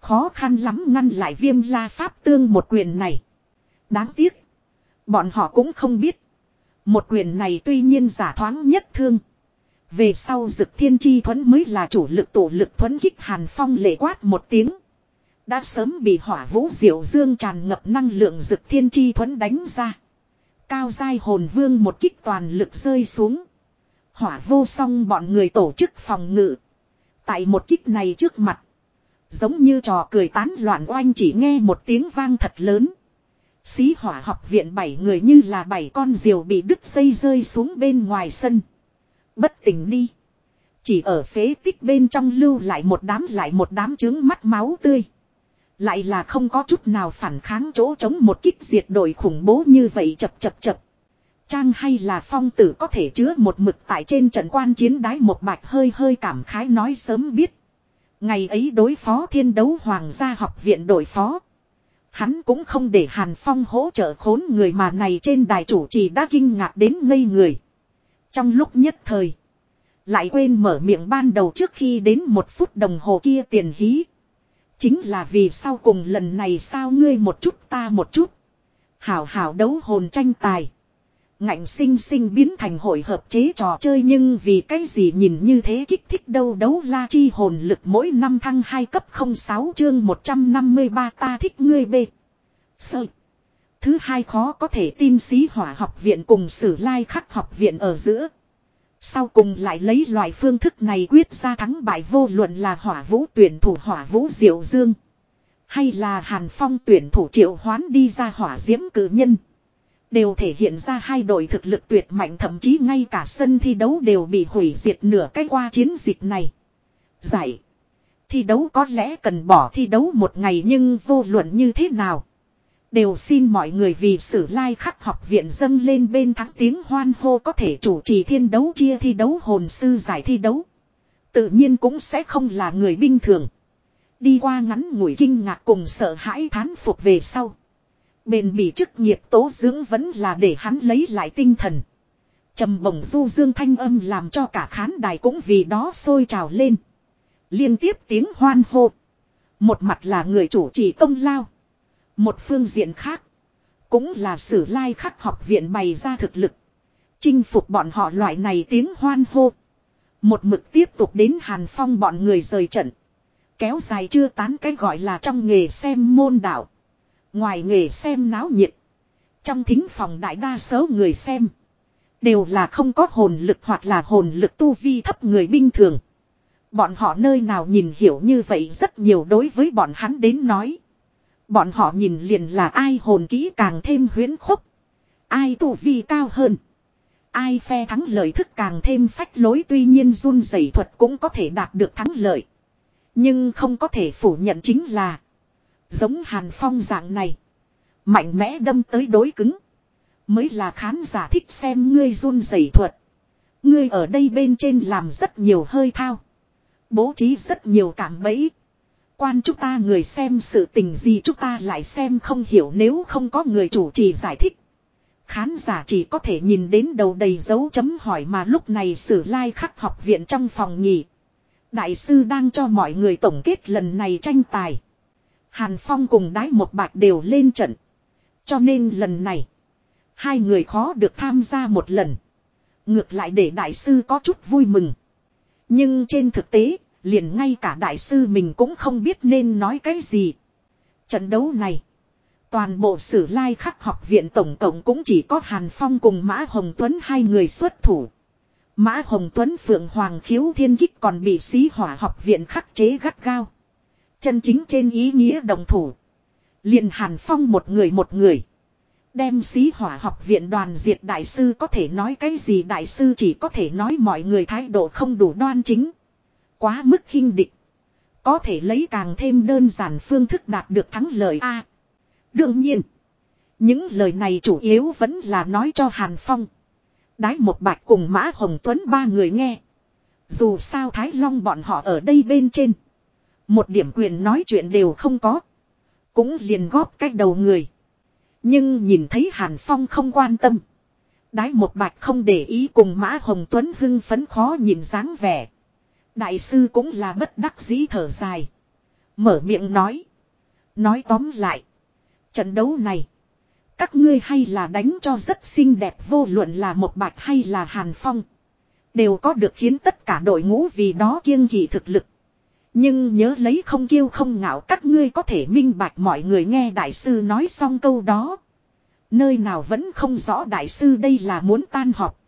Khó khăn lắm ngăn lại viêm la pháp tương một quyền này. Đáng tiếc. Bọn họ cũng không biết. Một quyền này tuy nhiên giả thoáng nhất thương. Về sau dực thiên chi thuẫn mới là chủ lực tổ lực thuẫn kích hàn phong lệ quát một tiếng. Đã sớm bị hỏa vũ diệu dương tràn ngập năng lượng dực thiên chi thuẫn đánh ra. Cao dai hồn vương một kích toàn lực rơi xuống. Hỏa vô song bọn người tổ chức phòng ngự. Tại một kích này trước mặt. Giống như trò cười tán loạn oanh chỉ nghe một tiếng vang thật lớn. Xí hỏa học viện bảy người như là bảy con diều bị đứt dây rơi xuống bên ngoài sân. Bất tỉnh đi. Chỉ ở phế tích bên trong lưu lại một đám lại một đám trứng mắt máu tươi. Lại là không có chút nào phản kháng chỗ chống một kích diệt đội khủng bố như vậy chập chập chập. Trang hay là phong tử có thể chứa một mực tại trên trận quan chiến đái một bạch hơi hơi cảm khái nói sớm biết. Ngày ấy đối phó thiên đấu hoàng gia học viện đội phó. Hắn cũng không để Hàn Phong hỗ trợ khốn người mà này trên đài chủ trì đã kinh ngạc đến ngây người. Trong lúc nhất thời. Lại quên mở miệng ban đầu trước khi đến một phút đồng hồ kia tiền hí. Chính là vì sau cùng lần này sao ngươi một chút ta một chút. Hảo hảo đấu hồn tranh tài. Ngạnh sinh sinh biến thành hội hợp chế trò chơi nhưng vì cái gì nhìn như thế kích thích đâu đấu la chi hồn lực mỗi năm thăng 2 cấp 06 chương 153 ta thích ngươi bê. Sợ. Thứ hai khó có thể tin sĩ hỏa học viện cùng sử lai khắc học viện ở giữa. Sau cùng lại lấy loại phương thức này quyết ra thắng bại vô luận là hỏa vũ tuyển thủ hỏa vũ diệu dương. Hay là hàn phong tuyển thủ triệu hoán đi ra hỏa diễm cử nhân. Đều thể hiện ra hai đội thực lực tuyệt mạnh, thậm chí ngay cả sân thi đấu đều bị hủy diệt nửa cái qua chiến dịch này. Giải. Thi đấu có lẽ cần bỏ thi đấu một ngày nhưng vô luận như thế nào. Đều xin mọi người vì sử lai khắc học viện dâng lên bên thắng tiếng hoan hô có thể chủ trì thiên đấu chia thi đấu, hồn sư giải thi đấu. Tự nhiên cũng sẽ không là người bình thường. Đi qua ngắn ngủi kinh ngạc cùng sợ hãi thán phục về sau. Bền bỉ chức nghiệp tố dưỡng vẫn là để hắn lấy lại tinh thần. trầm bổng du dương thanh âm làm cho cả khán đài cũng vì đó sôi trào lên. Liên tiếp tiếng hoan hô. Một mặt là người chủ trì công lao. Một phương diện khác. Cũng là sử lai khắc học viện bày ra thực lực. Chinh phục bọn họ loại này tiếng hoan hô. Một mực tiếp tục đến hàn phong bọn người rời trận. Kéo dài chưa tán cái gọi là trong nghề xem môn đạo. Ngoài nghề xem náo nhiệt. Trong thính phòng đại đa số người xem. Đều là không có hồn lực hoặc là hồn lực tu vi thấp người bình thường. Bọn họ nơi nào nhìn hiểu như vậy rất nhiều đối với bọn hắn đến nói. Bọn họ nhìn liền là ai hồn kỹ càng thêm huyến khúc. Ai tu vi cao hơn. Ai phe thắng lợi thức càng thêm phách lối tuy nhiên run rẩy thuật cũng có thể đạt được thắng lợi. Nhưng không có thể phủ nhận chính là. Giống hàn phong dạng này. Mạnh mẽ đâm tới đối cứng. Mới là khán giả thích xem ngươi run rẩy thuật. Ngươi ở đây bên trên làm rất nhiều hơi thao. Bố trí rất nhiều cảm bẫy. Quan chúng ta người xem sự tình gì chúng ta lại xem không hiểu nếu không có người chủ trì giải thích. Khán giả chỉ có thể nhìn đến đầu đầy dấu chấm hỏi mà lúc này sử lai like khắc học viện trong phòng nghỉ. Đại sư đang cho mọi người tổng kết lần này tranh tài. Hàn Phong cùng đái một bạch đều lên trận. Cho nên lần này, hai người khó được tham gia một lần. Ngược lại để đại sư có chút vui mừng. Nhưng trên thực tế, liền ngay cả đại sư mình cũng không biết nên nói cái gì. Trận đấu này, toàn bộ sử lai khắc học viện tổng cộng cũng chỉ có Hàn Phong cùng Mã Hồng Tuấn hai người xuất thủ. Mã Hồng Tuấn Phượng Hoàng khiếu thiên kích còn bị xí hỏa học viện khắc chế gắt gao. Chân chính trên ý nghĩa đồng thủ. liền Hàn Phong một người một người. Đem xí hỏa học viện đoàn diệt đại sư có thể nói cái gì đại sư chỉ có thể nói mọi người thái độ không đủ đoan chính. Quá mức khinh địch. Có thể lấy càng thêm đơn giản phương thức đạt được thắng lợi A. đương nhiên. Những lời này chủ yếu vẫn là nói cho Hàn Phong. Đái một bạch cùng Mã Hồng Tuấn ba người nghe. Dù sao Thái Long bọn họ ở đây bên trên. Một điểm quyền nói chuyện đều không có. Cũng liền góp cách đầu người. Nhưng nhìn thấy Hàn Phong không quan tâm. Đái một bạch không để ý cùng Mã Hồng Tuấn hưng phấn khó nhìn dáng vẻ. Đại sư cũng là bất đắc dĩ thở dài. Mở miệng nói. Nói tóm lại. Trận đấu này. Các ngươi hay là đánh cho rất xinh đẹp vô luận là một bạch hay là hàn phong. Đều có được khiến tất cả đội ngũ vì đó kiêng kỳ thực lực. Nhưng nhớ lấy không kiêu không ngạo các ngươi có thể minh bạch mọi người nghe đại sư nói xong câu đó. Nơi nào vẫn không rõ đại sư đây là muốn tan họp.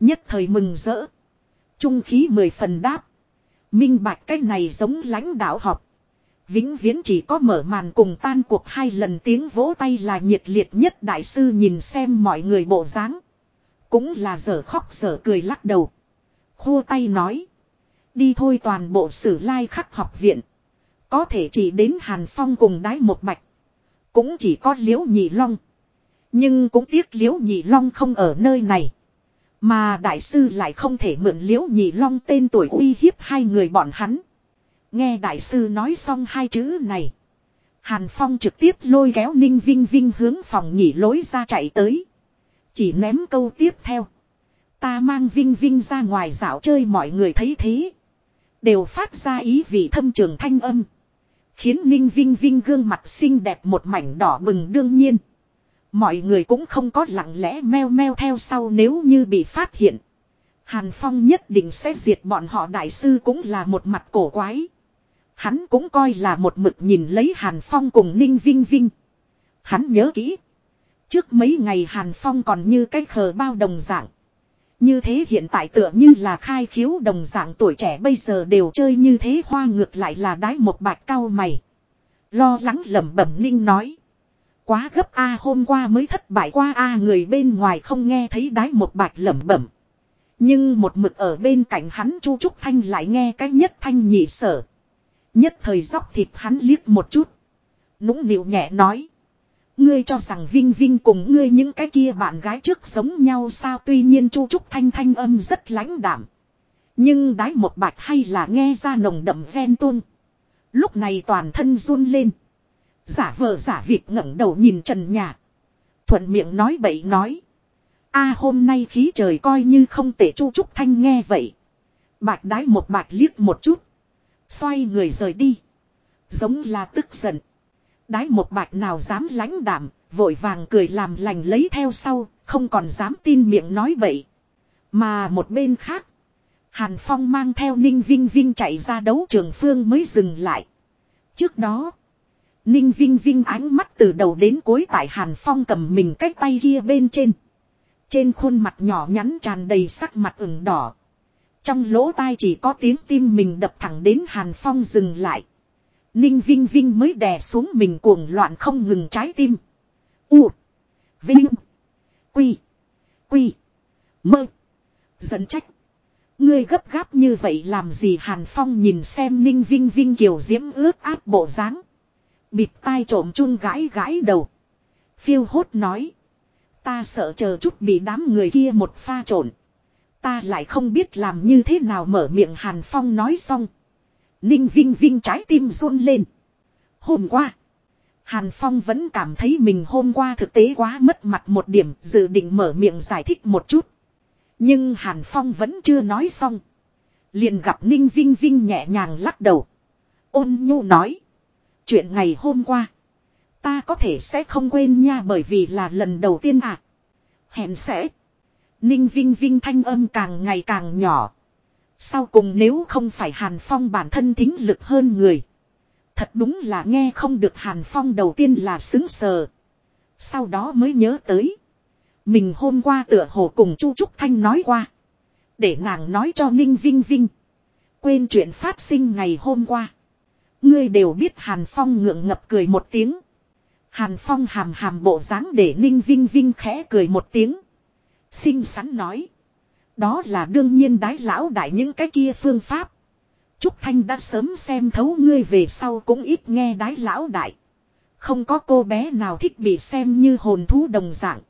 Nhất thời mừng rỡ. Trung khí mười phần đáp. Minh bạch cái này giống lãnh đạo họp. Vĩnh viễn chỉ có mở màn cùng tan cuộc hai lần tiếng vỗ tay là nhiệt liệt nhất đại sư nhìn xem mọi người bộ dáng Cũng là giờ khóc giờ cười lắc đầu. Khua tay nói. Đi thôi toàn bộ sử lai khắc học viện. Có thể chỉ đến Hàn Phong cùng đái một bạch. Cũng chỉ có liễu nhị long. Nhưng cũng tiếc liễu nhị long không ở nơi này. Mà đại sư lại không thể mượn liễu nhị long tên tuổi uy hiếp hai người bọn hắn. Nghe đại sư nói xong hai chữ này. Hàn Phong trực tiếp lôi kéo Ninh Vinh Vinh hướng phòng nghỉ lối ra chạy tới. Chỉ ném câu tiếp theo. Ta mang Vinh Vinh ra ngoài dạo chơi mọi người thấy thế. Đều phát ra ý vị thâm trường thanh âm. Khiến Ninh Vinh Vinh gương mặt xinh đẹp một mảnh đỏ bừng đương nhiên. Mọi người cũng không có lặng lẽ meo meo theo sau nếu như bị phát hiện. Hàn Phong nhất định sẽ diệt bọn họ, đại sư cũng là một mặt cổ quái. Hắn cũng coi là một mực nhìn lấy Hàn Phong cùng Ninh Vinh Vinh. Hắn nhớ kỹ. Trước mấy ngày Hàn Phong còn như cái khờ bao đồng dạng. Như thế hiện tại tựa như là khai khiếu đồng dạng tuổi trẻ bây giờ đều chơi như thế hoa ngược lại là đái một bạch cao mày. Lo lắng lẩm bẩm ninh nói. Quá gấp A, hôm qua mới thất bại qua A, người bên ngoài không nghe thấy đái một bạch lẩm bẩm. Nhưng một mực ở bên cạnh hắn Chu Trúc Thanh lại nghe cái nhất thanh nhị sở. Nhất thời dóc thịt hắn liếc một chút. Nũng nịu nhẹ nói. Ngươi cho rằng Vinh Vinh cùng ngươi những cái kia bạn gái trước sống nhau sao tuy nhiên Chu Trúc Thanh thanh âm rất lãnh đạm. Nhưng đái một bạch hay là nghe ra nồng đậm ven tuôn. Lúc này toàn thân run lên. Giả vờ giả việc ngẩng đầu nhìn trần nhà. Thuận miệng nói bậy nói. a, hôm nay khí trời coi như không tệ, Chu Trúc Thanh nghe vậy. Bạch đái một bạch liếc một chút. Xoay người rời đi. Giống là tức giận. Đái một bạch nào dám lãnh đảm, vội vàng cười làm lành lấy theo sau, không còn dám tin miệng nói bậy. Mà một bên khác, Hàn Phong mang theo Ninh Vinh Vinh chạy ra đấu trường phương mới dừng lại. Trước đó, Ninh Vinh Vinh ánh mắt từ đầu đến cuối tại Hàn Phong cầm mình cái tay kia bên trên. Trên khuôn mặt nhỏ nhắn tràn đầy sắc mặt ửng đỏ. Trong lỗ tai chỉ có tiếng tim mình đập thẳng đến Hàn Phong dừng lại. Ninh Vinh Vinh mới đè xuống mình cuồng loạn không ngừng trái tim. U. Vinh. Quy. Quy. Mơ. Dẫn trách. Ngươi gấp gáp như vậy làm gì Hàn Phong nhìn xem Ninh Vinh Vinh kiều diễm ướt áp bộ dáng Bịt tai trộm chun gãi gãi đầu. Phiêu hốt nói. Ta sợ chờ chút bị đám người kia một pha trộn. Ta lại không biết làm như thế nào mở miệng Hàn Phong nói xong. Ninh Vinh Vinh trái tim run lên. Hôm qua. Hàn Phong vẫn cảm thấy mình hôm qua thực tế quá mất mặt một điểm, dự định mở miệng giải thích một chút. Nhưng Hàn Phong vẫn chưa nói xong. Liền gặp Ninh Vinh Vinh nhẹ nhàng lắc đầu. Ôn nhu nói. Chuyện ngày hôm qua. Ta có thể sẽ không quên nha bởi vì là lần đầu tiên à. Hẹn sẽ. Ninh Vinh Vinh thanh âm càng ngày càng nhỏ. Sau cùng nếu không phải Hàn Phong bản thân thính lực hơn người. Thật đúng là nghe không được Hàn Phong đầu tiên là xứng sờ. Sau đó mới nhớ tới. Mình hôm qua tựa hồ cùng Chu Trúc Thanh nói qua. Để nàng nói cho Ninh Vinh Vinh. Quên chuyện phát sinh ngày hôm qua. Ngươi đều biết Hàn Phong ngượng ngập cười một tiếng. Hàn Phong hàm hàm bộ dáng để Ninh Vinh Vinh khẽ cười một tiếng. Xinh xắn nói. Đó là đương nhiên đái lão đại những cái kia phương pháp. Trúc Thanh đã sớm xem thấu ngươi về sau cũng ít nghe đái lão đại. Không có cô bé nào thích bị xem như hồn thú đồng dạng.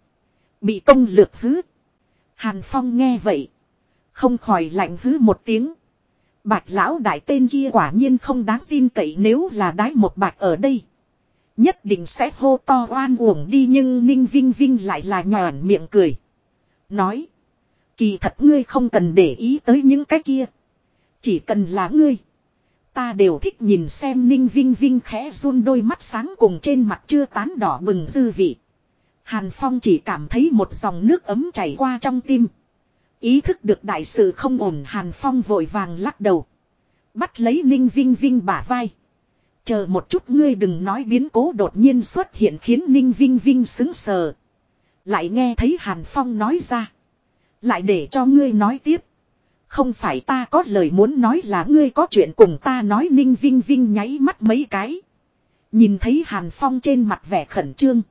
Bị công lược hứ. Hàn Phong nghe vậy. Không khỏi lạnh hứ một tiếng. Bạch lão đại tên kia quả nhiên không đáng tin cậy nếu là đái một bạch ở đây. Nhất định sẽ hô to oan uổng đi nhưng Ninh Vinh Vinh lại là nhòn miệng cười. Nói. Kỳ thật ngươi không cần để ý tới những cái kia. Chỉ cần là ngươi. Ta đều thích nhìn xem Ninh Vinh Vinh khẽ run đôi mắt sáng cùng trên mặt chưa tán đỏ bừng dư vị. Hàn Phong chỉ cảm thấy một dòng nước ấm chảy qua trong tim. Ý thức được đại sự không ổn, Hàn Phong vội vàng lắc đầu. Bắt lấy Ninh Vinh Vinh bả vai. Chờ một chút ngươi đừng nói biến cố đột nhiên xuất hiện khiến Ninh Vinh Vinh xứng sờ. Lại nghe thấy Hàn Phong nói ra. Lại để cho ngươi nói tiếp. Không phải ta có lời muốn nói là ngươi có chuyện cùng ta nói Ninh Vinh Vinh nháy mắt mấy cái. Nhìn thấy Hàn Phong trên mặt vẻ khẩn trương.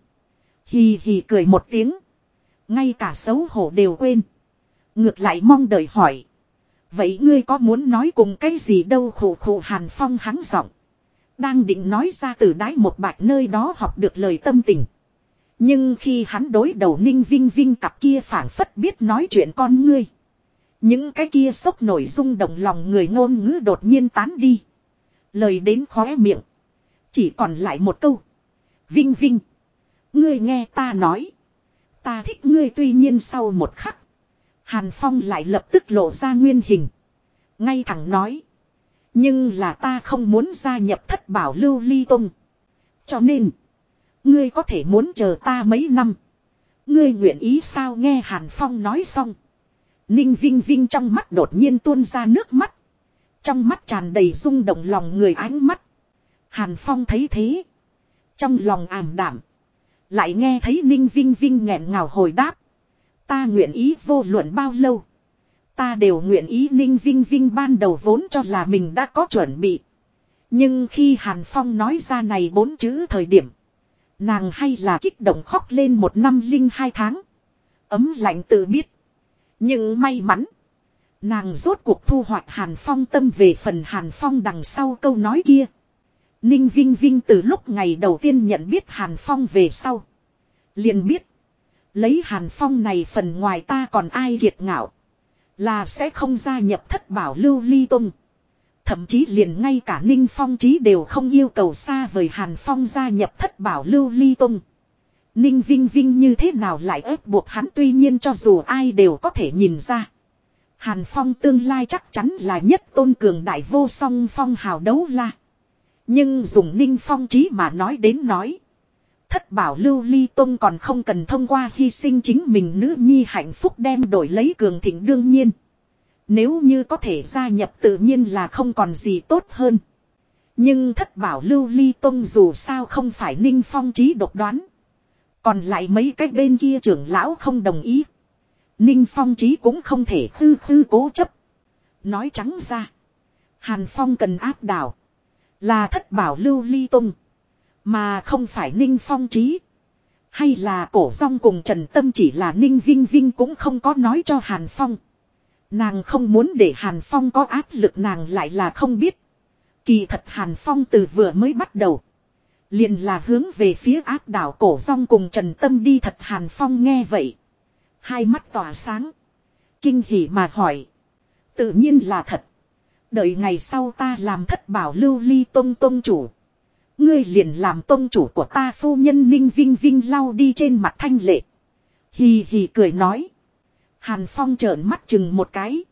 Hì hì cười một tiếng. Ngay cả xấu hổ đều quên. Ngược lại mong đợi hỏi. Vậy ngươi có muốn nói cùng cái gì đâu khổ khổ Hàn Phong hắng giọng. Đang định nói ra từ đáy một bạch nơi đó học được lời tâm tình. Nhưng khi hắn đối đầu ninh vinh vinh cặp kia phản phất biết nói chuyện con ngươi. Những cái kia sốc nổi rung động lòng người ngôn ngữ đột nhiên tán đi. Lời đến khóe miệng. Chỉ còn lại một câu. Vinh vinh. Ngươi nghe ta nói. Ta thích ngươi tuy nhiên sau một khắc. Hàn Phong lại lập tức lộ ra nguyên hình. Ngay thẳng nói. Nhưng là ta không muốn gia nhập thất bảo lưu ly tông. Cho nên. Ngươi có thể muốn chờ ta mấy năm. Ngươi nguyện ý sao nghe Hàn Phong nói xong. Ninh Vinh Vinh trong mắt đột nhiên tuôn ra nước mắt. Trong mắt tràn đầy rung động lòng người ánh mắt. Hàn Phong thấy thế. Trong lòng ảm đảm. Lại nghe thấy Ninh Vinh Vinh nghẹn ngào hồi đáp. Ta nguyện ý vô luận bao lâu. Ta đều nguyện ý ninh vinh vinh ban đầu vốn cho là mình đã có chuẩn bị. Nhưng khi Hàn Phong nói ra này bốn chữ thời điểm. Nàng hay là kích động khóc lên một năm linh hai tháng. Ấm lạnh tự biết. Nhưng may mắn. Nàng rốt cuộc thu hoạch Hàn Phong tâm về phần Hàn Phong đằng sau câu nói kia. Ninh Vinh Vinh từ lúc ngày đầu tiên nhận biết Hàn Phong về sau. Liền biết. Lấy Hàn Phong này phần ngoài ta còn ai kiệt ngạo. Là sẽ không gia nhập thất bảo lưu ly tung. Thậm chí liền ngay cả Ninh Phong Trí đều không yêu cầu xa vời Hàn Phong gia nhập thất bảo lưu ly tung. Ninh Vinh Vinh như thế nào lại ép buộc hắn tuy nhiên cho dù ai đều có thể nhìn ra. Hàn Phong tương lai chắc chắn là nhất tôn cường đại vô song phong hào đấu la. Nhưng dùng Ninh Phong Trí mà nói đến nói. Thất bảo lưu ly tông còn không cần thông qua hy sinh chính mình nữ nhi hạnh phúc đem đổi lấy cường thịnh đương nhiên. Nếu như có thể gia nhập tự nhiên là không còn gì tốt hơn. Nhưng thất bảo lưu ly tông dù sao không phải ninh phong trí độc đoán. Còn lại mấy cái bên kia trưởng lão không đồng ý. Ninh phong trí cũng không thể khư khư cố chấp. Nói trắng ra. Hàn phong cần áp đảo. Là thất bảo lưu ly tông. Mà không phải ninh phong trí. Hay là cổ song cùng Trần Tâm chỉ là ninh vinh vinh cũng không có nói cho Hàn Phong. Nàng không muốn để Hàn Phong có áp lực, nàng lại là không biết. Kỳ thật Hàn Phong từ vừa mới bắt đầu. Liền là hướng về phía áp đảo cổ song cùng Trần Tâm đi thật Hàn Phong nghe vậy. Hai mắt tỏa sáng. Kinh hỉ mà hỏi. Tự nhiên là thật. Đợi ngày sau ta làm thất bảo lưu ly tông tông chủ. Ngươi liền làm tông chủ của ta phu nhân ninh vinh vinh lau đi trên mặt thanh lệ. Hì hì cười nói. Hàn Phong trợn mắt chừng một cái.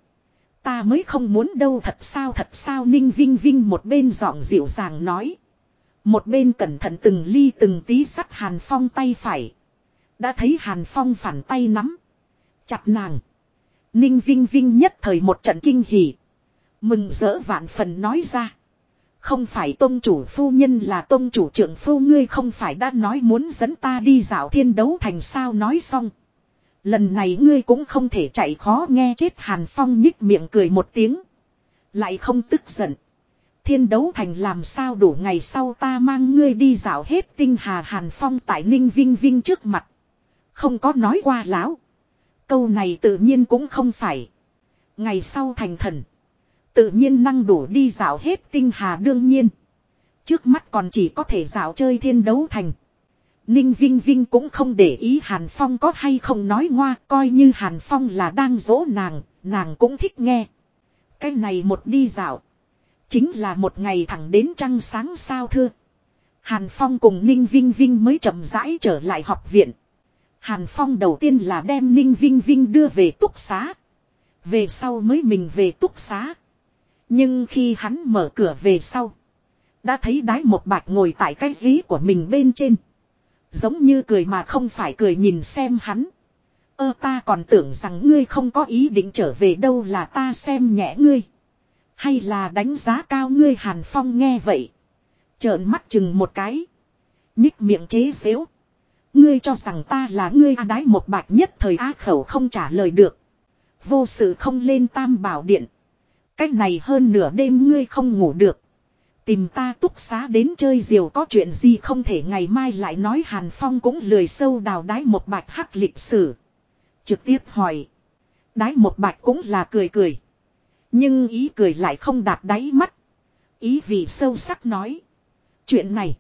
Ta mới không muốn đâu thật sao thật sao ninh vinh vinh một bên giọng dịu dàng nói. Một bên cẩn thận từng ly từng tí sắt Hàn Phong tay phải. Đã thấy Hàn Phong phản tay nắm. Chặt nàng. Ninh Vinh Vinh nhất thời một trận kinh hỉ. Mừng rỡ vạn phần nói ra. Không phải tôn chủ phu nhân là tôn chủ trưởng phu ngươi không phải đã nói muốn dẫn ta đi dạo thiên đấu thành sao nói xong. Lần này ngươi cũng không thể chạy khó nghe chết Hàn Phong nhích miệng cười một tiếng. Lại không tức giận. Thiên đấu thành làm sao đủ ngày sau ta mang ngươi đi dạo hết tinh hà Hàn Phong tại Ninh Vinh Vinh trước mặt. Không có nói qua láo. Câu này tự nhiên cũng không phải. Ngày sau thành thần. Tự nhiên năng đủ đi dạo hết tinh hà đương nhiên. Trước mắt còn chỉ có thể dạo chơi thiên đấu thành. Ninh Vinh Vinh cũng không để ý Hàn Phong có hay không nói ngoa, coi như Hàn Phong là đang dỗ nàng, nàng cũng thích nghe. Cái này một đi dạo, chính là một ngày thẳng đến trăng sáng sao thưa. Hàn Phong cùng Ninh Vinh Vinh mới chậm rãi trở lại học viện. Hàn Phong đầu tiên là đem Ninh Vinh Vinh đưa về túc xá. Về sau mới mình về túc xá. Nhưng khi hắn mở cửa về sau. Đã thấy đái một bạch ngồi tại cái ghế của mình bên trên. Giống như cười mà không phải cười nhìn xem hắn. Ơ ta còn tưởng rằng ngươi không có ý định trở về đâu là ta xem nhẹ ngươi. Hay là đánh giá cao ngươi Hàn Phong nghe vậy. Trợn mắt chừng một cái. Nhích miệng chế xếu. Ngươi cho rằng ta là ngươi à đái một bạch nhất thời á khẩu không trả lời được. Vô sự không lên tam bảo điện. Cách này hơn nửa đêm ngươi không ngủ được. Tìm ta túc xá đến chơi diều có chuyện gì không thể ngày mai lại nói Hàn Phong cũng lười sâu đào đái một bạch hắc lịch sử. Trực tiếp hỏi. Đái một bạch cũng là cười cười. Nhưng ý cười lại không đạt đáy mắt. Ý vì sâu sắc nói. Chuyện này.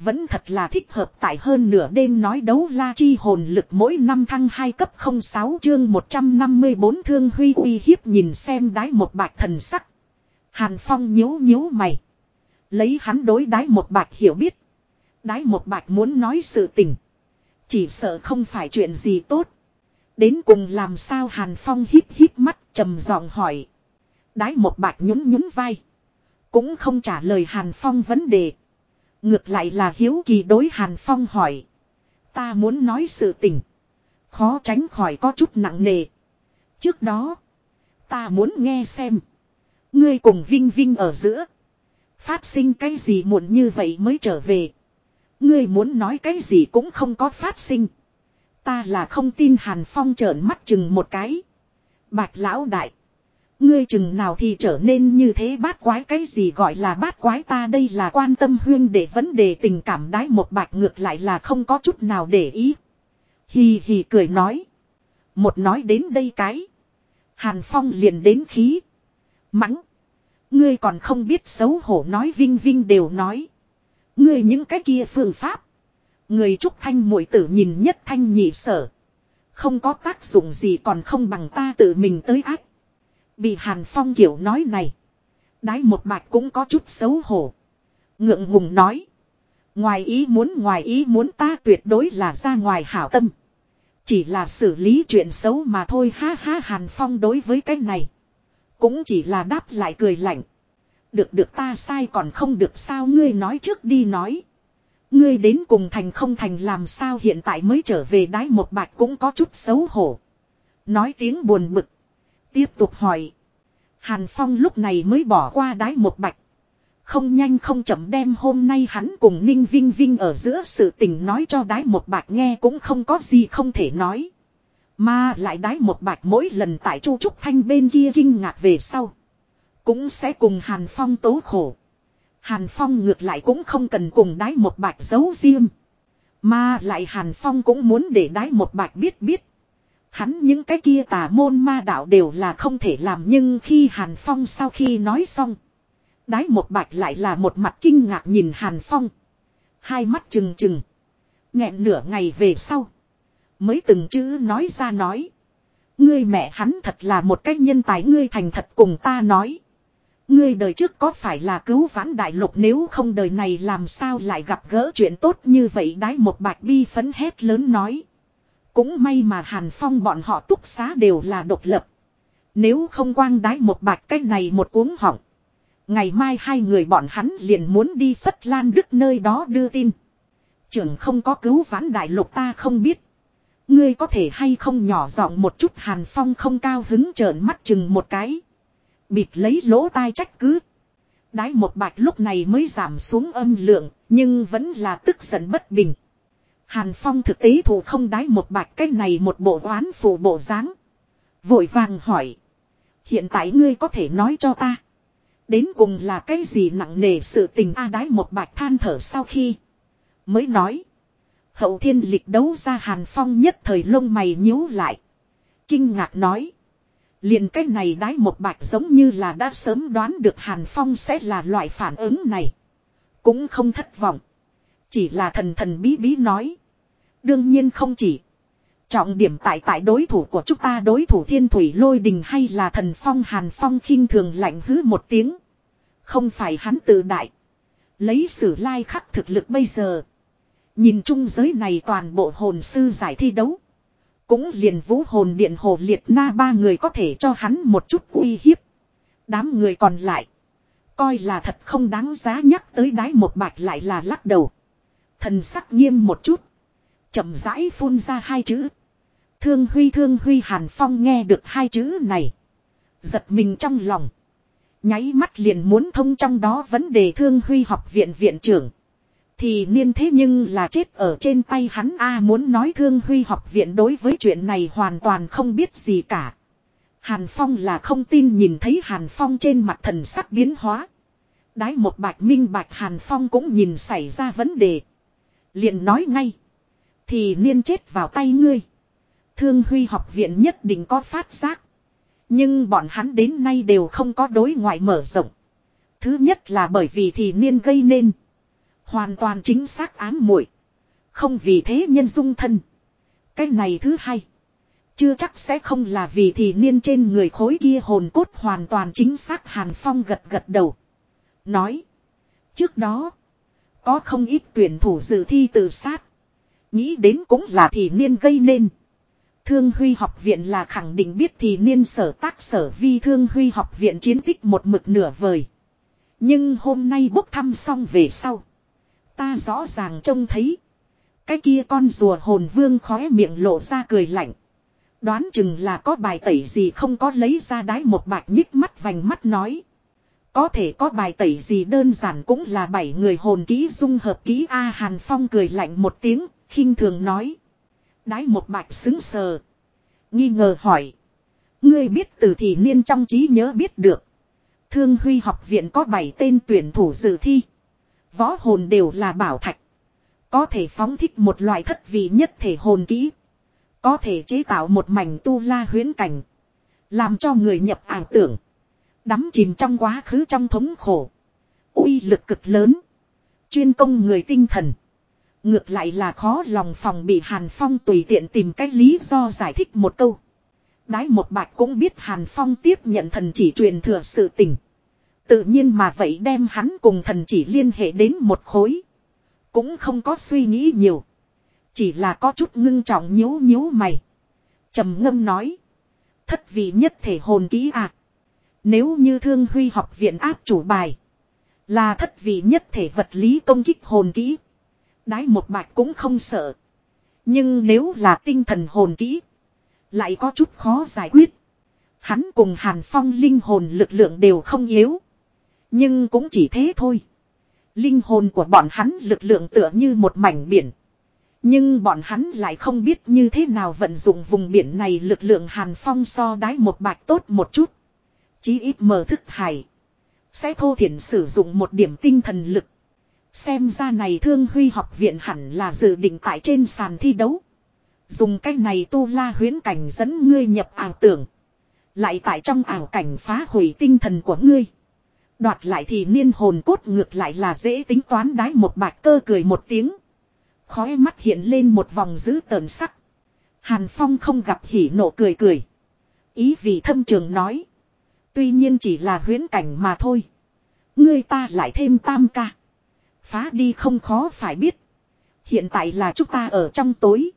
Vẫn thật là thích hợp tại hơn nửa đêm nói đấu la chi hồn lực mỗi năm thăng 2 cấp 06 chương 154 thương huy uy hiếp nhìn xem đái một bạch thần sắc. Hàn Phong nhíu nhíu mày. Lấy hắn đối đái một bạch hiểu biết. Đái một bạch muốn nói sự tình. Chỉ sợ không phải chuyện gì tốt. Đến cùng làm sao Hàn Phong hít hít mắt trầm giọng hỏi. Đái một bạch nhún nhún vai. Cũng không trả lời Hàn Phong vấn đề. Ngược lại là hiếu kỳ đối Hàn Phong hỏi. Ta muốn nói sự tình. Khó tránh khỏi có chút nặng nề. Trước đó. Ta muốn nghe xem. Ngươi cùng Vinh Vinh ở giữa. Phát sinh cái gì muộn như vậy mới trở về. Ngươi muốn nói cái gì cũng không có phát sinh. Ta là không tin Hàn Phong trợn mắt chừng một cái. Bạch lão đại. Ngươi chừng nào thì trở nên như thế bát quái cái gì gọi là bát quái ta đây là quan tâm huyên để vấn đề tình cảm đái một bạch ngược lại là không có chút nào để ý. Hì hì cười nói. Một nói đến đây cái. Hàn Phong liền đến khí. Mắng. Ngươi còn không biết xấu hổ nói vinh vinh đều nói. Ngươi những cái kia phương pháp. Người trúc thanh muội tử nhìn nhất thanh nhị sở. Không có tác dụng gì còn không bằng ta tự mình tới ác. Bị Hàn Phong kiểu nói này. Đái một bạch cũng có chút xấu hổ. Ngượng ngùng nói. Ngoài ý muốn, ngoài ý muốn ta tuyệt đối là ra ngoài hảo tâm. Chỉ là xử lý chuyện xấu mà thôi ha ha, Hàn Phong đối với cái này. Cũng chỉ là đáp lại cười lạnh. Được được ta sai còn không được sao ngươi nói trước đi nói. Ngươi đến cùng thành không thành làm sao hiện tại mới trở về đái một bạch cũng có chút xấu hổ. Nói tiếng buồn bực. Tiếp tục hỏi. Hàn Phong lúc này mới bỏ qua đái một bạch. Không nhanh không chậm đem hôm nay hắn cùng Ninh Vinh Vinh ở giữa sự tình nói cho đái một bạch nghe cũng không có gì không thể nói. Mà lại đái một bạch mỗi lần tại Chu Trúc Thanh bên kia kinh ngạc về sau. Cũng sẽ cùng Hàn Phong tố khổ. Hàn Phong ngược lại cũng không cần cùng đái một bạch giấu riêng. Mà lại Hàn Phong cũng muốn để đái một bạch biết biết. Hắn những cái kia tà môn ma đạo đều là không thể làm nhưng khi Hàn Phong sau khi nói xong. Đái một bạch lại là một mặt kinh ngạc nhìn Hàn Phong. Hai mắt trừng trừng. nghẹn nửa ngày về sau. Mới từng chữ nói ra nói. Ngươi mẹ hắn thật là một cái nhân tài, ngươi thành thật cùng ta nói. Ngươi đời trước có phải là cứu vãn đại lục, nếu không đời này làm sao lại gặp gỡ chuyện tốt như vậy đái một bạch bi phấn hét lớn nói. Cũng may mà Hàn Phong bọn họ túc xá đều là độc lập. Nếu không quang đái một bạch cách này một cuống họng. Ngày mai hai người bọn hắn liền muốn đi Phất Lan Đức nơi đó đưa tin. Trưởng không có cứu vãn đại lục ta không biết. Ngươi có thể hay không nhỏ giọng một chút Hàn Phong không cao hứng trợn mắt chừng một cái. Bịt lấy lỗ tai trách cứ. Đái một bạch lúc này mới giảm xuống âm lượng, nhưng vẫn là tức giận bất bình. Hàn Phong thực tế thủ không đái một bạch cái này một bộ oán phủ bộ dáng Vội vàng hỏi. Hiện tại ngươi có thể nói cho ta. Đến cùng là cái gì nặng nề sự tình a đái một bạch than thở sau khi. Mới nói. Hậu thiên lịch đấu ra Hàn Phong nhất thời lông mày nhíu lại. Kinh ngạc nói. liền cái này đái một bạch giống như là đã sớm đoán được Hàn Phong sẽ là loại phản ứng này. Cũng không thất vọng. Chỉ là thần thần bí bí nói. Đương nhiên không chỉ. Trọng điểm tại tại đối thủ của chúng ta đối thủ thiên thủy lôi đình hay là thần phong hàn phong khinh thường lạnh hứ một tiếng. Không phải hắn tự đại. Lấy sử lai khắc thực lực bây giờ. Nhìn chung giới này toàn bộ hồn sư giải thi đấu. Cũng liền vũ hồn điện hồ liệt na ba người có thể cho hắn một chút uy hiếp. Đám người còn lại. Coi là thật không đáng giá nhắc tới đái một bạch lại là lắc đầu. Thần sắc nghiêm một chút. chậm rãi phun ra hai chữ. Thương huy thương huy, hàn phong nghe được hai chữ này. Giật mình trong lòng. Nháy mắt liền muốn thông trong đó vấn đề thương huy học viện viện trưởng. Thì niên thế nhưng là chết ở trên tay hắn a muốn nói thương huy học viện đối với chuyện này hoàn toàn không biết gì cả. Hàn Phong là không tin nhìn thấy Hàn Phong trên mặt thần sắc biến hóa. Đái một bạch minh bạch Hàn Phong cũng nhìn xảy ra vấn đề liền nói ngay. Thì niên chết vào tay ngươi. Thương huy học viện nhất định có phát giác. Nhưng bọn hắn đến nay đều không có đối ngoại mở rộng. Thứ nhất là bởi vì thì niên gây nên. Hoàn toàn chính xác ám muội Không vì thế nhân dung thân. Cái này thứ hai. Chưa chắc sẽ không là vì thì niên trên người khối kia hồn cốt hoàn toàn chính xác Hàn Phong gật gật đầu. Nói. Trước đó. Có không ít tuyển thủ dự thi tự sát. Nghĩ đến cũng là thì niên gây nên. Thương Huy học viện là khẳng định biết thì niên sở tác sở vi Thương Huy học viện chiến tích một mực nửa vời. Nhưng hôm nay bốc thăm xong về sau. Ta rõ ràng trông thấy. Cái kia con rùa hồn vương khóe miệng lộ ra cười lạnh. Đoán chừng là có bài tẩy gì không có lấy ra đái một bạch nhích mắt vành mắt nói. Có thể có bài tẩy gì đơn giản cũng là bảy người hồn ký dung hợp ký A Hàn Phong cười lạnh một tiếng, khinh thường nói. Đái một bạch xứng sờ. Nghi ngờ hỏi. Ngươi biết từ thì niên trong trí nhớ biết được. Thương Huy học viện có bảy tên tuyển thủ dự thi. Võ hồn đều là bảo thạch. Có thể phóng thích một loại thất vị nhất thể hồn kỹ. Có thể chế tạo một mảnh tu la huyến cảnh. Làm cho người nhập ảo tưởng. Đắm chìm trong quá khứ trong thống khổ. uy lực cực lớn. Chuyên công người tinh thần. Ngược lại là khó lòng phòng bị Hàn Phong tùy tiện tìm cách lý do giải thích một câu. Đái một bạch cũng biết Hàn Phong tiếp nhận thần chỉ truyền thừa sự tình. Tự nhiên mà vậy đem hắn cùng thần chỉ liên hệ đến một khối. Cũng không có suy nghĩ nhiều. Chỉ là có chút ngưng trọng nhíu nhíu mày. trầm ngâm nói. Thất vị nhất thể hồn kỹ à. Nếu như thương huy học viện áp chủ bài. Là thất vị nhất thể vật lý công kích hồn kỹ. Đái một bạch cũng không sợ. Nhưng nếu là tinh thần hồn kỹ. Lại có chút khó giải quyết. Hắn cùng Hàn Phong linh hồn lực lượng đều không yếu. Nhưng cũng chỉ thế thôi. Linh hồn của bọn hắn lực lượng tựa như một mảnh biển. Nhưng bọn hắn lại không biết như thế nào vận dụng vùng biển này lực lượng Hàn Phong so đái một bạch tốt một chút. Chí ít mờ thức hải. Sẽ thô thiển sử dụng một điểm tinh thần lực. Xem ra này thương huy học viện hẳn là dự định tại trên sàn thi đấu. Dùng cách này tu la huyến cảnh dẫn ngươi nhập ảo tưởng. Lại tại trong ảo cảnh phá hủy tinh thần của ngươi. Đoạt lại thì niên hồn cốt ngược lại là dễ tính toán đái một bạch cơ cười một tiếng. Khói mắt hiện lên một vòng dữ tợn sắc. Hàn Phong không gặp hỉ nộ cười cười. Ý vì thâm trường nói. Tuy nhiên chỉ là huyến cảnh mà thôi. Ngươi ta lại thêm tam ca. Phá đi không khó phải biết. Hiện tại là chúng ta ở trong tối.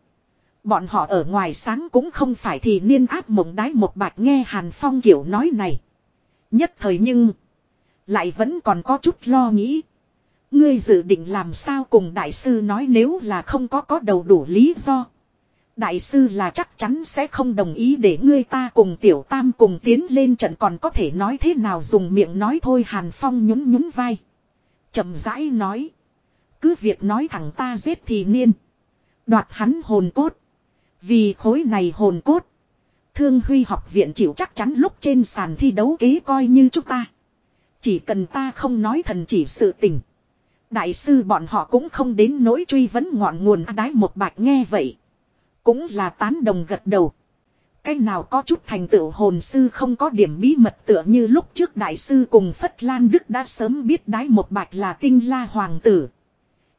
Bọn họ ở ngoài sáng cũng không phải thì niên áp mộng đái một bạch nghe Hàn Phong kiểu nói này. Nhất thời nhưng. Lại vẫn còn có chút lo nghĩ. Ngươi dự định làm sao cùng đại sư nói nếu là không có có đầu đủ lý do. Đại sư là chắc chắn sẽ không đồng ý để ngươi ta cùng tiểu tam cùng tiến lên trận còn có thể nói thế nào dùng miệng nói thôi Hàn Phong nhún nhún vai chậm rãi nói. Cứ việc nói thẳng ta giết thì niên. Đoạt hắn hồn cốt. Vì khối này hồn cốt. Thương Huy học viện chịu chắc chắn lúc trên sàn thi đấu kế coi như chúng ta. Chỉ cần ta không nói thần chỉ sự tình. Đại sư bọn họ cũng không đến nỗi truy vấn ngọn nguồn đái một bạch nghe vậy. Cũng là tán đồng gật đầu. Cái nào có chút thành tựu hồn sư không có điểm bí mật tựa như lúc trước đại sư cùng Phất Lan Đức đã sớm biết đái một bạch là tinh la hoàng tử.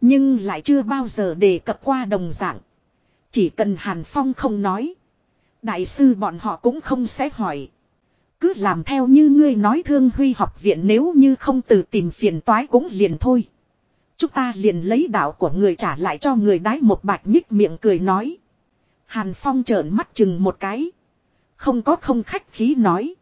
Nhưng lại chưa bao giờ đề cập qua đồng dạng. Chỉ cần Hàn Phong không nói. Đại sư bọn họ cũng không sẽ hỏi. Cứ làm theo như ngươi nói thương huy học viện nếu như không từ tìm phiền toái cũng liền thôi. Chúng ta liền lấy đạo của người trả lại cho người đái một bạch nhích miệng cười nói. Hàn Phong trợn mắt chừng một cái. Không có không khách khí nói.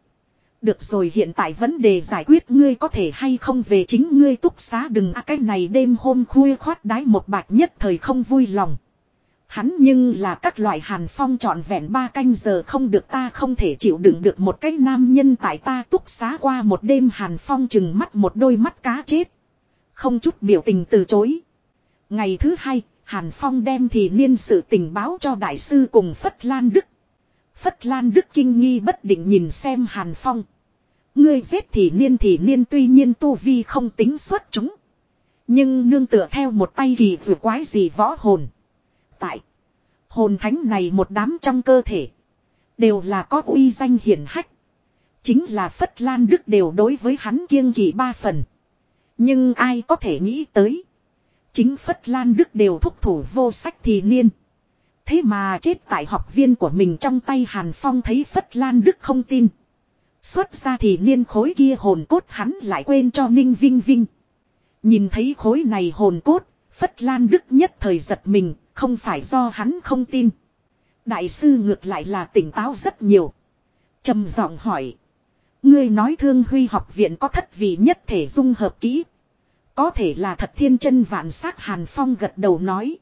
Được rồi hiện tại vấn đề giải quyết ngươi có thể hay không về chính ngươi túc xá đừng a cái này đêm hôm khuya khoát đái một bạch nhất thời không vui lòng. Hắn nhưng là các loại hàn phong trọn vẹn ba canh giờ không được ta không thể chịu đựng được một cái nam nhân tại ta túc xá qua một đêm hàn phong chừng mắt một đôi mắt cá chết. Không chút biểu tình từ chối. Ngày thứ hai, Hàn Phong đem thì niên sự tình báo cho đại sư cùng Phất Lan Đức. Phất Lan Đức kinh nghi bất định nhìn xem Hàn Phong. Ngươi giết thì niên thì niên tuy nhiên tu vi không tính xuất chúng. Nhưng nương tựa theo một tay kỳ vừa quái gì võ hồn. Tại. Hồn thánh này một đám trong cơ thể. Đều là có uy danh hiển hách. Chính là Phất Lan Đức đều đối với hắn kiêng kỳ ba phần. Nhưng ai có thể nghĩ tới. Chính Phất Lan Đức đều thúc thủ vô sách thì niên. Thế mà chết tại học viên của mình trong tay Hàn Phong thấy Phất Lan Đức không tin. Xuất ra thì niên khối kia hồn cốt hắn lại quên cho Ninh Vinh Vinh. Nhìn thấy khối này hồn cốt, Phất Lan Đức nhất thời giật mình, không phải do hắn không tin. Đại sư ngược lại là tỉnh táo rất nhiều. trầm giọng hỏi. Ngươi nói thương huy học viện có thất vị nhất thể dung hợp kỹ. Có thể là thật thiên chân vạn sắc Hàn Phong gật đầu nói.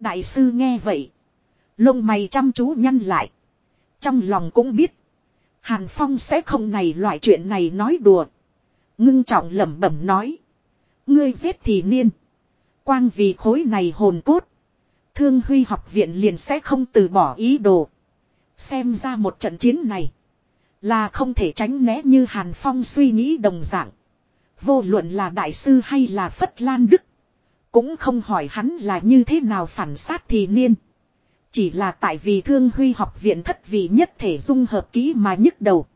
Đại sư nghe vậy. Lông mày chăm chú nhăn lại. Trong lòng cũng biết. Hàn Phong sẽ không này loại chuyện này nói đùa. Ngưng trọng lẩm bẩm nói. Ngươi giết thì niên. Quang vì khối này hồn cốt. Thương Huy học viện liền sẽ không từ bỏ ý đồ. Xem ra một trận chiến này. Là không thể tránh né như Hàn Phong suy nghĩ đồng dạng. Vô luận là đại sư hay là Phất Lan Đức. Cũng không hỏi hắn là như thế nào phản sát thì niên. Chỉ là tại vì thương huy học viện thất vị nhất thể dung hợp kỹ mà nhức đầu.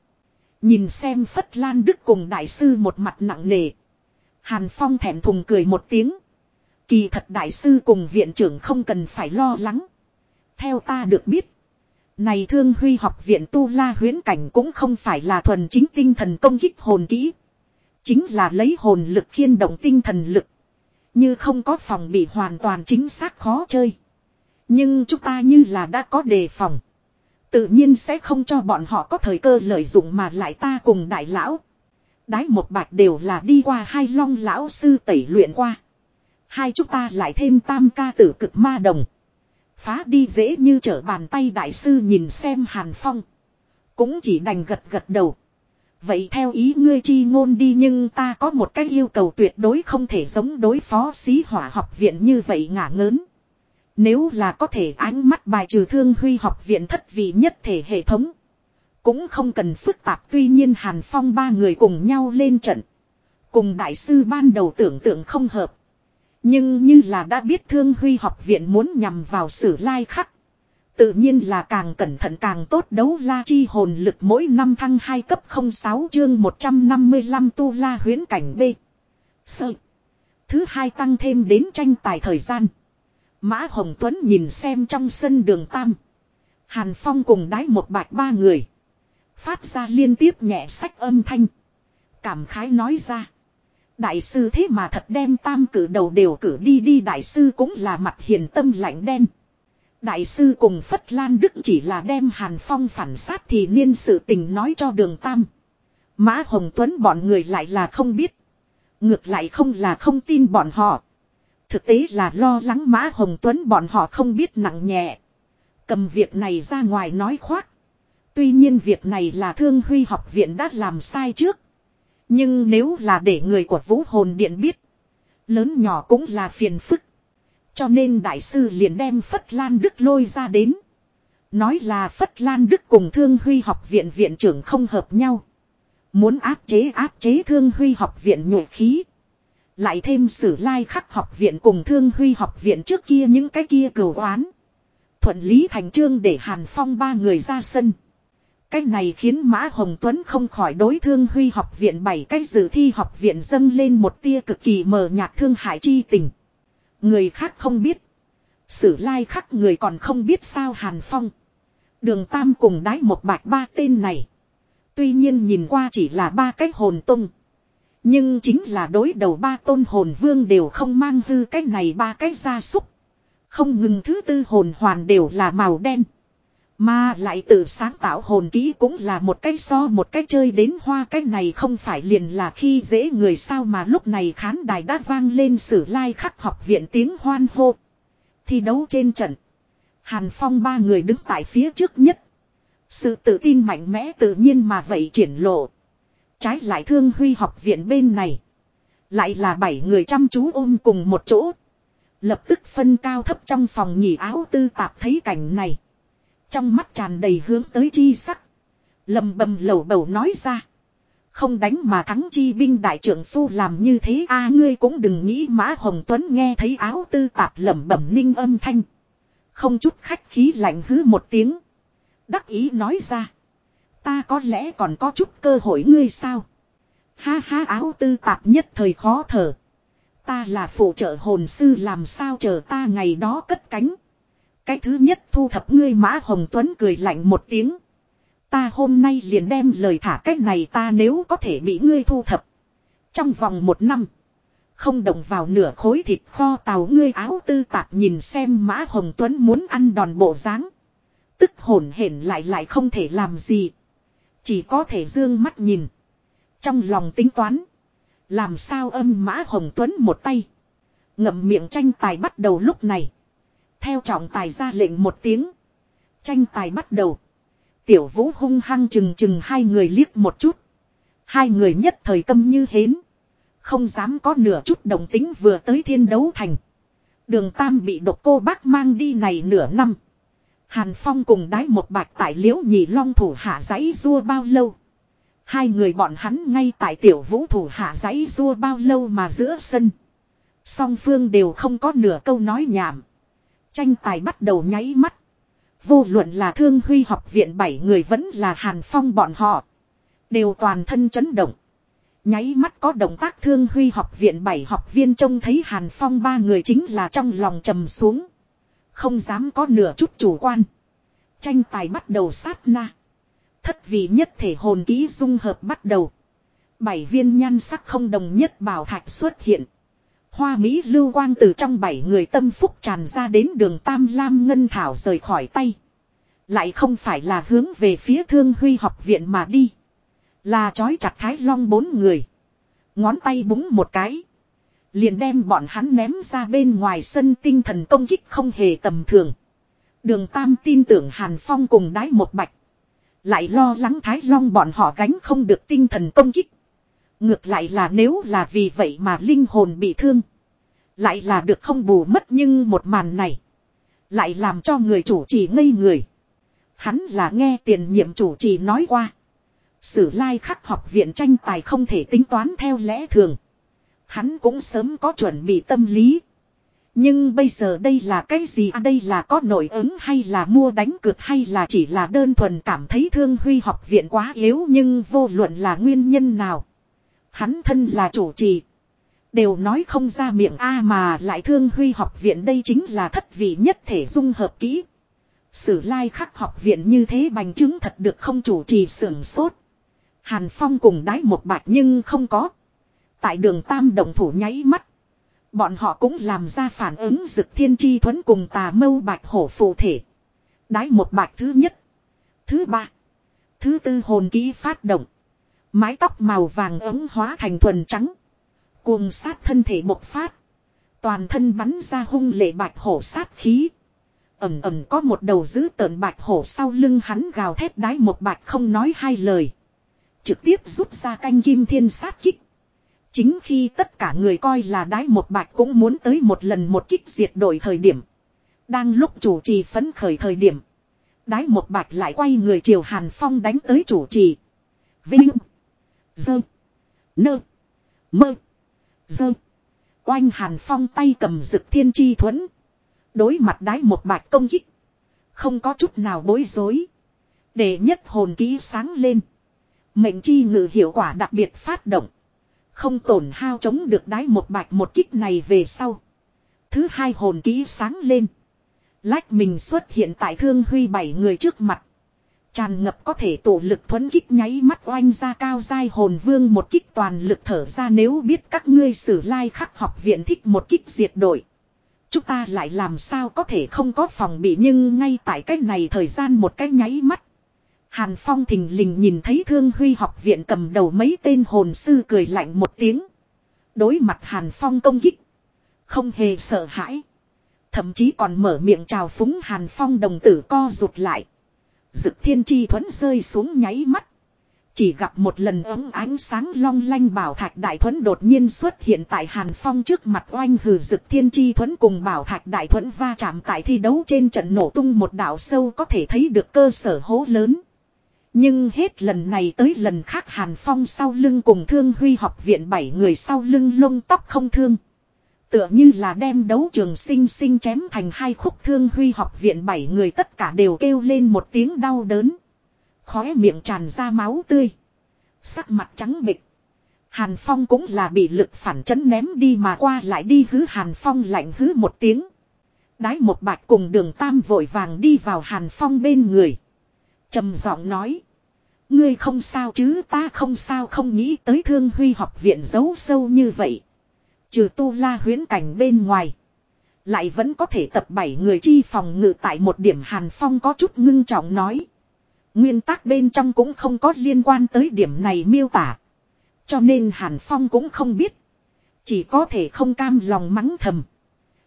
Nhìn xem Phất Lan Đức cùng đại sư một mặt nặng nề. Hàn Phong thẹn thùng cười một tiếng. Kỳ thật đại sư cùng viện trưởng không cần phải lo lắng. Theo ta được biết. Này thương huy học viện tu la huyến cảnh cũng không phải là thuần chính tinh thần công kích hồn kỹ. Chính là lấy hồn lực khiên động tinh thần lực. Như không có phòng bị hoàn toàn chính xác khó chơi. Nhưng chúng ta như là đã có đề phòng. Tự nhiên sẽ không cho bọn họ có thời cơ lợi dụng mà lại ta cùng đại lão. Đái một bạch đều là đi qua hai long lão sư tẩy luyện qua. Hai chúng ta lại thêm tam ca tử cực ma đồng. Phá đi dễ như trở bàn tay đại sư nhìn xem Hàn Phong. Cũng chỉ đành gật gật đầu. Vậy theo ý ngươi chi ngôn đi nhưng ta có một cái yêu cầu tuyệt đối không thể giống đối phó xí hỏa học viện như vậy ngả ngớn. Nếu là có thể ánh mắt bài trừ thương huy học viện thất vị nhất thể hệ thống. Cũng không cần phức tạp tuy nhiên Hàn Phong ba người cùng nhau lên trận. Cùng đại sư ban đầu tưởng tượng không hợp. Nhưng như là đã biết thương huy học viện muốn nhằm vào sử lai khắc. Tự nhiên là càng cẩn thận càng tốt đấu la chi hồn lực mỗi năm thăng 2 cấp 06 chương 155 tu la huyến cảnh B. Sợ. Thứ hai tăng thêm đến tranh tài thời gian. Mã Hồng Tuấn nhìn xem trong sân đường Tam. Hàn Phong cùng đái một bạch ba người. Phát ra liên tiếp nhẹ sách âm thanh. Cảm khái nói ra. Đại sư thế mà thật đem tam cử đầu đều cử đi đi, đại sư cũng là mặt hiền tâm lạnh đen. Đại sư cùng Phất Lan Đức chỉ là đem Hàn Phong phản sát thì niên sự tình nói cho đường tam. Mã Hồng Tuấn bọn người lại là không biết. Ngược lại không là không tin bọn họ. Thực tế là lo lắng Mã Hồng Tuấn bọn họ không biết nặng nhẹ. Cầm việc này ra ngoài nói khoác. Tuy nhiên việc này là Thương Huy học viện đã làm sai trước. Nhưng nếu là để người của Vũ Hồn Điện biết. Lớn nhỏ cũng là phiền phức. Cho nên đại sư liền đem Phất Lan Đức lôi ra đến. Nói là Phất Lan Đức cùng Thương Huy học viện viện trưởng không hợp nhau. Muốn áp chế áp chế Thương Huy học viện nhổ khí. Lại thêm sử lai khắc học viện cùng Thương Huy học viện trước kia những cái kia cửu oán. Thuận lý thành trương để Hàn Phong ba người ra sân. Cái này khiến Mã Hồng Tuấn không khỏi đối thương huy học viện bảy cái dự thi học viện dâng lên một tia cực kỳ mờ nhạt thương hại chi tình. Người khác không biết. Sử lai khắc người còn không biết sao Hàn Phong. Đường Tam cùng đái một bạch ba tên này. Tuy nhiên nhìn qua chỉ là ba cái hồn tung. Nhưng chính là đối đầu ba tôn hồn vương đều không mang hư cái này ba cái gia súc. Không ngừng thứ tư hồn hoàn đều là màu đen. Mà lại tự sáng tạo hồn ký cũng là một cái so một cái chơi đến hoa cách này không phải liền là khi dễ người sao mà lúc này khán đài đã vang lên sử lai khắc học viện tiếng hoan hô. Thi đấu trên trận. Hàn Phong ba người đứng tại phía trước nhất. Sự tự tin mạnh mẽ tự nhiên mà vậy triển lộ. Trái lại thương huy học viện bên này. Lại là bảy người chăm chú ôm cùng một chỗ. Lập tức phân cao thấp trong phòng nhỉ áo tư tạp thấy cảnh này. Trong mắt tràn đầy hướng tới chi sắc. lầm bầm lầu bầu nói ra. Không đánh mà thắng chi binh đại trưởng phu làm như thế a à, ngươi cũng đừng nghĩ mã hồng tuấn nghe thấy áo tư tạp lẩm bẩm ninh âm thanh. Không chút khách khí lạnh hứ một tiếng. Đắc ý nói ra. Ta có lẽ còn có chút cơ hội ngươi sao. Ha ha, áo tư tạp nhất thời khó thở. Ta là phụ trợ hồn sư làm sao chờ ta ngày đó cất cánh. Cái thứ nhất thu thập ngươi Mã Hồng Tuấn cười lạnh một tiếng. Ta hôm nay liền đem lời thả cách này ta nếu có thể bị ngươi thu thập. Trong vòng một năm. Không động vào nửa khối thịt kho tàu ngươi áo tư tạp nhìn xem Mã Hồng Tuấn muốn ăn đòn bộ dáng Tức hồn hển lại lại không thể làm gì. Chỉ có thể dương mắt nhìn. Trong lòng tính toán. Làm sao âm Mã Hồng Tuấn một tay. Ngậm miệng tranh tài bắt đầu lúc này. Theo trọng tài ra lệnh một tiếng. Tranh tài bắt đầu. Tiểu vũ hung hăng chừng chừng hai người liếc một chút. Hai người nhất thời tâm như hến. Không dám có nửa chút đồng tính vừa tới thiên đấu thành. Đường Tam bị độc cô bác mang đi này nửa năm. Hàn Phong cùng đái một bạch tại liễu nhị long thủ hạ giấy rua bao lâu. Hai người bọn hắn ngay tại tiểu vũ thủ hạ giấy rua bao lâu mà giữa sân. Song phương đều không có nửa câu nói nhảm. Tranh tài bắt đầu nháy mắt. Vô luận là thương huy học viện bảy người vẫn là Hàn Phong bọn họ. Đều toàn thân chấn động. Nháy mắt có động tác thương huy học viện bảy học viên trông thấy Hàn Phong ba người chính là trong lòng trầm xuống. Không dám có nửa chút chủ quan. Tranh tài bắt đầu sát na. Thất vị nhất thể hồn ký dung hợp bắt đầu. Bảy viên nhan sắc không đồng nhất bảo thạch xuất hiện. Hoa Mỹ lưu quang từ trong bảy người tâm phúc tràn ra đến đường Tam Lam Ngân Thảo rời khỏi tay. Lại không phải là hướng về phía thương huy học viện mà đi. Là trói chặt Thái Long bốn người. Ngón tay búng một cái. Liền đem bọn hắn ném ra bên ngoài sân tinh thần công kích không hề tầm thường. Đường Tam tin tưởng Hàn Phong cùng đái một bạch. Lại lo lắng Thái Long bọn họ gánh không được tinh thần công kích. Ngược lại là nếu là vì vậy mà linh hồn bị thương. Lại là được không bù mất nhưng một màn này. Lại làm cho người chủ trì ngây người. Hắn là nghe tiền nhiệm chủ trì nói qua. Sử lai khắc học viện tranh tài không thể tính toán theo lẽ thường. Hắn cũng sớm có chuẩn bị tâm lý. Nhưng bây giờ đây là cái gì à đây là có nội ứng hay là mua đánh cược hay là chỉ là đơn thuần cảm thấy thương huy học viện quá yếu nhưng vô luận là nguyên nhân nào. Hắn thân là chủ trì. Đều nói không ra miệng A mà lại thương huy học viện đây chính là thất vị nhất thể dung hợp kỹ. Sử lai khắc học viện như thế bành chứng thật được không chủ trì sưởng sốt. Hàn Phong cùng đái một bạch nhưng không có. Tại đường Tam đồng thủ nháy mắt. Bọn họ cũng làm ra phản ứng dực thiên chi thuẫn cùng tà mâu bạch hổ phụ thể. Đái một bạch thứ nhất. Thứ ba. Thứ tư hồn ký phát động. Mái tóc màu vàng ấm hóa thành thuần trắng. Cuồng sát thân thể bộc phát. Toàn thân bắn ra hung lệ bạch hổ sát khí. Ẩm ẩm có một đầu giữ tợn bạch hổ sau lưng hắn gào thét đái một bạch không nói hai lời. Trực tiếp rút ra canh kim thiên sát kích. Chính khi tất cả người coi là đái một bạch cũng muốn tới một lần một kích diệt đổi thời điểm. Đang lúc chủ trì phấn khởi thời điểm. Đái một bạch lại quay người chiều Hàn Phong đánh tới chủ trì. Vinh. Dơ. Nơ. Mơ. Dơ. Oanh Hàn Phong tay cầm rực thiên chi thuẫn. Đối mặt đái một bạch công kích. Không có chút nào bối rối. Để nhất hồn ký sáng lên. Mệnh chi ngự hiệu quả đặc biệt phát động. Không tổn hao chống được đái một bạch một kích này về sau. Thứ hai hồn ký sáng lên. Lách mình xuất hiện tại thương huy bảy người trước mặt. Tràn ngập có thể tổ lực thuấn kích nháy mắt oanh ra cao dai hồn vương một kích toàn lực thở ra nếu biết các ngươi sử lai khắc học viện thích một kích diệt đội. Chúng ta lại làm sao có thể không có phòng bị nhưng ngay tại cách này thời gian một cái nháy mắt. Hàn Phong thình lình nhìn thấy Thương Huy học viện cầm đầu mấy tên hồn sư cười lạnh một tiếng. Đối mặt Hàn Phong công kích. Không hề sợ hãi. Thậm chí còn mở miệng chào phúng Hàn Phong đồng tử co rụt lại. Dực thiên chi thuẫn rơi xuống nháy mắt. Chỉ gặp một lần ấm ánh sáng long lanh bảo thạch đại thuẫn đột nhiên xuất hiện tại Hàn Phong trước mặt oanh hừ dực thiên chi thuẫn cùng bảo thạch đại thuẫn va chạm tại thi đấu trên trận nổ tung một đảo sâu có thể thấy được cơ sở hố lớn. Nhưng hết lần này tới lần khác Hàn Phong sau lưng cùng thương huy học viện bảy người sau lưng lông tóc không thương. Tựa như là đem đấu trường sinh sinh chém thành hai khúc thương huy học viện bảy người tất cả đều kêu lên một tiếng đau đớn. Khóe miệng tràn ra máu tươi. Sắc mặt trắng bịch. Hàn Phong cũng là bị lực phản chấn ném đi mà qua lại đi hứ Hàn Phong lạnh hứ một tiếng. Đái một bạch cùng đường tam vội vàng đi vào Hàn Phong bên người trầm giọng nói. Ngươi không sao chứ, ta không sao, không nghĩ tới thương huy học viện giấu sâu như vậy. Trừ tu la huyến cảnh bên ngoài. Lại vẫn có thể tập bảy người chi phòng ngự tại một điểm Hàn Phong có chút ngưng trọng nói. Nguyên tắc bên trong cũng không có liên quan tới điểm này miêu tả. Cho nên Hàn Phong cũng không biết. Chỉ có thể không cam lòng mắng thầm.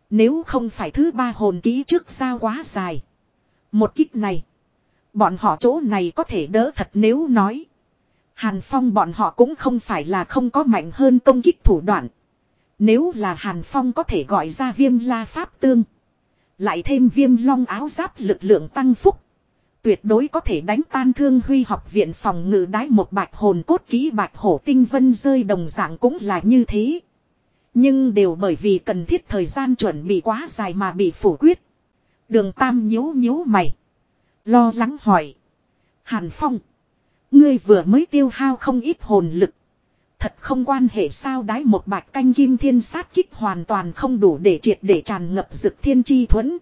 Nếu không phải thứ ba hồn ký trước sao quá dài. Một kích này. Bọn họ chỗ này có thể đỡ thật nếu nói. Hàn Phong bọn họ cũng không phải là không có mạnh hơn công kích thủ đoạn. Nếu là Hàn Phong có thể gọi ra viêm la pháp tương. Lại thêm viêm long áo giáp lực lượng tăng phúc. Tuyệt đối có thể đánh tan thương huy học viện phòng ngự đái một bạch hồn cốt kỹ bạch hổ tinh vân rơi đồng dạng cũng là như thế. Nhưng đều bởi vì cần thiết thời gian chuẩn bị quá dài mà bị phủ quyết. Đường Tam nhíu nhíu mày. Lo lắng hỏi. Hàn Phong. Ngươi vừa mới tiêu hao không ít hồn lực. Thật không quan hệ sao đái một bạch canh kim thiên sát kích hoàn toàn không đủ để triệt để tràn ngập dực thiên chi thuẫn.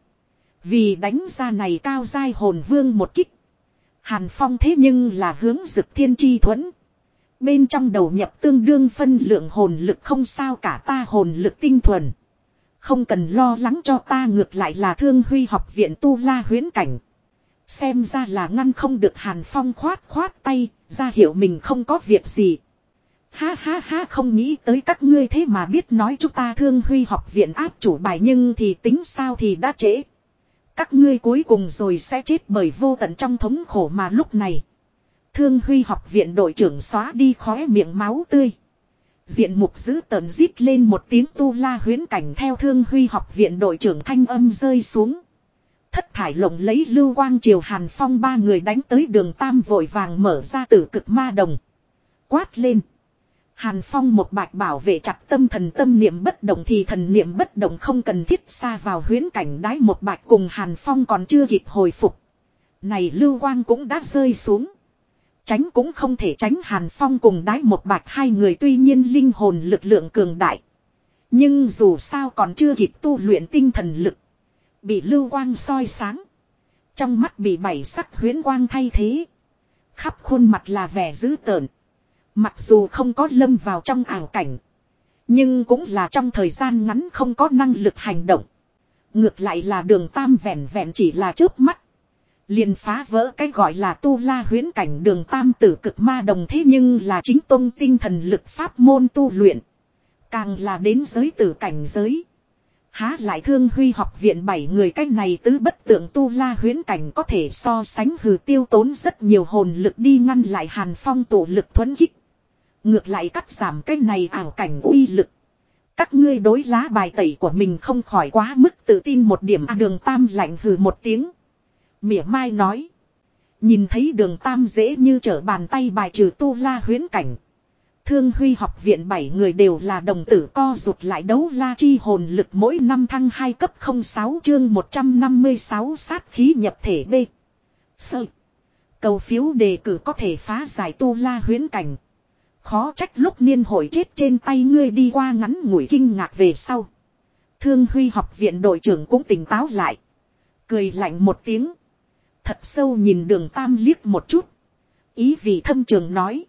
Vì đánh ra này cao dai hồn vương một kích. Hàn Phong thế nhưng là hướng dực thiên chi thuẫn. Bên trong đầu nhập tương đương phân lượng hồn lực không sao cả ta hồn lực tinh thuần. Không cần lo lắng cho ta ngược lại là thương huy học viện tu la huyến cảnh. Xem ra là ngăn không được Hàn Phong khoát khoát tay, ra hiểu mình không có việc gì. Ha ha ha, không nghĩ tới các ngươi thế mà biết nói chúng ta thương huy học viện áp chủ bài nhưng thì tính sao thì đã trễ. Các ngươi cuối cùng rồi sẽ chết bởi vô tận trong thống khổ mà lúc này. Thương huy học viện đội trưởng xóa đi khóe miệng máu tươi. Diện mục giữ tợn rít lên một tiếng tu la huyến cảnh theo thương huy học viện đội trưởng thanh âm rơi xuống. Thất thải lộng lấy lưu quang triều hàn phong ba người đánh tới đường tam vội vàng mở ra tử cực ma đồng. Quát lên. Hàn Phong một bạch bảo vệ chặt tâm thần tâm niệm bất động thì thần niệm bất động không cần thiết xa vào huyến cảnh đái một bạch cùng Hàn Phong còn chưa kịp hồi phục. Này lưu quang cũng đã rơi xuống. Tránh cũng không thể tránh Hàn Phong cùng đái một bạch hai người tuy nhiên linh hồn lực lượng cường đại. Nhưng dù sao còn chưa kịp tu luyện tinh thần lực. Bị lưu quang soi sáng. Trong mắt bị bảy sắc huyến quang thay thế. Khắp khuôn mặt là vẻ dữ tợn. Mặc dù không có lâm vào trong ảo cảnh. Nhưng cũng là trong thời gian ngắn không có năng lực hành động. Ngược lại là đường tam vẹn vẹn chỉ là trước mắt. Liền phá vỡ cái gọi là tu la huyến cảnh đường tam tử cực ma đồng thế nhưng là chính tôn tinh thần lực pháp môn tu luyện. Càng là đến giới tử cảnh giới. Há lại thương huy học viện bảy người cách này tứ bất tượng tu la huyến cảnh có thể so sánh hừ tiêu tốn rất nhiều hồn lực đi ngăn lại hàn phong tổ lực thuấn kích. Ngược lại cắt giảm cái này ảo cảnh uy lực. Các ngươi đối lá bài tẩy của mình không khỏi quá mức tự tin một điểm à, đường tam lạnh hừ một tiếng. Mỉa mai nói. Nhìn thấy đường tam dễ như trở bàn tay bài trừ tu la huyến cảnh. Thương huy học viện bảy người đều là đồng tử co rụt lại đấu la chi hồn lực mỗi năm thăng 2 cấp 06 chương 156 sát khí nhập thể B. Sơ. Cầu phiếu đề cử có thể phá giải tu la huyến cảnh. Khó trách lúc niên hội chết trên tay ngươi đi qua ngắn ngủi kinh ngạc về sau. Thương huy học viện đội trưởng cũng tỉnh táo lại. Cười lạnh một tiếng. Thật sâu nhìn đường tam liếc một chút. Ý vị thâm trường nói.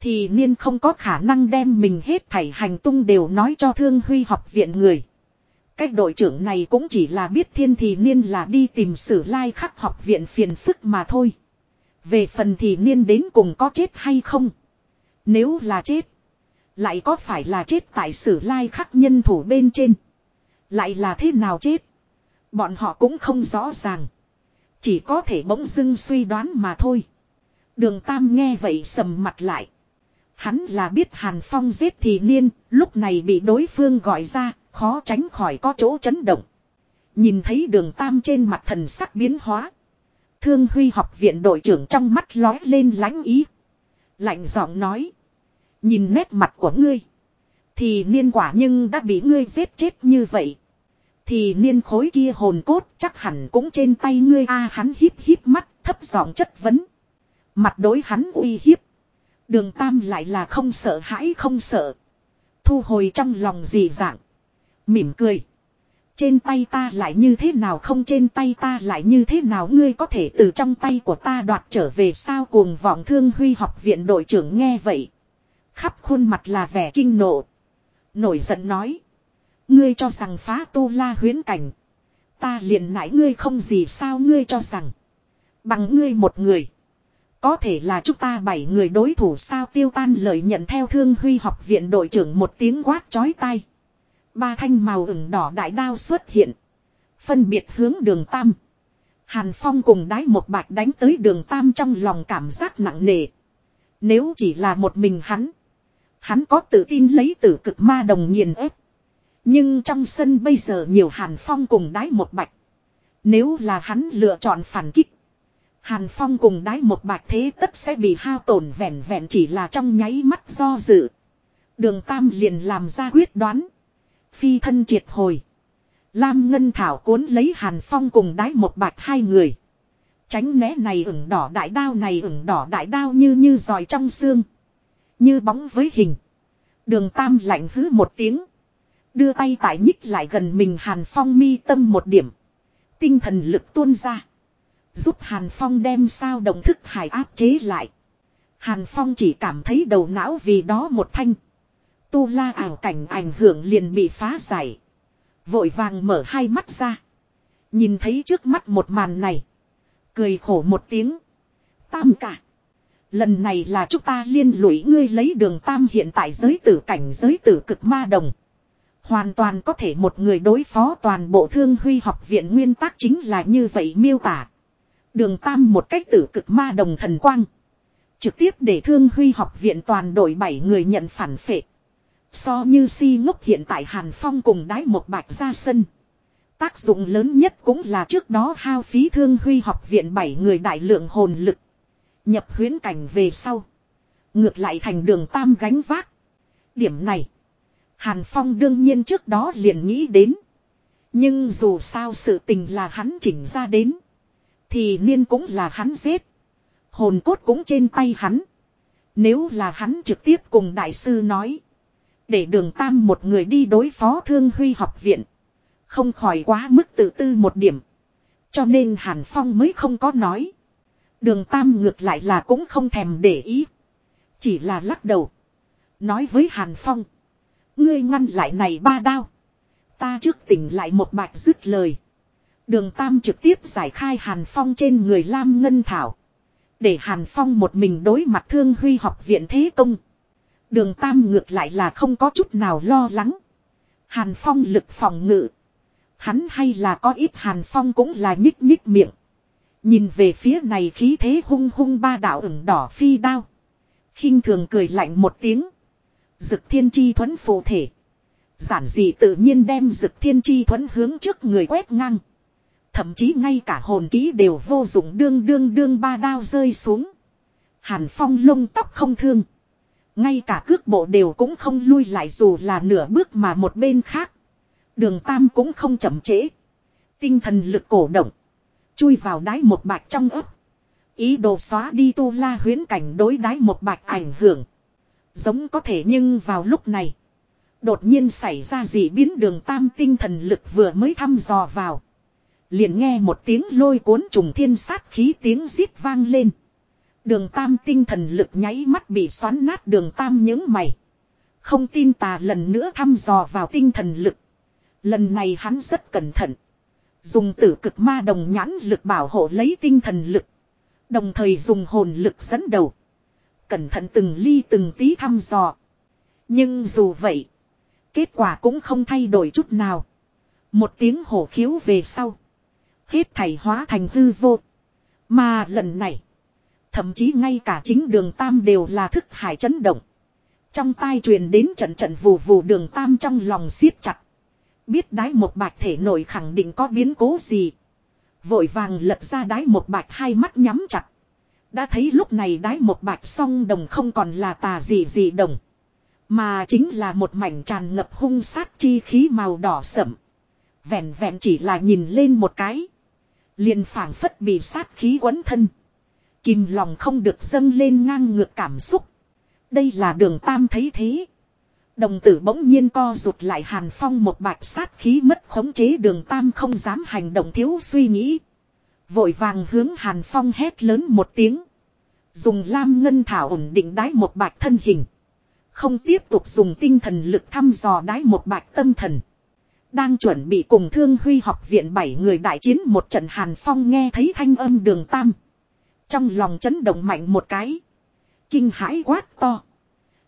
Thì niên không có khả năng đem mình hết thảy hành tung đều nói cho thương huy học viện người. Cách đội trưởng này cũng chỉ là biết thiên thì niên là đi tìm sử lai khắc học viện phiền phức mà thôi. Về phần thì niên đến cùng có chết hay không. Nếu là chết. Lại có phải là chết tại sử lai khắc nhân thủ bên trên. Lại là thế nào chết. Bọn họ cũng không rõ ràng. Chỉ có thể bỗng dưng suy đoán mà thôi. Đường Tam nghe vậy sầm mặt lại. Hắn là biết Hàn Phong giết thì niên, lúc này bị đối phương gọi ra, khó tránh khỏi có chỗ chấn động. Nhìn thấy đường Tam trên mặt thần sắc biến hóa. Thương Huy học viện đội trưởng trong mắt lói lên lánh ý. Lạnh giọng nói. Nhìn nét mặt của ngươi. Thì niên quả nhưng đã bị ngươi giết chết như vậy. Thì niên khối kia hồn cốt chắc hẳn cũng trên tay ngươi a, hắn híp híp mắt, thấp giọng chất vấn. Mặt đối hắn uy hiếp. Đường Tam lại là không sợ hãi, không sợ. Thu hồi trong lòng gì dạng. Mỉm cười. Trên tay ta lại như thế nào không trên tay ta lại như thế nào ngươi có thể từ trong tay của ta đoạt trở về sao cuồng vọng thương huy học viện đội trưởng nghe vậy. Khắp khuôn mặt là vẻ kinh nộ. Nổi giận nói. Ngươi cho rằng phá tu la huyến cảnh. Ta liền nãy ngươi không gì sao ngươi cho rằng. Bằng ngươi một người. Có thể là chúng ta bảy người đối thủ sao tiêu tan lợi nhận theo thương huy học viện đội trưởng một tiếng quát chói tai. Ba thanh màu ửng đỏ đại đao xuất hiện. Phân biệt hướng đường tam. Hàn Phong cùng đái một bạch đánh tới đường tam trong lòng cảm giác nặng nề. Nếu chỉ là một mình hắn. Hắn có tự tin lấy tử cực ma đồng nghiền ép. Nhưng trong sân bây giờ nhiều Hàn Phong cùng đái một bạch. Nếu là hắn lựa chọn phản kích. Hàn Phong cùng đái một bạch thế tất sẽ bị hao tổn vẹn vẹn chỉ là trong nháy mắt do dự. Đường Tam liền làm ra quyết đoán. Phi thân triệt hồi. Lam Ngân Thảo cuốn lấy Hàn Phong cùng đái một bạch hai người. Tránh né này ửng đỏ đại đao này ửng đỏ đại đao như như dòi trong xương. Như bóng với hình. Đường Tam lạnh hứ một tiếng. Đưa tay tại nhích lại gần mình Hàn Phong mi tâm một điểm. Tinh thần lực tuôn ra. Giúp Hàn Phong đem sao động thức hải áp chế lại. Hàn Phong chỉ cảm thấy đầu não vì đó một thanh. Tu la ảo cảnh ảnh hưởng liền bị phá giải. Vội vàng mở hai mắt ra. Nhìn thấy trước mắt một màn này. Cười khổ một tiếng. Tam cả. Lần này là chúng ta liên lụy ngươi lấy đường tam hiện tại giới tử cảnh giới tử cực ma đồng. Hoàn toàn có thể một người đối phó toàn bộ thương huy học viện nguyên tắc chính là như vậy miêu tả. Đường tam một cách tử cực ma đồng thần quang. Trực tiếp để thương huy học viện toàn đội bảy người nhận phản phệ. So như si ngốc hiện tại Hàn Phong cùng đái một bạch ra sân. Tác dụng lớn nhất cũng là trước đó hao phí thương huy học viện bảy người đại lượng hồn lực. Nhập huyến cảnh về sau. Ngược lại thành đường tam gánh vác. Điểm này. Hàn Phong đương nhiên trước đó liền nghĩ đến. Nhưng dù sao sự tình là hắn chỉnh ra đến. Thì niên cũng là hắn giết. Hồn cốt cũng trên tay hắn. Nếu là hắn trực tiếp cùng đại sư nói. Để đường tam một người đi đối phó thương huy học viện. Không khỏi quá mức tự tư một điểm. Cho nên Hàn Phong mới không có nói. Đường tam ngược lại là cũng không thèm để ý. Chỉ là lắc đầu. Nói với Hàn Phong. Ngươi ngăn lại này ba đao. Ta trước tỉnh lại một bạch dứt lời. Đường Tam trực tiếp giải khai Hàn Phong trên người Lam Ngân Thảo. Để Hàn Phong một mình đối mặt thương huy học viện thế công. Đường Tam ngược lại là không có chút nào lo lắng. Hàn Phong lực phòng ngự. Hắn hay là có ít Hàn Phong cũng là nhích nhích miệng. Nhìn về phía này khí thế hung hung ba đạo ửng đỏ phi đao. khinh thường cười lạnh một tiếng. Dực thiên chi thuẫn phù thể. Giản dị tự nhiên đem dực thiên chi thuẫn hướng trước người quét ngang. Thậm chí ngay cả hồn ký đều vô dụng đương đương đương ba đao rơi xuống. Hàn phong lông tóc không thương. Ngay cả cước bộ đều cũng không lui lại dù là nửa bước mà một bên khác. Đường tam cũng không chậm trễ. Tinh thần lực cổ động. Chui vào đáy một bạch trong ấp. Ý đồ xóa đi tu la huyến cảnh đối đáy một bạch ảnh hưởng. Giống có thể nhưng vào lúc này. Đột nhiên xảy ra gì biến đường tam tinh thần lực vừa mới thăm dò vào. Liền nghe một tiếng lôi cuốn trùng thiên sát khí tiếng rít vang lên. Đường tam tinh thần lực nháy mắt bị xoắn nát đường tam những mày. Không tin tà lần nữa thăm dò vào tinh thần lực. Lần này hắn rất cẩn thận. Dùng tử cực ma đồng nhãn lực bảo hộ lấy tinh thần lực. Đồng thời dùng hồn lực dẫn đầu. Cẩn thận từng ly từng tí thăm dò. Nhưng dù vậy. Kết quả cũng không thay đổi chút nào. Một tiếng hổ khiếu về sau. Hết thảy hóa thành hư vô. Mà lần này. Thậm chí ngay cả chính đường Tam đều là thức hải chấn động. Trong tai truyền đến trận trận vù vù đường Tam trong lòng siết chặt. Biết đái một bạch thể nổi khẳng định có biến cố gì. Vội vàng lật ra đái một bạch hai mắt nhắm chặt. Đã thấy lúc này đái một bạch song đồng không còn là tà gì gì đồng. Mà chính là một mảnh tràn ngập hung sát chi khí màu đỏ sậm. Vẹn vẹn chỉ là nhìn lên một cái. Liền phảng phất bị sát khí quấn thân. Kìm lòng không được dâng lên ngang ngược cảm xúc. Đây là đường tam thấy thế. Đồng tử bỗng nhiên co rụt lại hàn phong một bạch sát khí mất khống chế đường tam không dám hành động thiếu suy nghĩ. Vội vàng hướng hàn phong hét lớn một tiếng. Dùng lam ngân thảo ổn định đái một bạch thân hình. Không tiếp tục dùng tinh thần lực thăm dò đái một bạch tâm thần. Đang chuẩn bị cùng thương huy học viện bảy người đại chiến một trận hàn phong nghe thấy thanh âm đường tam. Trong lòng chấn động mạnh một cái. Kinh hãi quát to.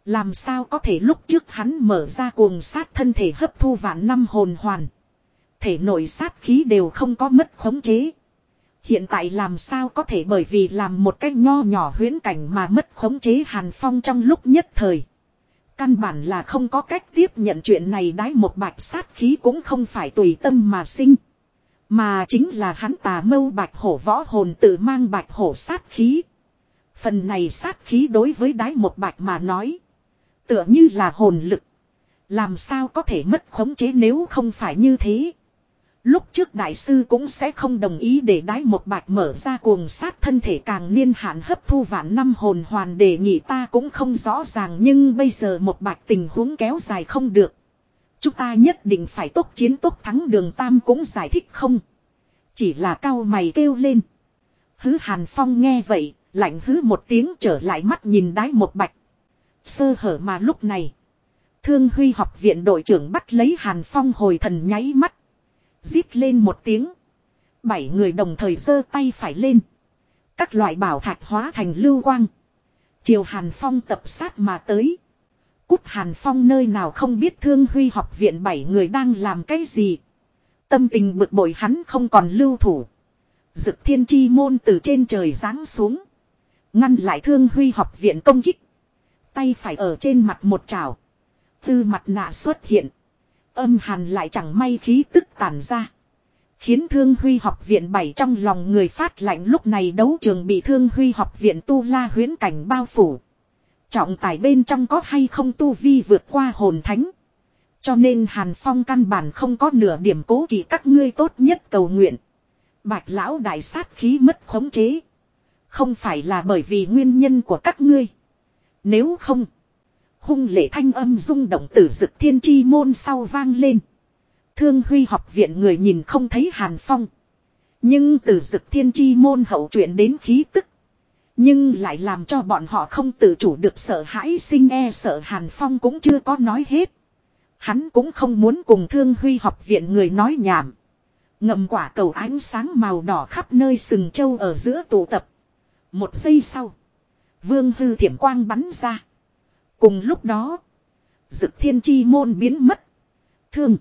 Làm sao có thể lúc trước hắn mở ra cuồng sát thân thể hấp thu vạn năm hồn hoàn. Thể nội sát khí đều không có mất khống chế. Hiện tại làm sao có thể bởi vì làm một cái nho nhỏ huyễn cảnh mà mất khống chế hàn phong trong lúc nhất thời. Căn bản là không có cách tiếp nhận chuyện này đái một bạch sát khí cũng không phải tùy tâm mà sinh. Mà chính là hắn tà mâu bạch hổ võ hồn tự mang bạch hổ sát khí. Phần này sát khí đối với đái một bạch mà nói. Tựa như là hồn lực. Làm sao có thể mất khống chế nếu không phải như thế. Lúc trước đại sư cũng sẽ không đồng ý để đái một bạch mở ra cuồng sát thân thể càng niên hạn hấp thu vạn năm hồn hoàn đề nghị ta cũng không rõ ràng nhưng bây giờ một bạch tình huống kéo dài không được. Chúng ta nhất định phải tốt chiến tốt thắng đường tam cũng giải thích không. Chỉ là cao mày kêu lên. Hứ hàn phong nghe vậy, lạnh hứ một tiếng trở lại mắt nhìn đái một bạch. Sơ hở mà lúc này. Thương huy học viện đội trưởng bắt lấy hàn phong hồi thần nháy mắt. Rít lên một tiếng. Bảy người đồng thời giơ tay phải lên. Các loại bảo thạch hóa thành lưu quang. Chiều Hàn Phong tập sát mà tới. Cút Hàn Phong nơi nào không biết thương huy học viện bảy người đang làm cái gì. Tâm tình bực bội hắn không còn lưu thủ. Dực thiên chi môn từ trên trời giáng xuống. Ngăn lại thương huy học viện công kích. Tay phải ở trên mặt một trào. Tư mặt nạ xuất hiện. Âm hàn lại chẳng may khí tức tàn ra. Khiến Thương Huy học viện bảy trong lòng người phát lạnh lúc này đấu trường bị Thương Huy học viện tu la huyến cảnh bao phủ. Trọng tài bên trong có hay không tu vi vượt qua hồn thánh. Cho nên Hàn Phong căn bản không có nửa điểm cố kỵ các ngươi tốt nhất cầu nguyện. Bạch lão đại sát khí mất khống chế. Không phải là bởi vì nguyên nhân của các ngươi. Nếu không, hung lệ thanh âm rung động tử dực thiên chi môn sau vang lên. Thương huy học viện người nhìn không thấy hàn phong. Nhưng từ dực thiên chi môn hậu chuyện đến khí tức. Nhưng lại làm cho bọn họ không tự chủ được sợ hãi sinh e sợ hàn phong cũng chưa có nói hết. Hắn cũng không muốn cùng thương huy học viện người nói nhảm. Ngậm quả cầu ánh sáng màu đỏ khắp nơi sừng châu ở giữa tụ tập. Một giây sau. Vương hư thiểm quang bắn ra. Cùng lúc đó, Dực Thiên Chi môn biến mất. Thương,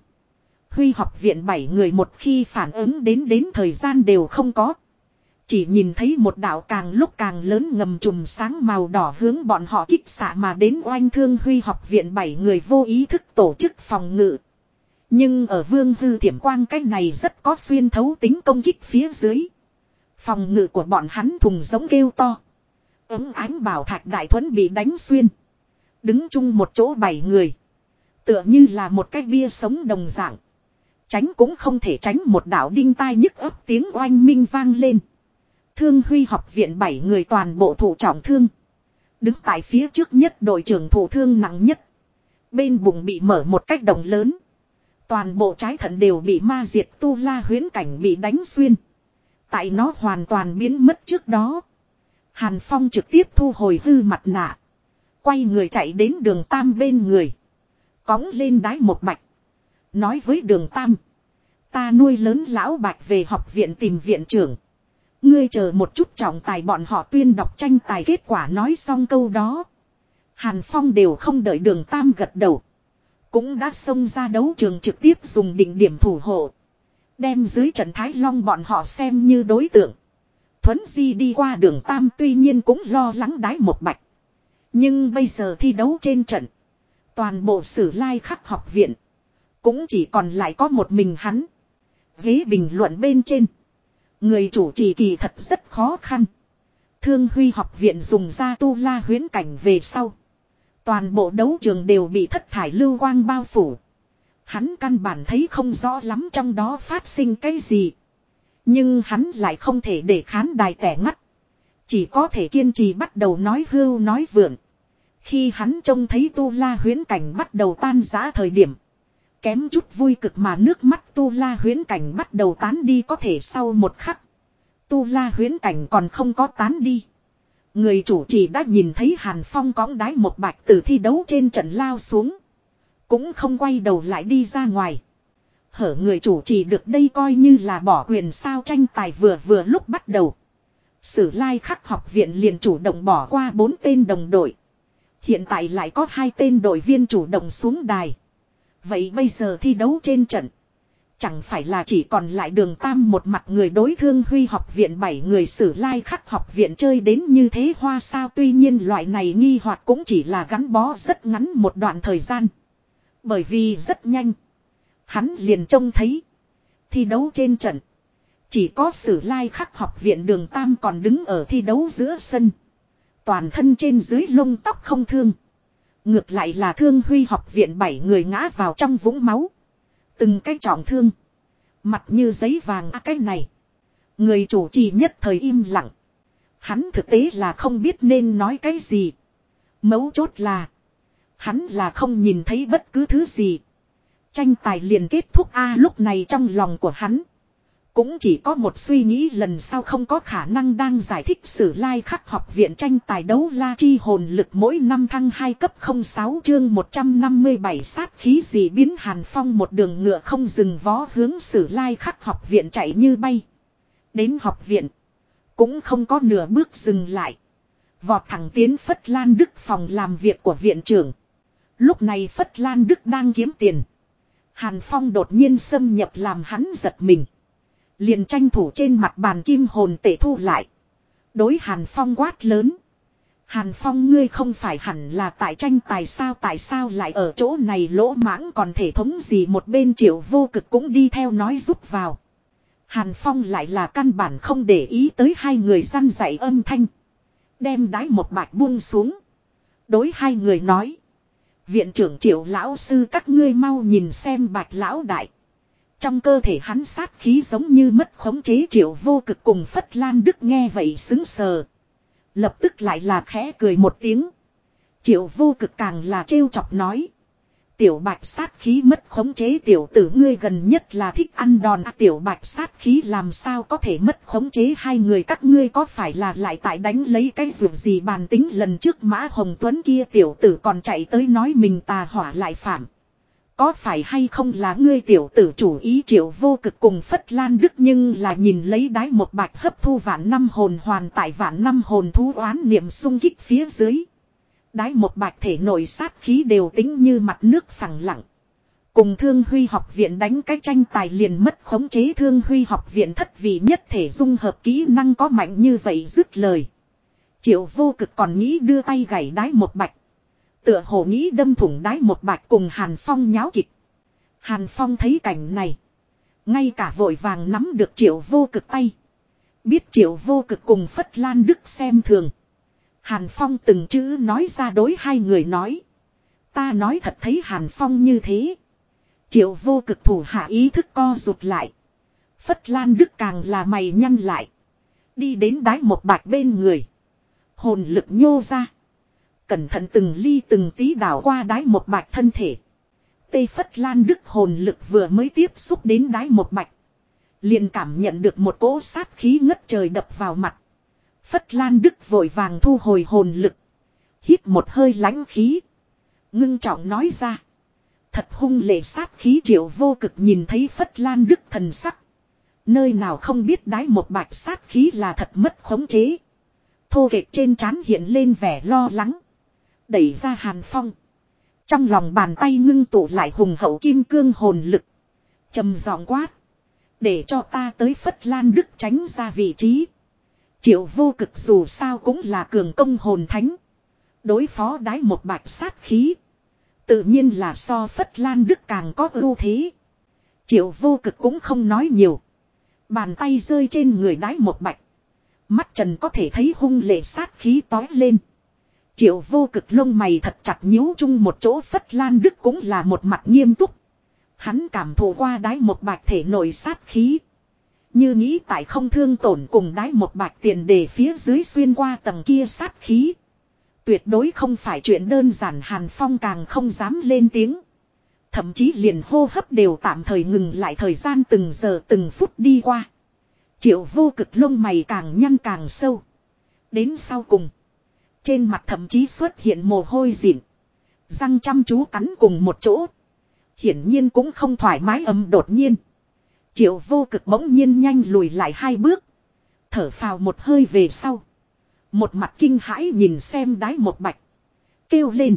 Huy học viện bảy người một khi phản ứng đến đến thời gian đều không có. Chỉ nhìn thấy một đạo càng lúc càng lớn ngầm trùm sáng màu đỏ hướng bọn họ kích xạ mà đến oanh thương Huy học viện bảy người vô ý thức tổ chức phòng ngự. Nhưng ở vương hư thiểm quang cái này rất có xuyên thấu tính công kích phía dưới. Phòng ngự của bọn hắn thùng giống kêu to. Ứng ánh bảo thạch đại thuẫn bị đánh xuyên. Đứng chung một chỗ bảy người. Tựa như là một cái bia sống đồng dạng. Tránh cũng không thể tránh một đạo đinh tai nhức ấp tiếng oanh minh vang lên. Thương huy học viện bảy người toàn bộ thủ trọng thương. Đứng tại phía trước nhất đội trưởng thủ thương nặng nhất. Bên bụng bị mở một cách đồng lớn. Toàn bộ trái thận đều bị ma diệt tu la huyến cảnh bị đánh xuyên. Tại nó hoàn toàn biến mất trước đó. Hàn Phong trực tiếp thu hồi hư mặt nạ. Quay người chạy đến đường Tam bên người. Cóng lên đái một bạch. Nói với đường Tam. Ta nuôi lớn lão bạch về học viện tìm viện trưởng. Ngươi chờ một chút trọng tài bọn họ tuyên đọc tranh tài kết quả nói xong câu đó. Hàn Phong đều không đợi đường Tam gật đầu. Cũng đã xông ra đấu trường trực tiếp dùng định điểm thủ hộ. Đem dưới trận Thái Long bọn họ xem như đối tượng. Thuấn Di đi qua đường Tam tuy nhiên cũng lo lắng đái một bạch. Nhưng bây giờ thi đấu trên trận. Toàn bộ sử lai khắc học viện. Cũng chỉ còn lại có một mình hắn. Ghế bình luận bên trên. Người chủ trì kỳ thật rất khó khăn. Thương huy học viện dùng ra tu la huyến cảnh về sau. Toàn bộ đấu trường đều bị thất thải lưu quang bao phủ. Hắn căn bản thấy không rõ lắm trong đó phát sinh cái gì. Nhưng hắn lại không thể để khán đài tẻ ngắt. Chỉ có thể kiên trì bắt đầu nói hưu nói vượn. Khi hắn trông thấy tu la huyến cảnh bắt đầu tan rã thời điểm. Kém chút vui cực mà nước mắt tu la huyến cảnh bắt đầu tán đi có thể sau một khắc. Tu la huyến cảnh còn không có tán đi. Người chủ chỉ đã nhìn thấy Hàn Phong cõng đái một bạch từ thi đấu trên trận lao xuống. Cũng không quay đầu lại đi ra ngoài. Hở người chủ chỉ được đây coi như là bỏ quyền sao tranh tài vừa vừa lúc bắt đầu. Sử lai khắc học viện liền chủ động bỏ qua bốn tên đồng đội. Hiện tại lại có hai tên đội viên chủ động xuống đài. Vậy bây giờ thi đấu trên trận. Chẳng phải là chỉ còn lại đường tam một mặt người đối thương huy học viện bảy người sử lai khắc học viện chơi đến như thế hoa sao tuy nhiên loại này nghi hoặc cũng chỉ là gắn bó rất ngắn một đoạn thời gian. Bởi vì rất nhanh. Hắn liền trông thấy. Thi đấu trên trận. Chỉ có sử lai khắc học viện đường tam còn đứng ở thi đấu giữa sân. Toàn thân trên dưới lông tóc không thương. Ngược lại là thương huy học viện bảy người ngã vào trong vũng máu. Từng cái trọng thương. Mặt như giấy vàng a à, cái này. Người chủ trì nhất thời im lặng. Hắn thực tế là không biết nên nói cái gì. Mấu chốt là. Hắn là không nhìn thấy bất cứ thứ gì. Tranh tài liền kết thúc a lúc này trong lòng của hắn. Cũng chỉ có một suy nghĩ lần sau không có khả năng đang giải thích sử lai like khắc học viện tranh tài đấu la chi hồn lực mỗi năm thăng 2 cấp 06 chương 157 sát khí gì biến hàn phong một đường ngựa không dừng vó hướng sử lai like khắc học viện chạy như bay. Đến học viện. Cũng không có nửa bước dừng lại. Vọt thẳng tiến Phất Lan Đức phòng làm việc của viện trưởng. Lúc này Phất Lan Đức đang kiếm tiền. Hàn Phong đột nhiên xâm nhập làm hắn giật mình. Liền tranh thủ trên mặt bàn kim hồn tể thu lại. Đối Hàn Phong quát lớn. Hàn Phong ngươi không phải hẳn là tại tranh tài sao, tại sao lại ở chỗ này lỗ mãng còn thể thống gì một bên triệu vô cực cũng đi theo nói giúp vào. Hàn Phong lại là căn bản không để ý tới hai người săn dạy âm thanh. Đem đái một bạch buông xuống. Đối hai người nói. Viện trưởng triệu lão sư các ngươi mau nhìn xem bạch lão đại. Trong cơ thể hắn sát khí giống như mất khống chế triệu vô cực cùng Phất Lan Đức nghe vậy xứng sờ. Lập tức lại là khẽ cười một tiếng. Triệu vô cực càng là trêu chọc nói. Tiểu bạch sát khí mất khống chế tiểu tử ngươi gần nhất là thích ăn đòn à, tiểu bạch sát khí làm sao có thể mất khống chế hai người các ngươi có phải là lại tại đánh lấy cái ruột gì bàn tính lần trước mã hồng tuấn kia tiểu tử còn chạy tới nói mình tà hỏa lại phạm. Có phải hay không là ngươi tiểu tử chủ ý triệu vô cực cùng Phất Lan Đức nhưng là nhìn lấy đái một bạch hấp thu vạn năm hồn hoàn tại vạn năm hồn thú oán niệm sung kích phía dưới. Đái một bạch thể nội sát khí đều tính như mặt nước phẳng lặng. Cùng Thương Huy học viện đánh cái tranh tài liền mất khống chế Thương Huy học viện thất vị nhất thể dung hợp kỹ năng có mạnh như vậy dứt lời. Triệu vô cực còn nghĩ đưa tay gảy đái một bạch. Tựa hồ nghĩ đâm thủng đái một bạch cùng Hàn Phong nháo kịch. Hàn Phong thấy cảnh này. Ngay cả vội vàng nắm được triệu vô cực tay. Biết triệu vô cực cùng Phất Lan Đức xem thường. Hàn Phong từng chữ nói ra đối hai người nói. Ta nói thật thấy Hàn Phong như thế. Triệu vô cực thủ hạ ý thức co rụt lại. Phất Lan Đức càng là mày nhăn lại. Đi đến đái một bạch bên người. Hồn lực nhô ra. Cẩn thận từng ly từng tí đảo qua đái một bạch thân thể. Tây Phất Lan Đức hồn lực vừa mới tiếp xúc đến đái một bạch. Liền cảm nhận được một cỗ sát khí ngất trời đập vào mặt. Phất Lan Đức vội vàng thu hồi hồn lực. Hít một hơi lãnh khí. Ngưng trọng nói ra. Thật hung lệ sát khí triệu vô cực nhìn thấy Phất Lan Đức thần sắc. Nơi nào không biết đái một bạch sát khí là thật mất khống chế. Thô kệch trên trán hiện lên vẻ lo lắng. Đẩy ra hàn phong. Trong lòng bàn tay ngưng tụ lại hùng hậu kim cương hồn lực. trầm giọng quát. Để cho ta tới Phất Lan Đức tránh ra vị trí. Triệu vô cực dù sao cũng là cường công hồn thánh. Đối phó đái một bạch sát khí. Tự nhiên là so Phất Lan Đức càng có ưu thế. Triệu vô cực cũng không nói nhiều. Bàn tay rơi trên người đái một bạch. Mắt trần có thể thấy hung lệ sát khí tói lên. Triệu vô cực lông mày thật chặt nhíu chung một chỗ Phất Lan Đức cũng là một mặt nghiêm túc. Hắn cảm thụ qua đái một bạch thể nội sát khí. Như nghĩ tại không thương tổn cùng đái một bạch tiền để phía dưới xuyên qua tầng kia sát khí. Tuyệt đối không phải chuyện đơn giản Hàn Phong càng không dám lên tiếng. Thậm chí liền hô hấp đều tạm thời ngừng lại thời gian từng giờ từng phút đi qua. Triệu vô cực lông mày càng nhăn càng sâu. Đến sau cùng. Trên mặt thậm chí xuất hiện mồ hôi dịn. Răng chăm chú cắn cùng một chỗ. Hiển nhiên cũng không thoải mái âm đột nhiên. Triệu vô cực bỗng nhiên nhanh lùi lại hai bước. Thở phào một hơi về sau. Một mặt kinh hãi nhìn xem đái một bạch. Kêu lên.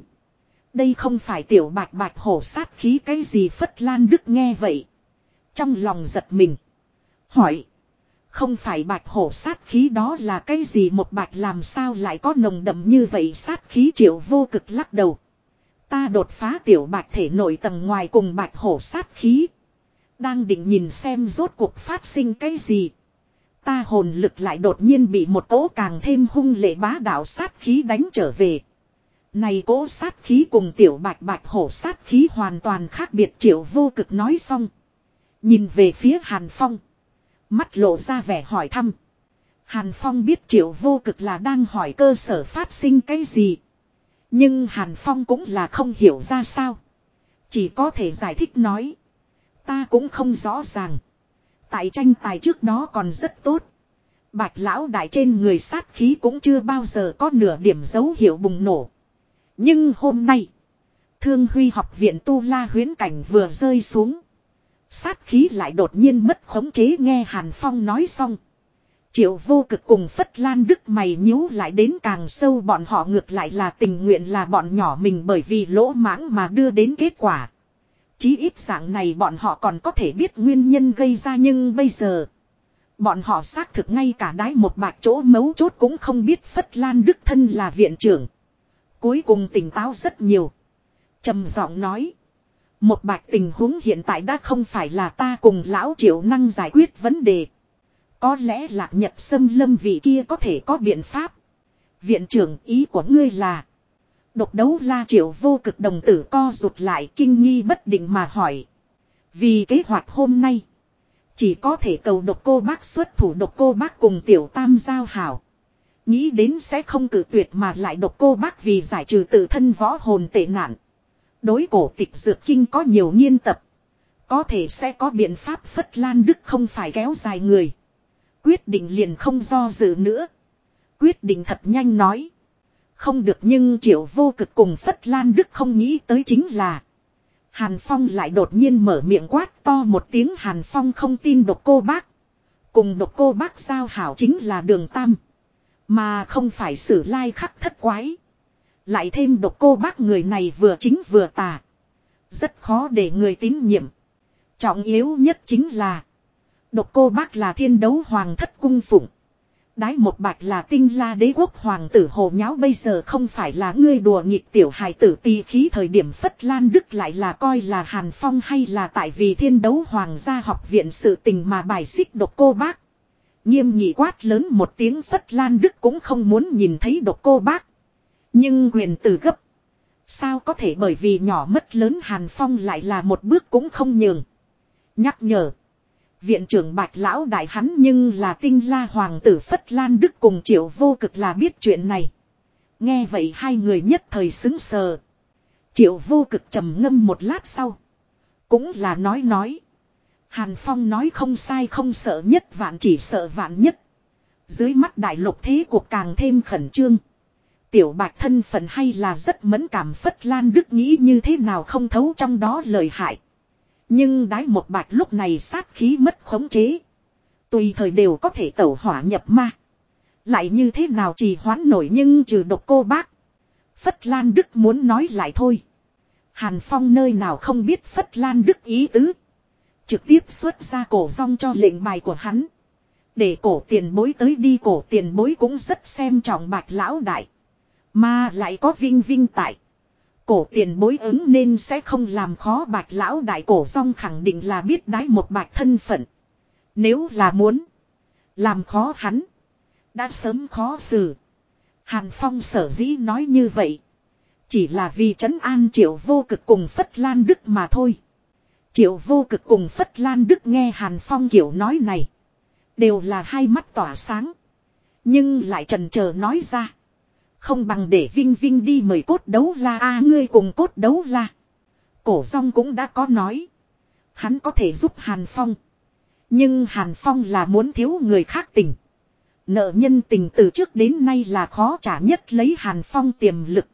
Đây không phải tiểu bạch bạch hổ sát khí cái gì phất lan đức nghe vậy. Trong lòng giật mình. Hỏi. Không phải bạch hổ sát khí đó là cái gì một bạch làm sao lại có nồng đậm như vậy sát khí triệu vô cực lắc đầu. Ta đột phá tiểu bạch thể nội tầng ngoài cùng bạch hổ sát khí. Đang định nhìn xem rốt cuộc phát sinh cái gì. Ta hồn lực lại đột nhiên bị một cỗ càng thêm hung lệ bá đạo sát khí đánh trở về. Này cỗ sát khí cùng tiểu bạch bạch hổ sát khí hoàn toàn khác biệt triệu vô cực nói xong. Nhìn về phía Hàn Phong. Mắt lộ ra vẻ hỏi thăm. Hàn Phong biết triệu vô cực là đang hỏi cơ sở phát sinh cái gì. Nhưng Hàn Phong cũng là không hiểu ra sao. Chỉ có thể giải thích nói. Ta cũng không rõ ràng. Tại tranh tài trước đó còn rất tốt. Bạch lão đại trên người sát khí cũng chưa bao giờ có nửa điểm dấu hiệu bùng nổ. Nhưng hôm nay. Thương huy học viện Tu La huyến cảnh vừa rơi xuống. Sát khí lại đột nhiên mất khống chế nghe Hàn Phong nói xong. Triệu vô cực cùng Phất Lan Đức mày nhíu lại đến càng sâu bọn họ ngược lại là tình nguyện là bọn nhỏ mình bởi vì lỗ mãng mà đưa đến kết quả. Chí ít dạng này bọn họ còn có thể biết nguyên nhân gây ra nhưng bây giờ. Bọn họ xác thực ngay cả đái một bạc chỗ mấu chốt cũng không biết Phất Lan Đức thân là viện trưởng. Cuối cùng tỉnh táo rất nhiều. trầm giọng nói. Một bạch tình huống hiện tại đã không phải là ta cùng lão triệu năng giải quyết vấn đề. Có lẽ lạc nhật xâm lâm vị kia có thể có biện pháp. Viện trưởng ý của ngươi là. Độc đấu la triệu vô cực đồng tử co rụt lại kinh nghi bất định mà hỏi. Vì kế hoạch hôm nay. Chỉ có thể cầu độc cô bác xuất thủ độc cô bác cùng tiểu tam giao hảo. Nghĩ đến sẽ không cử tuyệt mà lại độc cô bác vì giải trừ tự thân võ hồn tệ nạn. Đối cổ tịch dược kinh có nhiều nghiên tập. Có thể sẽ có biện pháp phất lan đức không phải kéo dài người. Quyết định liền không do dự nữa. Quyết định thật nhanh nói. Không được nhưng triệu vô cực cùng phất lan đức không nghĩ tới chính là. Hàn Phong lại đột nhiên mở miệng quát to một tiếng Hàn Phong không tin độc cô bác. Cùng độc cô bác giao hảo chính là đường tam. Mà không phải sử lai khắc thất quái. Lại thêm độc cô bác người này vừa chính vừa tà. Rất khó để người tín nhiệm. Trọng yếu nhất chính là. Độc cô bác là thiên đấu hoàng thất cung phụng. Đái một bạch là tinh la đế quốc hoàng tử hồ nháo bây giờ không phải là ngươi đùa nghịch tiểu hài tử tì khí thời điểm Phất Lan Đức lại là coi là Hàn Phong hay là tại vì thiên đấu hoàng gia học viện sự tình mà bài xích độc cô bác. Nghiêm nghị quát lớn một tiếng Phất Lan Đức cũng không muốn nhìn thấy độc cô bác. Nhưng quyền từ gấp. Sao có thể bởi vì nhỏ mất lớn Hàn Phong lại là một bước cũng không nhường. Nhắc nhở. Viện trưởng bạch lão đại hắn nhưng là tinh la hoàng tử Phất Lan Đức cùng triệu vô cực là biết chuyện này. Nghe vậy hai người nhất thời xứng sờ. Triệu vô cực trầm ngâm một lát sau. Cũng là nói nói. Hàn Phong nói không sai không sợ nhất vạn chỉ sợ vạn nhất. Dưới mắt đại lục thế cuộc càng thêm khẩn trương. Tiểu bạch thân phận hay là rất mẫn cảm Phất Lan Đức nghĩ như thế nào không thấu trong đó lời hại. Nhưng đái một bạch lúc này sát khí mất khống chế. Tùy thời đều có thể tẩu hỏa nhập ma. Lại như thế nào chỉ hoán nổi nhưng trừ độc cô bác. Phất Lan Đức muốn nói lại thôi. Hàn Phong nơi nào không biết Phất Lan Đức ý tứ. Trực tiếp xuất ra cổ rong cho lệnh bài của hắn. Để cổ tiền bối tới đi, cổ tiền bối cũng rất xem trọng bạch lão đại. Mà lại có vinh vinh tại. Cổ tiền bối ứng nên sẽ không làm khó bạch lão đại cổ rong khẳng định là biết đái một bạch thân phận. Nếu là muốn. Làm khó hắn. Đã sớm khó xử. Hàn Phong sở dĩ nói như vậy. Chỉ là vì trấn an triệu vô cực cùng Phất Lan Đức mà thôi. Triệu vô cực cùng Phất Lan Đức nghe Hàn Phong kiểu nói này. Đều là hai mắt tỏa sáng. Nhưng lại trần chờ nói ra. Không bằng để Vinh Vinh đi mời cốt đấu la a, ngươi cùng cốt đấu la. Cổ song cũng đã có nói. Hắn có thể giúp Hàn Phong. Nhưng Hàn Phong là muốn thiếu người khác tình. Nợ nhân tình từ trước đến nay là khó trả nhất lấy Hàn Phong tiềm lực.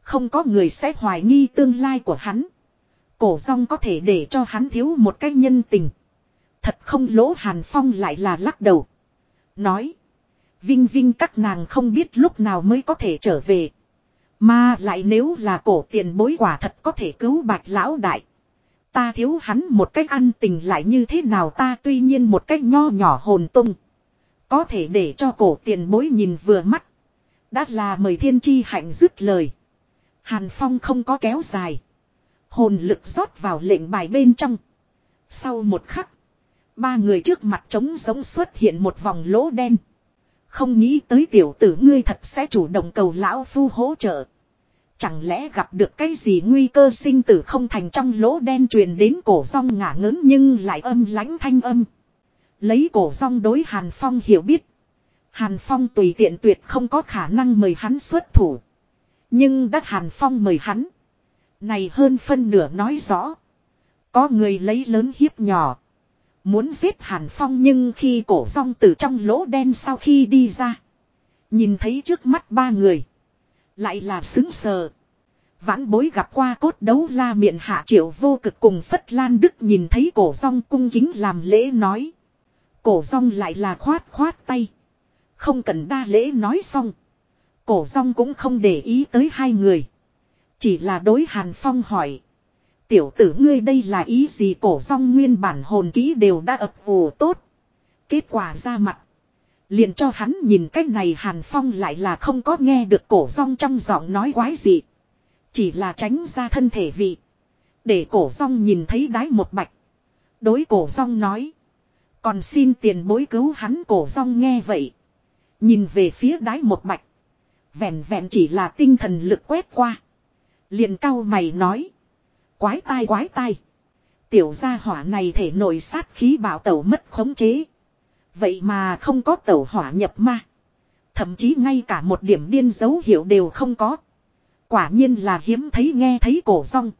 Không có người sẽ hoài nghi tương lai của hắn. Cổ song có thể để cho hắn thiếu một cái nhân tình. Thật không lỗ Hàn Phong lại là lắc đầu. Nói. Vinh Vinh các nàng không biết lúc nào mới có thể trở về. Mà lại nếu là cổ tiền bối quả thật có thể cứu bạch lão đại. Ta thiếu hắn một cách ăn tình lại như thế nào ta tuy nhiên một cách nho nhỏ hồn tung. Có thể để cho cổ tiền bối nhìn vừa mắt. Đã là mời thiên chi hạnh dứt lời. Hàn Phong không có kéo dài. Hồn lực rót vào lệnh bài bên trong. Sau một khắc. Ba người trước mặt trống giống xuất hiện một vòng lỗ đen. Không nghĩ tới tiểu tử ngươi thật sẽ chủ động cầu lão phu hỗ trợ. Chẳng lẽ gặp được cái gì nguy cơ sinh tử không thành trong lỗ đen truyền đến cổ rong ngả ngớn nhưng lại âm lãnh thanh âm. Lấy cổ rong đối Hàn Phong hiểu biết. Hàn Phong tùy tiện tuyệt không có khả năng mời hắn xuất thủ. Nhưng đắc Hàn Phong mời hắn. Này hơn phân nửa nói rõ. Có người lấy lớn hiếp nhỏ. Muốn giết Hàn Phong nhưng khi cổ rong từ trong lỗ đen sau khi đi ra. Nhìn thấy trước mắt ba người. Lại là xứng sờ. Vãn bối gặp qua cốt đấu la miệng hạ triệu vô cực cùng Phất Lan Đức nhìn thấy cổ rong cung kính làm lễ nói. Cổ rong lại là khoát khoát tay. Không cần đa lễ nói xong. Cổ rong cũng không để ý tới hai người. Chỉ là đối Hàn Phong hỏi. Tiểu tử ngươi đây là ý gì cổ rong nguyên bản hồn kỹ đều đã ập ủ tốt. Kết quả ra mặt. Liền cho hắn nhìn cách này Hàn Phong lại là không có nghe được cổ rong trong giọng nói quái gì. Chỉ là tránh ra thân thể vị. Để cổ rong nhìn thấy đái một bạch. Đối cổ rong nói. Còn xin tiền bối cứu hắn cổ rong nghe vậy. Nhìn về phía đái một bạch. Vẹn vẹn chỉ là tinh thần lực quét qua. Liền cao mày nói. Quái tai quái tai. Tiểu gia hỏa này thể nội sát khí bảo tẩu mất khống chế. Vậy mà không có tẩu hỏa nhập ma. Thậm chí ngay cả một điểm điên dấu hiệu đều không có. Quả nhiên là hiếm thấy nghe thấy cổ rong.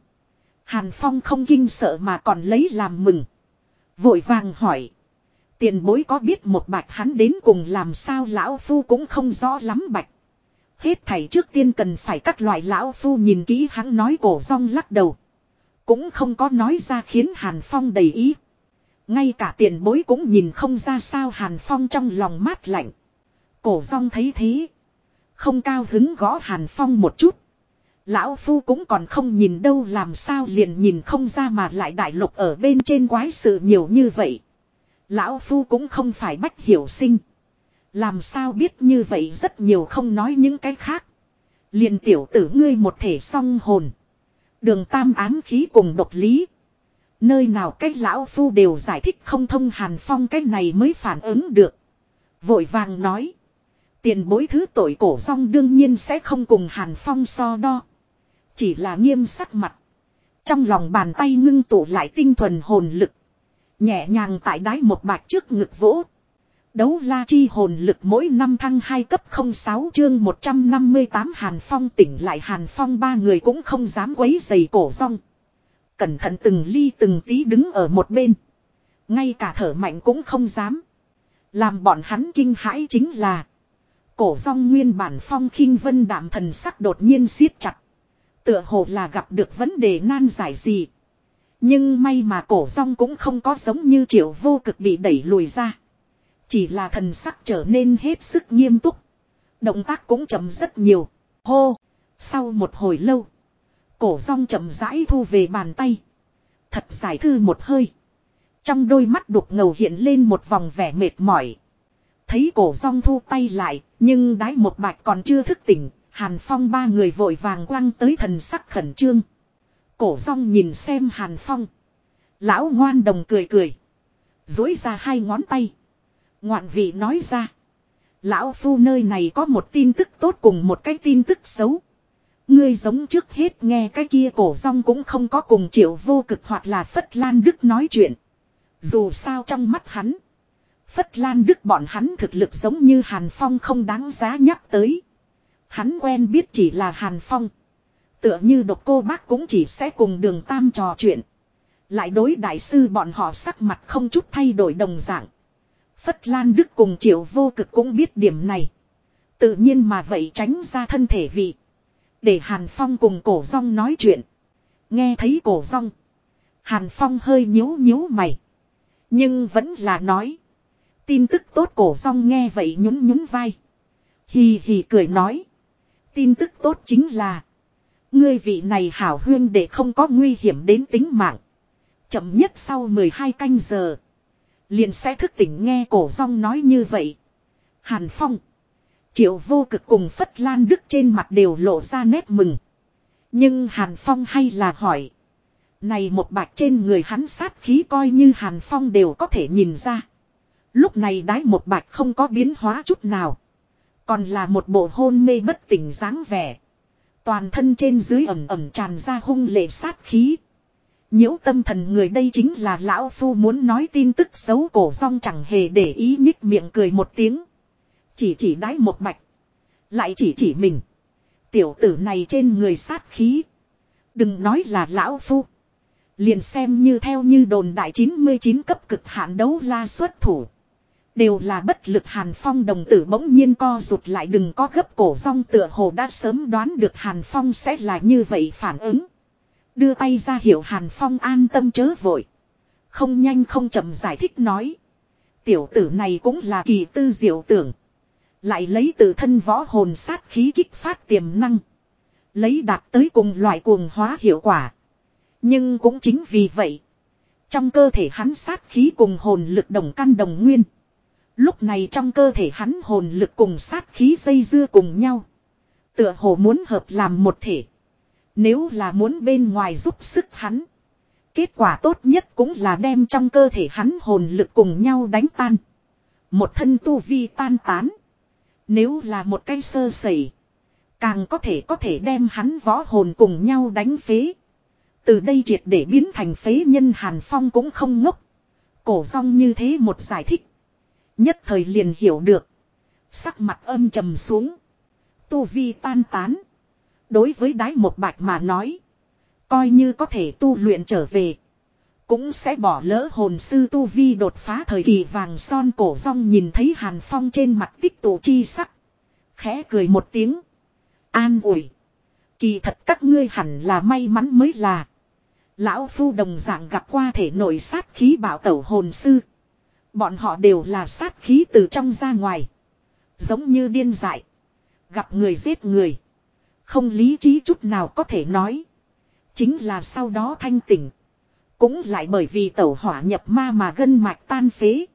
Hàn Phong không kinh sợ mà còn lấy làm mừng. Vội vàng hỏi. Tiền bối có biết một bạch hắn đến cùng làm sao lão phu cũng không rõ lắm bạch. Hết thảy trước tiên cần phải các loại lão phu nhìn kỹ hắn nói cổ rong lắc đầu. Cũng không có nói ra khiến Hàn Phong đầy ý. Ngay cả tiền bối cũng nhìn không ra sao Hàn Phong trong lòng mát lạnh. Cổ rong thấy thế. Không cao hứng gõ Hàn Phong một chút. Lão Phu cũng còn không nhìn đâu làm sao liền nhìn không ra mà lại đại lục ở bên trên quái sự nhiều như vậy. Lão Phu cũng không phải bách hiểu sinh. Làm sao biết như vậy rất nhiều không nói những cái khác. Liền tiểu tử ngươi một thể song hồn. Đường tam án khí cùng độc lý. Nơi nào cách lão phu đều giải thích không thông hàn phong cách này mới phản ứng được. Vội vàng nói. Tiền bối thứ tội cổ rong đương nhiên sẽ không cùng hàn phong so đo. Chỉ là nghiêm sắc mặt. Trong lòng bàn tay ngưng tụ lại tinh thuần hồn lực. Nhẹ nhàng tại đáy một bạch trước ngực vỗ. Đấu la chi hồn lực mỗi năm thăng 2 cấp 06 chương 158 Hàn Phong tỉnh lại Hàn Phong ba người cũng không dám quấy giày cổ rong. Cẩn thận từng ly từng tí đứng ở một bên. Ngay cả thở mạnh cũng không dám. Làm bọn hắn kinh hãi chính là. Cổ rong nguyên bản phong khinh vân đạm thần sắc đột nhiên siết chặt. Tựa hồ là gặp được vấn đề nan giải gì. Nhưng may mà cổ rong cũng không có giống như triệu vô cực bị đẩy lùi ra. Chỉ là thần sắc trở nên hết sức nghiêm túc. Động tác cũng chậm rất nhiều. Hô! Sau một hồi lâu. Cổ rong chậm rãi thu về bàn tay. Thật giải thư một hơi. Trong đôi mắt đục ngầu hiện lên một vòng vẻ mệt mỏi. Thấy cổ rong thu tay lại, nhưng đái một bạch còn chưa thức tỉnh, Hàn Phong ba người vội vàng quăng tới thần sắc khẩn trương. Cổ rong nhìn xem Hàn Phong. Lão ngoan đồng cười cười. Dối ra hai ngón tay. Ngoạn vị nói ra. Lão phu nơi này có một tin tức tốt cùng một cái tin tức xấu. Ngươi giống trước hết nghe cái kia cổ rong cũng không có cùng triệu vô cực hoặc là Phất Lan Đức nói chuyện. Dù sao trong mắt hắn. Phất Lan Đức bọn hắn thực lực giống như Hàn Phong không đáng giá nhắc tới. Hắn quen biết chỉ là Hàn Phong. Tựa như độc cô bác cũng chỉ sẽ cùng đường tam trò chuyện. Lại đối đại sư bọn họ sắc mặt không chút thay đổi đồng dạng. Phất Lan Đức cùng triệu vô cực cũng biết điểm này. Tự nhiên mà vậy tránh ra thân thể vị. Để Hàn Phong cùng cổ rong nói chuyện. Nghe thấy cổ rong. Hàn Phong hơi nhíu nhíu mày. Nhưng vẫn là nói. Tin tức tốt cổ rong nghe vậy nhún nhún vai. Hì hì cười nói. Tin tức tốt chính là. Ngươi vị này hảo huyên để không có nguy hiểm đến tính mạng. Chậm nhất sau 12 canh giờ. Liền sẽ thức tỉnh nghe cổ rong nói như vậy. Hàn Phong. Triệu vô cực cùng Phất Lan Đức trên mặt đều lộ ra nét mừng. Nhưng Hàn Phong hay là hỏi. Này một bạch trên người hắn sát khí coi như Hàn Phong đều có thể nhìn ra. Lúc này đái một bạch không có biến hóa chút nào. Còn là một bộ hôn mê bất tỉnh dáng vẻ. Toàn thân trên dưới ẩm ẩm tràn ra hung lệ sát khí. Nhiễu tâm thần người đây chính là lão phu muốn nói tin tức xấu cổ rong chẳng hề để ý nhích miệng cười một tiếng. Chỉ chỉ đái một bạch. Lại chỉ chỉ mình. Tiểu tử này trên người sát khí. Đừng nói là lão phu. Liền xem như theo như đồn đại 99 cấp cực hạn đấu la xuất thủ. Đều là bất lực Hàn Phong đồng tử bỗng nhiên co rụt lại đừng có gấp cổ rong tựa hồ đã sớm đoán được Hàn Phong sẽ là như vậy phản ứng. Đưa tay ra hiệu Hàn Phong an tâm chớ vội. Không nhanh không chậm giải thích nói. Tiểu tử này cũng là kỳ tư diệu tưởng. Lại lấy từ thân võ hồn sát khí kích phát tiềm năng. Lấy đạt tới cùng loại cuồng hóa hiệu quả. Nhưng cũng chính vì vậy. Trong cơ thể hắn sát khí cùng hồn lực đồng căn đồng nguyên. Lúc này trong cơ thể hắn hồn lực cùng sát khí dây dưa cùng nhau. Tựa hồ muốn hợp làm một thể. Nếu là muốn bên ngoài giúp sức hắn. Kết quả tốt nhất cũng là đem trong cơ thể hắn hồn lực cùng nhau đánh tan. Một thân tu vi tan tán. Nếu là một cái sơ sẩy. Càng có thể có thể đem hắn võ hồn cùng nhau đánh phế. Từ đây triệt để biến thành phế nhân Hàn Phong cũng không ngốc. Cổ rong như thế một giải thích. Nhất thời liền hiểu được. Sắc mặt âm trầm xuống. Tu vi tan tán. Đối với đái một bạch mà nói. Coi như có thể tu luyện trở về. Cũng sẽ bỏ lỡ hồn sư tu vi đột phá thời kỳ vàng son cổ rong nhìn thấy hàn phong trên mặt tích tụ chi sắc. Khẽ cười một tiếng. An ủi. Kỳ thật các ngươi hẳn là may mắn mới là. Lão phu đồng dạng gặp qua thể nội sát khí bảo tẩu hồn sư. Bọn họ đều là sát khí từ trong ra ngoài. Giống như điên dại. Gặp người giết người. Không lý trí chút nào có thể nói. Chính là sau đó thanh tỉnh. Cũng lại bởi vì tẩu hỏa nhập ma mà gân mạch tan phế.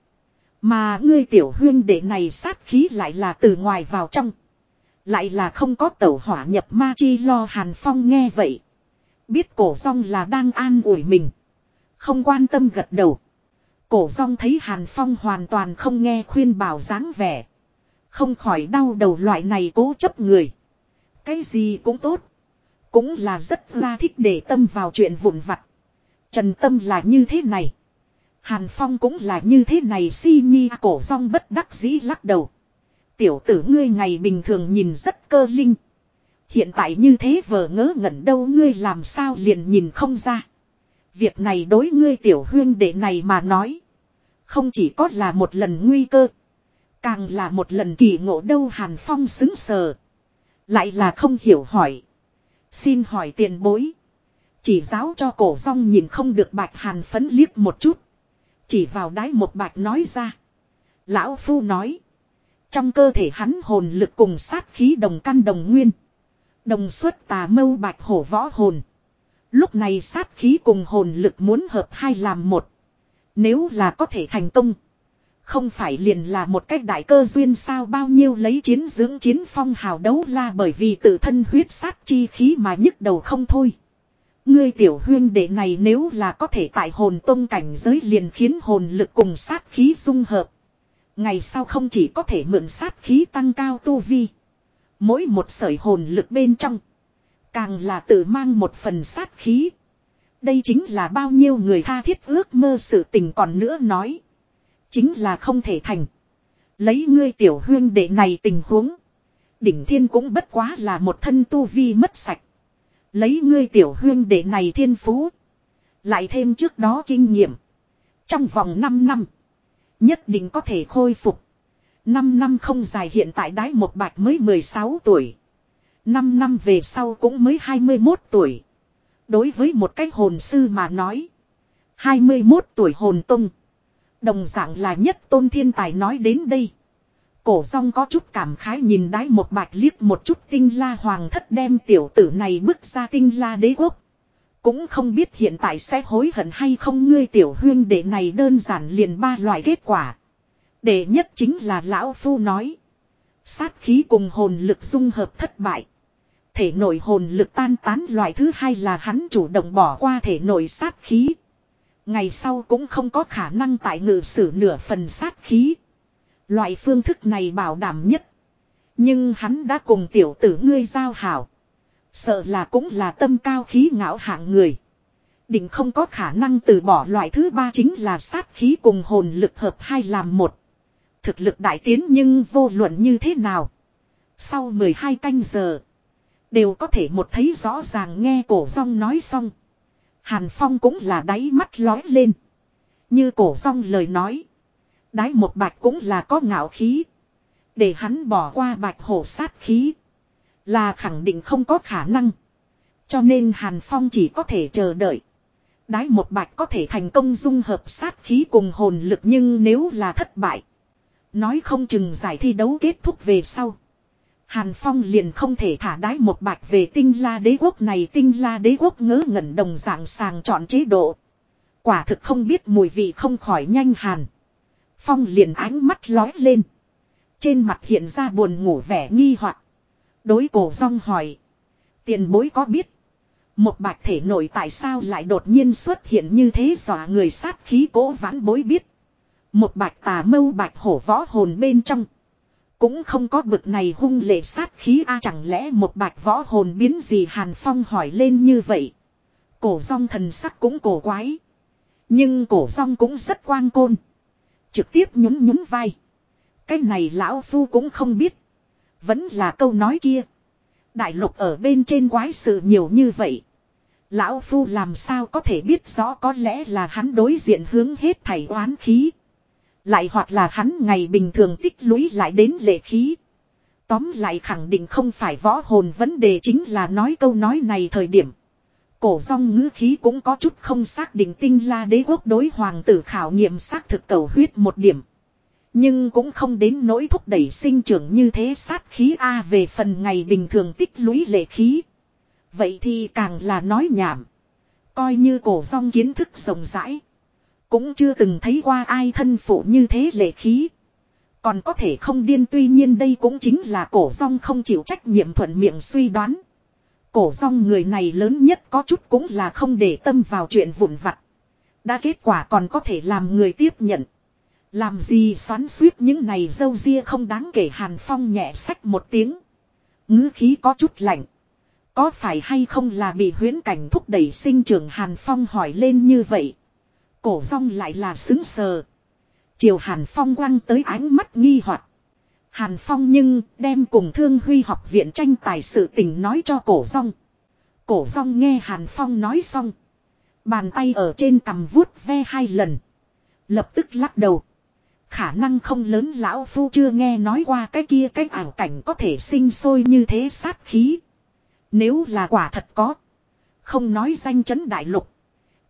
Mà ngươi tiểu huyên đệ này sát khí lại là từ ngoài vào trong. Lại là không có tẩu hỏa nhập ma chi lo Hàn Phong nghe vậy. Biết cổ rong là đang an ủi mình. Không quan tâm gật đầu. Cổ rong thấy Hàn Phong hoàn toàn không nghe khuyên bảo dáng vẻ. Không khỏi đau đầu loại này cố chấp người. Cái gì cũng tốt. Cũng là rất la thích để tâm vào chuyện vụn vặt. Trần tâm là như thế này. Hàn Phong cũng là như thế này, si nhi cổ rong bất đắc dĩ lắc đầu. Tiểu tử ngươi ngày bình thường nhìn rất cơ linh. Hiện tại như thế vờ ngớ ngẩn đâu, ngươi làm sao liền nhìn không ra. Việc này đối ngươi tiểu huyên đệ này mà nói. Không chỉ có là một lần nguy cơ. Càng là một lần kỳ ngộ đâu Hàn Phong xứng sờ. Lại là không hiểu hỏi. Xin hỏi tiền bối. Chỉ giáo cho cổ rong nhìn không được bạch hàn phấn liếc một chút. Chỉ vào đáy một bạch nói ra. Lão Phu nói. Trong cơ thể hắn hồn lực cùng sát khí đồng căn đồng nguyên. Đồng xuất tà mâu bạch hổ võ hồn. Lúc này sát khí cùng hồn lực muốn hợp hai làm một. Nếu là có thể thành công. Không phải liền là một cách đại cơ duyên sao bao nhiêu lấy chiến dưỡng chiến phong hào đấu la bởi vì tự thân huyết sát chi khí mà nhức đầu không thôi. Ngươi tiểu huyên đệ này nếu là có thể tại hồn tông cảnh giới liền khiến hồn lực cùng sát khí dung hợp. Ngày sau không chỉ có thể mượn sát khí tăng cao tu vi. Mỗi một sợi hồn lực bên trong. Càng là tự mang một phần sát khí. Đây chính là bao nhiêu người tha thiết ước mơ sự tình còn nữa nói. Chính là không thể thành. Lấy ngươi tiểu huyên đệ này tình huống. Đỉnh thiên cũng bất quá là một thân tu vi mất sạch. Lấy ngươi tiểu huyên đệ này thiên phú. Lại thêm trước đó kinh nghiệm. Trong vòng 5 năm. Nhất định có thể khôi phục. 5 năm không dài hiện tại đái một bạch mới 16 tuổi. 5 năm về sau cũng mới 21 tuổi. Đối với một cái hồn sư mà nói. 21 tuổi hồn tung. Đồng dạng là nhất tôn thiên tài nói đến đây. Cổ rong có chút cảm khái nhìn đái một bạch liếc một chút tinh la hoàng thất đem tiểu tử này bước ra tinh la đế quốc. Cũng không biết hiện tại sẽ hối hận hay không ngươi tiểu huyên đệ này đơn giản liền ba loại kết quả. Đệ nhất chính là lão phu nói. Sát khí cùng hồn lực dung hợp thất bại. Thể nội hồn lực tan tán loại thứ hai là hắn chủ động bỏ qua thể nội sát khí. Ngày sau cũng không có khả năng tại ngự sử nửa phần sát khí. Loại phương thức này bảo đảm nhất. Nhưng hắn đã cùng tiểu tử ngươi giao hảo. Sợ là cũng là tâm cao khí ngạo hạng người. Định không có khả năng từ bỏ loại thứ ba chính là sát khí cùng hồn lực hợp hai làm một. Thực lực đại tiến nhưng vô luận như thế nào. Sau 12 canh giờ. Đều có thể một thấy rõ ràng nghe cổ rong nói xong. Hàn Phong cũng là đáy mắt lói lên. Như cổ song lời nói. Đái một bạch cũng là có ngạo khí. Để hắn bỏ qua bạch hổ sát khí. Là khẳng định không có khả năng. Cho nên Hàn Phong chỉ có thể chờ đợi. Đái một bạch có thể thành công dung hợp sát khí cùng hồn lực nhưng nếu là thất bại. Nói không chừng giải thi đấu kết thúc về sau. Hàn Phong liền không thể thả đái một bạch về tinh la đế quốc này tinh la đế quốc ngớ ngẩn đồng dạng sàng chọn chế độ. Quả thực không biết mùi vị không khỏi nhanh hàn. Phong liền ánh mắt lói lên. Trên mặt hiện ra buồn ngủ vẻ nghi hoặc Đối cổ rong hỏi. Tiền bối có biết. Một bạch thể nội tại sao lại đột nhiên xuất hiện như thế dọa người sát khí cố vãn bối biết. Một bạch tà mâu bạch hổ võ hồn bên trong. Cũng không có bực này hung lệ sát khí a, chẳng lẽ một bạch võ hồn biến gì Hàn Phong hỏi lên như vậy. Cổ rong thần sắc cũng cổ quái. Nhưng cổ rong cũng rất quang côn. Trực tiếp nhún nhún vai. Cái này lão phu cũng không biết. Vẫn là câu nói kia. Đại lục ở bên trên quái sự nhiều như vậy. Lão phu làm sao có thể biết rõ có lẽ là hắn đối diện hướng hết thảy oán khí. Lại hoặc là hắn ngày bình thường tích lũy lại đến lệ khí. Tóm lại khẳng định không phải võ hồn vấn đề chính là nói câu nói này thời điểm. Cổ rong ngữ khí cũng có chút không xác định tinh la đế quốc đối hoàng tử khảo nghiệm xác thực cầu huyết một điểm. Nhưng cũng không đến nỗi thúc đẩy sinh trưởng như thế sát khí A về phần ngày bình thường tích lũy lệ khí. Vậy thì càng là nói nhảm. Coi như cổ rong kiến thức rộng rãi. Cũng chưa từng thấy qua ai thân phụ như thế lệ khí. Còn có thể không điên, tuy nhiên đây cũng chính là cổ rong không chịu trách nhiệm thuận miệng suy đoán. Cổ rong người này lớn nhất có chút cũng là không để tâm vào chuyện vụn vặt. Đã kết quả còn có thể làm người tiếp nhận. Làm gì xoắn suýt những này dâu ria không đáng kể Hàn Phong nhẹ sách một tiếng. ngữ khí có chút lạnh. Có phải hay không là bị huyến cảnh thúc đẩy sinh trưởng Hàn Phong hỏi lên như vậy. Cổ rong lại là xứng sờ. Chiều Hàn Phong quăng tới ánh mắt nghi hoặc. Hàn Phong nhưng đem cùng Thương Huy học viện tranh tài sự tình nói cho cổ rong. Cổ rong nghe Hàn Phong nói xong. Bàn tay ở trên cầm vuốt ve hai lần. Lập tức lắc đầu. Khả năng không lớn lão phu chưa nghe nói qua cái kia cái ảo cảnh có thể sinh sôi như thế sát khí. Nếu là quả thật có. Không nói danh chấn đại lục.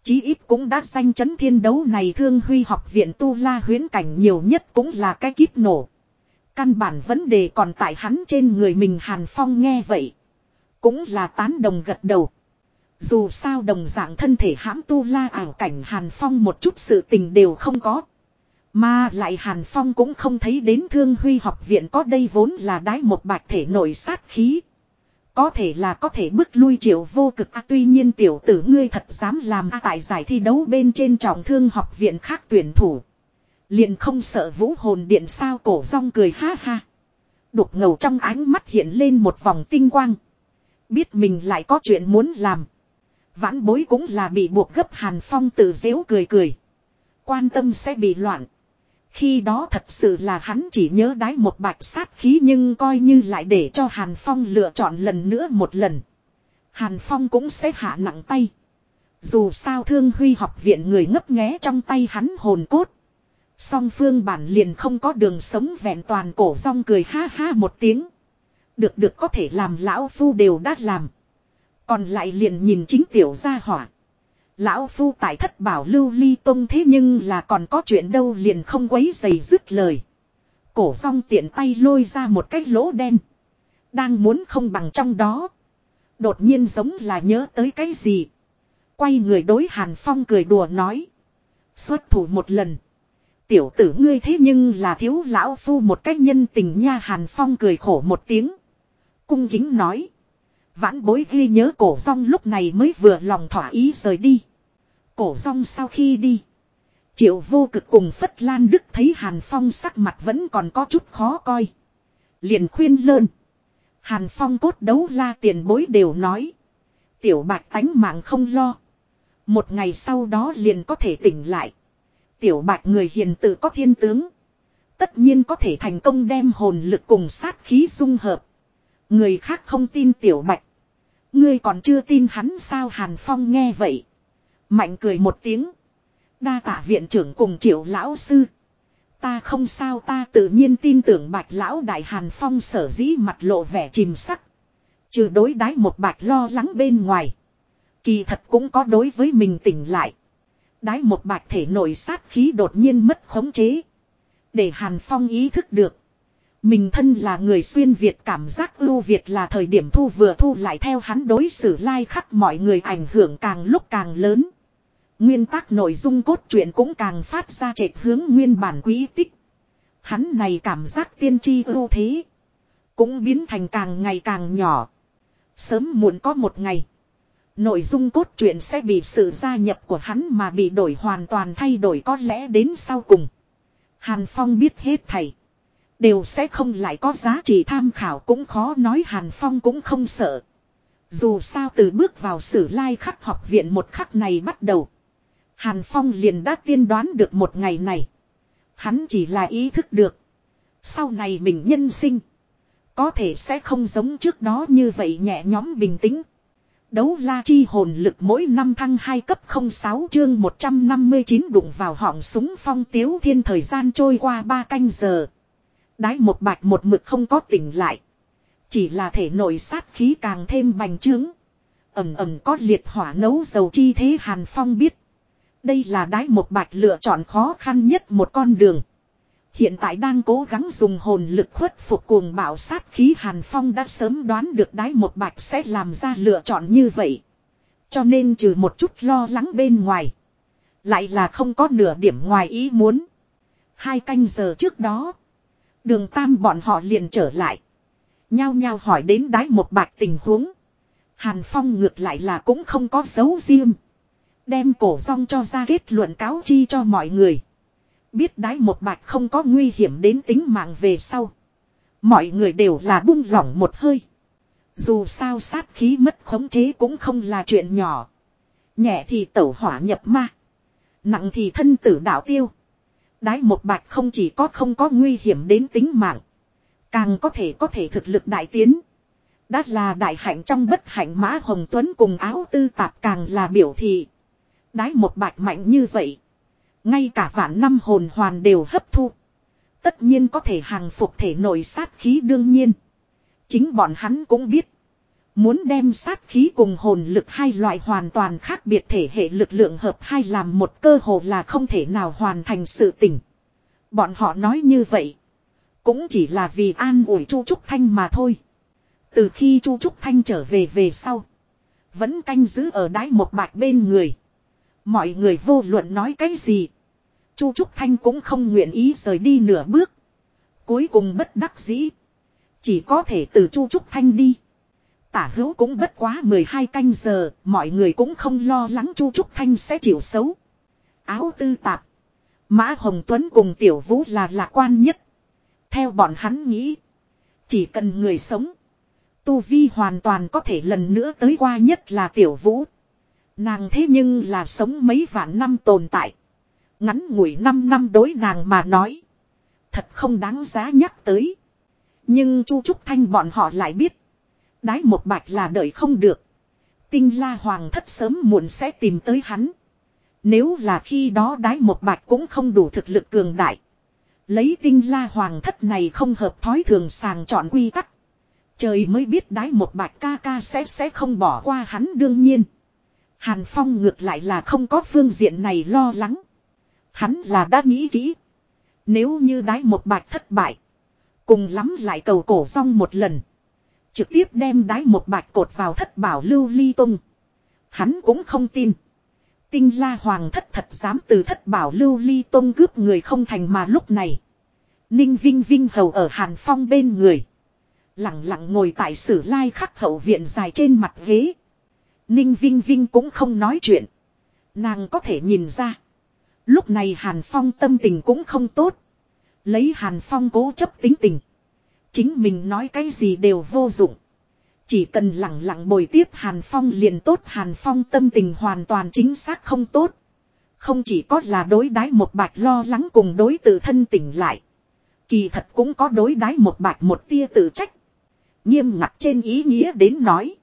Chí ít cũng đã danh chấn thiên đấu này thương huy học viện tu la huyến cảnh nhiều nhất cũng là cái kíp nổ. Căn bản vấn đề còn tại hắn trên người mình Hàn Phong nghe vậy. Cũng là tán đồng gật đầu. Dù sao đồng dạng thân thể hãm tu la ảo cảnh Hàn Phong một chút sự tình đều không có. Mà lại Hàn Phong cũng không thấy đến thương huy học viện có đây vốn là đái một bạch thể nội sát khí. Có thể là có thể bước lui triệu vô cực à, tuy nhiên tiểu tử ngươi thật dám làm à, tại giải thi đấu bên trên trọng thương học viện khác tuyển thủ. Liền không sợ vũ hồn điện sao cổ rong cười ha ha. Đục ngầu trong ánh mắt hiện lên một vòng tinh quang. Biết mình lại có chuyện muốn làm. Vãn bối cũng là bị buộc gấp hàn phong tự dễu cười cười. Quan tâm sẽ bị loạn. Khi đó thật sự là hắn chỉ nhớ đái một bạch sát khí nhưng coi như lại để cho Hàn Phong lựa chọn lần nữa một lần. Hàn Phong cũng sẽ hạ nặng tay. Dù sao thương huy học viện người ngấp nghé trong tay hắn hồn cốt. Song phương bản liền không có đường sống vẹn toàn cổ rong cười ha ha một tiếng. Được được có thể làm lão phu đều đã làm. Còn lại liền nhìn chính tiểu gia hỏa. Lão phu tại thất bảo lưu ly tông thế nhưng là còn có chuyện đâu liền không quấy dày dứt lời. Cổ song tiện tay lôi ra một cái lỗ đen. Đang muốn không bằng trong đó. Đột nhiên giống là nhớ tới cái gì. Quay người đối Hàn Phong cười đùa nói. Xuất thủ một lần. Tiểu tử ngươi thế nhưng là thiếu lão phu một cách nhân tình nha Hàn Phong cười khổ một tiếng. Cung kính nói. Vãn bối ghi nhớ cổ rong lúc này mới vừa lòng thỏa ý rời đi. Cổ rong sau khi đi. Triệu vô cực cùng Phất Lan Đức thấy Hàn Phong sắc mặt vẫn còn có chút khó coi. Liền khuyên lơn. Hàn Phong cốt đấu la tiền bối đều nói. Tiểu bạch tánh mạng không lo. Một ngày sau đó liền có thể tỉnh lại. Tiểu bạch người hiền tự có thiên tướng. Tất nhiên có thể thành công đem hồn lực cùng sát khí dung hợp. Người khác không tin tiểu bạch. Ngươi còn chưa tin hắn sao Hàn Phong nghe vậy. Mạnh cười một tiếng. Đa tả viện trưởng cùng triệu lão sư. Ta không sao ta tự nhiên tin tưởng bạch lão đại Hàn Phong sở dĩ mặt lộ vẻ chìm sắc. Trừ đối đái một bạch lo lắng bên ngoài. Kỳ thật cũng có đối với mình tỉnh lại. Đái một bạch thể nội sát khí đột nhiên mất khống chế. Để Hàn Phong ý thức được. Mình thân là người xuyên Việt, cảm giác ưu Việt là thời điểm thu vừa thu lại theo hắn đối xử lai like khắc mọi người ảnh hưởng càng lúc càng lớn. Nguyên tắc nội dung cốt truyện cũng càng phát ra trệt hướng nguyên bản quý tích. Hắn này cảm giác tiên tri ưu thế. Cũng biến thành càng ngày càng nhỏ. Sớm muộn có một ngày. Nội dung cốt truyện sẽ bị sự gia nhập của hắn mà bị đổi hoàn toàn thay đổi, có lẽ đến sau cùng. Hàn Phong biết hết thầy. Đều sẽ không lại có giá trị tham khảo cũng khó nói Hàn Phong cũng không sợ. Dù sao từ bước vào sử lai khắc học viện một khắc này bắt đầu. Hàn Phong liền đã tiên đoán được một ngày này. Hắn chỉ là ý thức được. Sau này mình nhân sinh. Có thể sẽ không giống trước đó như vậy nhẹ nhõm bình tĩnh. Đấu la chi hồn lực mỗi năm thăng 2 cấp 06 chương 159 đụng vào họng súng phong tiếu thiên thời gian trôi qua 3 canh giờ. Đái một bạch một mực không có tỉnh lại. Chỉ là thể nội sát khí càng thêm bành trướng. Ẩm ẩm có liệt hỏa nấu dầu chi thế Hàn Phong biết. Đây là đái một bạch lựa chọn khó khăn nhất một con đường. Hiện tại đang cố gắng dùng hồn lực khuất phục cuồng bạo sát khí Hàn Phong đã sớm đoán được đái một bạch sẽ làm ra lựa chọn như vậy. Cho nên trừ một chút lo lắng bên ngoài. Lại là không có nửa điểm ngoài ý muốn. Hai canh giờ trước đó. Đường tam bọn họ liền trở lại. Nhao nhao hỏi đến đái một bạch tình huống. Hàn Phong ngược lại là cũng không có dấu riêng. Đem cổ rong cho ra kết luận cáo chi cho mọi người. Biết đái một bạch không có nguy hiểm đến tính mạng về sau. Mọi người đều là buông lỏng một hơi. Dù sao sát khí mất khống chế cũng không là chuyện nhỏ. Nhẹ thì tẩu hỏa nhập ma. Nặng thì thân tử đạo tiêu. Đái một bạch không chỉ có không có nguy hiểm đến tính mạng. Càng có thể có thể thực lực đại tiến. Đã là đại hạnh trong bất hạnh mã hồng tuấn cùng áo tư tạp càng là biểu thị. Đái một bạch mạnh như vậy. Ngay cả vạn năm hồn hoàn đều hấp thu. Tất nhiên có thể hàng phục thể nội sát khí đương nhiên. Chính bọn hắn cũng biết. Muốn đem sát khí cùng hồn lực hai loại hoàn toàn khác biệt thể hệ lực lượng hợp hai làm một cơ hồ là không thể nào hoàn thành sự tình. Bọn họ nói như vậy. Cũng chỉ là vì an ủi Chu Trúc Thanh mà thôi. Từ khi Chu Trúc Thanh trở về về sau. Vẫn canh giữ ở đáy một bạch bên người. Mọi người vô luận nói cái gì. Chu Trúc Thanh cũng không nguyện ý rời đi nửa bước. Cuối cùng bất đắc dĩ. Chỉ có thể từ Chu Trúc Thanh đi. Tả hữu cũng bất quá 12 canh giờ, mọi người cũng không lo lắng Chu Trúc Thanh sẽ chịu xấu. Áo tư tạp. Mã Hồng Tuấn cùng Tiểu Vũ là lạc quan nhất. Theo bọn hắn nghĩ. Chỉ cần người sống. Tu Vi hoàn toàn có thể lần nữa tới qua nhất là Tiểu Vũ. Nàng thế nhưng là sống mấy vạn năm tồn tại. Ngắn ngủi 5 năm đối nàng mà nói. Thật không đáng giá nhắc tới. Nhưng Chu Trúc Thanh bọn họ lại biết. Đái một bạch là đợi không được. Tinh la hoàng thất sớm muộn sẽ tìm tới hắn. Nếu là khi đó đái một bạch cũng không đủ thực lực cường đại. Lấy tinh la hoàng thất này không hợp thói thường sàng chọn quy tắc. Trời mới biết đái một bạch ca ca sẽ sẽ không bỏ qua hắn đương nhiên. Hàn Phong ngược lại là không có phương diện này lo lắng. Hắn là đã nghĩ kỹ. Nếu như đái một bạch thất bại. Cùng lắm lại cầu cổ rong một lần. Trực tiếp đem đái một bạch cột vào thất bảo lưu ly tung. Hắn cũng không tin. Tinh la hoàng thất thật dám từ thất bảo lưu ly tông cướp người không thành mà lúc này. Ninh Vinh Vinh hầu ở Hàn Phong bên người. Lặng lặng ngồi tại sử lai khắc hậu viện dài trên mặt ghế. Ninh Vinh Vinh cũng không nói chuyện. Nàng có thể nhìn ra. Lúc này Hàn Phong tâm tình cũng không tốt. Lấy Hàn Phong cố chấp tính tình. Chính mình nói cái gì đều vô dụng. Chỉ cần lặng lặng bồi tiếp Hàn Phong liền tốt, Hàn Phong tâm tình hoàn toàn chính xác không tốt. Không chỉ có là đối đái một bạch lo lắng cùng đối tự thân tỉnh lại. Kỳ thật cũng có đối đái một bạch một tia tự trách. Nghiêm ngặt trên ý nghĩa đến nói.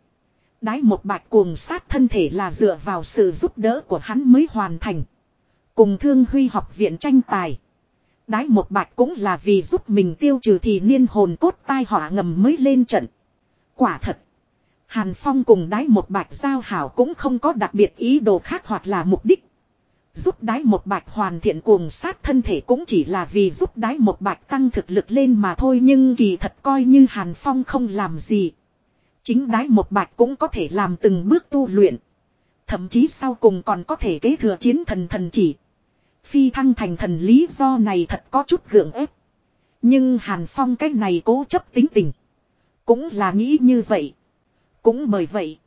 Đái một bạch cuồng sát thân thể là dựa vào sự giúp đỡ của hắn mới hoàn thành. Cùng thương huy học viện tranh tài. Đái một bạch cũng là vì giúp mình tiêu trừ thì niên hồn cốt tai họa ngầm mới lên trận. Quả thật. Hàn Phong cùng đái một bạch giao hảo cũng không có đặc biệt ý đồ khác hoặc là mục đích. Giúp đái một bạch hoàn thiện cuồng sát thân thể cũng chỉ là vì giúp đái một bạch tăng thực lực lên mà thôi nhưng kỳ thật coi như Hàn Phong không làm gì. Chính đái một bạch cũng có thể làm từng bước tu luyện. Thậm chí sau cùng còn có thể kế thừa chiến thần thần chỉ. Phi thăng thành thần lý do này thật có chút gượng ép. Nhưng Hàn Phong cái này cố chấp tính tình. Cũng là nghĩ như vậy. Cũng bởi vậy.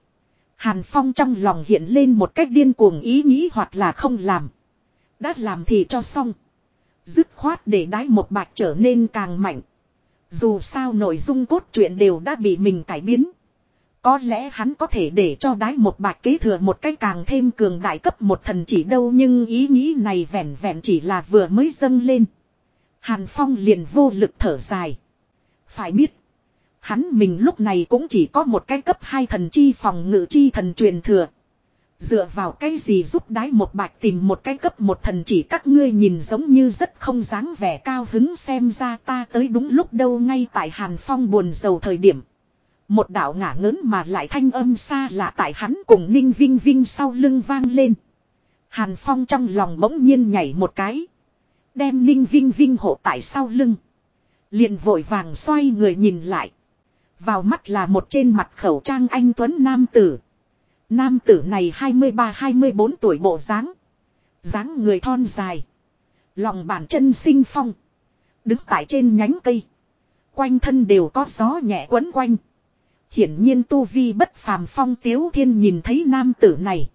Hàn Phong trong lòng hiện lên một cách điên cuồng ý nghĩ hoặc là không làm. Đã làm thì cho xong. Dứt khoát để đái một bạch trở nên càng mạnh. Dù sao nội dung cốt truyện đều đã bị mình cải biến. Có lẽ hắn có thể để cho đái một bạch kế thừa một cách càng thêm cường đại cấp một thần chỉ đâu nhưng ý nghĩ này vẹn vẹn chỉ là vừa mới dâng lên. Hàn Phong liền vô lực thở dài. Phải biết. Hắn mình lúc này cũng chỉ có một cái cấp hai thần chi phòng ngự chi thần truyền thừa. Dựa vào cái gì giúp đái một bạch tìm một cái cấp một thần chỉ các ngươi nhìn giống như rất không dáng vẻ cao hứng xem ra ta tới đúng lúc đâu ngay tại Hàn Phong buồn giàu thời điểm. Một đạo ngả ngớn mà lại thanh âm xa lạ tại hắn cùng Ninh Vinh Vinh sau lưng vang lên. Hàn Phong trong lòng bỗng nhiên nhảy một cái. Đem Ninh Vinh Vinh hộ tại sau lưng. Liền vội vàng xoay người nhìn lại. Vào mắt là một trên mặt khẩu trang anh Tuấn Nam Tử. Nam tử này 23-24 tuổi bộ dáng dáng người thon dài. Lòng bàn chân sinh phong. Đứng tại trên nhánh cây. Quanh thân đều có gió nhẹ quấn quanh. Hiển nhiên tu vi bất phàm phong tiếu thiên nhìn thấy nam tử này.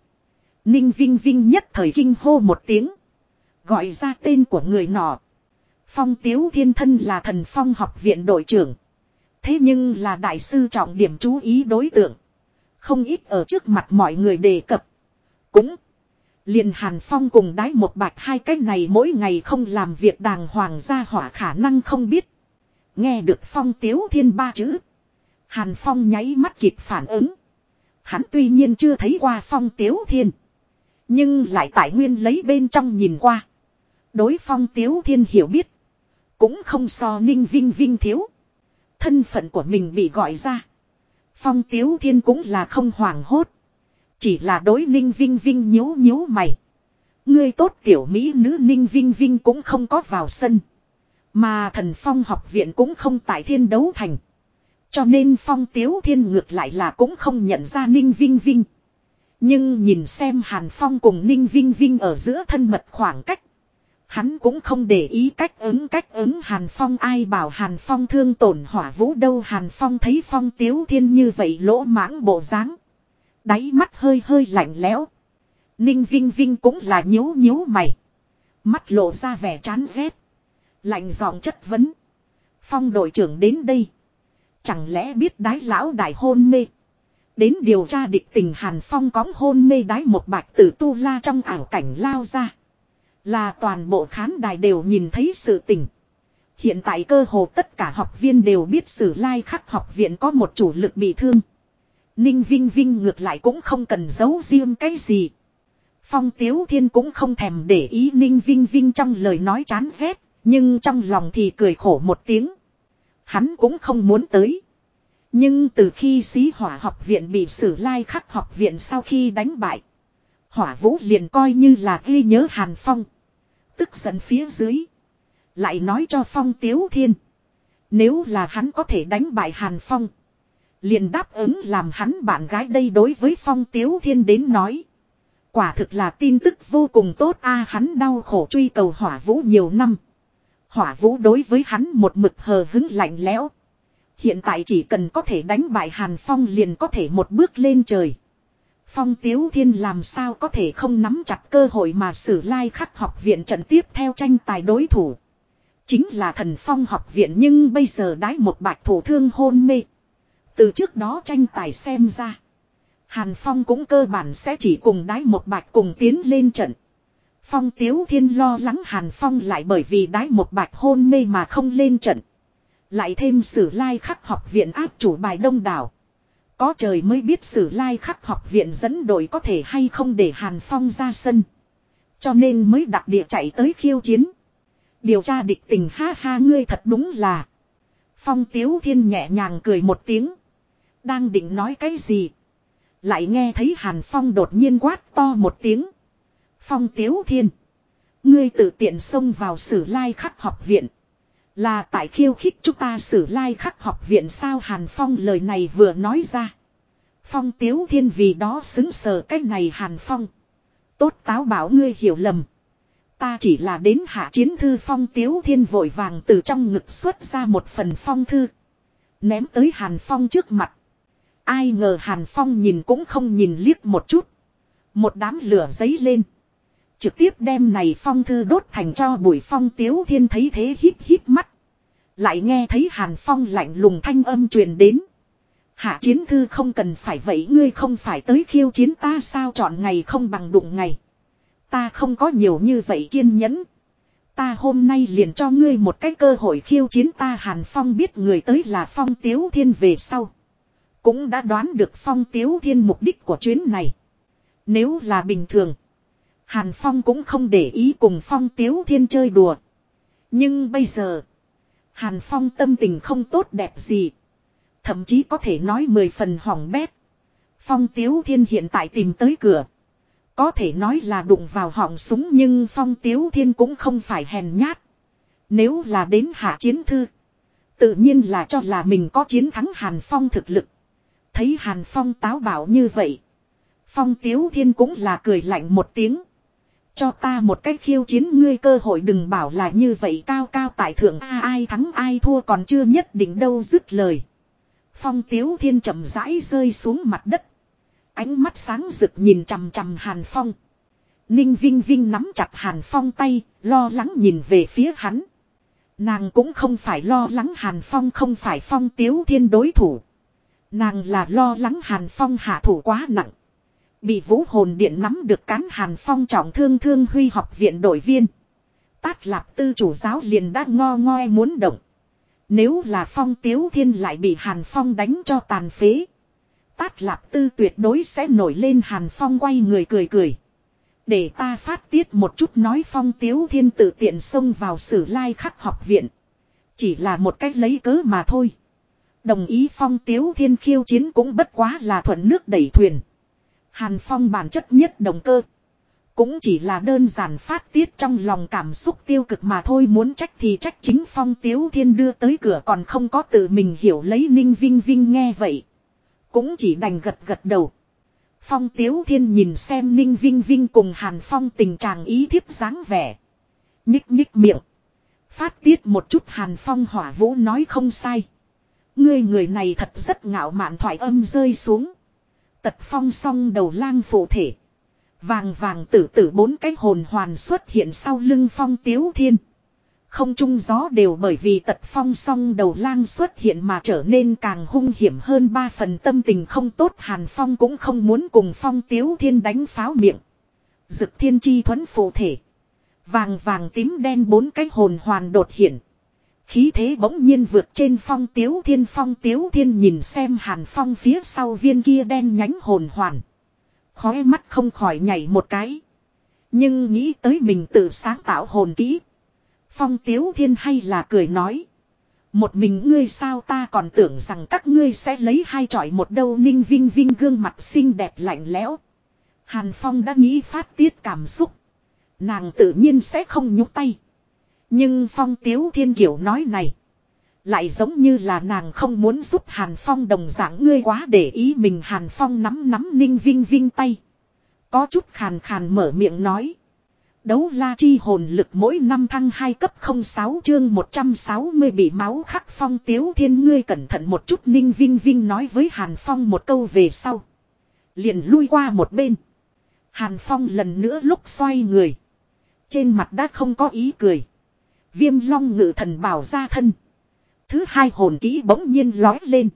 Ninh Vinh Vinh nhất thời kinh hô một tiếng. Gọi ra tên của người nọ. Phong tiếu thiên thân là thần phong học viện đội trưởng. Thế nhưng là đại sư trọng điểm chú ý đối tượng. Không ít ở trước mặt mọi người đề cập. Cũng. Liền Hàn Phong cùng đái một bạch hai cái này mỗi ngày không làm việc đàng hoàng gia hỏa khả năng không biết. Nghe được Phong Tiếu Thiên ba chữ. Hàn Phong nháy mắt kịp phản ứng. Hắn tuy nhiên chưa thấy qua Phong Tiếu Thiên. Nhưng lại tại nguyên lấy bên trong nhìn qua. Đối Phong Tiếu Thiên hiểu biết. Cũng không so ninh vinh vinh thiếu. Thân phận của mình bị gọi ra. Phong Tiếu Thiên cũng là không hoảng hốt. Chỉ là đối Ninh Vinh Vinh nhíu nhíu mày. Ngươi tốt tiểu mỹ nữ Ninh Vinh Vinh cũng không có vào sân. Mà thần phong học viện cũng không tại thiên đấu thành. Cho nên phong tiếu thiên ngược lại là cũng không nhận ra Ninh Vinh Vinh. Nhưng nhìn xem Hàn Phong cùng Ninh Vinh Vinh ở giữa thân mật khoảng cách. Hắn cũng không để ý cách ứng cách ứng Hàn Phong ai bảo Hàn Phong thương tổn hỏa vũ đâu Hàn Phong thấy Phong tiếu thiên như vậy lỗ mãng bộ dáng, Đáy mắt hơi hơi lạnh lẽo. Ninh Vinh Vinh cũng là nhíu nhíu mày. Mắt lộ ra vẻ chán ghét. Lạnh giọng chất vấn. Phong đội trưởng đến đây. Chẳng lẽ biết đái lão đại hôn mê. Đến điều tra địch tình Hàn Phong cóng hôn mê đái một bạch tử tu la trong ảo cảnh lao ra. Là toàn bộ khán đài đều nhìn thấy sự tình. Hiện tại cơ hồ tất cả học viên đều biết sử lai khắc học viện có một chủ lực bị thương. Ninh Vinh Vinh ngược lại cũng không cần giấu riêng cái gì. Phong Tiếu Thiên cũng không thèm để ý Ninh Vinh Vinh trong lời nói chán ghét, nhưng trong lòng thì cười khổ một tiếng. Hắn cũng không muốn tới. Nhưng từ khi xí hỏa học viện bị sử lai khắc học viện sau khi đánh bại. Hỏa vũ liền coi như là ghi nhớ Hàn Phong. Tức giận phía dưới. Lại nói cho Phong Tiếu Thiên. Nếu là hắn có thể đánh bại Hàn Phong. Liền đáp ứng làm hắn bạn gái đây đối với Phong Tiếu Thiên đến nói. Quả thực là tin tức vô cùng tốt a, hắn đau khổ truy cầu hỏa vũ nhiều năm. Hỏa vũ đối với hắn một mực hờ hứng lạnh lẽo. Hiện tại chỉ cần có thể đánh bại Hàn Phong liền có thể một bước lên trời. Phong Tiếu Thiên làm sao có thể không nắm chặt cơ hội mà sử lai khắc học viện trận tiếp theo tranh tài đối thủ. Chính là thần phong học viện nhưng bây giờ đái một bạch thủ thương hôn mê. Từ trước đó tranh tài xem ra. Hàn Phong cũng cơ bản sẽ chỉ cùng đái một bạch cùng tiến lên trận. Phong Tiếu Thiên lo lắng Hàn Phong lại bởi vì đái một bạch hôn mê mà không lên trận. Lại thêm sử lai khắc học viện áp chủ bài đông đảo. Có trời mới biết sử lai khắc học viện dẫn đội có thể hay không để Hàn Phong ra sân. Cho nên mới đặc địa chạy tới khiêu chiến. Điều tra địch tình ha ha ngươi thật đúng là. Phong Tiếu Thiên nhẹ nhàng cười một tiếng. Đang định nói cái gì. Lại nghe thấy Hàn Phong đột nhiên quát to một tiếng. Phong Tiếu Thiên. Ngươi tự tiện xông vào sử lai khắc học viện. Là tại khiêu khích chúng ta sử lai khắc học viện sao Hàn Phong lời này vừa nói ra. Phong Tiếu Thiên vì đó xứng sờ cách này Hàn Phong. Tốt táo bảo ngươi hiểu lầm. Ta chỉ là đến hạ chiến thư Phong Tiếu Thiên vội vàng từ trong ngực xuất ra một phần phong thư. Ném tới Hàn Phong trước mặt. Ai ngờ Hàn Phong nhìn cũng không nhìn liếc một chút. Một đám lửa giấy lên. Trực tiếp đem này phong thư đốt thành cho bụi phong tiếu thiên thấy thế hít hít mắt. Lại nghe thấy Hàn Phong lạnh lùng thanh âm truyền đến. Hạ chiến thư không cần phải vậy, ngươi không phải tới khiêu chiến ta sao, chọn ngày không bằng đụng ngày. Ta không có nhiều như vậy kiên nhẫn. Ta hôm nay liền cho ngươi một cái cơ hội khiêu chiến ta, Hàn Phong biết người tới là Phong Tiếu Thiên về sau. Cũng đã đoán được Phong Tiếu Thiên mục đích của chuyến này. Nếu là bình thường. Hàn Phong cũng không để ý cùng Phong Tiếu Thiên chơi đùa. Nhưng bây giờ. Hàn Phong tâm tình không tốt đẹp gì. Thậm chí có thể nói mười phần hỏng bét. Phong Tiếu Thiên hiện tại tìm tới cửa. Có thể nói là đụng vào họng súng nhưng Phong Tiếu Thiên cũng không phải hèn nhát. Nếu là đến hạ chiến thư. Tự nhiên là cho là mình có chiến thắng Hàn Phong thực lực. Thấy Hàn Phong táo bảo như vậy. Phong Tiếu Thiên cũng là cười lạnh một tiếng. Cho ta một cách khiêu chiến ngươi cơ hội đừng bảo là như vậy cao cao tại thượng a ai thắng ai thua còn chưa nhất định đâu dứt lời. Phong Tiếu Thiên chậm rãi rơi xuống mặt đất. Ánh mắt sáng rực nhìn chằm chằm Hàn Phong. Ninh Vinh Vinh nắm chặt Hàn Phong tay, lo lắng nhìn về phía hắn. Nàng cũng không phải lo lắng Hàn Phong không phải Phong Tiếu Thiên đối thủ. Nàng là lo lắng Hàn Phong hạ thủ quá nặng. Bị vũ hồn điện nắm được cán Hàn Phong trọng thương thương huy học viện đội viên. Tát lạp tư chủ giáo liền đã ngo ngoe muốn động. Nếu là Phong Tiếu Thiên lại bị Hàn Phong đánh cho tàn phế. Tát lạp tư tuyệt đối sẽ nổi lên Hàn Phong quay người cười cười. Để ta phát tiết một chút nói Phong Tiếu Thiên tự tiện xông vào sử lai khắc học viện. Chỉ là một cách lấy cớ mà thôi. Đồng ý Phong Tiếu Thiên khiêu chiến cũng bất quá là thuận nước đẩy thuyền. Hàn Phong bản chất nhất động cơ. Cũng chỉ là đơn giản phát tiết trong lòng cảm xúc tiêu cực mà thôi muốn trách thì trách chính Phong Tiếu Thiên đưa tới cửa còn không có tự mình hiểu lấy Ninh Vinh Vinh nghe vậy. Cũng chỉ đành gật gật đầu. Phong Tiếu Thiên nhìn xem Ninh Vinh Vinh cùng Hàn Phong tình trạng ý thiếp dáng vẻ. Nhích nhích miệng. Phát tiết một chút Hàn Phong hỏa vũ nói không sai. Ngươi người này thật rất ngạo mạn thoại âm rơi xuống. Tật phong song đầu lang phụ thể. Vàng vàng tử tử bốn cái hồn hoàn xuất hiện sau lưng phong tiếu thiên. Không trung gió đều bởi vì tật phong song đầu lang xuất hiện mà trở nên càng hung hiểm hơn ba phần tâm tình không tốt, hàn phong cũng không muốn cùng phong tiếu thiên đánh pháo miệng. Dực thiên chi thuẫn phụ thể. Vàng vàng tím đen bốn cái hồn hoàn đột hiện. Khí thế bỗng nhiên vượt trên phong tiếu thiên, phong tiếu thiên nhìn xem hàn phong phía sau viên kia đen nhánh hồn hoàn. Khói mắt không khỏi nhảy một cái. Nhưng nghĩ tới mình tự sáng tạo hồn kỹ. Phong tiếu thiên hay là cười nói. Một mình ngươi sao ta còn tưởng rằng các ngươi sẽ lấy hai trọi một đâu ninh vinh vinh gương mặt xinh đẹp lạnh lẽo. Hàn Phong đã nghĩ phát tiết cảm xúc. Nàng tự nhiên sẽ không nhúc tay. Nhưng Phong Tiếu Thiên Kiểu nói này. Lại giống như là nàng không muốn giúp Hàn Phong đồng dạng, ngươi quá để ý mình Hàn Phong nắm nắm ninh vinh vinh tay. Có chút khàn khàn mở miệng nói. Đấu la chi hồn lực mỗi năm thăng 2 cấp 06 chương 160 bị máu khắc phong tiếu thiên, ngươi cẩn thận một chút, ninh vinh vinh nói với Hàn Phong một câu về sau. Liền lui qua một bên. Hàn Phong lần nữa lúc xoay người. Trên mặt đã không có ý cười. Viêm long ngự thần bảo ra thân. Thứ hai hồn kỹ bỗng nhiên lói lên.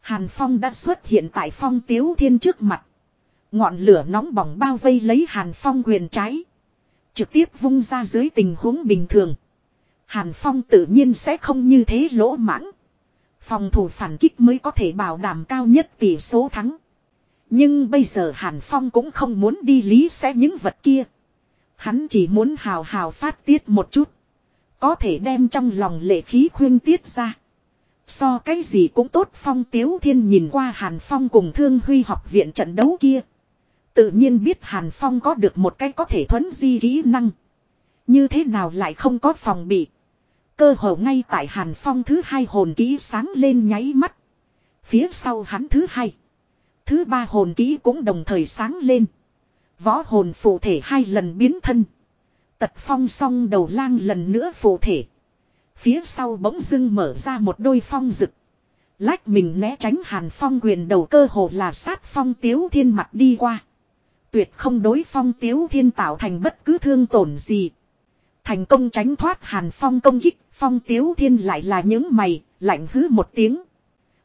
Hàn Phong đã xuất hiện tại phong tiếu thiên trước mặt. Ngọn lửa nóng bỏng bao vây lấy Hàn Phong quyền trái. Trực tiếp vung ra dưới tình huống bình thường. Hàn Phong tự nhiên sẽ không như thế lỗ mãng. Phòng thủ phản kích mới có thể bảo đảm cao nhất tỷ số thắng. Nhưng bây giờ Hàn Phong cũng không muốn đi lý sẽ những vật kia. Hắn chỉ muốn hào hào phát tiết một chút. Có thể đem trong lòng lệ khí khuyên tiết ra. So cái gì cũng tốt, Phong Tiếu Thiên nhìn qua Hàn Phong cùng Thương Huy học viện trận đấu kia. Tự nhiên biết Hàn Phong có được một cái có thể thuấn di kỹ năng. Như thế nào lại không có phòng bị. Cơ hồ ngay tại Hàn Phong thứ hai hồn kỹ sáng lên nháy mắt. Phía sau hắn thứ hai. Thứ ba hồn kỹ cũng đồng thời sáng lên. Võ hồn phụ thể hai lần biến thân. Tật phong song đầu lang lần nữa phụ thể. Phía sau bỗng dưng mở ra một đôi phong rực. Lách mình né tránh hàn phong quyền đầu cơ hồ là sát phong tiếu thiên mặt đi qua. Tuyệt không đối phong tiếu thiên tạo thành bất cứ thương tổn gì. Thành công tránh thoát hàn phong công kích, phong tiếu thiên lại là những mày, lạnh hứ một tiếng.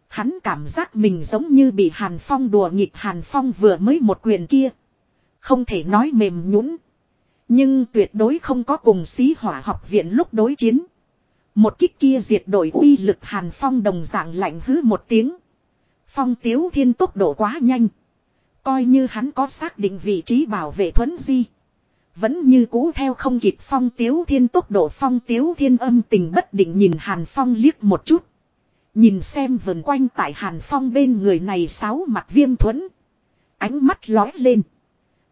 Hắn cảm giác mình giống như bị hàn phong đùa nghịch hàn phong vừa mới một quyền kia. Không thể nói mềm nhũn nhưng tuyệt đối không có cùng xí hỏa học viện lúc đối chiến. Một kích kia diệt đội uy lực hàn phong đồng dạng lạnh hứ một tiếng. Phong tiếu thiên tốc độ quá nhanh. Coi như hắn có xác định vị trí bảo vệ thuấn di. Vẫn như cũ theo không kịp phong tiếu thiên tốc độ phong tiếu thiên âm tình bất định nhìn hàn phong liếc một chút. Nhìn xem vần quanh tại hàn phong bên người này sáu mặt viêm thuẫn. Ánh mắt lói lên.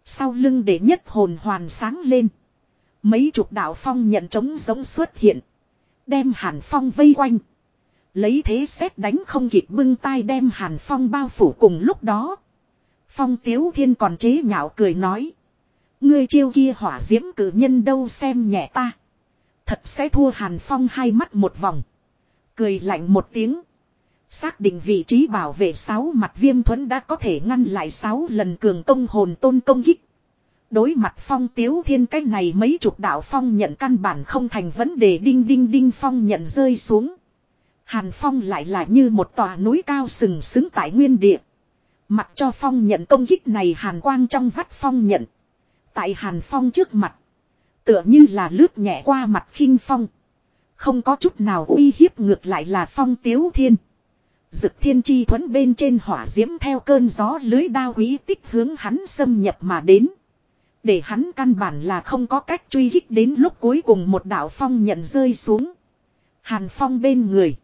Sau lưng để nhất hồn hoàn sáng lên. Mấy chục đạo phong nhận trống giống xuất hiện. Đem hàn phong vây quanh. Lấy thế xét đánh không kịp bưng tay đem hàn phong bao phủ cùng lúc đó. Phong tiếu thiên còn chế nhạo cười nói. Ngươi chiêu kia hỏa diễm cử nhân đâu xem nhẹ ta. Thật sẽ thua hàn phong hai mắt một vòng. Cười lạnh một tiếng. Xác định vị trí bảo vệ sáu mặt viêm thuẫn đã có thể ngăn lại sáu lần cường công hồn tôn công kích. Đối mặt phong tiếu thiên cái này mấy chục đạo phong nhận căn bản không thành vấn đề đinh đinh đinh phong nhận rơi xuống. Hàn phong lại là như một tòa núi cao sừng sững tại nguyên địa. Mặc cho phong nhận công kích này hàn quang trong vắt phong nhận. Tại hàn phong trước mặt. Tựa như là lướt nhẹ qua mặt khinh phong. Không có chút nào uy hiếp ngược lại là phong tiếu thiên. Dực thiên chi thuẫn bên trên hỏa diễm theo cơn gió lưới đao quý tích hướng hắn xâm nhập mà đến. Để hắn căn bản là không có cách truy kích đến lúc cuối cùng một đạo phong nhận rơi xuống. Hàn phong bên người.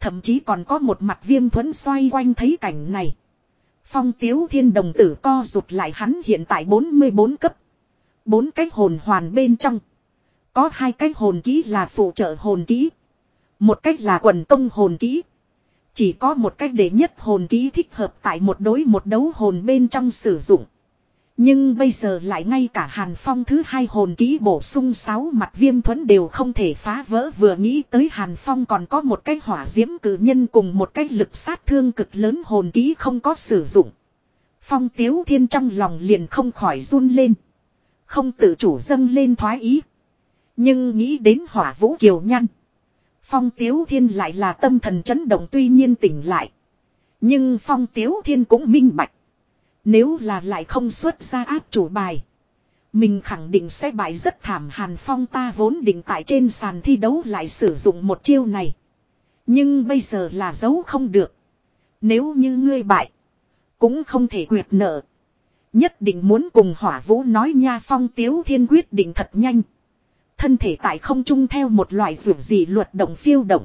Thậm chí còn có một mặt viêm thuẫn xoay quanh thấy cảnh này. Phong tiếu thiên đồng tử co rụt lại hắn hiện tại 44 cấp. Bốn cái hồn hoàn bên trong. Có hai cái hồn kỹ là phụ trợ hồn kỹ. Một cách là quần công hồn kỹ. Chỉ có một cách để nhất hồn ký thích hợp tại một đối một đấu hồn bên trong sử dụng. Nhưng bây giờ lại ngay cả hàn phong thứ hai hồn ký bổ sung sáu mặt viêm thuẫn đều không thể phá vỡ vừa nghĩ tới hàn phong còn có một cái hỏa diễm cử nhân cùng một cái lực sát thương cực lớn hồn ký không có sử dụng. Phong tiếu thiên trong lòng liền không khỏi run lên. Không tự chủ dâng lên thoái ý. Nhưng nghĩ đến hỏa vũ kiều nhăn. Phong tiếu thiên lại là tâm thần chấn động tuy nhiên tỉnh lại. Nhưng phong tiếu thiên cũng minh bạch. Nếu là lại không xuất ra áp chủ bài. Mình khẳng định sẽ bại rất thảm Hàn Phong ta vốn định tại trên sàn thi đấu lại sử dụng một chiêu này. Nhưng bây giờ là giấu không được. Nếu như ngươi bại. Cũng không thể quyệt nợ. Nhất định muốn cùng hỏa vũ nói nha, phong tiếu thiên quyết định thật nhanh. Thân thể tại không trung theo một loại ruột gì luật động phiêu động.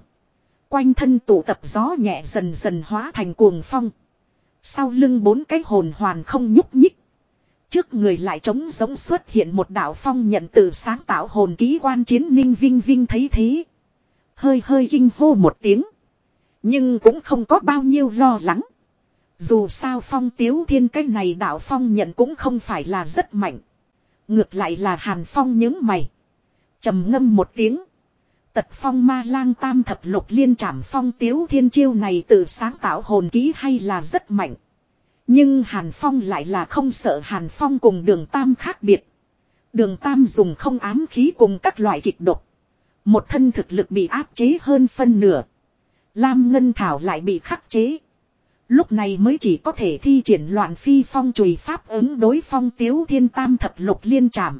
Quanh thân tụ tập gió nhẹ dần dần hóa thành cuồng phong. Sau lưng bốn cái hồn hoàn không nhúc nhích. Trước người lại trống giống xuất hiện một đạo phong nhận từ sáng tạo hồn ký quan chiến ninh vinh vinh thấy thế. Hơi hơi kinh hô một tiếng. Nhưng cũng không có bao nhiêu lo lắng. Dù sao phong tiếu thiên cái này đạo phong nhận cũng không phải là rất mạnh. Ngược lại là hàn phong những mày trầm ngâm một tiếng. Tật phong ma lang tam thập lục liên trảm phong tiếu thiên chiêu này tự sáng tạo hồn ký hay là rất mạnh. Nhưng hàn phong lại là không sợ hàn phong cùng đường tam khác biệt. Đường tam dùng không ám khí cùng các loại kịch độc. Một thân thực lực bị áp chế hơn phân nửa. Lam Ngân Thảo lại bị khắc chế. Lúc này mới chỉ có thể thi triển loạn phi phong chùy pháp ứng đối phong tiếu thiên tam thập lục liên trảm.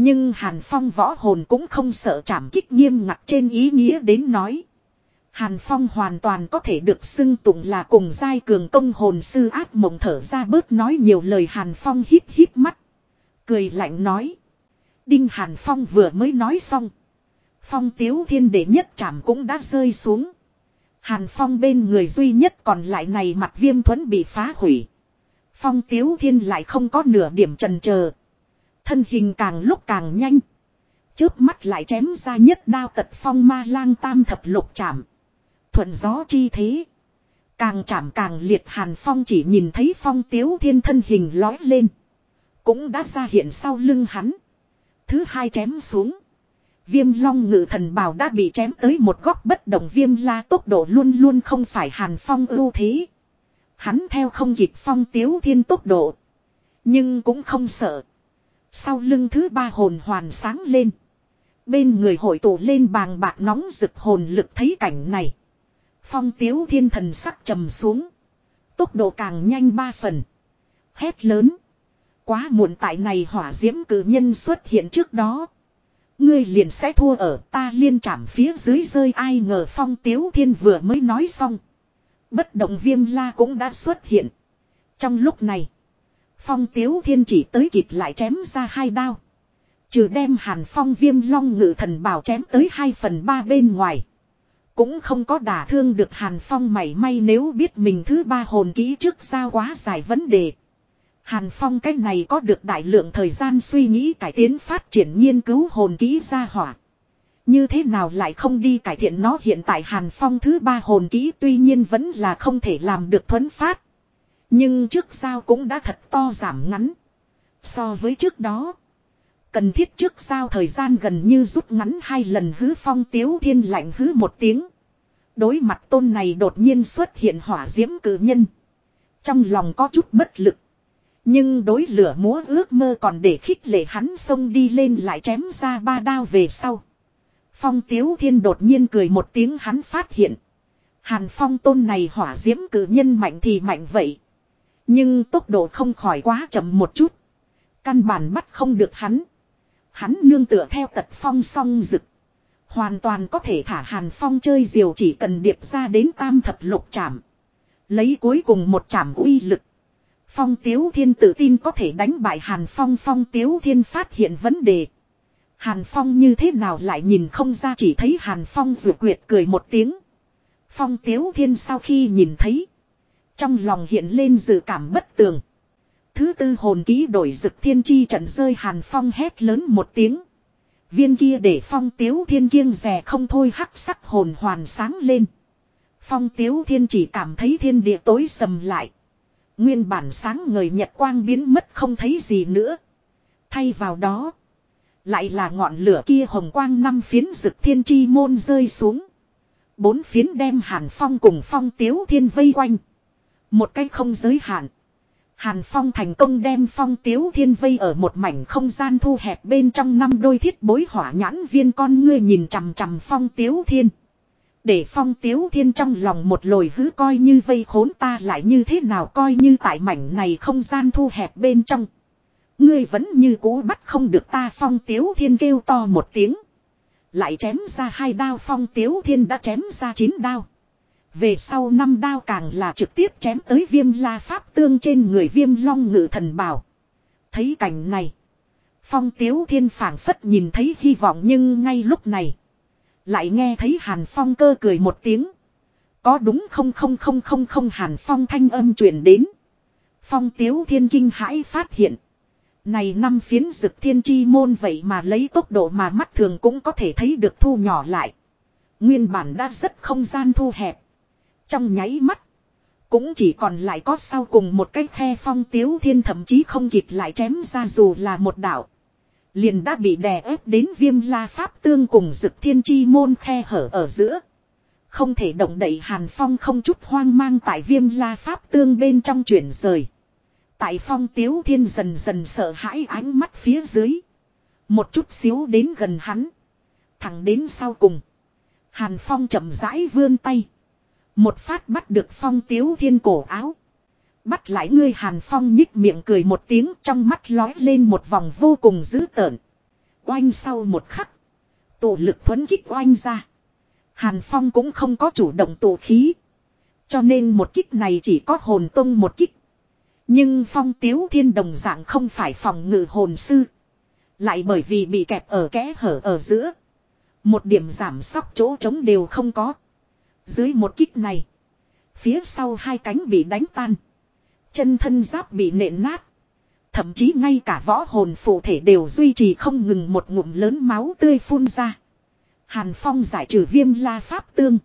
Nhưng Hàn Phong võ hồn cũng không sợ chạm kích nghiêm ngặt trên ý nghĩa đến nói. Hàn Phong hoàn toàn có thể được xưng tụng là cùng giai cường công hồn sư ác mộng thở ra bớt nói nhiều lời Hàn Phong hít hít mắt. Cười lạnh nói. Đinh Hàn Phong vừa mới nói xong. Phong tiếu thiên đệ nhất chạm cũng đã rơi xuống. Hàn Phong bên người duy nhất còn lại này mặt viêm thuẫn bị phá hủy. Phong tiếu thiên lại không có nửa điểm trần chờ Thân hình càng lúc càng nhanh. Chớp mắt lại chém ra nhất đao tật phong ma lang tam thập lục chạm. Thuận gió chi thế. Càng chạm càng liệt hàn phong chỉ nhìn thấy phong tiếu thiên thân hình lói lên. Cũng đã ra hiện sau lưng hắn. Thứ hai chém xuống. Viêm long ngự thần bào đã bị chém tới một góc bất động viêm la tốc độ luôn luôn không phải hàn phong ưu thế. Hắn theo không kịp phong tiếu thiên tốc độ. Nhưng cũng không sợ. Sau lưng thứ ba hồn hoàn sáng lên. Bên người hội tụ lên bàng bạc nóng rực hồn lực thấy cảnh này. Phong tiếu thiên thần sắc trầm xuống. Tốc độ càng nhanh ba phần. Hét lớn. Quá muộn tại này hỏa diễm cử nhân xuất hiện trước đó. Ngươi liền sẽ thua ở ta liên chạm phía dưới rơi ai ngờ phong tiếu thiên vừa mới nói xong. Bất động viêm la cũng đã xuất hiện. Trong lúc này. Phong tiếu thiên chỉ tới kịp lại chém ra hai đao. Trừ đem hàn phong viêm long ngự thần bảo chém tới hai phần ba bên ngoài. Cũng không có đả thương được hàn phong mảy may nếu biết mình thứ ba hồn kỹ trước ra quá dài vấn đề. Hàn Phong cái này có được đại lượng thời gian suy nghĩ cải tiến phát triển nghiên cứu hồn kỹ ra hỏa. Như thế nào lại không đi cải thiện nó hiện tại Hàn Phong thứ ba hồn kỹ tuy nhiên vẫn là không thể làm được thuấn phát. Nhưng trước sao cũng đã thật to giảm ngắn. So với trước đó. Cần thiết trước sao thời gian gần như rút ngắn hai lần hứ phong tiếu thiên lạnh hứ một tiếng. Đối mặt tôn này đột nhiên xuất hiện hỏa diễm cử nhân. Trong lòng có chút bất lực. Nhưng đối lửa múa ước mơ còn để khích lệ hắn xông đi lên lại chém ra ba đao về sau. Phong tiếu thiên đột nhiên cười một tiếng hắn phát hiện. Hàn phong tôn này hỏa diễm cử nhân mạnh thì mạnh vậy. Nhưng tốc độ không khỏi quá chậm một chút. Căn bản bắt không được hắn. Hắn nương tựa theo tật phong song rực. Hoàn toàn có thể thả hàn phong chơi diều chỉ cần điệp ra đến tam thập lục chạm. Lấy cuối cùng một chạm uy lực. Phong Tiếu Thiên tự tin có thể đánh bại Hàn Phong Phong Tiếu Thiên phát hiện vấn đề. Hàn Phong như thế nào lại nhìn không ra chỉ thấy Hàn Phong rượu quyệt cười một tiếng. Phong Tiếu Thiên sau khi nhìn thấy. Trong lòng hiện lên dự cảm bất tường. Thứ tư hồn ký đổi rực thiên chi trận rơi Hàn Phong hét lớn một tiếng. Viên kia để Phong Tiếu Thiên kiêng rè không thôi hắc sắc hồn hoàn sáng lên. Phong Tiếu Thiên chỉ cảm thấy thiên địa tối sầm lại. Nguyên bản sáng người nhật quang biến mất không thấy gì nữa. Thay vào đó. Lại là ngọn lửa kia hồng quang năm phiến rực thiên chi môn rơi xuống. Bốn phiến đem hàn phong cùng phong tiếu thiên vây quanh. Một cái không giới hạn. Hàn Phong thành công đem Phong Tiếu Thiên vây ở một mảnh không gian thu hẹp bên trong năm đôi thiết bối hỏa nhãn viên con ngươi nhìn chằm chằm Phong Tiếu Thiên. Để phong tiếu thiên trong lòng một lồi hứ coi như vây khốn ta lại như thế nào coi như tại mảnh này không gian thu hẹp bên trong. Ngươi vẫn như cũ bắt không được ta phong tiếu thiên kêu to một tiếng. Lại chém ra hai đao phong tiếu thiên đã chém ra chín đao. Về sau năm đao càng là trực tiếp chém tới viêm la pháp tương trên người viêm long ngự thần bảo. Thấy cảnh này. Phong tiếu thiên phảng phất nhìn thấy hy vọng nhưng ngay lúc này. Lại nghe thấy Hàn Phong cơ cười một tiếng. Có đúng không không không không không Hàn Phong thanh âm truyền đến. Phong tiếu thiên kinh hãi phát hiện. Này năm phiến rực thiên chi môn vậy mà lấy tốc độ mà mắt thường cũng có thể thấy được thu nhỏ lại. Nguyên bản đã rất không gian thu hẹp. Trong nháy mắt. Cũng chỉ còn lại có sau cùng một cái khe phong tiếu thiên thậm chí không kịp lại chém ra dù là một đạo. Liền đã bị đè ép đến viêm la pháp tương cùng dực thiên chi môn khe hở ở giữa. Không thể động đậy hàn phong không chút hoang mang tại viêm la pháp tương bên trong chuyển rời. Tại phong tiếu thiên dần dần sợ hãi ánh mắt phía dưới. Một chút xíu đến gần hắn. Thẳng đến sau cùng. Hàn phong chậm rãi vươn tay. Một phát bắt được phong tiếu thiên cổ áo. Bắt lại ngươi hàn phong nhích miệng cười một tiếng trong mắt lói lên một vòng vô cùng dữ tợn. Oanh sau một khắc. Tổ lực thuấn kích oanh ra. Hàn phong cũng không có chủ động tổ khí. Cho nên một kích này chỉ có hồn tông một kích. Nhưng phong tiếu thiên đồng dạng không phải phòng ngự hồn sư. Lại bởi vì bị kẹp ở kẽ hở ở giữa. Một điểm giảm sóc chỗ trống đều không có. Dưới một kích này. Phía sau hai cánh bị đánh tan. Chân thân giáp bị nện nát. Thậm chí ngay cả võ hồn phụ thể đều duy trì không ngừng một ngụm lớn máu tươi phun ra. Hàn Phong giải trừ viêm la pháp tương.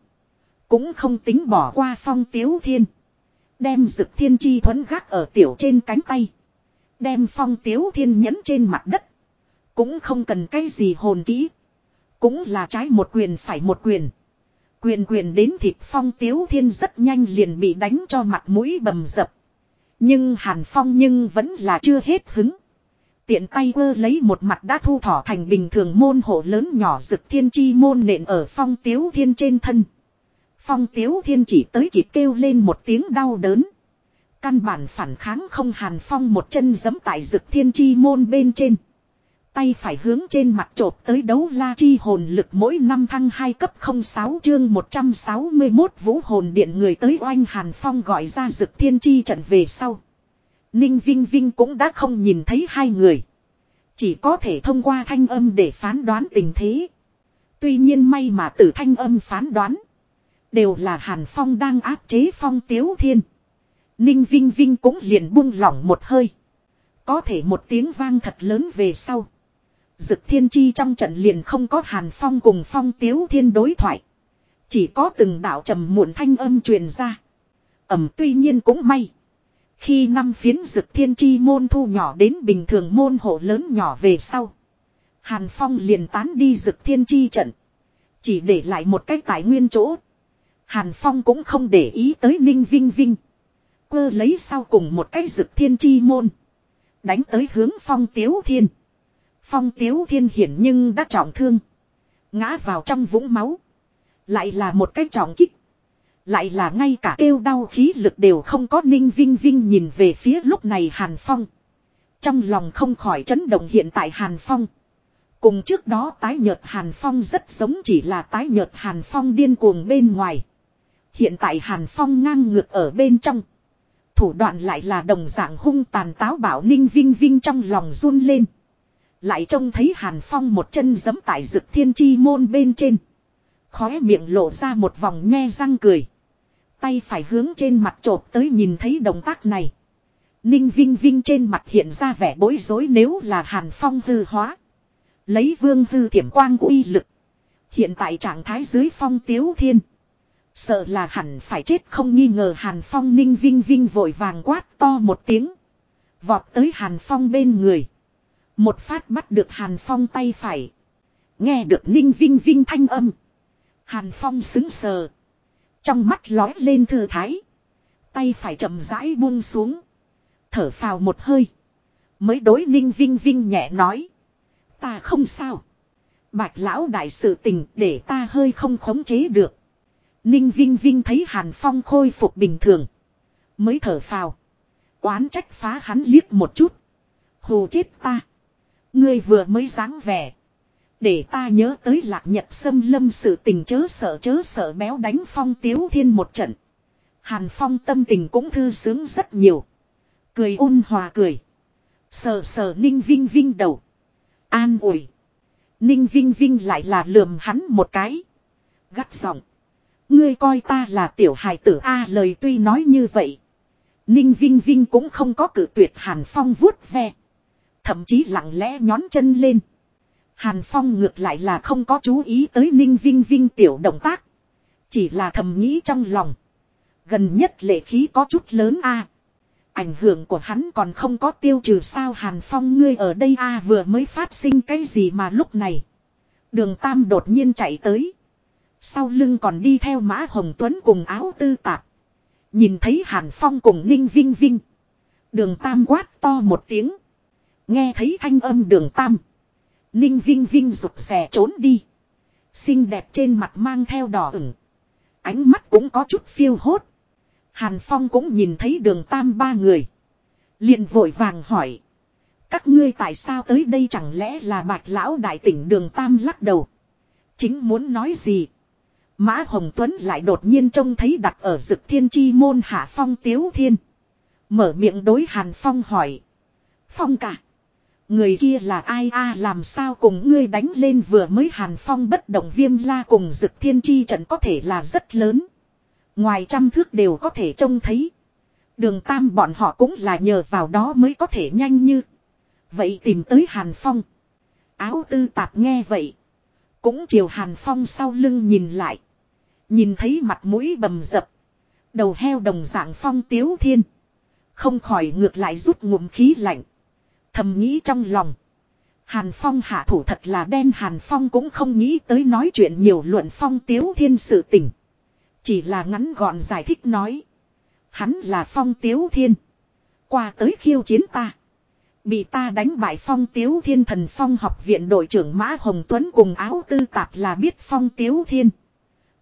Cũng không tính bỏ qua phong tiếu thiên. Đem dực thiên chi thuẫn gác ở tiểu trên cánh tay. Đem phong tiếu thiên nhẫn trên mặt đất. Cũng không cần cái gì hồn kỹ. Cũng là trái một quyền phải một quyền. Quyền quyền đến thịt phong tiếu thiên rất nhanh liền bị đánh cho mặt mũi bầm dập. Nhưng Hàn Phong nhưng vẫn là chưa hết hứng. Tiện tay vơ lấy một mặt đã thu thỏ thành bình thường môn hộ lớn nhỏ rực thiên chi môn nện ở phong tiếu thiên trên thân. Phong tiếu thiên chỉ tới kịp kêu lên một tiếng đau đớn. Căn bản phản kháng không hàn phong một chân giấm tại rực thiên chi môn bên trên. Tay phải hướng trên mặt trộp tới đấu la chi hồn lực mỗi năm thăng 2 cấp 06 chương 161 vũ hồn điện người tới oanh hàn phong gọi ra rực thiên chi trận về sau. Ninh Vinh Vinh cũng đã không nhìn thấy hai người. Chỉ có thể thông qua thanh âm để phán đoán tình thế. Tuy nhiên may mà từ thanh âm phán đoán. Đều là Hàn Phong đang áp chế Phong Tiếu Thiên. Ninh Vinh Vinh cũng liền buông lỏng một hơi. Có thể một tiếng vang thật lớn về sau. Dực thiên chi trong trận liền không có Hàn Phong cùng Phong Tiếu Thiên đối thoại. Chỉ có từng đạo trầm muộn thanh âm truyền ra. Ẩm tuy nhiên cũng may. Khi năm phiến dực thiên chi môn thu nhỏ đến bình thường môn hộ lớn nhỏ về sau. Hàn Phong liền tán đi dực thiên chi trận. Chỉ để lại một cái tài nguyên chỗ. Hàn Phong cũng không để ý tới Ninh Vinh Vinh. Quơ lấy sau cùng một cái dực thiên chi môn. Đánh tới hướng Phong Tiếu Thiên. Phong Tiếu Thiên hiển nhưng đã trọng thương. Ngã vào trong vũng máu. Lại là một cái trọng kích. Lại là ngay cả kêu đau khí lực đều không có ninh vinh vinh nhìn về phía lúc này Hàn Phong. Trong lòng không khỏi chấn động hiện tại Hàn Phong. Cùng trước đó tái nhợt Hàn Phong rất giống chỉ là tái nhợt Hàn Phong điên cuồng bên ngoài. Hiện tại Hàn Phong ngang ngược ở bên trong. Thủ đoạn lại là đồng dạng hung tàn táo bảo ninh vinh vinh trong lòng run lên. Lại trông thấy Hàn Phong một chân giẫm tại rực thiên chi môn bên trên. Khóe miệng lộ ra một vòng nhe răng cười. Tay phải hướng trên mặt trộp tới nhìn thấy động tác này. Ninh Vinh Vinh trên mặt hiện ra vẻ bối rối nếu là Hàn Phong hư hóa. Lấy vương hư thiểm quang uy lực. Hiện tại trạng thái dưới phong tiếu thiên. Sợ là hẳn phải chết không nghi ngờ Hàn Phong Ninh Vinh Vinh vội vàng quát to một tiếng. Vọt tới Hàn Phong bên người. Một phát bắt được Hàn Phong tay phải. Nghe được Ninh Vinh Vinh thanh âm. Hàn Phong xứng sờ. Trong mắt lói lên thư thái. Tay phải chậm rãi buông xuống. Thở phào một hơi. Mới đối ninh vinh vinh nhẹ nói. Ta không sao. Bạch lão đại sự tình để ta hơi không khống chế được. Ninh Vinh Vinh thấy Hàn Phong khôi phục bình thường. Mới thở phào. Oán trách phá hắn liếc một chút. Hù chết ta. Ngươi vừa mới dáng vẻ. Để ta nhớ tới lạc nhật xâm lâm sự tình chớ sợ chớ sợ béo đánh phong tiếu thiên một trận. Hàn phong tâm tình cũng thư sướng rất nhiều. Cười ôn hòa cười. Sờ sờ ninh vinh vinh đầu. An ủi. Ninh vinh vinh lại là lườm hắn một cái. Gắt giọng. Ngươi coi ta là tiểu hài tử A lời tuy nói như vậy. Ninh Vinh Vinh cũng không có cử tuyệt Hàn Phong vuốt ve. Thậm chí lặng lẽ nhón chân lên. Hàn Phong ngược lại là không có chú ý tới Ninh Vinh Vinh tiểu động tác. Chỉ là thầm nghĩ trong lòng. Gần nhất lệ khí có chút lớn a Ảnh hưởng của hắn còn không có tiêu trừ sao Hàn Phong ngươi ở đây a vừa mới phát sinh cái gì mà lúc này. Đường Tam đột nhiên chạy tới. Sau lưng còn đi theo Mã Hồng Tuấn cùng áo tư tạp. Nhìn thấy Hàn Phong cùng Ninh Vinh Vinh. Đường Tam quát to một tiếng. Nghe thấy thanh âm đường Tam. Ninh Vinh Vinh rụt rè trốn đi. Xinh đẹp trên mặt mang theo đỏ ửng. Ánh mắt cũng có chút phiêu hốt. Hàn Phong cũng nhìn thấy đường Tam ba người. liền vội vàng hỏi. Các ngươi tại sao tới đây chẳng lẽ là bạch lão đại tỉnh đường Tam lắc đầu. Chính muốn nói gì. Mã Hồng Tuấn lại đột nhiên trông thấy đặt ở rực thiên chi môn hạ phong tiếu thiên. Mở miệng đối Hàn Phong hỏi. Phong cả. Người kia là ai a, làm sao cùng ngươi đánh lên vừa mới Hàn Phong bất động viêm la cùng dực thiên chi trận có thể là rất lớn. Ngoài trăm thước đều có thể trông thấy. Đường tam bọn họ cũng là nhờ vào đó mới có thể nhanh như. Vậy tìm tới Hàn Phong. Áo tư tạp nghe vậy. Cũng chiều Hàn Phong sau lưng nhìn lại. Nhìn thấy mặt mũi bầm dập. Đầu heo đồng dạng phong tiếu thiên. Không khỏi ngược lại rút ngụm khí lạnh. Thầm nghĩ trong lòng. Hàn Phong hạ thủ thật là đen, Hàn Phong cũng không nghĩ tới nói chuyện nhiều luận phong tiếu thiên sự tình. Chỉ là ngắn gọn giải thích nói. Hắn là phong tiếu thiên. Qua tới khiêu chiến ta. Bị ta đánh bại phong tiếu thiên thần phong học viện đội trưởng Mã Hồng Tuấn cùng áo tư tạp là biết phong tiếu thiên.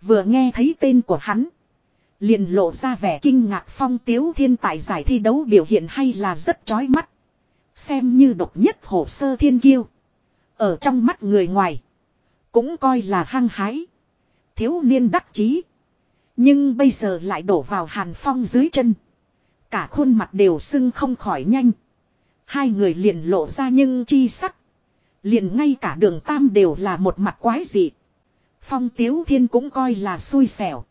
Vừa nghe thấy tên của hắn. Liền lộ ra vẻ kinh ngạc phong tiếu thiên tại giải thi đấu biểu hiện hay là rất chói mắt. Xem như độc nhất hồ sơ thiên kiêu. Ở trong mắt người ngoài. Cũng coi là hăng hái. Thiếu niên đắc chí. Nhưng bây giờ lại đổ vào hàn phong dưới chân. Cả khuôn mặt đều sưng không khỏi nhanh. Hai người liền lộ ra nhưng chi sắc. Liền ngay cả đường tam đều là một mặt quái dị. Phong tiếu thiên cũng coi là xui xẻo.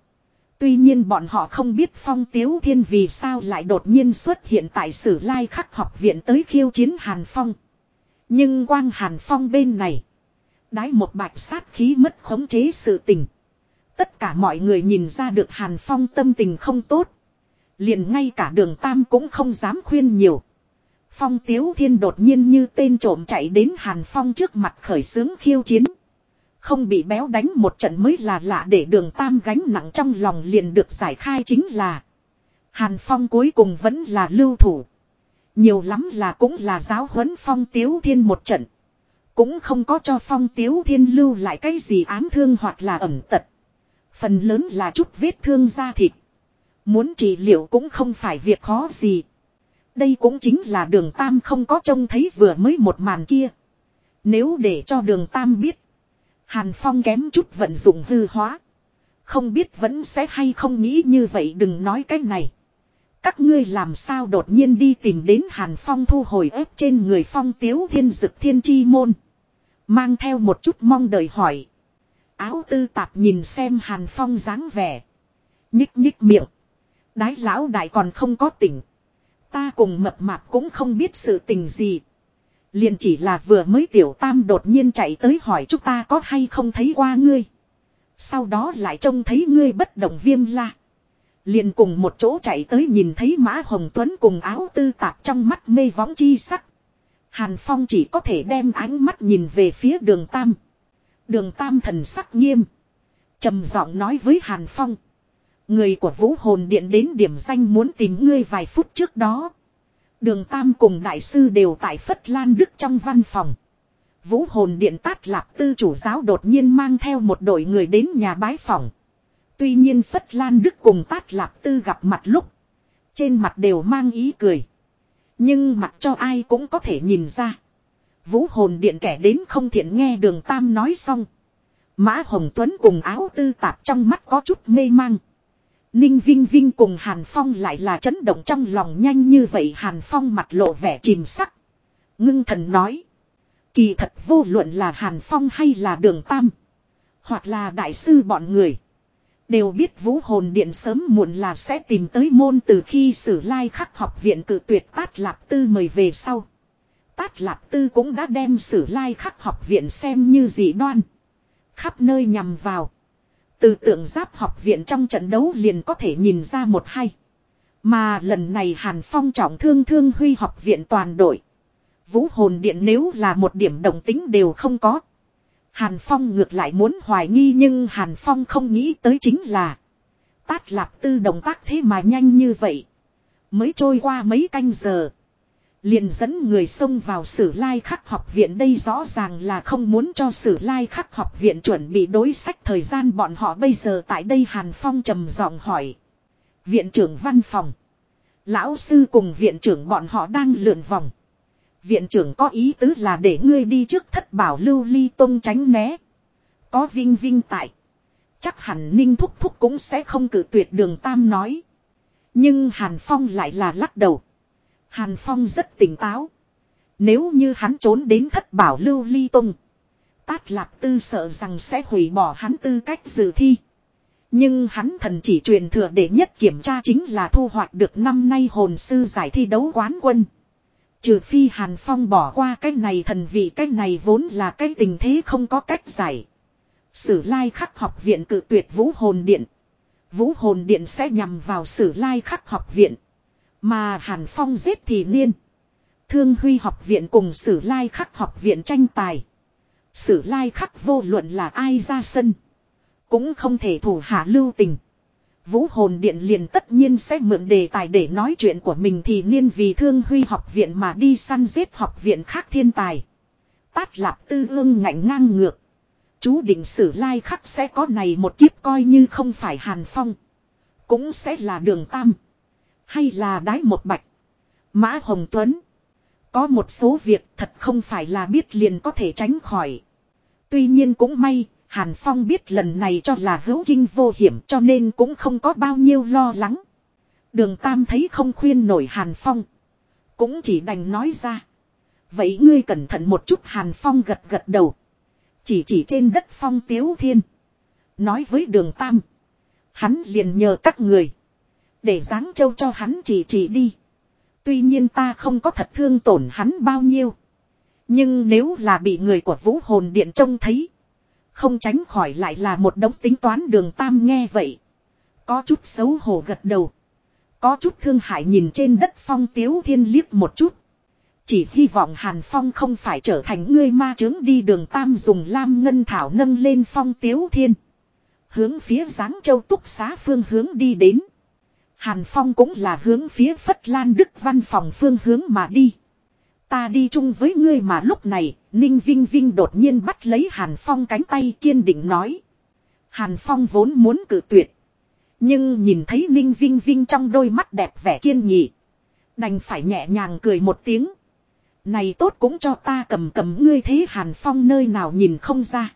Tuy nhiên bọn họ không biết phong tiếu thiên vì sao lại đột nhiên xuất hiện tại sử lai khắc học viện tới khiêu chiến Hàn Phong. Nhưng quang Hàn Phong bên này. Đái một bạch sát khí mất khống chế sự tình. Tất cả mọi người nhìn ra được Hàn Phong tâm tình không tốt. Liền ngay cả đường Tam cũng không dám khuyên nhiều. Phong Tiếu Thiên đột nhiên như tên trộm chạy đến Hàn Phong trước mặt khởi xướng khiêu chiến. Không bị béo đánh một trận mới là lạ để đường Tam gánh nặng trong lòng liền được giải khai chính là. Hàn Phong cuối cùng vẫn là lưu thủ. Nhiều lắm là cũng là giáo huấn Phong Tiếu Thiên một trận. Cũng không có cho Phong Tiếu Thiên lưu lại cái gì ám thương hoặc là ẩm tật. Phần lớn là chút vết thương da thịt. Muốn trị liệu cũng không phải việc khó gì. Đây cũng chính là đường Tam không có trông thấy vừa mới một màn kia. Nếu để cho đường Tam biết. Hàn Phong kém chút vận dụng hư hóa. Không biết vẫn sẽ hay không nghĩ như vậy đừng nói cái này. Các ngươi làm sao đột nhiên đi tìm đến Hàn Phong thu hồi ép trên người Phong tiếu thiên dực thiên chi môn. Mang theo một chút mong đợi hỏi. Áo tư tạp nhìn xem Hàn Phong dáng vẻ. Nhích nhích miệng. Đái lão đại còn không có tỉnh. Ta cùng mập mạp cũng không biết sự tình gì. Liền chỉ là vừa mới tiểu tam đột nhiên chạy tới hỏi chúng ta có hay không thấy qua ngươi. Sau đó lại trông thấy ngươi bất động viêm la. Liền cùng một chỗ chạy tới nhìn thấy Mã Hồng Tuấn cùng áo tư tạp trong mắt mê võng chi sắc. Hàn Phong chỉ có thể đem ánh mắt nhìn về phía đường Tam. Đường Tam thần sắc nghiêm. trầm giọng nói với Hàn Phong. Người của vũ hồn điện đến điểm danh muốn tìm ngươi vài phút trước đó. Đường Tam cùng đại sư đều tại Phất Lan Đức trong văn phòng. Vũ hồn điện tát lạp tư chủ giáo đột nhiên mang theo một đội người đến nhà bái phòng. Tuy nhiên Phất Lan Đức cùng tát lạp tư gặp mặt lúc. Trên mặt đều mang ý cười. Nhưng mặt cho ai cũng có thể nhìn ra. Vũ hồn điện kẻ đến không thiện nghe đường Tam nói xong. Mã Hồng Tuấn cùng áo tư tạp trong mắt có chút mê mang. Ninh Vinh Vinh cùng Hàn Phong lại là chấn động trong lòng nhanh như vậy, Hàn Phong mặt lộ vẻ chìm sắc. Ngưng thần nói. Kỳ thật vô luận là Hàn Phong hay là đường Tam. Hoặc là đại sư bọn người. Đều biết vũ hồn điện sớm muộn là sẽ tìm tới môn từ khi sử lai khắc học viện cử tuyệt tát lạp tư mời về sau. Tát Lạp Tư cũng đã đem sử lai khắc học viện xem như dị đoan. Khắp nơi nhằm vào. Từ tượng giáp học viện trong trận đấu liền có thể nhìn ra một hay. Mà lần này Hàn Phong trọng thương thương huy học viện toàn đội. Vũ hồn điện nếu là một điểm đồng tính đều không có. Hàn Phong ngược lại muốn hoài nghi nhưng Hàn Phong không nghĩ tới chính là. Tát lạp tư động tác thế mà nhanh như vậy. Mới trôi qua mấy canh giờ. Liền dẫn người xông vào sử lai khắc học viện đây rõ ràng là không muốn cho sử lai khắc học viện chuẩn bị đối sách thời gian bọn họ bây giờ tại đây Hàn Phong trầm giọng hỏi. Viện trưởng văn phòng. Lão sư cùng viện trưởng bọn họ đang lượn vòng. Viện trưởng có ý tứ là để ngươi đi trước thất bảo lưu ly tông tránh né. Có vinh vinh tại. Chắc hẳn ninh thúc thúc cũng sẽ không cử tuyệt đường tam nói. Nhưng Hàn Phong lại là lắc đầu. Hàn Phong rất tỉnh táo. Nếu như hắn trốn đến thất bảo lưu ly tông. Tát lạc tư sợ rằng sẽ hủy bỏ hắn tư cách dự thi. Nhưng hắn thần chỉ truyền thừa để nhất kiểm tra chính là thu hoạch được năm nay hồn sư giải thi đấu quán quân. Trừ phi Hàn Phong bỏ qua cái này thần vị, cái này vốn là cái tình thế không có cách giải. Sử lai khắc học viện cự tuyệt vũ hồn điện. Vũ hồn điện sẽ nhằm vào sử lai khắc học viện. Mà Hàn Phong giết thì niên. Thương Huy học viện cùng Sử Lai Khắc học viện tranh tài. Sử Lai Khắc vô luận là ai ra sân. Cũng không thể thủ hạ lưu tình. Vũ hồn điện liền tất nhiên sẽ mượn đề tài để nói chuyện của mình thì niên vì Thương Huy học viện mà đi săn giết học viện khác thiên tài. Tát lạp tư ương ngạnh ngang ngược. Chú định sử lai khắc sẽ có này một kiếp coi như không phải Hàn Phong. Cũng sẽ là đường tam. Hay là đái một bạch. Mã Hồng Tuấn. Có một số việc thật không phải là biết liền có thể tránh khỏi. Tuy nhiên cũng may, Hàn Phong biết lần này cho là hữu kinh vô hiểm cho nên cũng không có bao nhiêu lo lắng. Đường Tam thấy không khuyên nổi Hàn Phong. Cũng chỉ đành nói ra. Vậy ngươi cẩn thận một chút Hàn Phong gật gật đầu. Chỉ chỉ trên đất Phong Tiếu Thiên. Nói với đường Tam. Hắn liền nhờ các người. Để giáng châu cho hắn chỉ chỉ đi. Tuy nhiên ta không có thật thương tổn hắn bao nhiêu. Nhưng nếu là bị người của vũ hồn điện trông thấy. Không tránh khỏi lại là một đống tính toán đường tam nghe vậy. Có chút xấu hổ gật đầu. Có chút thương hại nhìn trên đất phong tiếu thiên liếc một chút. Chỉ hy vọng Hàn Phong không phải trở thành ngươi ma chướng đi đường tam dùng lam ngân thảo nâng lên phong tiếu thiên. Hướng phía giáng châu túc xá phương hướng đi đến. Hàn Phong cũng là hướng phía Phất Lan Đức văn phòng phương hướng mà đi. Ta đi chung với ngươi mà lúc này, Ninh Vinh Vinh đột nhiên bắt lấy Hàn Phong cánh tay kiên định nói. Hàn Phong vốn muốn cử tuyệt. Nhưng nhìn thấy Ninh Vinh Vinh trong đôi mắt đẹp vẻ kiên nghị. Đành phải nhẹ nhàng cười một tiếng. Này tốt cũng cho ta cầm cầm ngươi thế Hàn Phong nơi nào nhìn không ra.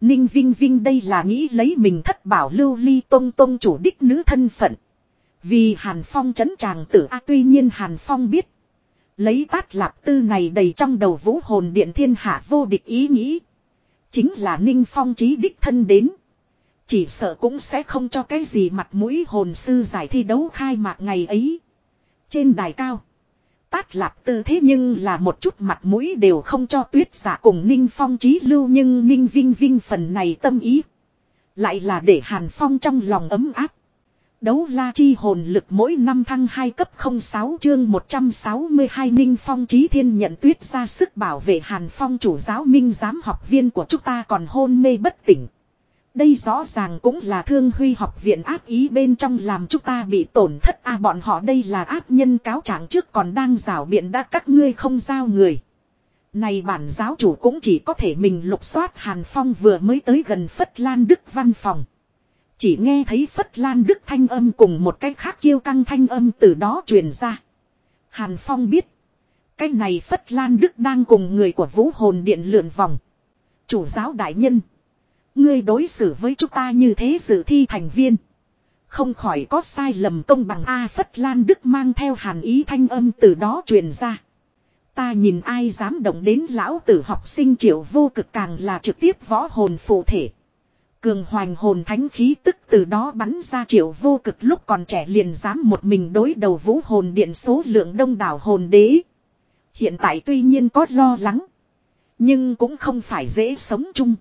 Ninh Vinh Vinh đây là nghĩ lấy mình thất bảo lưu ly tông tông chủ đích nữ thân phận. Vì Hàn Phong chấn tràng tử A, tuy nhiên Hàn Phong biết. Lấy tát lạp tư này đầy trong đầu vũ hồn điện thiên hạ vô địch ý nghĩ. Chính là Ninh Phong trí đích thân đến. Chỉ sợ cũng sẽ không cho cái gì mặt mũi hồn sư giải thi đấu khai mạc ngày ấy. Trên đài cao. Tát lạp tư thế nhưng là một chút mặt mũi đều không cho tuyết giả cùng Ninh Phong trí lưu nhưng Ninh Vinh Vinh phần này tâm ý. Lại là để Hàn Phong trong lòng ấm áp. Đấu la chi hồn lực mỗi năm thăng 2 cấp 06 chương 162 Ninh Phong Chí Thiên nhận tuyết ra sức bảo vệ Hàn Phong chủ giáo minh giám học viên của chúng ta còn hôn mê bất tỉnh. Đây rõ ràng cũng là thương huy học viện ác ý bên trong làm chúng ta bị tổn thất a à, bọn họ đây là ác nhân cáo trạng trước còn đang rào biện đã các ngươi không giao người. Này bản giáo chủ cũng chỉ có thể mình lục soát Hàn Phong vừa mới tới gần Phất Lan Đức văn phòng. Chỉ nghe thấy Phất Lan Đức thanh âm cùng một cái khác kêu căng thanh âm từ đó truyền ra. Hàn Phong biết. Cái này Phất Lan Đức đang cùng người của vũ hồn điện lượn vòng. Chủ giáo đại nhân. Ngươi đối xử với chúng ta như thế dự thi thành viên. Không khỏi có sai lầm công bằng A Phất Lan Đức mang theo hàn ý thanh âm từ đó truyền ra. Ta nhìn ai dám động đến lão tử học sinh triệu vô cực càng là trực tiếp võ hồn phụ thể. Cường hoành hồn thánh khí tức từ đó bắn ra triệu vô cực lúc còn trẻ liền dám một mình đối đầu vũ hồn điện số lượng đông đảo hồn đế. Hiện tại tuy nhiên có lo lắng. Nhưng cũng không phải dễ sống chung.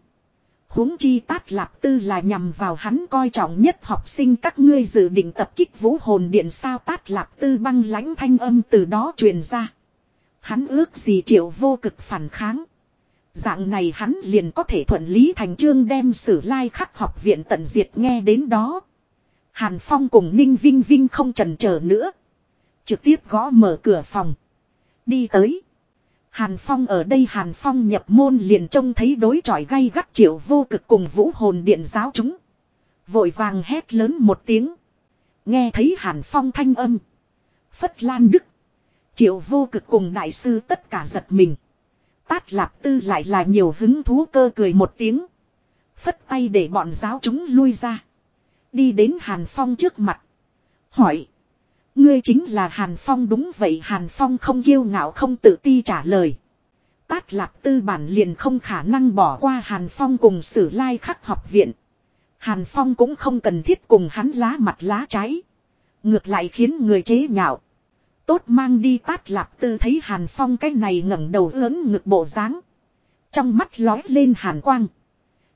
huống chi tát lạp tư là nhằm vào hắn coi trọng nhất học sinh các ngươi dự định tập kích vũ hồn điện sao tát lạp tư băng lãnh thanh âm từ đó truyền ra. Hắn ước gì triệu vô cực phản kháng. Dạng này hắn liền có thể thuận lý thành trương đem sử lai khắc học viện tận diệt nghe đến đó. Hàn Phong cùng Ninh Vinh Vinh không trần chờ nữa. Trực tiếp gõ mở cửa phòng. Đi tới. Hàn Phong ở đây Hàn Phong nhập môn liền trông thấy đối chọi gay gắt triệu vô cực cùng vũ hồn điện giáo chúng. Vội vàng hét lớn một tiếng. Nghe thấy Hàn Phong thanh âm. Phất Lan Đức. Triệu vô cực cùng đại sư tất cả giật mình. Tát lạp tư lại là nhiều hứng thú cơ cười một tiếng. Phất tay để bọn giáo chúng lui ra. Đi đến Hàn Phong trước mặt. Hỏi. Ngươi chính là Hàn Phong đúng vậy Hàn Phong không kiêu ngạo không tự ti trả lời. Tát lạp tư bản liền không khả năng bỏ qua Hàn Phong cùng sử lai khắc học viện. Hàn Phong cũng không cần thiết cùng hắn lá mặt lá trái. Ngược lại khiến người chế nhạo. Tốt mang đi tát lạp tư thấy Hàn Phong cái này ngẩng đầu lớn ngực bộ dáng Trong mắt lói lên Hàn Quang.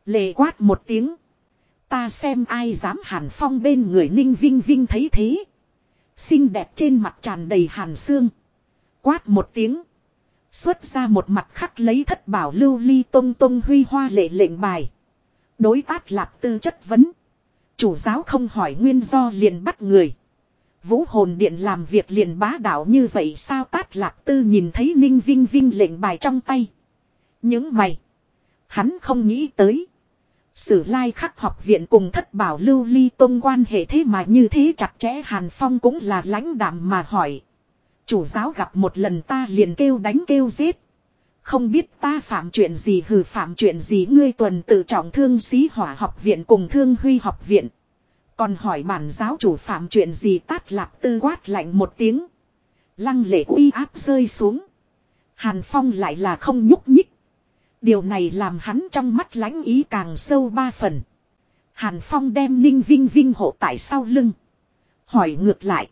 Lệ quát một tiếng. Ta xem ai dám Hàn Phong bên người Ninh Vinh Vinh thấy thế. Xinh đẹp trên mặt tràn đầy hàn xương. Quát một tiếng. Xuất ra một mặt khắc lấy thất bảo lưu ly tông tông huy hoa lệ lệnh bài. Đối tát lạp tư chất vấn. Chủ giáo không hỏi nguyên do liền bắt người. Vũ hồn điện làm việc liền bá đạo như vậy sao tát lạp tư nhìn thấy ninh vinh vinh lệnh bài trong tay. Những mày. Hắn không nghĩ tới. Sử lai khắc học viện cùng thất bảo lưu ly tôn quan hệ thế mà như thế chặt chẽ Hàn Phong cũng là lãnh đạm mà hỏi. Chủ giáo gặp một lần ta liền kêu đánh kêu giết. Không biết ta phạm chuyện gì hừ phạm chuyện gì ngươi tuần tự trọng thương sĩ hỏa học viện cùng thương huy học viện. Còn hỏi bản giáo chủ phạm chuyện gì tát lạp tư quát lạnh một tiếng. Lăng lệ uy áp rơi xuống. Hàn Phong lại là không nhúc nhích. Điều này làm hắn trong mắt lãnh ý càng sâu ba phần. Hàn Phong đem Ninh Vinh Vinh hộ tại sau lưng. Hỏi ngược lại.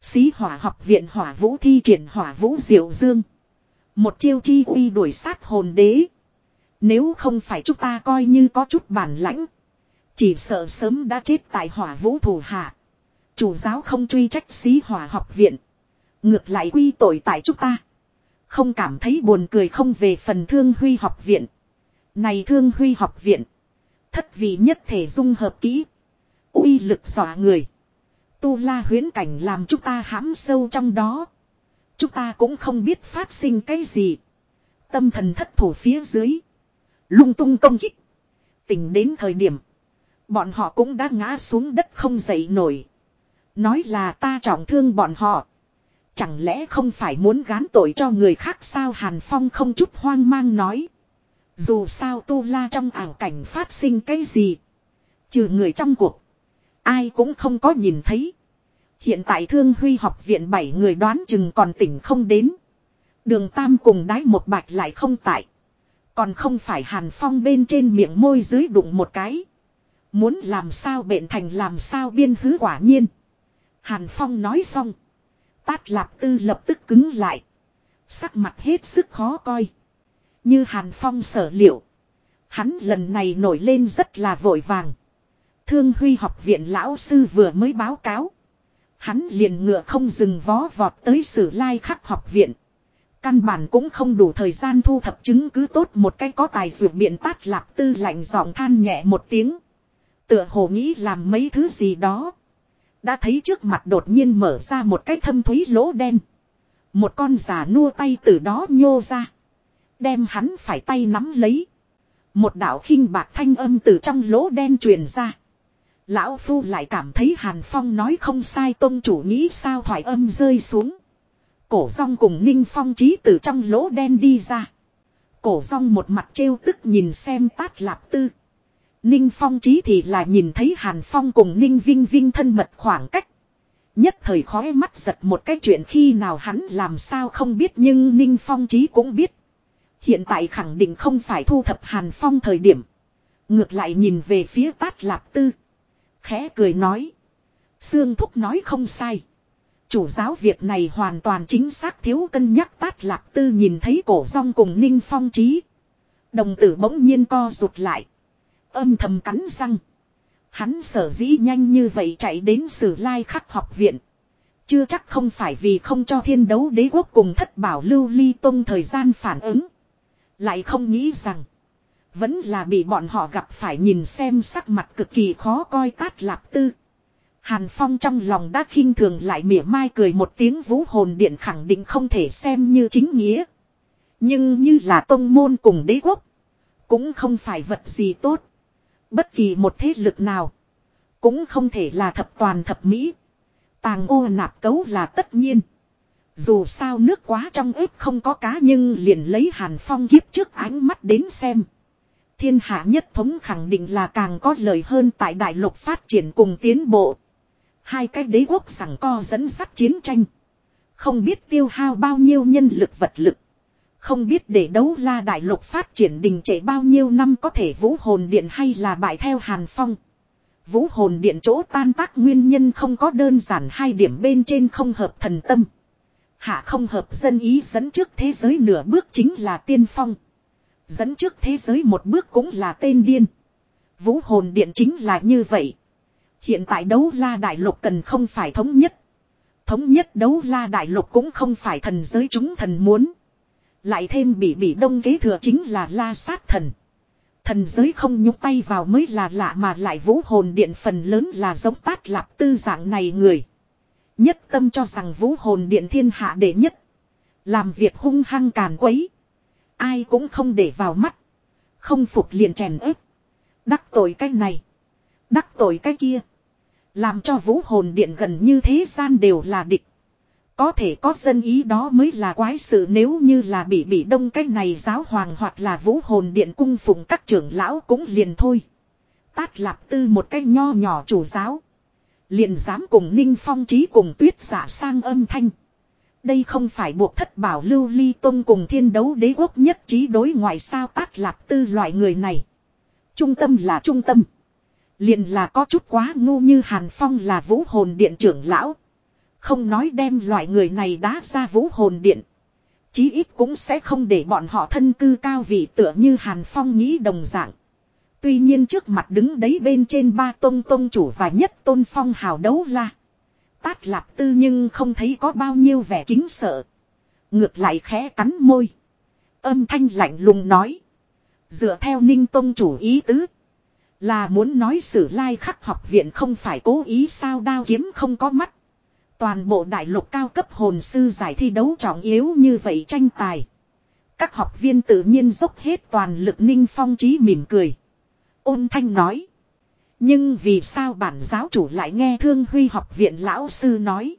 Xí hỏa học viện hỏa vũ thi triển hỏa vũ diệu dương. Một chiêu chi uy đuổi sát hồn đế. Nếu không phải chúng ta coi như có chút bản lãnh. Chỉ sợ sớm đã chết tại hỏa vũ thủ hạ. Chủ giáo không truy trách xí hỏa học viện. Ngược lại quy tội tại chúng ta. Không cảm thấy buồn cười không về phần thương huy học viện. Này thương huy học viện. Thất vị nhất thể dung hợp kỹ. uy lực dọa người. Tu la huyến cảnh làm chúng ta hãm sâu trong đó. Chúng ta cũng không biết phát sinh cái gì. Tâm thần thất thủ phía dưới. Lung tung công kích. Tỉnh đến thời điểm. Bọn họ cũng đã ngã xuống đất không dậy nổi. Nói là ta trọng thương bọn họ. Chẳng lẽ không phải muốn gán tội cho người khác sao Hàn Phong không chút hoang mang nói. Dù sao tu la trong ảo cảnh phát sinh cái gì. Trừ người trong cuộc. Ai cũng không có nhìn thấy. Hiện tại thương huy học viện bảy người đoán chừng còn tỉnh không đến. Đường Tam cùng đái một bạch lại không tại. Còn không phải Hàn Phong bên trên miệng môi dưới đụng một cái. Muốn làm sao bệnh thành làm sao biên hứ quả nhiên. Hàn Phong nói xong. Tát lạp tư lập tức cứng lại. Sắc mặt hết sức khó coi. Như Hàn Phong sở liệu. Hắn lần này nổi lên rất là vội vàng. Thương Huy học viện lão sư vừa mới báo cáo. Hắn liền ngựa không dừng vó vọt tới sử lai khắc học viện. Căn bản cũng không đủ thời gian thu thập chứng cứ tốt một cái có tài dược biện tát lạp tư lạnh giọng than nhẹ một tiếng. Tựa hồ nghĩ làm mấy thứ gì đó. Đã thấy trước mặt đột nhiên mở ra một cái thâm thúy lỗ đen. Một con già nua tay từ đó nhô ra. Đem hắn phải tay nắm lấy. Một đạo khinh bạc thanh âm từ trong lỗ đen truyền ra. Lão Phu lại cảm thấy Hàn Phong nói không sai tôn chủ nghĩ sao thoại âm rơi xuống. Cổ rong cùng Ninh Phong trí từ trong lỗ đen đi ra. Cổ rong một mặt trêu tức nhìn xem tát lạp tư. Ninh Phong trí thì là nhìn thấy Hàn Phong cùng Ninh Vinh Vinh thân mật khoảng cách. Nhất thời khói mắt giật một cái chuyện khi nào hắn làm sao không biết nhưng Ninh Phong trí cũng biết. Hiện tại khẳng định không phải thu thập Hàn Phong thời điểm. Ngược lại nhìn về phía Tát Lạp Tư. Khẽ cười nói. Sương Thúc nói không sai. Chủ giáo việc này hoàn toàn chính xác thiếu cân nhắc Tát Lạp Tư nhìn thấy cổ rong cùng Ninh Phong trí. Đồng tử bỗng nhiên co rụt lại. Âm thầm cắn răng. Hắn sở dĩ nhanh như vậy chạy đến sử lai khắc học viện. Chưa chắc không phải vì không cho thiên đấu đế quốc cùng thất bảo lưu ly tông thời gian phản ứng. Lại không nghĩ rằng. Vẫn là bị bọn họ gặp phải nhìn xem sắc mặt cực kỳ khó coi tát lạp tư. Hàn Phong trong lòng đã khinh thường lại mỉa mai cười một tiếng vũ hồn điện khẳng định không thể xem như chính nghĩa. Nhưng như là tông môn cùng đế quốc. Cũng không phải vật gì tốt. Bất kỳ một thế lực nào. Cũng không thể là thập toàn thập mỹ. Tàng ô nạp cấu là tất nhiên. Dù sao nước quá trong ếp không có cá nhưng liền lấy hàn phong kiếp trước ánh mắt đến xem. Thiên hạ nhất thống khẳng định là càng có lợi hơn tại đại lục phát triển cùng tiến bộ. Hai cái đế quốc sẵn co dẫn dắt chiến tranh. Không biết tiêu hao bao nhiêu nhân lực vật lực. Không biết để đấu la đại lục phát triển đình trệ bao nhiêu năm có thể vũ hồn điện hay là bại theo hàn phong. Vũ hồn điện chỗ tan tác nguyên nhân không có đơn giản hai điểm bên trên không hợp thần tâm. Hạ không hợp dân ý dẫn trước thế giới nửa bước chính là tiên phong. Dẫn trước thế giới một bước cũng là tên điên. Vũ hồn điện chính là như vậy. Hiện tại đấu la đại lục cần không phải thống nhất. Thống nhất đấu la đại lục cũng không phải thần giới chúng thần muốn. Lại thêm bị bị đông kế thừa chính là la sát thần. Thần giới không nhúc tay vào mới là lạ mà lại vũ hồn điện phần lớn là giống tát lạp tư dạng này người. Nhất tâm cho rằng vũ hồn điện thiên hạ đệ nhất. Làm việc hung hăng càn quấy. Ai cũng không để vào mắt. Không phục liền chèn ép. Đắc tội cái này. Đắc tội cái kia. Làm cho vũ hồn điện gần như thế gian đều là địch. Có thể có dân ý đó mới là quái sự nếu như là bị bị đông cái này giáo hoàng hoặc là vũ hồn điện cung phụng các trưởng lão cũng liền thôi. Tát lạp tư một cái nho nhỏ chủ giáo. Liền dám cùng ninh phong trí cùng tuyết giả sang âm thanh. Đây không phải buộc thất bảo lưu ly tôn cùng thiên đấu đế quốc nhất trí đối ngoại sao tát lạp tư loại người này. Trung tâm là trung tâm. Liền là có chút quá ngu như Hàn Phong là vũ hồn điện trưởng lão. Không nói đem loại người này đá ra vũ hồn điện. Chí ít cũng sẽ không để bọn họ thân cư cao vị tựa như Hàn Phong nghĩ đồng dạng. Tuy nhiên trước mặt đứng đấy bên trên ba tôn tôn chủ và nhất tôn phong hào đấu la. Tát lạp tư nhưng không thấy có bao nhiêu vẻ kính sợ. Ngược lại khẽ cắn môi. Âm thanh lạnh lùng nói. Dựa theo ninh tôn chủ ý tứ. Là muốn nói sử lai khắc học viện không phải cố ý sao đao kiếm không có mắt. Toàn bộ đại lục cao cấp hồn sư giải thi đấu trọng yếu như vậy tranh tài. Các học viên tự nhiên dốc hết toàn lực ninh phong trí mỉm cười. Ôn thanh nói. Nhưng vì sao bản giáo chủ lại nghe Thương Huy học viện lão sư nói.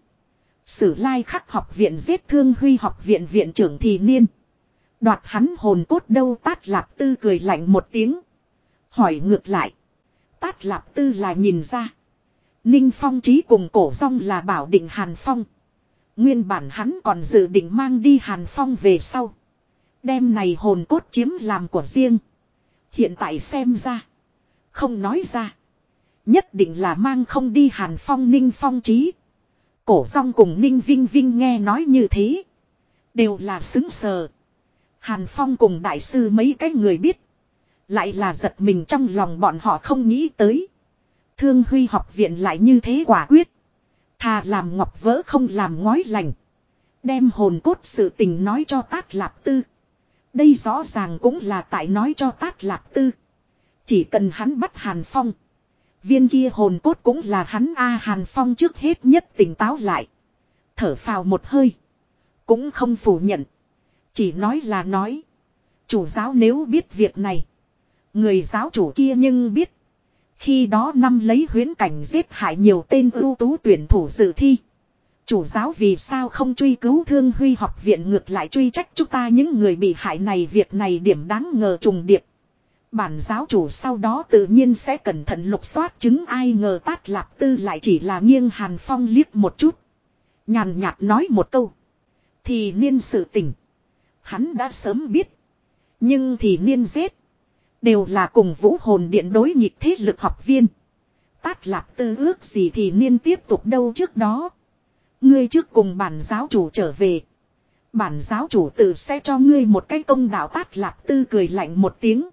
Sử lai khắc học viện giết Thương Huy học viện viện trưởng thì niên. Đoạt hắn hồn cốt đâu tát lạp tư cười lạnh một tiếng. Hỏi ngược lại. Tát lạp tư là nhìn ra. Ninh Phong trí cùng cổ rong là bảo định Hàn Phong. Nguyên bản hắn còn dự định mang đi Hàn Phong về sau. Đem này hồn cốt chiếm làm của riêng. Hiện tại xem ra. Không nói ra. Nhất định là mang không đi Hàn Phong Ninh Phong trí. Cổ rong cùng Ninh Vinh Vinh nghe nói như thế. Đều là xứng sờ. Hàn Phong cùng đại sư mấy cái người biết. Lại là giật mình trong lòng bọn họ không nghĩ tới. Thương Huy học viện lại như thế quả quyết. Thà làm ngọc vỡ không làm ngói lành. Đem hồn cốt sự tình nói cho Tát Lạp Tư. Đây rõ ràng cũng là tại nói cho Tát Lạp Tư. Chỉ cần hắn bắt Hàn Phong. Viên kia hồn cốt cũng là hắn A Hàn Phong trước hết nhất tỉnh táo lại. Thở phào một hơi. Cũng không phủ nhận. Chỉ nói là nói. Chủ giáo nếu biết việc này. Người giáo chủ kia nhưng biết. Khi đó năm lấy huyến cảnh giết hại nhiều tên ưu tú tuyển thủ dự thi. Chủ giáo vì sao không truy cứu thương huy học viện ngược lại truy trách chúng ta những người bị hại này việc này điểm đáng ngờ trùng điệp. Bản giáo chủ sau đó tự nhiên sẽ cẩn thận lục soát chứng ai ngờ tát lạp tư lại chỉ là nghiêng hàn phong liếc một chút. Nhàn nhạt nói một câu. Thì niên sự tình. Hắn đã sớm biết. Nhưng thì niên giết. Đều là cùng vũ hồn điện đối nghịch thế lực học viên. Tát lạp tư ước gì thì niên tiếp tục đâu trước đó. Ngươi trước cùng bản giáo chủ trở về. Bản giáo chủ tự sẽ cho ngươi một cái công đạo tát lạp tư cười lạnh một tiếng.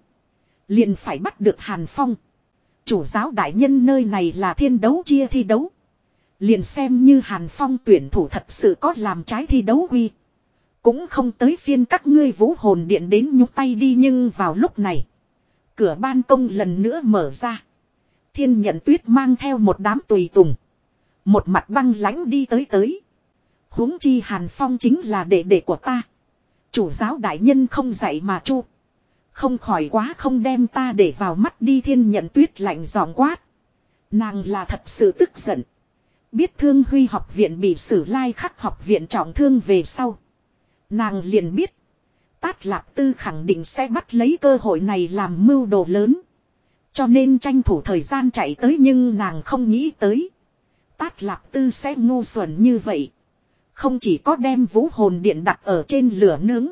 Liền phải bắt được Hàn Phong. Chủ giáo đại nhân nơi này là thiên đấu chia thi đấu. Liền xem như Hàn Phong tuyển thủ thật sự có làm trái thi đấu quy. Cũng không tới phiên các ngươi vũ hồn điện đến nhúc tay đi nhưng vào lúc này. Cửa ban công lần nữa mở ra. Thiên nhận tuyết mang theo một đám tùy tùng. Một mặt băng lãnh đi tới tới. huống chi Hàn Phong chính là đệ đệ của ta. Chủ giáo đại nhân không dạy mà chu. Không khỏi quá không đem ta để vào mắt đi thiên nhận tuyết lạnh giọng quát. Nàng là thật sự tức giận. Biết thương huy học viện bị sử lai khắc học viện trọng thương về sau. Nàng liền biết. Tát Lạp Tư khẳng định sẽ bắt lấy cơ hội này làm mưu đồ lớn. Cho nên tranh thủ thời gian chạy tới nhưng nàng không nghĩ tới. Tát Lạp Tư sẽ ngu xuẩn như vậy. Không chỉ có đem vũ hồn điện đặt ở trên lửa nướng.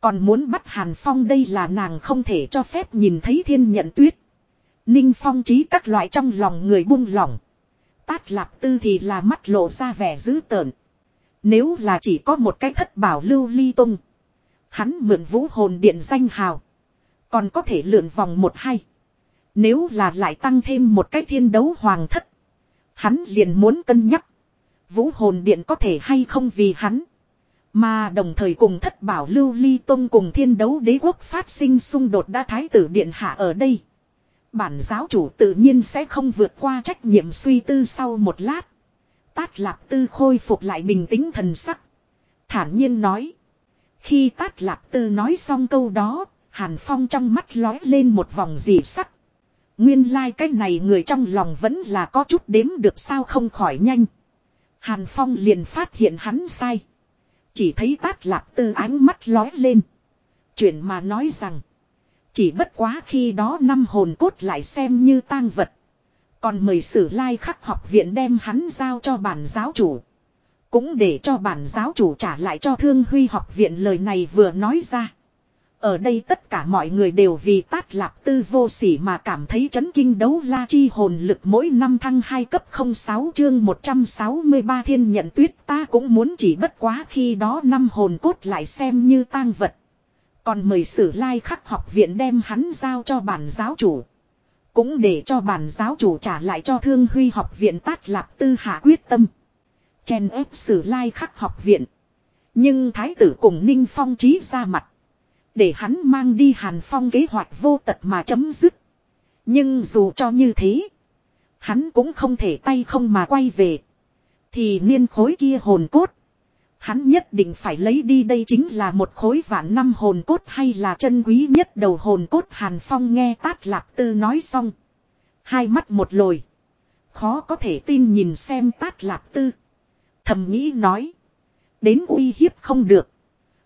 Còn muốn bắt Hàn Phong đây là nàng không thể cho phép nhìn thấy thiên nhận tuyết. Ninh Phong trí các loại trong lòng người buông lỏng. Tát Lạp Tư thì là mắt lộ ra vẻ dữ tợn. Nếu là chỉ có một cái thất bảo lưu ly tung. Hắn mượn vũ hồn điện danh hào. Còn có thể lượn vòng một hai. Nếu là lại tăng thêm một cái thiên đấu hoàng thất. Hắn liền muốn cân nhắc. Vũ hồn điện có thể hay không vì hắn. Mà đồng thời cùng thất bảo lưu ly tông cùng thiên đấu đế quốc phát sinh xung đột đã thái tử điện hạ ở đây. Bản giáo chủ tự nhiên sẽ không vượt qua trách nhiệm suy tư sau một lát. Tát lạp tư khôi phục lại bình tĩnh thần sắc. Thản nhiên nói. Khi tát lạp tư nói xong câu đó, hàn phong trong mắt lói lên một vòng dị sắc. Nguyên lai like cái này người trong lòng vẫn là có chút đếm được sao không khỏi nhanh. Hàn phong liền phát hiện hắn sai. Chỉ thấy tát lạp tư ánh mắt lói lên. Chuyện mà nói rằng. Chỉ bất quá khi đó năm hồn cốt lại xem như tang vật. Còn mời sử lai khắc học viện đem hắn giao cho bản giáo chủ. Cũng để cho bản giáo chủ trả lại cho thương huy học viện lời này vừa nói ra. Ở đây tất cả mọi người đều vì tát lạp tư vô sỉ mà cảm thấy chấn kinh đấu la chi hồn lực mỗi năm thăng 2 cấp 06 chương 163 thiên nhận tuyết ta cũng muốn chỉ bất quá khi đó năm hồn cốt lại xem như tang vật. Còn mời sử lai khắc học viện đem hắn giao cho bản giáo chủ. Cũng để cho bản giáo chủ trả lại cho thương huy học viện tát lạp tư hạ quyết tâm. Chen ép sử lai khắc học viện. Nhưng thái tử cùng ninh phong trí ra mặt. Để hắn mang đi hàn phong kế hoạch vô tật mà chấm dứt. Nhưng dù cho như thế. Hắn cũng không thể tay không mà quay về. Thì niên khối kia hồn cốt. Hắn nhất định phải lấy đi đây chính là một khối vạn năm hồn cốt hay là chân quý nhất đầu hồn cốt Hàn Phong nghe Tát Lạp Tư nói xong. Hai mắt một lồi. Khó có thể tin nhìn xem Tát Lạp Tư. Thầm nghĩ nói. Đến uy hiếp không được.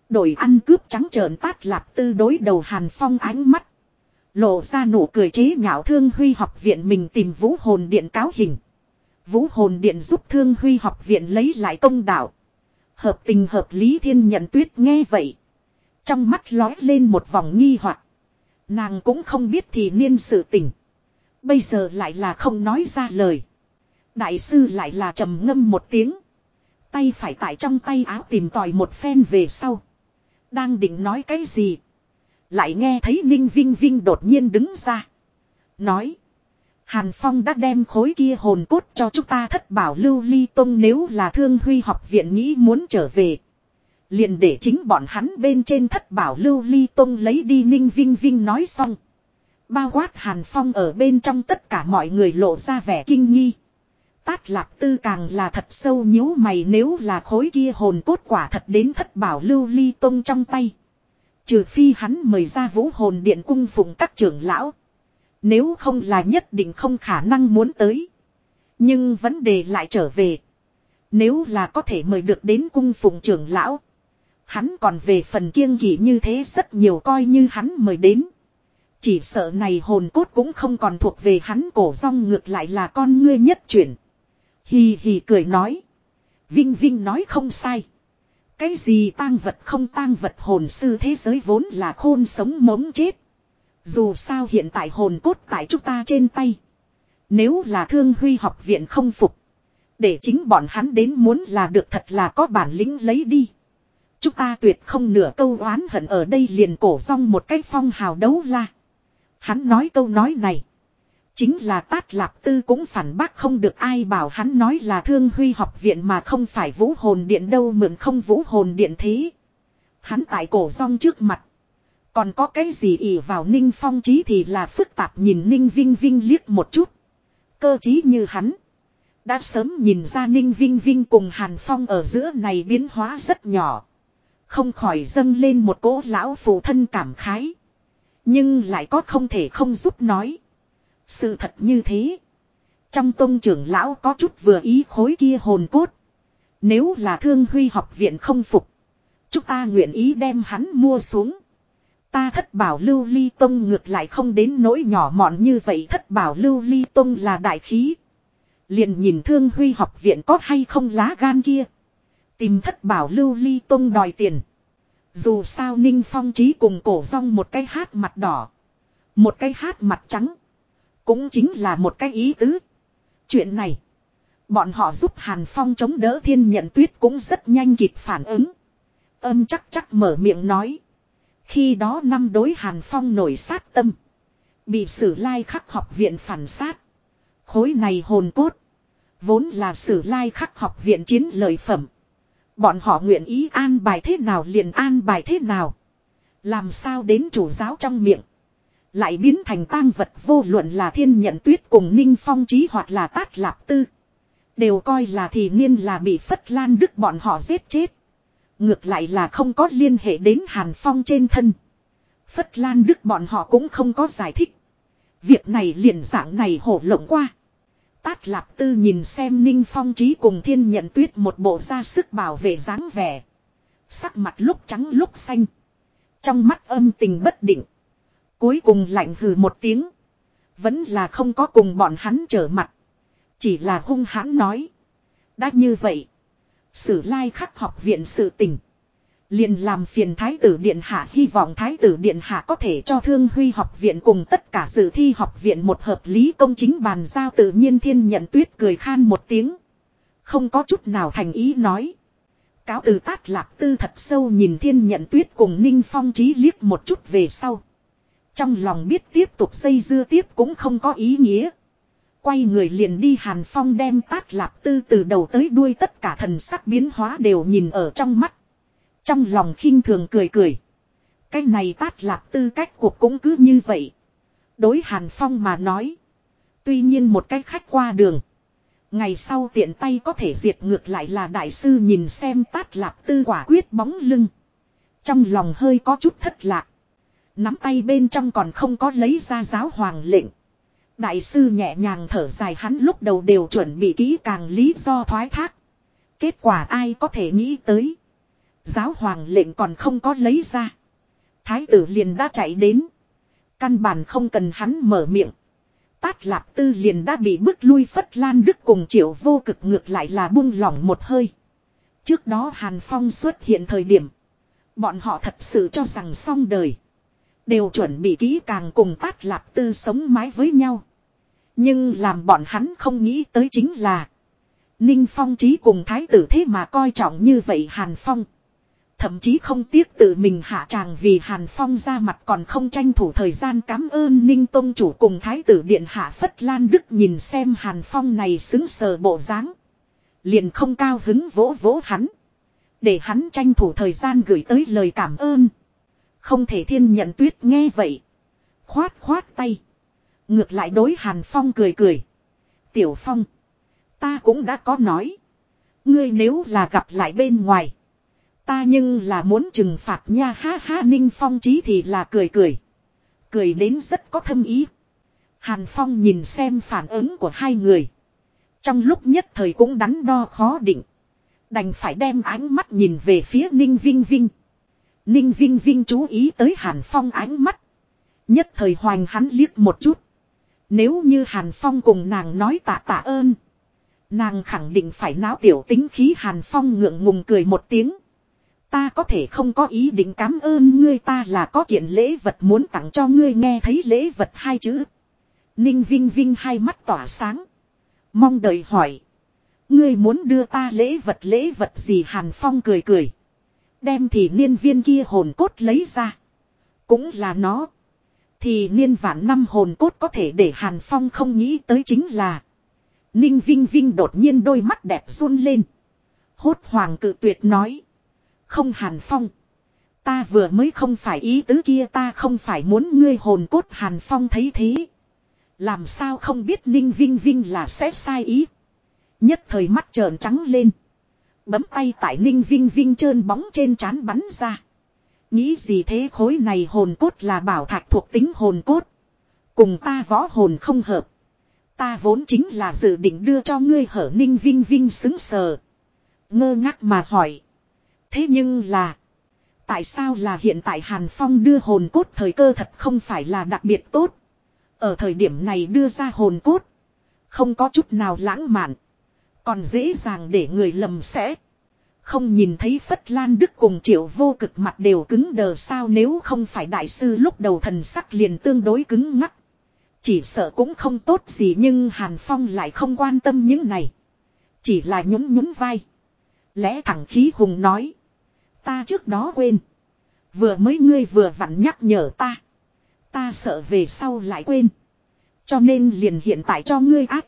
Đổi ăn cướp trắng trợn Tát Lạp Tư đối đầu Hàn Phong ánh mắt. Lộ ra nụ cười chế nhạo thương huy học viện mình tìm vũ hồn điện cáo hình. Vũ hồn điện giúp thương huy học viện lấy lại công đạo. Hợp tình hợp lý thiên nhận tuyết nghe vậy. Trong mắt lói lên một vòng nghi hoặc Nàng cũng không biết thì niên sự tình. Bây giờ lại là không nói ra lời. Đại sư lại là trầm ngâm một tiếng. Tay phải tại trong tay áo tìm tòi một phen về sau. Đang định nói cái gì. Lại nghe thấy Ninh Vinh Vinh đột nhiên đứng ra. Nói. Hàn Phong đã đem khối kia hồn cốt cho chúng ta thất bảo lưu ly tông nếu là thương huy học viện nghĩ muốn trở về. Liền để chính bọn hắn bên trên thất bảo lưu ly tông lấy đi ninh vinh vinh nói xong. Bao quát Hàn Phong ở bên trong tất cả mọi người lộ ra vẻ kinh nghi. Tát lạc tư càng là thật sâu nhíu mày nếu là khối kia hồn cốt quả thật đến thất bảo lưu ly tông trong tay. Trừ phi hắn mời ra vũ hồn điện cung phụng các trưởng lão. Nếu không là nhất định không khả năng muốn tới. Nhưng vấn đề lại trở về. Nếu là có thể mời được đến cung phụng trưởng lão. Hắn còn về phần kiêng kỵ như thế rất nhiều coi như hắn mời đến. Chỉ sợ này hồn cốt cũng không còn thuộc về hắn cổ rong ngược lại là con ngươi nhất chuyển. Hì hì cười nói. Vinh Vinh nói không sai. Cái gì tang vật không tang vật hồn sư thế giới vốn là khôn sống mống chết. Dù sao hiện tại hồn cốt tại chúng ta trên tay. Nếu là thương huy học viện không phục. Để chính bọn hắn đến muốn là được thật là có bản lĩnh lấy đi. Chúng ta tuyệt không nửa câu oán hận ở đây liền cổ rong một cái phong hào đấu la. Hắn nói câu nói này. Chính là Tát Lạp Tư cũng phản bác không được ai bảo hắn nói là thương huy học viện mà không phải vũ hồn điện đâu mượn không vũ hồn điện thế. Hắn tại cổ rong trước mặt. Còn có cái gì ỉ vào Ninh Phong trí thì là phức tạp nhìn Ninh Vinh Vinh liếc một chút. Cơ trí như hắn. Đã sớm nhìn ra Ninh Vinh Vinh cùng Hàn Phong ở giữa này biến hóa rất nhỏ. Không khỏi dâng lên một cỗ lão phụ thân cảm khái. Nhưng lại có không thể không giúp nói. Sự thật như thế. Trong tôn trưởng lão có chút vừa ý khối kia hồn cốt. Nếu là thương huy học viện không phục. Chúng ta nguyện ý đem hắn mua xuống. Ta thất bảo lưu ly tông ngược lại không đến nỗi nhỏ mọn như vậy thất bảo lưu ly tông là đại khí. Liền nhìn thương huy học viện có hay không lá gan kia. Tìm thất bảo lưu ly tông đòi tiền. Dù sao Ninh Phong trí cùng cổ rong một cái hát mặt đỏ. Một cái hát mặt trắng. Cũng chính là một cái ý tứ. Chuyện này. Bọn họ giúp Hàn Phong chống đỡ thiên nhận tuyết cũng rất nhanh kịp phản ứng. Âm chắc chắc mở miệng nói. Khi đó năm đối Hàn Phong nổi sát tâm. Bị sử lai khắc học viện phản sát. Khối này hồn cốt. Vốn là sử lai khắc học viện chiến lợi phẩm. Bọn họ nguyện ý an bài thế nào liền an bài thế nào. Làm sao đến chủ giáo trong miệng. Lại biến thành tang vật vô luận là thiên nhận tuyết cùng ninh phong trí hoặc là tát lạp tư. Đều coi là thì niên là bị phất lan đức bọn họ giết chết. Ngược lại là không có liên hệ đến hàn phong trên thân. Phất lan đức bọn họ cũng không có giải thích. Việc này liền dạng này hổ lộng qua. Tát lạp tư nhìn xem ninh phong trí cùng thiên nhận tuyết một bộ ra sức bảo vệ dáng vẻ. Sắc mặt lúc trắng lúc xanh. Trong mắt âm tình bất định. Cuối cùng lạnh hừ một tiếng. Vẫn là không có cùng bọn hắn trở mặt. Chỉ là hung hãn nói. Đã như vậy. Sử lai khắc học viện sự tình. Liền làm phiền Thái tử Điện Hạ hy vọng Thái tử Điện Hạ có thể cho Thương Huy học viện cùng tất cả sự thi học viện một hợp lý công chính bàn giao tự nhiên thiên nhận tuyết cười khan một tiếng. Không có chút nào thành ý nói. Cáo từ tát lạc tư thật sâu nhìn thiên nhận tuyết cùng Ninh Phong trí liếc một chút về sau. Trong lòng biết tiếp tục xây dưa tiếp cũng không có ý nghĩa. Quay người liền đi Hàn Phong đem tát lạp tư từ đầu tới đuôi tất cả thần sắc biến hóa đều nhìn ở trong mắt. Trong lòng khinh thường cười cười. Cái này tát lạp tư cách cuộc cũng cứ như vậy. Đối Hàn Phong mà nói. Tuy nhiên một cách khách qua đường. Ngày sau tiện tay có thể diệt ngược lại là đại sư nhìn xem tát lạp tư quả quyết bóng lưng. Trong lòng hơi có chút thất lạc. Nắm tay bên trong còn không có lấy ra giáo hoàng lệnh. Đại sư nhẹ nhàng thở dài hắn lúc đầu đều chuẩn bị kỹ càng lý do thoái thác. Kết quả ai có thể nghĩ tới. Giáo hoàng lệnh còn không có lấy ra. Thái tử liền đã chạy đến. Căn bản không cần hắn mở miệng. Tát lạp tư liền đã bị bức lui phất lan đức cùng triệu vô cực ngược lại là buông lỏng một hơi. Trước đó Hàn Phong xuất hiện thời điểm. Bọn họ thật sự cho rằng xong đời. Đều chuẩn bị kỹ càng cùng tát lạp tư sống mái với nhau. Nhưng làm bọn hắn không nghĩ tới chính là. Ninh Phong trí cùng thái tử thế mà coi trọng như vậy Hàn Phong. Thậm chí không tiếc tự mình hạ tràng vì Hàn Phong ra mặt còn không tranh thủ thời gian cảm ơn Ninh Tông chủ cùng Thái tử Điện Hạ Phất Lan Đức nhìn xem Hàn Phong này xứng sờ bộ dáng Liền không cao hứng vỗ vỗ hắn. Để hắn tranh thủ thời gian gửi tới lời cảm ơn. Không thể thiên nhận tuyết nghe vậy. Khoát khoát tay. Ngược lại đối Hàn Phong cười cười. Tiểu Phong. Ta cũng đã có nói. Ngươi nếu là gặp lại bên ngoài. Ta nhưng là muốn trừng phạt nha, ha ha, Ninh Phong trí thì là cười cười. Cười đến rất có thâm ý. Hàn Phong nhìn xem phản ứng của hai người. Trong lúc nhất thời cũng đắn đo khó định. Đành phải đem ánh mắt nhìn về phía Ninh Vinh Vinh. Ninh Vinh Vinh chú ý tới Hàn Phong ánh mắt. Nhất thời hoành hắn liếc một chút. Nếu như Hàn Phong cùng nàng nói tạ tạ ơn. Nàng khẳng định phải náo tiểu tính khí Hàn Phong ngượng ngùng cười một tiếng. Ta có thể không có ý định cảm ơn ngươi, ta là có kiện lễ vật muốn tặng cho ngươi, nghe thấy lễ vật hai chữ. Ninh Vinh Vinh hai mắt tỏa sáng. Mong đợi hỏi. Ngươi muốn đưa ta lễ vật lễ vật gì Hàn Phong cười cười. Đem thì niên viên kia hồn cốt lấy ra. Cũng là nó. Thì niên vạn năm hồn cốt có thể để Hàn Phong không nghĩ tới chính là. Ninh Vinh Vinh đột nhiên đôi mắt đẹp run lên. Hốt hoàng cự tuyệt nói. Không Hàn Phong. Ta vừa mới không phải ý tứ kia, ta không phải muốn ngươi hồn cốt Hàn Phong thấy thế. Làm sao không biết Ninh Vinh Vinh là sẽ sai ý. Nhất thời mắt trợn trắng lên. Bấm tay tại Ninh Vinh Vinh trơn bóng trên trán bắn ra. Nghĩ gì thế khối này hồn cốt là bảo thạch thuộc tính hồn cốt. Cùng ta võ hồn không hợp. Ta vốn chính là dự định đưa cho ngươi hở Ninh Vinh Vinh xứng sờ. Ngơ ngác mà hỏi. Thế nhưng là. Tại sao là hiện tại Hàn Phong đưa hồn cốt thời cơ thật không phải là đặc biệt tốt. Ở thời điểm này đưa ra hồn cốt. Không có chút nào lãng mạn. Còn dễ dàng để người lầm sẽ. Không nhìn thấy Phất Lan Đức cùng triệu vô cực mặt đều cứng đờ sao nếu không phải đại sư lúc đầu thần sắc liền tương đối cứng ngắc. Chỉ sợ cũng không tốt gì nhưng Hàn Phong lại không quan tâm những này. Chỉ là nhún nhún vai. Lẽ thẳng khí hùng nói. Ta trước đó quên. Vừa mới ngươi vừa vặn nhắc nhở ta. Ta sợ về sau lại quên. Cho nên liền hiện tại cho ngươi ác.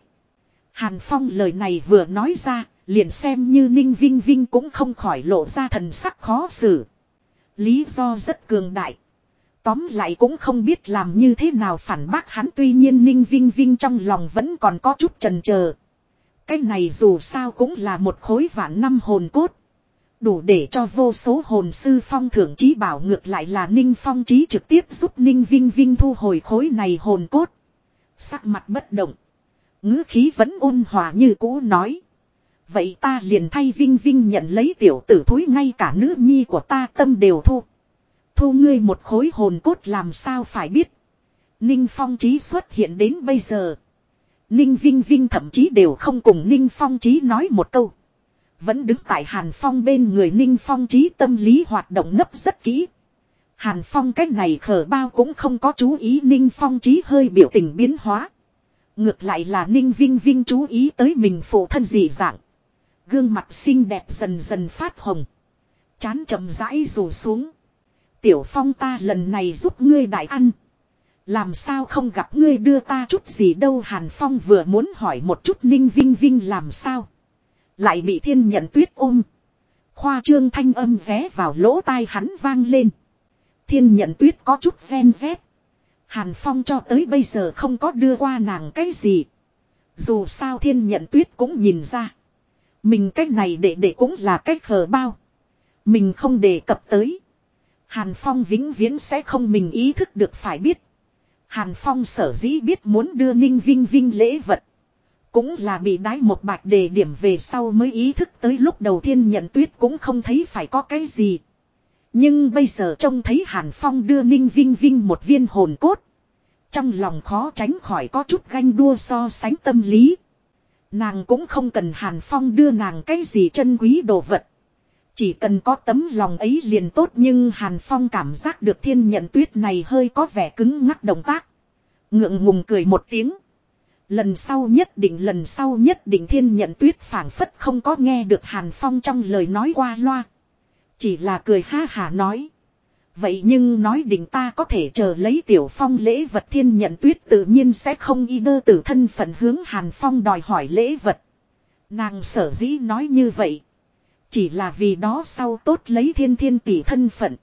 Hàn Phong lời này vừa nói ra, liền xem như Ninh Vinh Vinh cũng không khỏi lộ ra thần sắc khó xử. Lý do rất cường đại. Tóm lại cũng không biết làm như thế nào phản bác hắn tuy nhiên Ninh Vinh Vinh trong lòng vẫn còn có chút chần chờ. Cái này dù sao cũng là một khối vạn năm hồn cốt. Đủ để cho vô số hồn sư phong thưởng trí bảo ngược lại là Ninh Phong trí trực tiếp giúp Ninh Vinh Vinh thu hồi khối này hồn cốt. Sắc mặt bất động ngữ khí vẫn ôn hòa như cũ nói. Vậy ta liền thay Vinh Vinh nhận lấy tiểu tử thúi ngay cả nữ nhi của ta tâm đều thu. Thu ngươi một khối hồn cốt làm sao phải biết. Ninh Phong trí xuất hiện đến bây giờ. Ninh Vinh Vinh thậm chí đều không cùng Ninh Phong trí nói một câu. Vẫn đứng tại Hàn Phong bên người Ninh Phong trí tâm lý hoạt động nấp rất kỹ. Hàn Phong cách này khở bao cũng không có chú ý Ninh Phong trí hơi biểu tình biến hóa. Ngược lại là Ninh Vinh Vinh chú ý tới mình phụ thân dị dạng. Gương mặt xinh đẹp dần dần phát hồng. Chán chậm rãi rủ xuống. Tiểu Phong ta lần này giúp ngươi đại ăn. Làm sao không gặp ngươi đưa ta chút gì đâu Hàn Phong vừa muốn hỏi một chút Ninh Vinh Vinh làm sao. Lại bị thiên nhận tuyết ôm. Khoa trương thanh âm ré vào lỗ tai hắn vang lên. Thiên nhận tuyết có chút ven rét. Hàn Phong cho tới bây giờ không có đưa qua nàng cái gì. Dù sao thiên nhận tuyết cũng nhìn ra. Mình cách này để để cũng là cách khờ bao. Mình không đề cập tới. Hàn Phong vĩnh viễn sẽ không mình ý thức được phải biết. Hàn Phong sở dĩ biết muốn đưa Ninh Vinh Vinh lễ vật. Cũng là bị đái một bạch đề điểm về sau mới ý thức tới lúc đầu tiên nhận tuyết cũng không thấy phải có cái gì. Nhưng bây giờ trông thấy Hàn Phong đưa Ninh Vinh Vinh một viên hồn cốt. Trong lòng khó tránh khỏi có chút ganh đua so sánh tâm lý. Nàng cũng không cần Hàn Phong đưa nàng cái gì chân quý đồ vật. Chỉ cần có tấm lòng ấy liền tốt nhưng Hàn Phong cảm giác được thiên nhận tuyết này hơi có vẻ cứng ngắc động tác. Ngượng ngùng cười một tiếng. Lần sau nhất định, lần sau nhất định thiên nhận tuyết phảng phất không có nghe được Hàn Phong trong lời nói qua loa. Chỉ là cười ha hà nói. Vậy nhưng nói định ta có thể chờ lấy tiểu phong lễ vật thiên nhận tuyết tự nhiên sẽ không y đơ tử thân phận hướng Hàn Phong đòi hỏi lễ vật. Nàng sở dĩ nói như vậy. Chỉ là vì đó sau tốt lấy thiên thiên tỷ thân phận.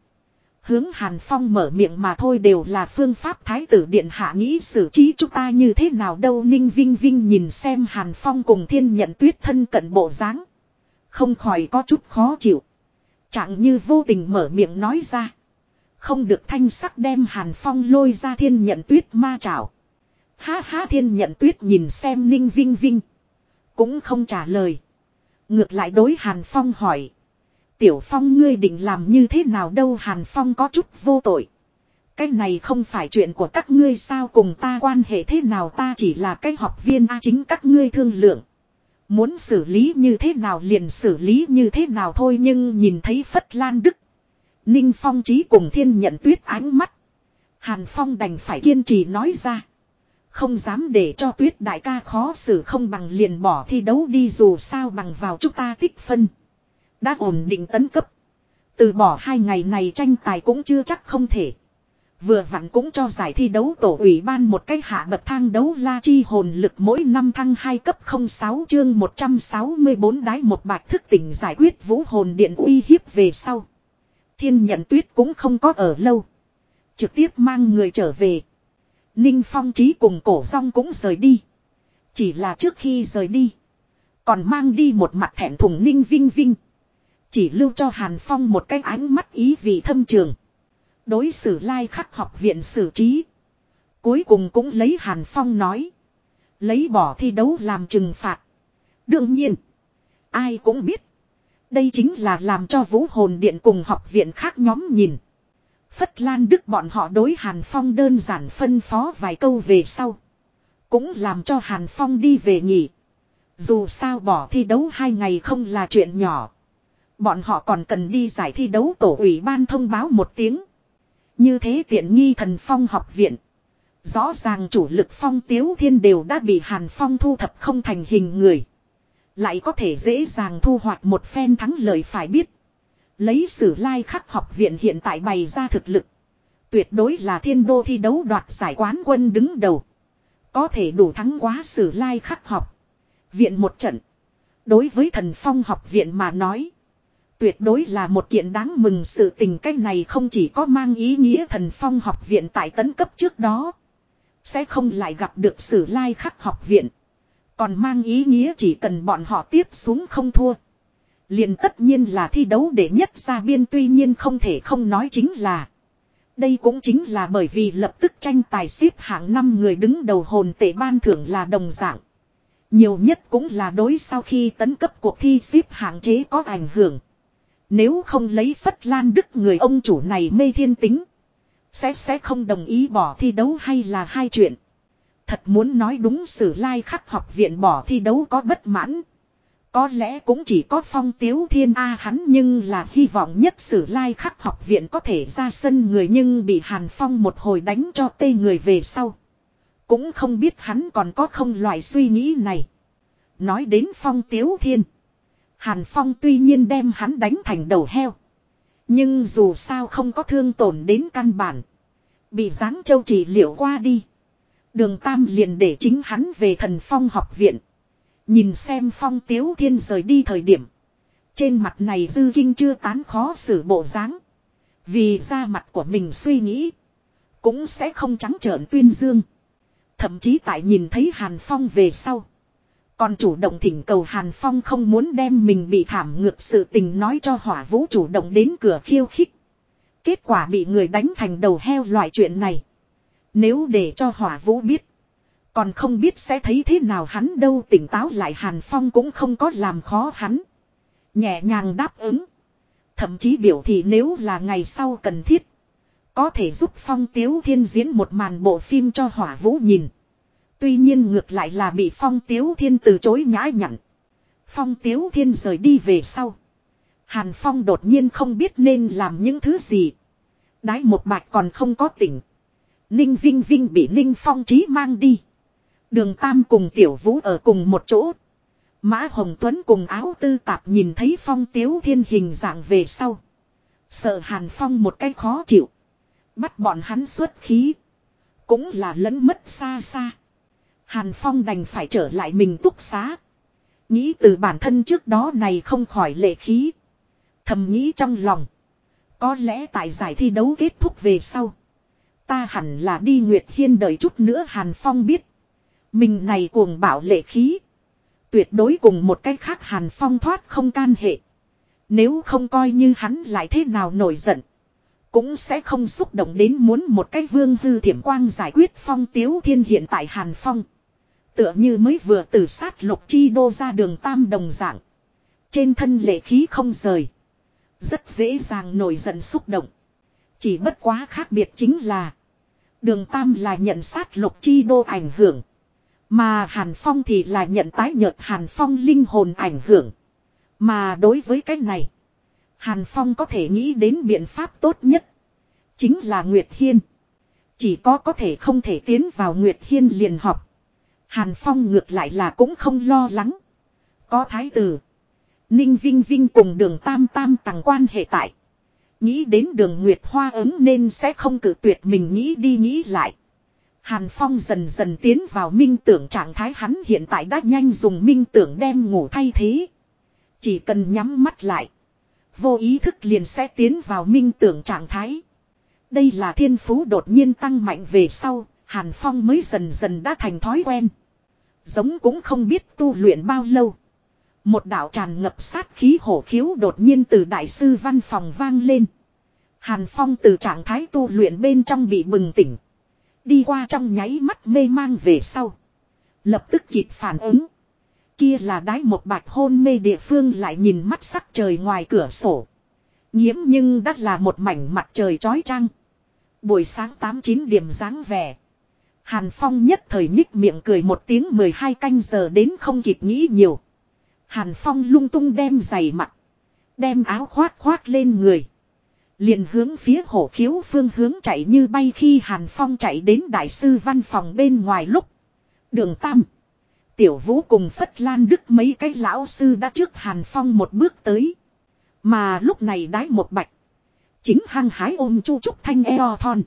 Hướng Hàn Phong mở miệng mà thôi đều là phương pháp thái tử điện hạ nghĩ xử trí chúng ta như thế nào đâu Ninh Vinh Vinh nhìn xem Hàn Phong cùng thiên nhận tuyết thân cận bộ dáng Không khỏi có chút khó chịu. Chẳng như vô tình mở miệng nói ra. Không được thanh sắc đem Hàn Phong lôi ra thiên nhận tuyết ma trảo. Ha ha, thiên nhận tuyết nhìn xem Ninh Vinh Vinh. Cũng không trả lời. Ngược lại đối Hàn Phong hỏi. Tiểu Phong ngươi định làm như thế nào đâu, Hàn Phong có chút vô tội. Cái này không phải chuyện của các ngươi sao, cùng ta quan hệ thế nào, ta chỉ là cái học viên a chính các ngươi thương lượng. Muốn xử lý như thế nào liền xử lý như thế nào thôi nhưng nhìn thấy Phất Lan Đức. Ninh Phong trí cùng thiên nhận tuyết ánh mắt. Hàn Phong đành phải kiên trì nói ra. Không dám để cho tuyết đại ca khó xử không bằng liền bỏ thi đấu đi dù sao bằng vào chúng ta tích phân. Đã ổn định tấn cấp. Từ bỏ hai ngày này tranh tài cũng chưa chắc không thể. Vừa vặn cũng cho giải thi đấu tổ ủy ban một cái hạ bậc thang đấu la chi hồn lực mỗi năm thăng 2 cấp 06 chương 164 đái một bạch thức tỉnh giải quyết vũ hồn điện uy hiếp về sau. Thiên nhận tuyết cũng không có ở lâu. Trực tiếp mang người trở về. Ninh Phong Trí cùng cổ song cũng rời đi. Chỉ là trước khi rời đi. Còn mang đi một mặt thẹn thùng Ninh Vinh Vinh. Chỉ lưu cho Hàn Phong một cái ánh mắt ý vị thâm trường. Đối xử lai khắc học viện xử trí. Cuối cùng cũng lấy Hàn Phong nói. Lấy bỏ thi đấu làm trừng phạt. Đương nhiên. Ai cũng biết. Đây chính là làm cho vũ hồn điện cùng học viện khác nhóm nhìn. Phất Lan Đức bọn họ đối Hàn Phong đơn giản phân phó vài câu về sau. Cũng làm cho Hàn Phong đi về nghỉ. Dù sao bỏ thi đấu hai ngày không là chuyện nhỏ. Bọn họ còn cần đi giải thi đấu tổ ủy ban thông báo một tiếng. Như thế tiện nghi thần phong học viện. Rõ ràng chủ lực phong tiếu thiên đều đã bị Hàn Phong thu thập không thành hình người. Lại có thể dễ dàng thu hoạch một phen thắng lợi phải biết. Lấy sử lai khắc học viện hiện tại bày ra thực lực. Tuyệt đối là thiên đô thi đấu đoạt giải quán quân đứng đầu. Có thể đủ thắng quá sử lai khắc học. Viện một trận. Đối với thần phong học viện mà nói. Tuyệt đối là một kiện đáng mừng sự tình cách này không chỉ có mang ý nghĩa thần phong học viện tại tấn cấp trước đó. Sẽ không lại gặp được sử lai khắc học viện. Còn mang ý nghĩa chỉ cần bọn họ tiếp xuống không thua. liền tất nhiên là thi đấu để nhất ra biên tuy nhiên không thể không nói chính là. Đây cũng chính là bởi vì lập tức tranh tài xếp hạng năm người đứng đầu hồn tệ ban thưởng là đồng dạng. Nhiều nhất cũng là đối sau khi tấn cấp cuộc thi xếp hạng chế có ảnh hưởng. Nếu không lấy Phất Lan Đức người ông chủ này mê thiên tính. Sẽ sẽ không đồng ý bỏ thi đấu hay là hai chuyện. Thật muốn nói đúng sử lai khắc học viện bỏ thi đấu có bất mãn. Có lẽ cũng chỉ có phong tiếu thiên A hắn nhưng là hy vọng nhất sử lai khắc học viện có thể ra sân người nhưng bị hàn phong một hồi đánh cho tê người về sau. Cũng không biết hắn còn có không loại suy nghĩ này. Nói đến phong tiếu thiên. Hàn phong tuy nhiên đem hắn đánh thành đầu heo. Nhưng dù sao không có thương tổn đến căn bản. Bị giáng châu chỉ liệu qua đi. Đường Tam liền để chính hắn về thần phong học viện. Nhìn xem phong tiếu thiên rời đi thời điểm. Trên mặt này dư kinh chưa tán khó xử bộ dáng. Vì ra mặt của mình suy nghĩ. Cũng sẽ không trắng trợn tuyên dương. Thậm chí tại nhìn thấy Hàn Phong về sau. Còn chủ động thỉnh cầu Hàn Phong không muốn đem mình bị thảm ngược sự tình nói cho hỏa vũ chủ động đến cửa khiêu khích. Kết quả bị người đánh thành đầu heo loại chuyện này. Nếu để cho hỏa vũ biết. Còn không biết sẽ thấy thế nào hắn đâu tỉnh táo lại Hàn Phong cũng không có làm khó hắn. Nhẹ nhàng đáp ứng. Thậm chí biểu thị nếu là ngày sau cần thiết. Có thể giúp Phong Tiếu Thiên diễn một màn bộ phim cho hỏa vũ nhìn. Tuy nhiên ngược lại là bị Phong Tiếu Thiên từ chối nhã nhặn. Phong Tiếu Thiên rời đi về sau. Hàn Phong đột nhiên không biết nên làm những thứ gì. Đái một bạch còn không có tỉnh. Ninh Vinh Vinh bị Ninh Phong Trí mang đi. Đường Tam cùng Tiểu Vũ ở cùng một chỗ. Mã Hồng Tuấn cùng áo tư tạp nhìn thấy Phong Tiếu Thiên hình dạng về sau. Sợ Hàn Phong một cái khó chịu. Bắt bọn hắn xuất khí. Cũng là lẫn mất xa xa. Hàn Phong đành phải trở lại mình túc xá. Nghĩ từ bản thân trước đó này không khỏi lệ khí. Thầm nghĩ trong lòng. Có lẽ tại giải thi đấu kết thúc về sau. Ta hẳn là đi Nguyệt Hiên đợi chút nữa Hàn Phong biết. Mình này cuồng bảo lệ khí. Tuyệt đối cùng một cách khác Hàn Phong thoát không can hệ. Nếu không coi như hắn lại thế nào nổi giận. Cũng sẽ không xúc động đến muốn một cách vương hư thiểm quang giải quyết phong tiếu thiên hiện tại Hàn Phong. Tựa như mới vừa từ sát lục chi đô ra đường tam đồng dạng. Trên thân lệ khí không rời. Rất dễ dàng nổi giận xúc động. Chỉ bất quá khác biệt chính là. Đường tam là nhận sát lục chi đô ảnh hưởng. Mà Hàn Phong thì là nhận tái nhợt Hàn Phong linh hồn ảnh hưởng. Mà đối với cái này. Hàn Phong có thể nghĩ đến biện pháp tốt nhất. Chính là Nguyệt Hiên. Chỉ có có thể không thể tiến vào Nguyệt Hiên liền học. Hàn Phong ngược lại là cũng không lo lắng. Có thái tử. Ninh Vinh Vinh cùng đường Tam Tam tăng quan hệ tại. Nghĩ đến đường Nguyệt Hoa ứng nên sẽ không cử tuyệt mình nghĩ đi nghĩ lại. Hàn Phong dần dần tiến vào minh tưởng trạng thái hắn hiện tại đã nhanh dùng minh tưởng đem ngủ thay thế. Chỉ cần nhắm mắt lại. Vô ý thức liền sẽ tiến vào minh tưởng trạng thái. Đây là thiên phú đột nhiên tăng mạnh về sau, Hàn Phong mới dần dần đã thành thói quen. Giống cũng không biết tu luyện bao lâu. Một đạo tràn ngập sát khí hổ khiếu đột nhiên từ đại sư văn phòng vang lên. Hàn Phong từ trạng thái tu luyện bên trong bị bừng tỉnh. Đi qua trong nháy mắt mê mang về sau. Lập tức kịp phản ứng. Kia là đái một bạch hôn mê địa phương lại nhìn mắt sắc trời ngoài cửa sổ. Nhiễm nhưng đắt là một mảnh mặt trời chói chang. Buổi sáng 8-9 điểm dáng vẻ. Hàn Phong nhất thời nhích miệng cười một tiếng 12 canh giờ đến không kịp nghĩ nhiều. Hàn Phong lung tung đem giày mặt. Đem áo khoác khoác lên người. Liền hướng phía hổ khiếu phương hướng chạy như bay khi Hàn Phong chạy đến đại sư văn phòng bên ngoài lúc. Đường Tam. Tiểu Vũ cùng Phất Lan Đức mấy cái lão sư đã trước Hàn Phong một bước tới. Mà lúc này đái một bạch. Chính hăng hái ôm Chu Trúc Thanh eo thon.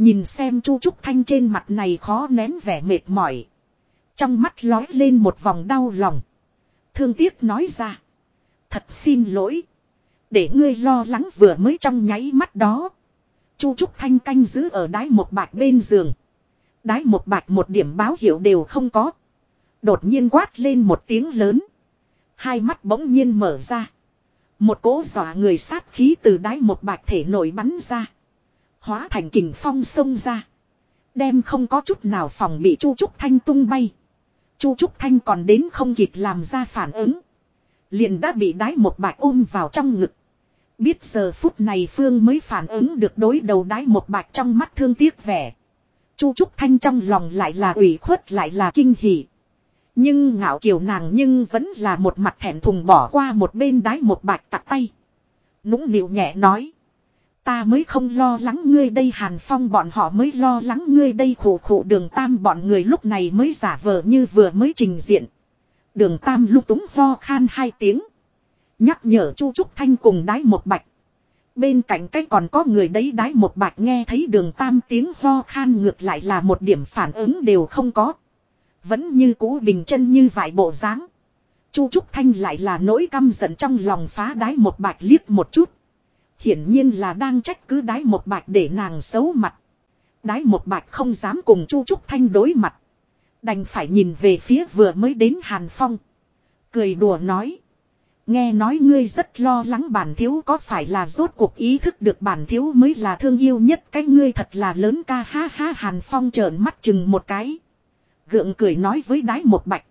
Nhìn xem Chu Trúc Thanh trên mặt này khó nén vẻ mệt mỏi. Trong mắt lói lên một vòng đau lòng. Thương tiếc nói ra. Thật xin lỗi. Để ngươi lo lắng vừa mới trong nháy mắt đó. Chu Trúc Thanh canh giữ ở đái một bạch bên giường. đái một bạch một điểm báo hiệu đều không có. Đột nhiên quát lên một tiếng lớn. Hai mắt bỗng nhiên mở ra. Một cỗ dọa người sát khí từ đáy một bạch thể nổi bắn ra. Hóa thành kình phong sông ra. Đem không có chút nào phòng bị Chu Trúc Thanh tung bay. Chu Trúc Thanh còn đến không kịp làm ra phản ứng. Liền đã bị đái một bạch ôm vào trong ngực. Biết giờ phút này Phương mới phản ứng được đối đầu đái một bạch trong mắt thương tiếc vẻ. Chu Trúc Thanh trong lòng lại là ủy khuất lại là kinh hỉ. Nhưng ngạo kiều nàng nhưng vẫn là một mặt thẹn thùng bỏ qua một bên đái một bạch tặc tay. Nũng nịu nhẹ nói. Ta mới không lo lắng ngươi đây Hàn Phong, bọn họ mới lo lắng ngươi đây khổ khổ đường tam, bọn người lúc này mới giả vờ như vừa mới trình diện. Đường tam lúc túng ho khan hai tiếng. Nhắc nhở Chu Trúc Thanh cùng đái một bạch. Bên cạnh cái còn có người đấy đái một bạch nghe thấy đường tam tiếng ho khan ngược lại là một điểm phản ứng đều không có. Vẫn như cũ bình chân như vải bộ dáng. Chu Trúc Thanh lại là nỗi căm giận trong lòng phá đái một bạch liếc một chút. Hiển nhiên là đang trách cứ đái một bạch để nàng xấu mặt. Đái một bạch không dám cùng Chu Trúc Thanh đối mặt. Đành phải nhìn về phía vừa mới đến Hàn Phong. Cười đùa nói. Nghe nói ngươi rất lo lắng bản thiếu có phải là rốt cuộc ý thức được bản thiếu mới là thương yêu nhất cái ngươi thật là lớn ca ha ha Hàn Phong trợn mắt chừng một cái. Gượng cười nói với đái một bạch.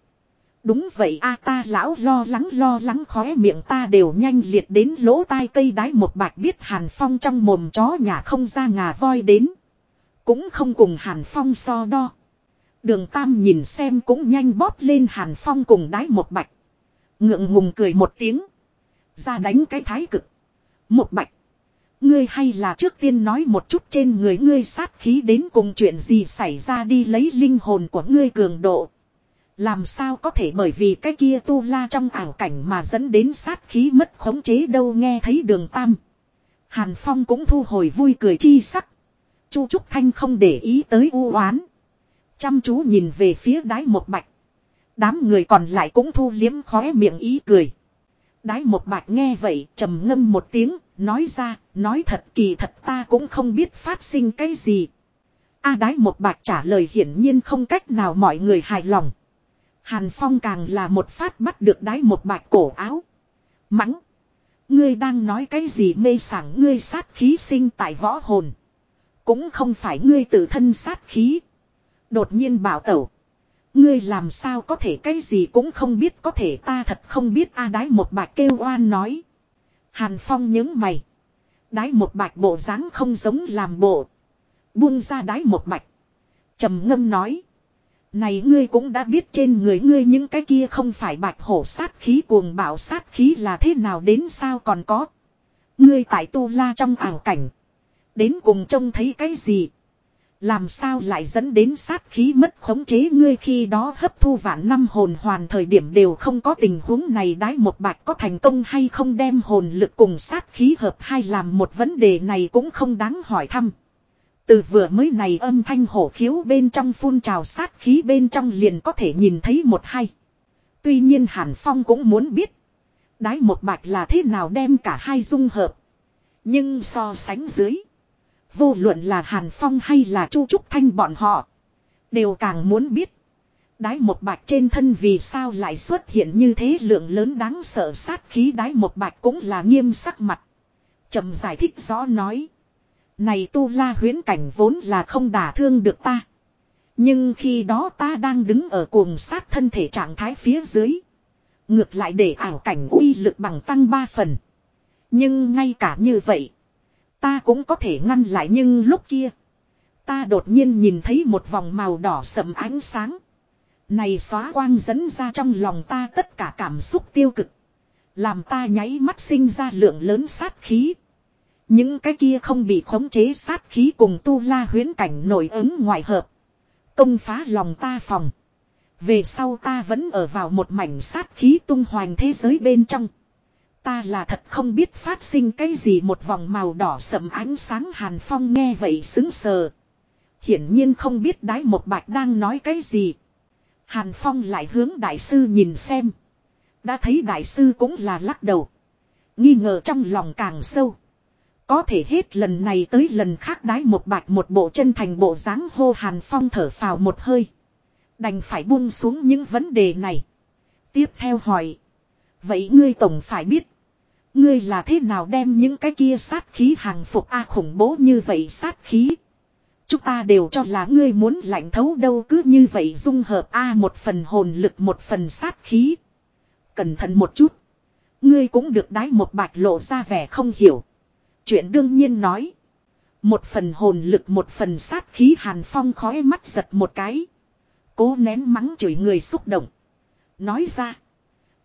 Đúng vậy a ta lão lo lắng lo lắng khóe miệng ta đều nhanh liệt đến lỗ tai cây đái một bạch biết Hàn Phong trong mồm chó nhà không ra ngà voi đến. Cũng không cùng Hàn Phong so đo. Đường Tam nhìn xem cũng nhanh bóp lên Hàn Phong cùng đái một bạch. Ngượng ngùng cười một tiếng. Ra đánh cái thái cực. Một bạch. Ngươi hay là trước tiên nói một chút trên người ngươi sát khí đến cùng chuyện gì xảy ra đi lấy linh hồn của ngươi cường độ. Làm sao có thể bởi vì cái kia tu la trong ảo cảnh mà dẫn đến sát khí mất khống chế đâu nghe thấy đường tam. Hàn Phong cũng thu hồi vui cười chi sắc. Chu Trúc Thanh không để ý tới u oán. Chăm chú nhìn về phía đái một bạch. Đám người còn lại cũng thu liếm khóe miệng ý cười. Đái một bạch nghe vậy trầm ngâm một tiếng, nói ra, nói thật kỳ thật ta cũng không biết phát sinh cái gì. A đái một bạch trả lời hiển nhiên không cách nào mọi người hài lòng. Hàn Phong càng là một phát bắt được đái một bạch cổ áo. Mắng. Ngươi đang nói cái gì mê sảng ngươi sát khí sinh tại võ hồn. Cũng không phải ngươi tự thân sát khí. Đột nhiên bảo tẩu. Ngươi làm sao có thể cái gì cũng không biết có thể ta thật không biết a đái một bạch kêu oan nói. Hàn Phong nhớ mày. Đái một bạch bộ dáng không giống làm bộ. Buông ra đái một bạch. trầm ngâm nói. Này ngươi cũng đã biết trên người ngươi những cái kia không phải bạch hổ sát khí, cuồng bạo sát khí là thế nào, đến sao còn có. Ngươi tại tu la trong ảo cảnh. Đến cùng trông thấy cái gì. Làm sao lại dẫn đến sát khí mất khống chế ngươi khi đó hấp thu vạn năm hồn hoàn thời điểm đều không có tình huống này đái một bạch có thành công hay không đem hồn lực cùng sát khí hợp hay làm một vấn đề này cũng không đáng hỏi thăm. Từ vừa mới này âm thanh hổ khiếu bên trong phun trào sát khí bên trong liền có thể nhìn thấy một hay. Tuy nhiên Hàn Phong cũng muốn biết. Đái một bạch là thế nào đem cả hai dung hợp. Nhưng so sánh dưới. Vô luận là Hàn Phong hay là Chu Trúc Thanh bọn họ. Đều càng muốn biết. Đái một bạch trên thân vì sao lại xuất hiện như thế lượng lớn đáng sợ sát khí đái một bạch cũng là nghiêm sắc mặt. trầm giải thích rõ nói. Này tu la huyến cảnh vốn là không đả thương được ta. Nhưng khi đó ta đang đứng ở cuồng sát thân thể trạng thái phía dưới. Ngược lại để ảo cảnh uy lực bằng tăng ba phần. Nhưng ngay cả như vậy. Ta cũng có thể ngăn lại nhưng lúc kia. Ta đột nhiên nhìn thấy một vòng màu đỏ sầm ánh sáng. Này xóa quang dẫn ra trong lòng ta tất cả cảm xúc tiêu cực. Làm ta nháy mắt sinh ra lượng lớn sát khí. Những cái kia không bị khống chế sát khí cùng tu la huyến cảnh nổi ứng ngoại hợp. Công phá lòng ta phòng. Về sau ta vẫn ở vào một mảnh sát khí tung hoành thế giới bên trong. Ta là thật không biết phát sinh cái gì một vòng màu đỏ sậm ánh sáng hàn phong nghe vậy xứng sờ. Hiển nhiên không biết đái một bạch đang nói cái gì. Hàn phong lại hướng đại sư nhìn xem. Đã thấy đại sư cũng là lắc đầu. Nghi ngờ trong lòng càng sâu. Có thể hết lần này tới lần khác đái một bạch một bộ chân thành bộ dáng hô hàn phong thở phào một hơi. Đành phải buông xuống những vấn đề này. Tiếp theo hỏi. Vậy ngươi tổng phải biết. Ngươi là thế nào đem những cái kia sát khí hàng phục A khủng bố như vậy sát khí. Chúng ta đều cho là ngươi muốn lạnh thấu đâu cứ như vậy dung hợp A một phần hồn lực một phần sát khí. Cẩn thận một chút. Ngươi cũng được đái một bạch lộ ra vẻ không hiểu. Chuyện đương nhiên nói. Một phần hồn lực, một phần sát khí hàn phong khói mắt giật một cái. Cố nén mắng chửi người xúc động. Nói ra.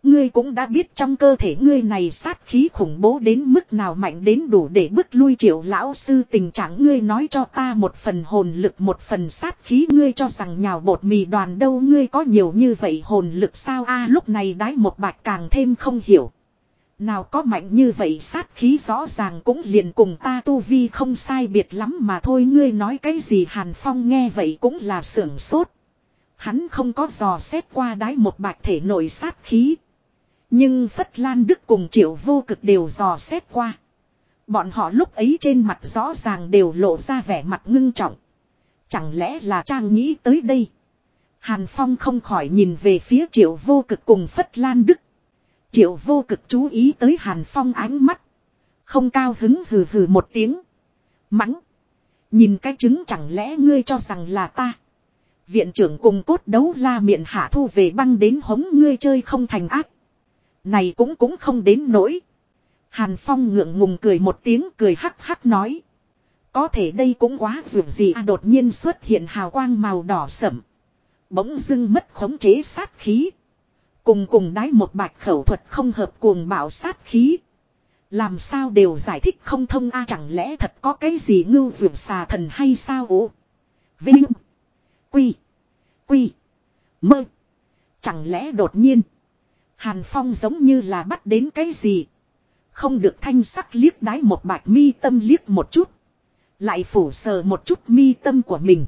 Ngươi cũng đã biết trong cơ thể ngươi này sát khí khủng bố đến mức nào mạnh đến đủ để bức lui triệu lão sư tình trạng ngươi nói cho ta một phần hồn lực, một phần sát khí ngươi cho rằng nhào bột mì đoàn đâu ngươi có nhiều như vậy hồn lực sao a, lúc này đái một bạch càng thêm không hiểu. Nào có mạnh như vậy sát khí rõ ràng cũng liền cùng ta tu vi không sai biệt lắm mà thôi ngươi nói cái gì Hàn Phong nghe vậy cũng là sưởng sốt. Hắn không có dò xét qua đái một bạch thể nội sát khí. Nhưng Phất Lan Đức cùng Triệu Vô Cực đều dò xét qua. Bọn họ lúc ấy trên mặt rõ ràng đều lộ ra vẻ mặt ngưng trọng. Chẳng lẽ là Trang nghĩ tới đây? Hàn Phong không khỏi nhìn về phía Triệu Vô Cực cùng Phất Lan Đức. Triệu Vô Cực chú ý tới Hàn Phong ánh mắt. Không cao hứng hừ hừ một tiếng. Mắng. Nhìn cái chứng chẳng lẽ ngươi cho rằng là ta. Viện trưởng cùng cốt đấu la miệng hạ thu về băng đến hống ngươi chơi không thành ác. Này cũng cũng không đến nỗi. Hàn Phong ngượng ngùng cười một tiếng cười hắc hắc nói. Có thể đây cũng quá dù gì à đột nhiên xuất hiện hào quang màu đỏ sẫm. Bỗng dưng mất khống chế sát khí. Cùng cùng đái một bạch khẩu thuật không hợp cuồng bạo sát khí. Làm sao đều giải thích không thông a à, chẳng lẽ thật có cái gì ngưu vượt xà thần hay sao ố. Vinh. Quy. Quy. Mơ. Chẳng lẽ đột nhiên. Hàn Phong giống như là bắt đến cái gì. Không được thanh sắc liếc đái một bạch mi tâm liếc một chút. Lại phủ sờ một chút mi tâm của mình.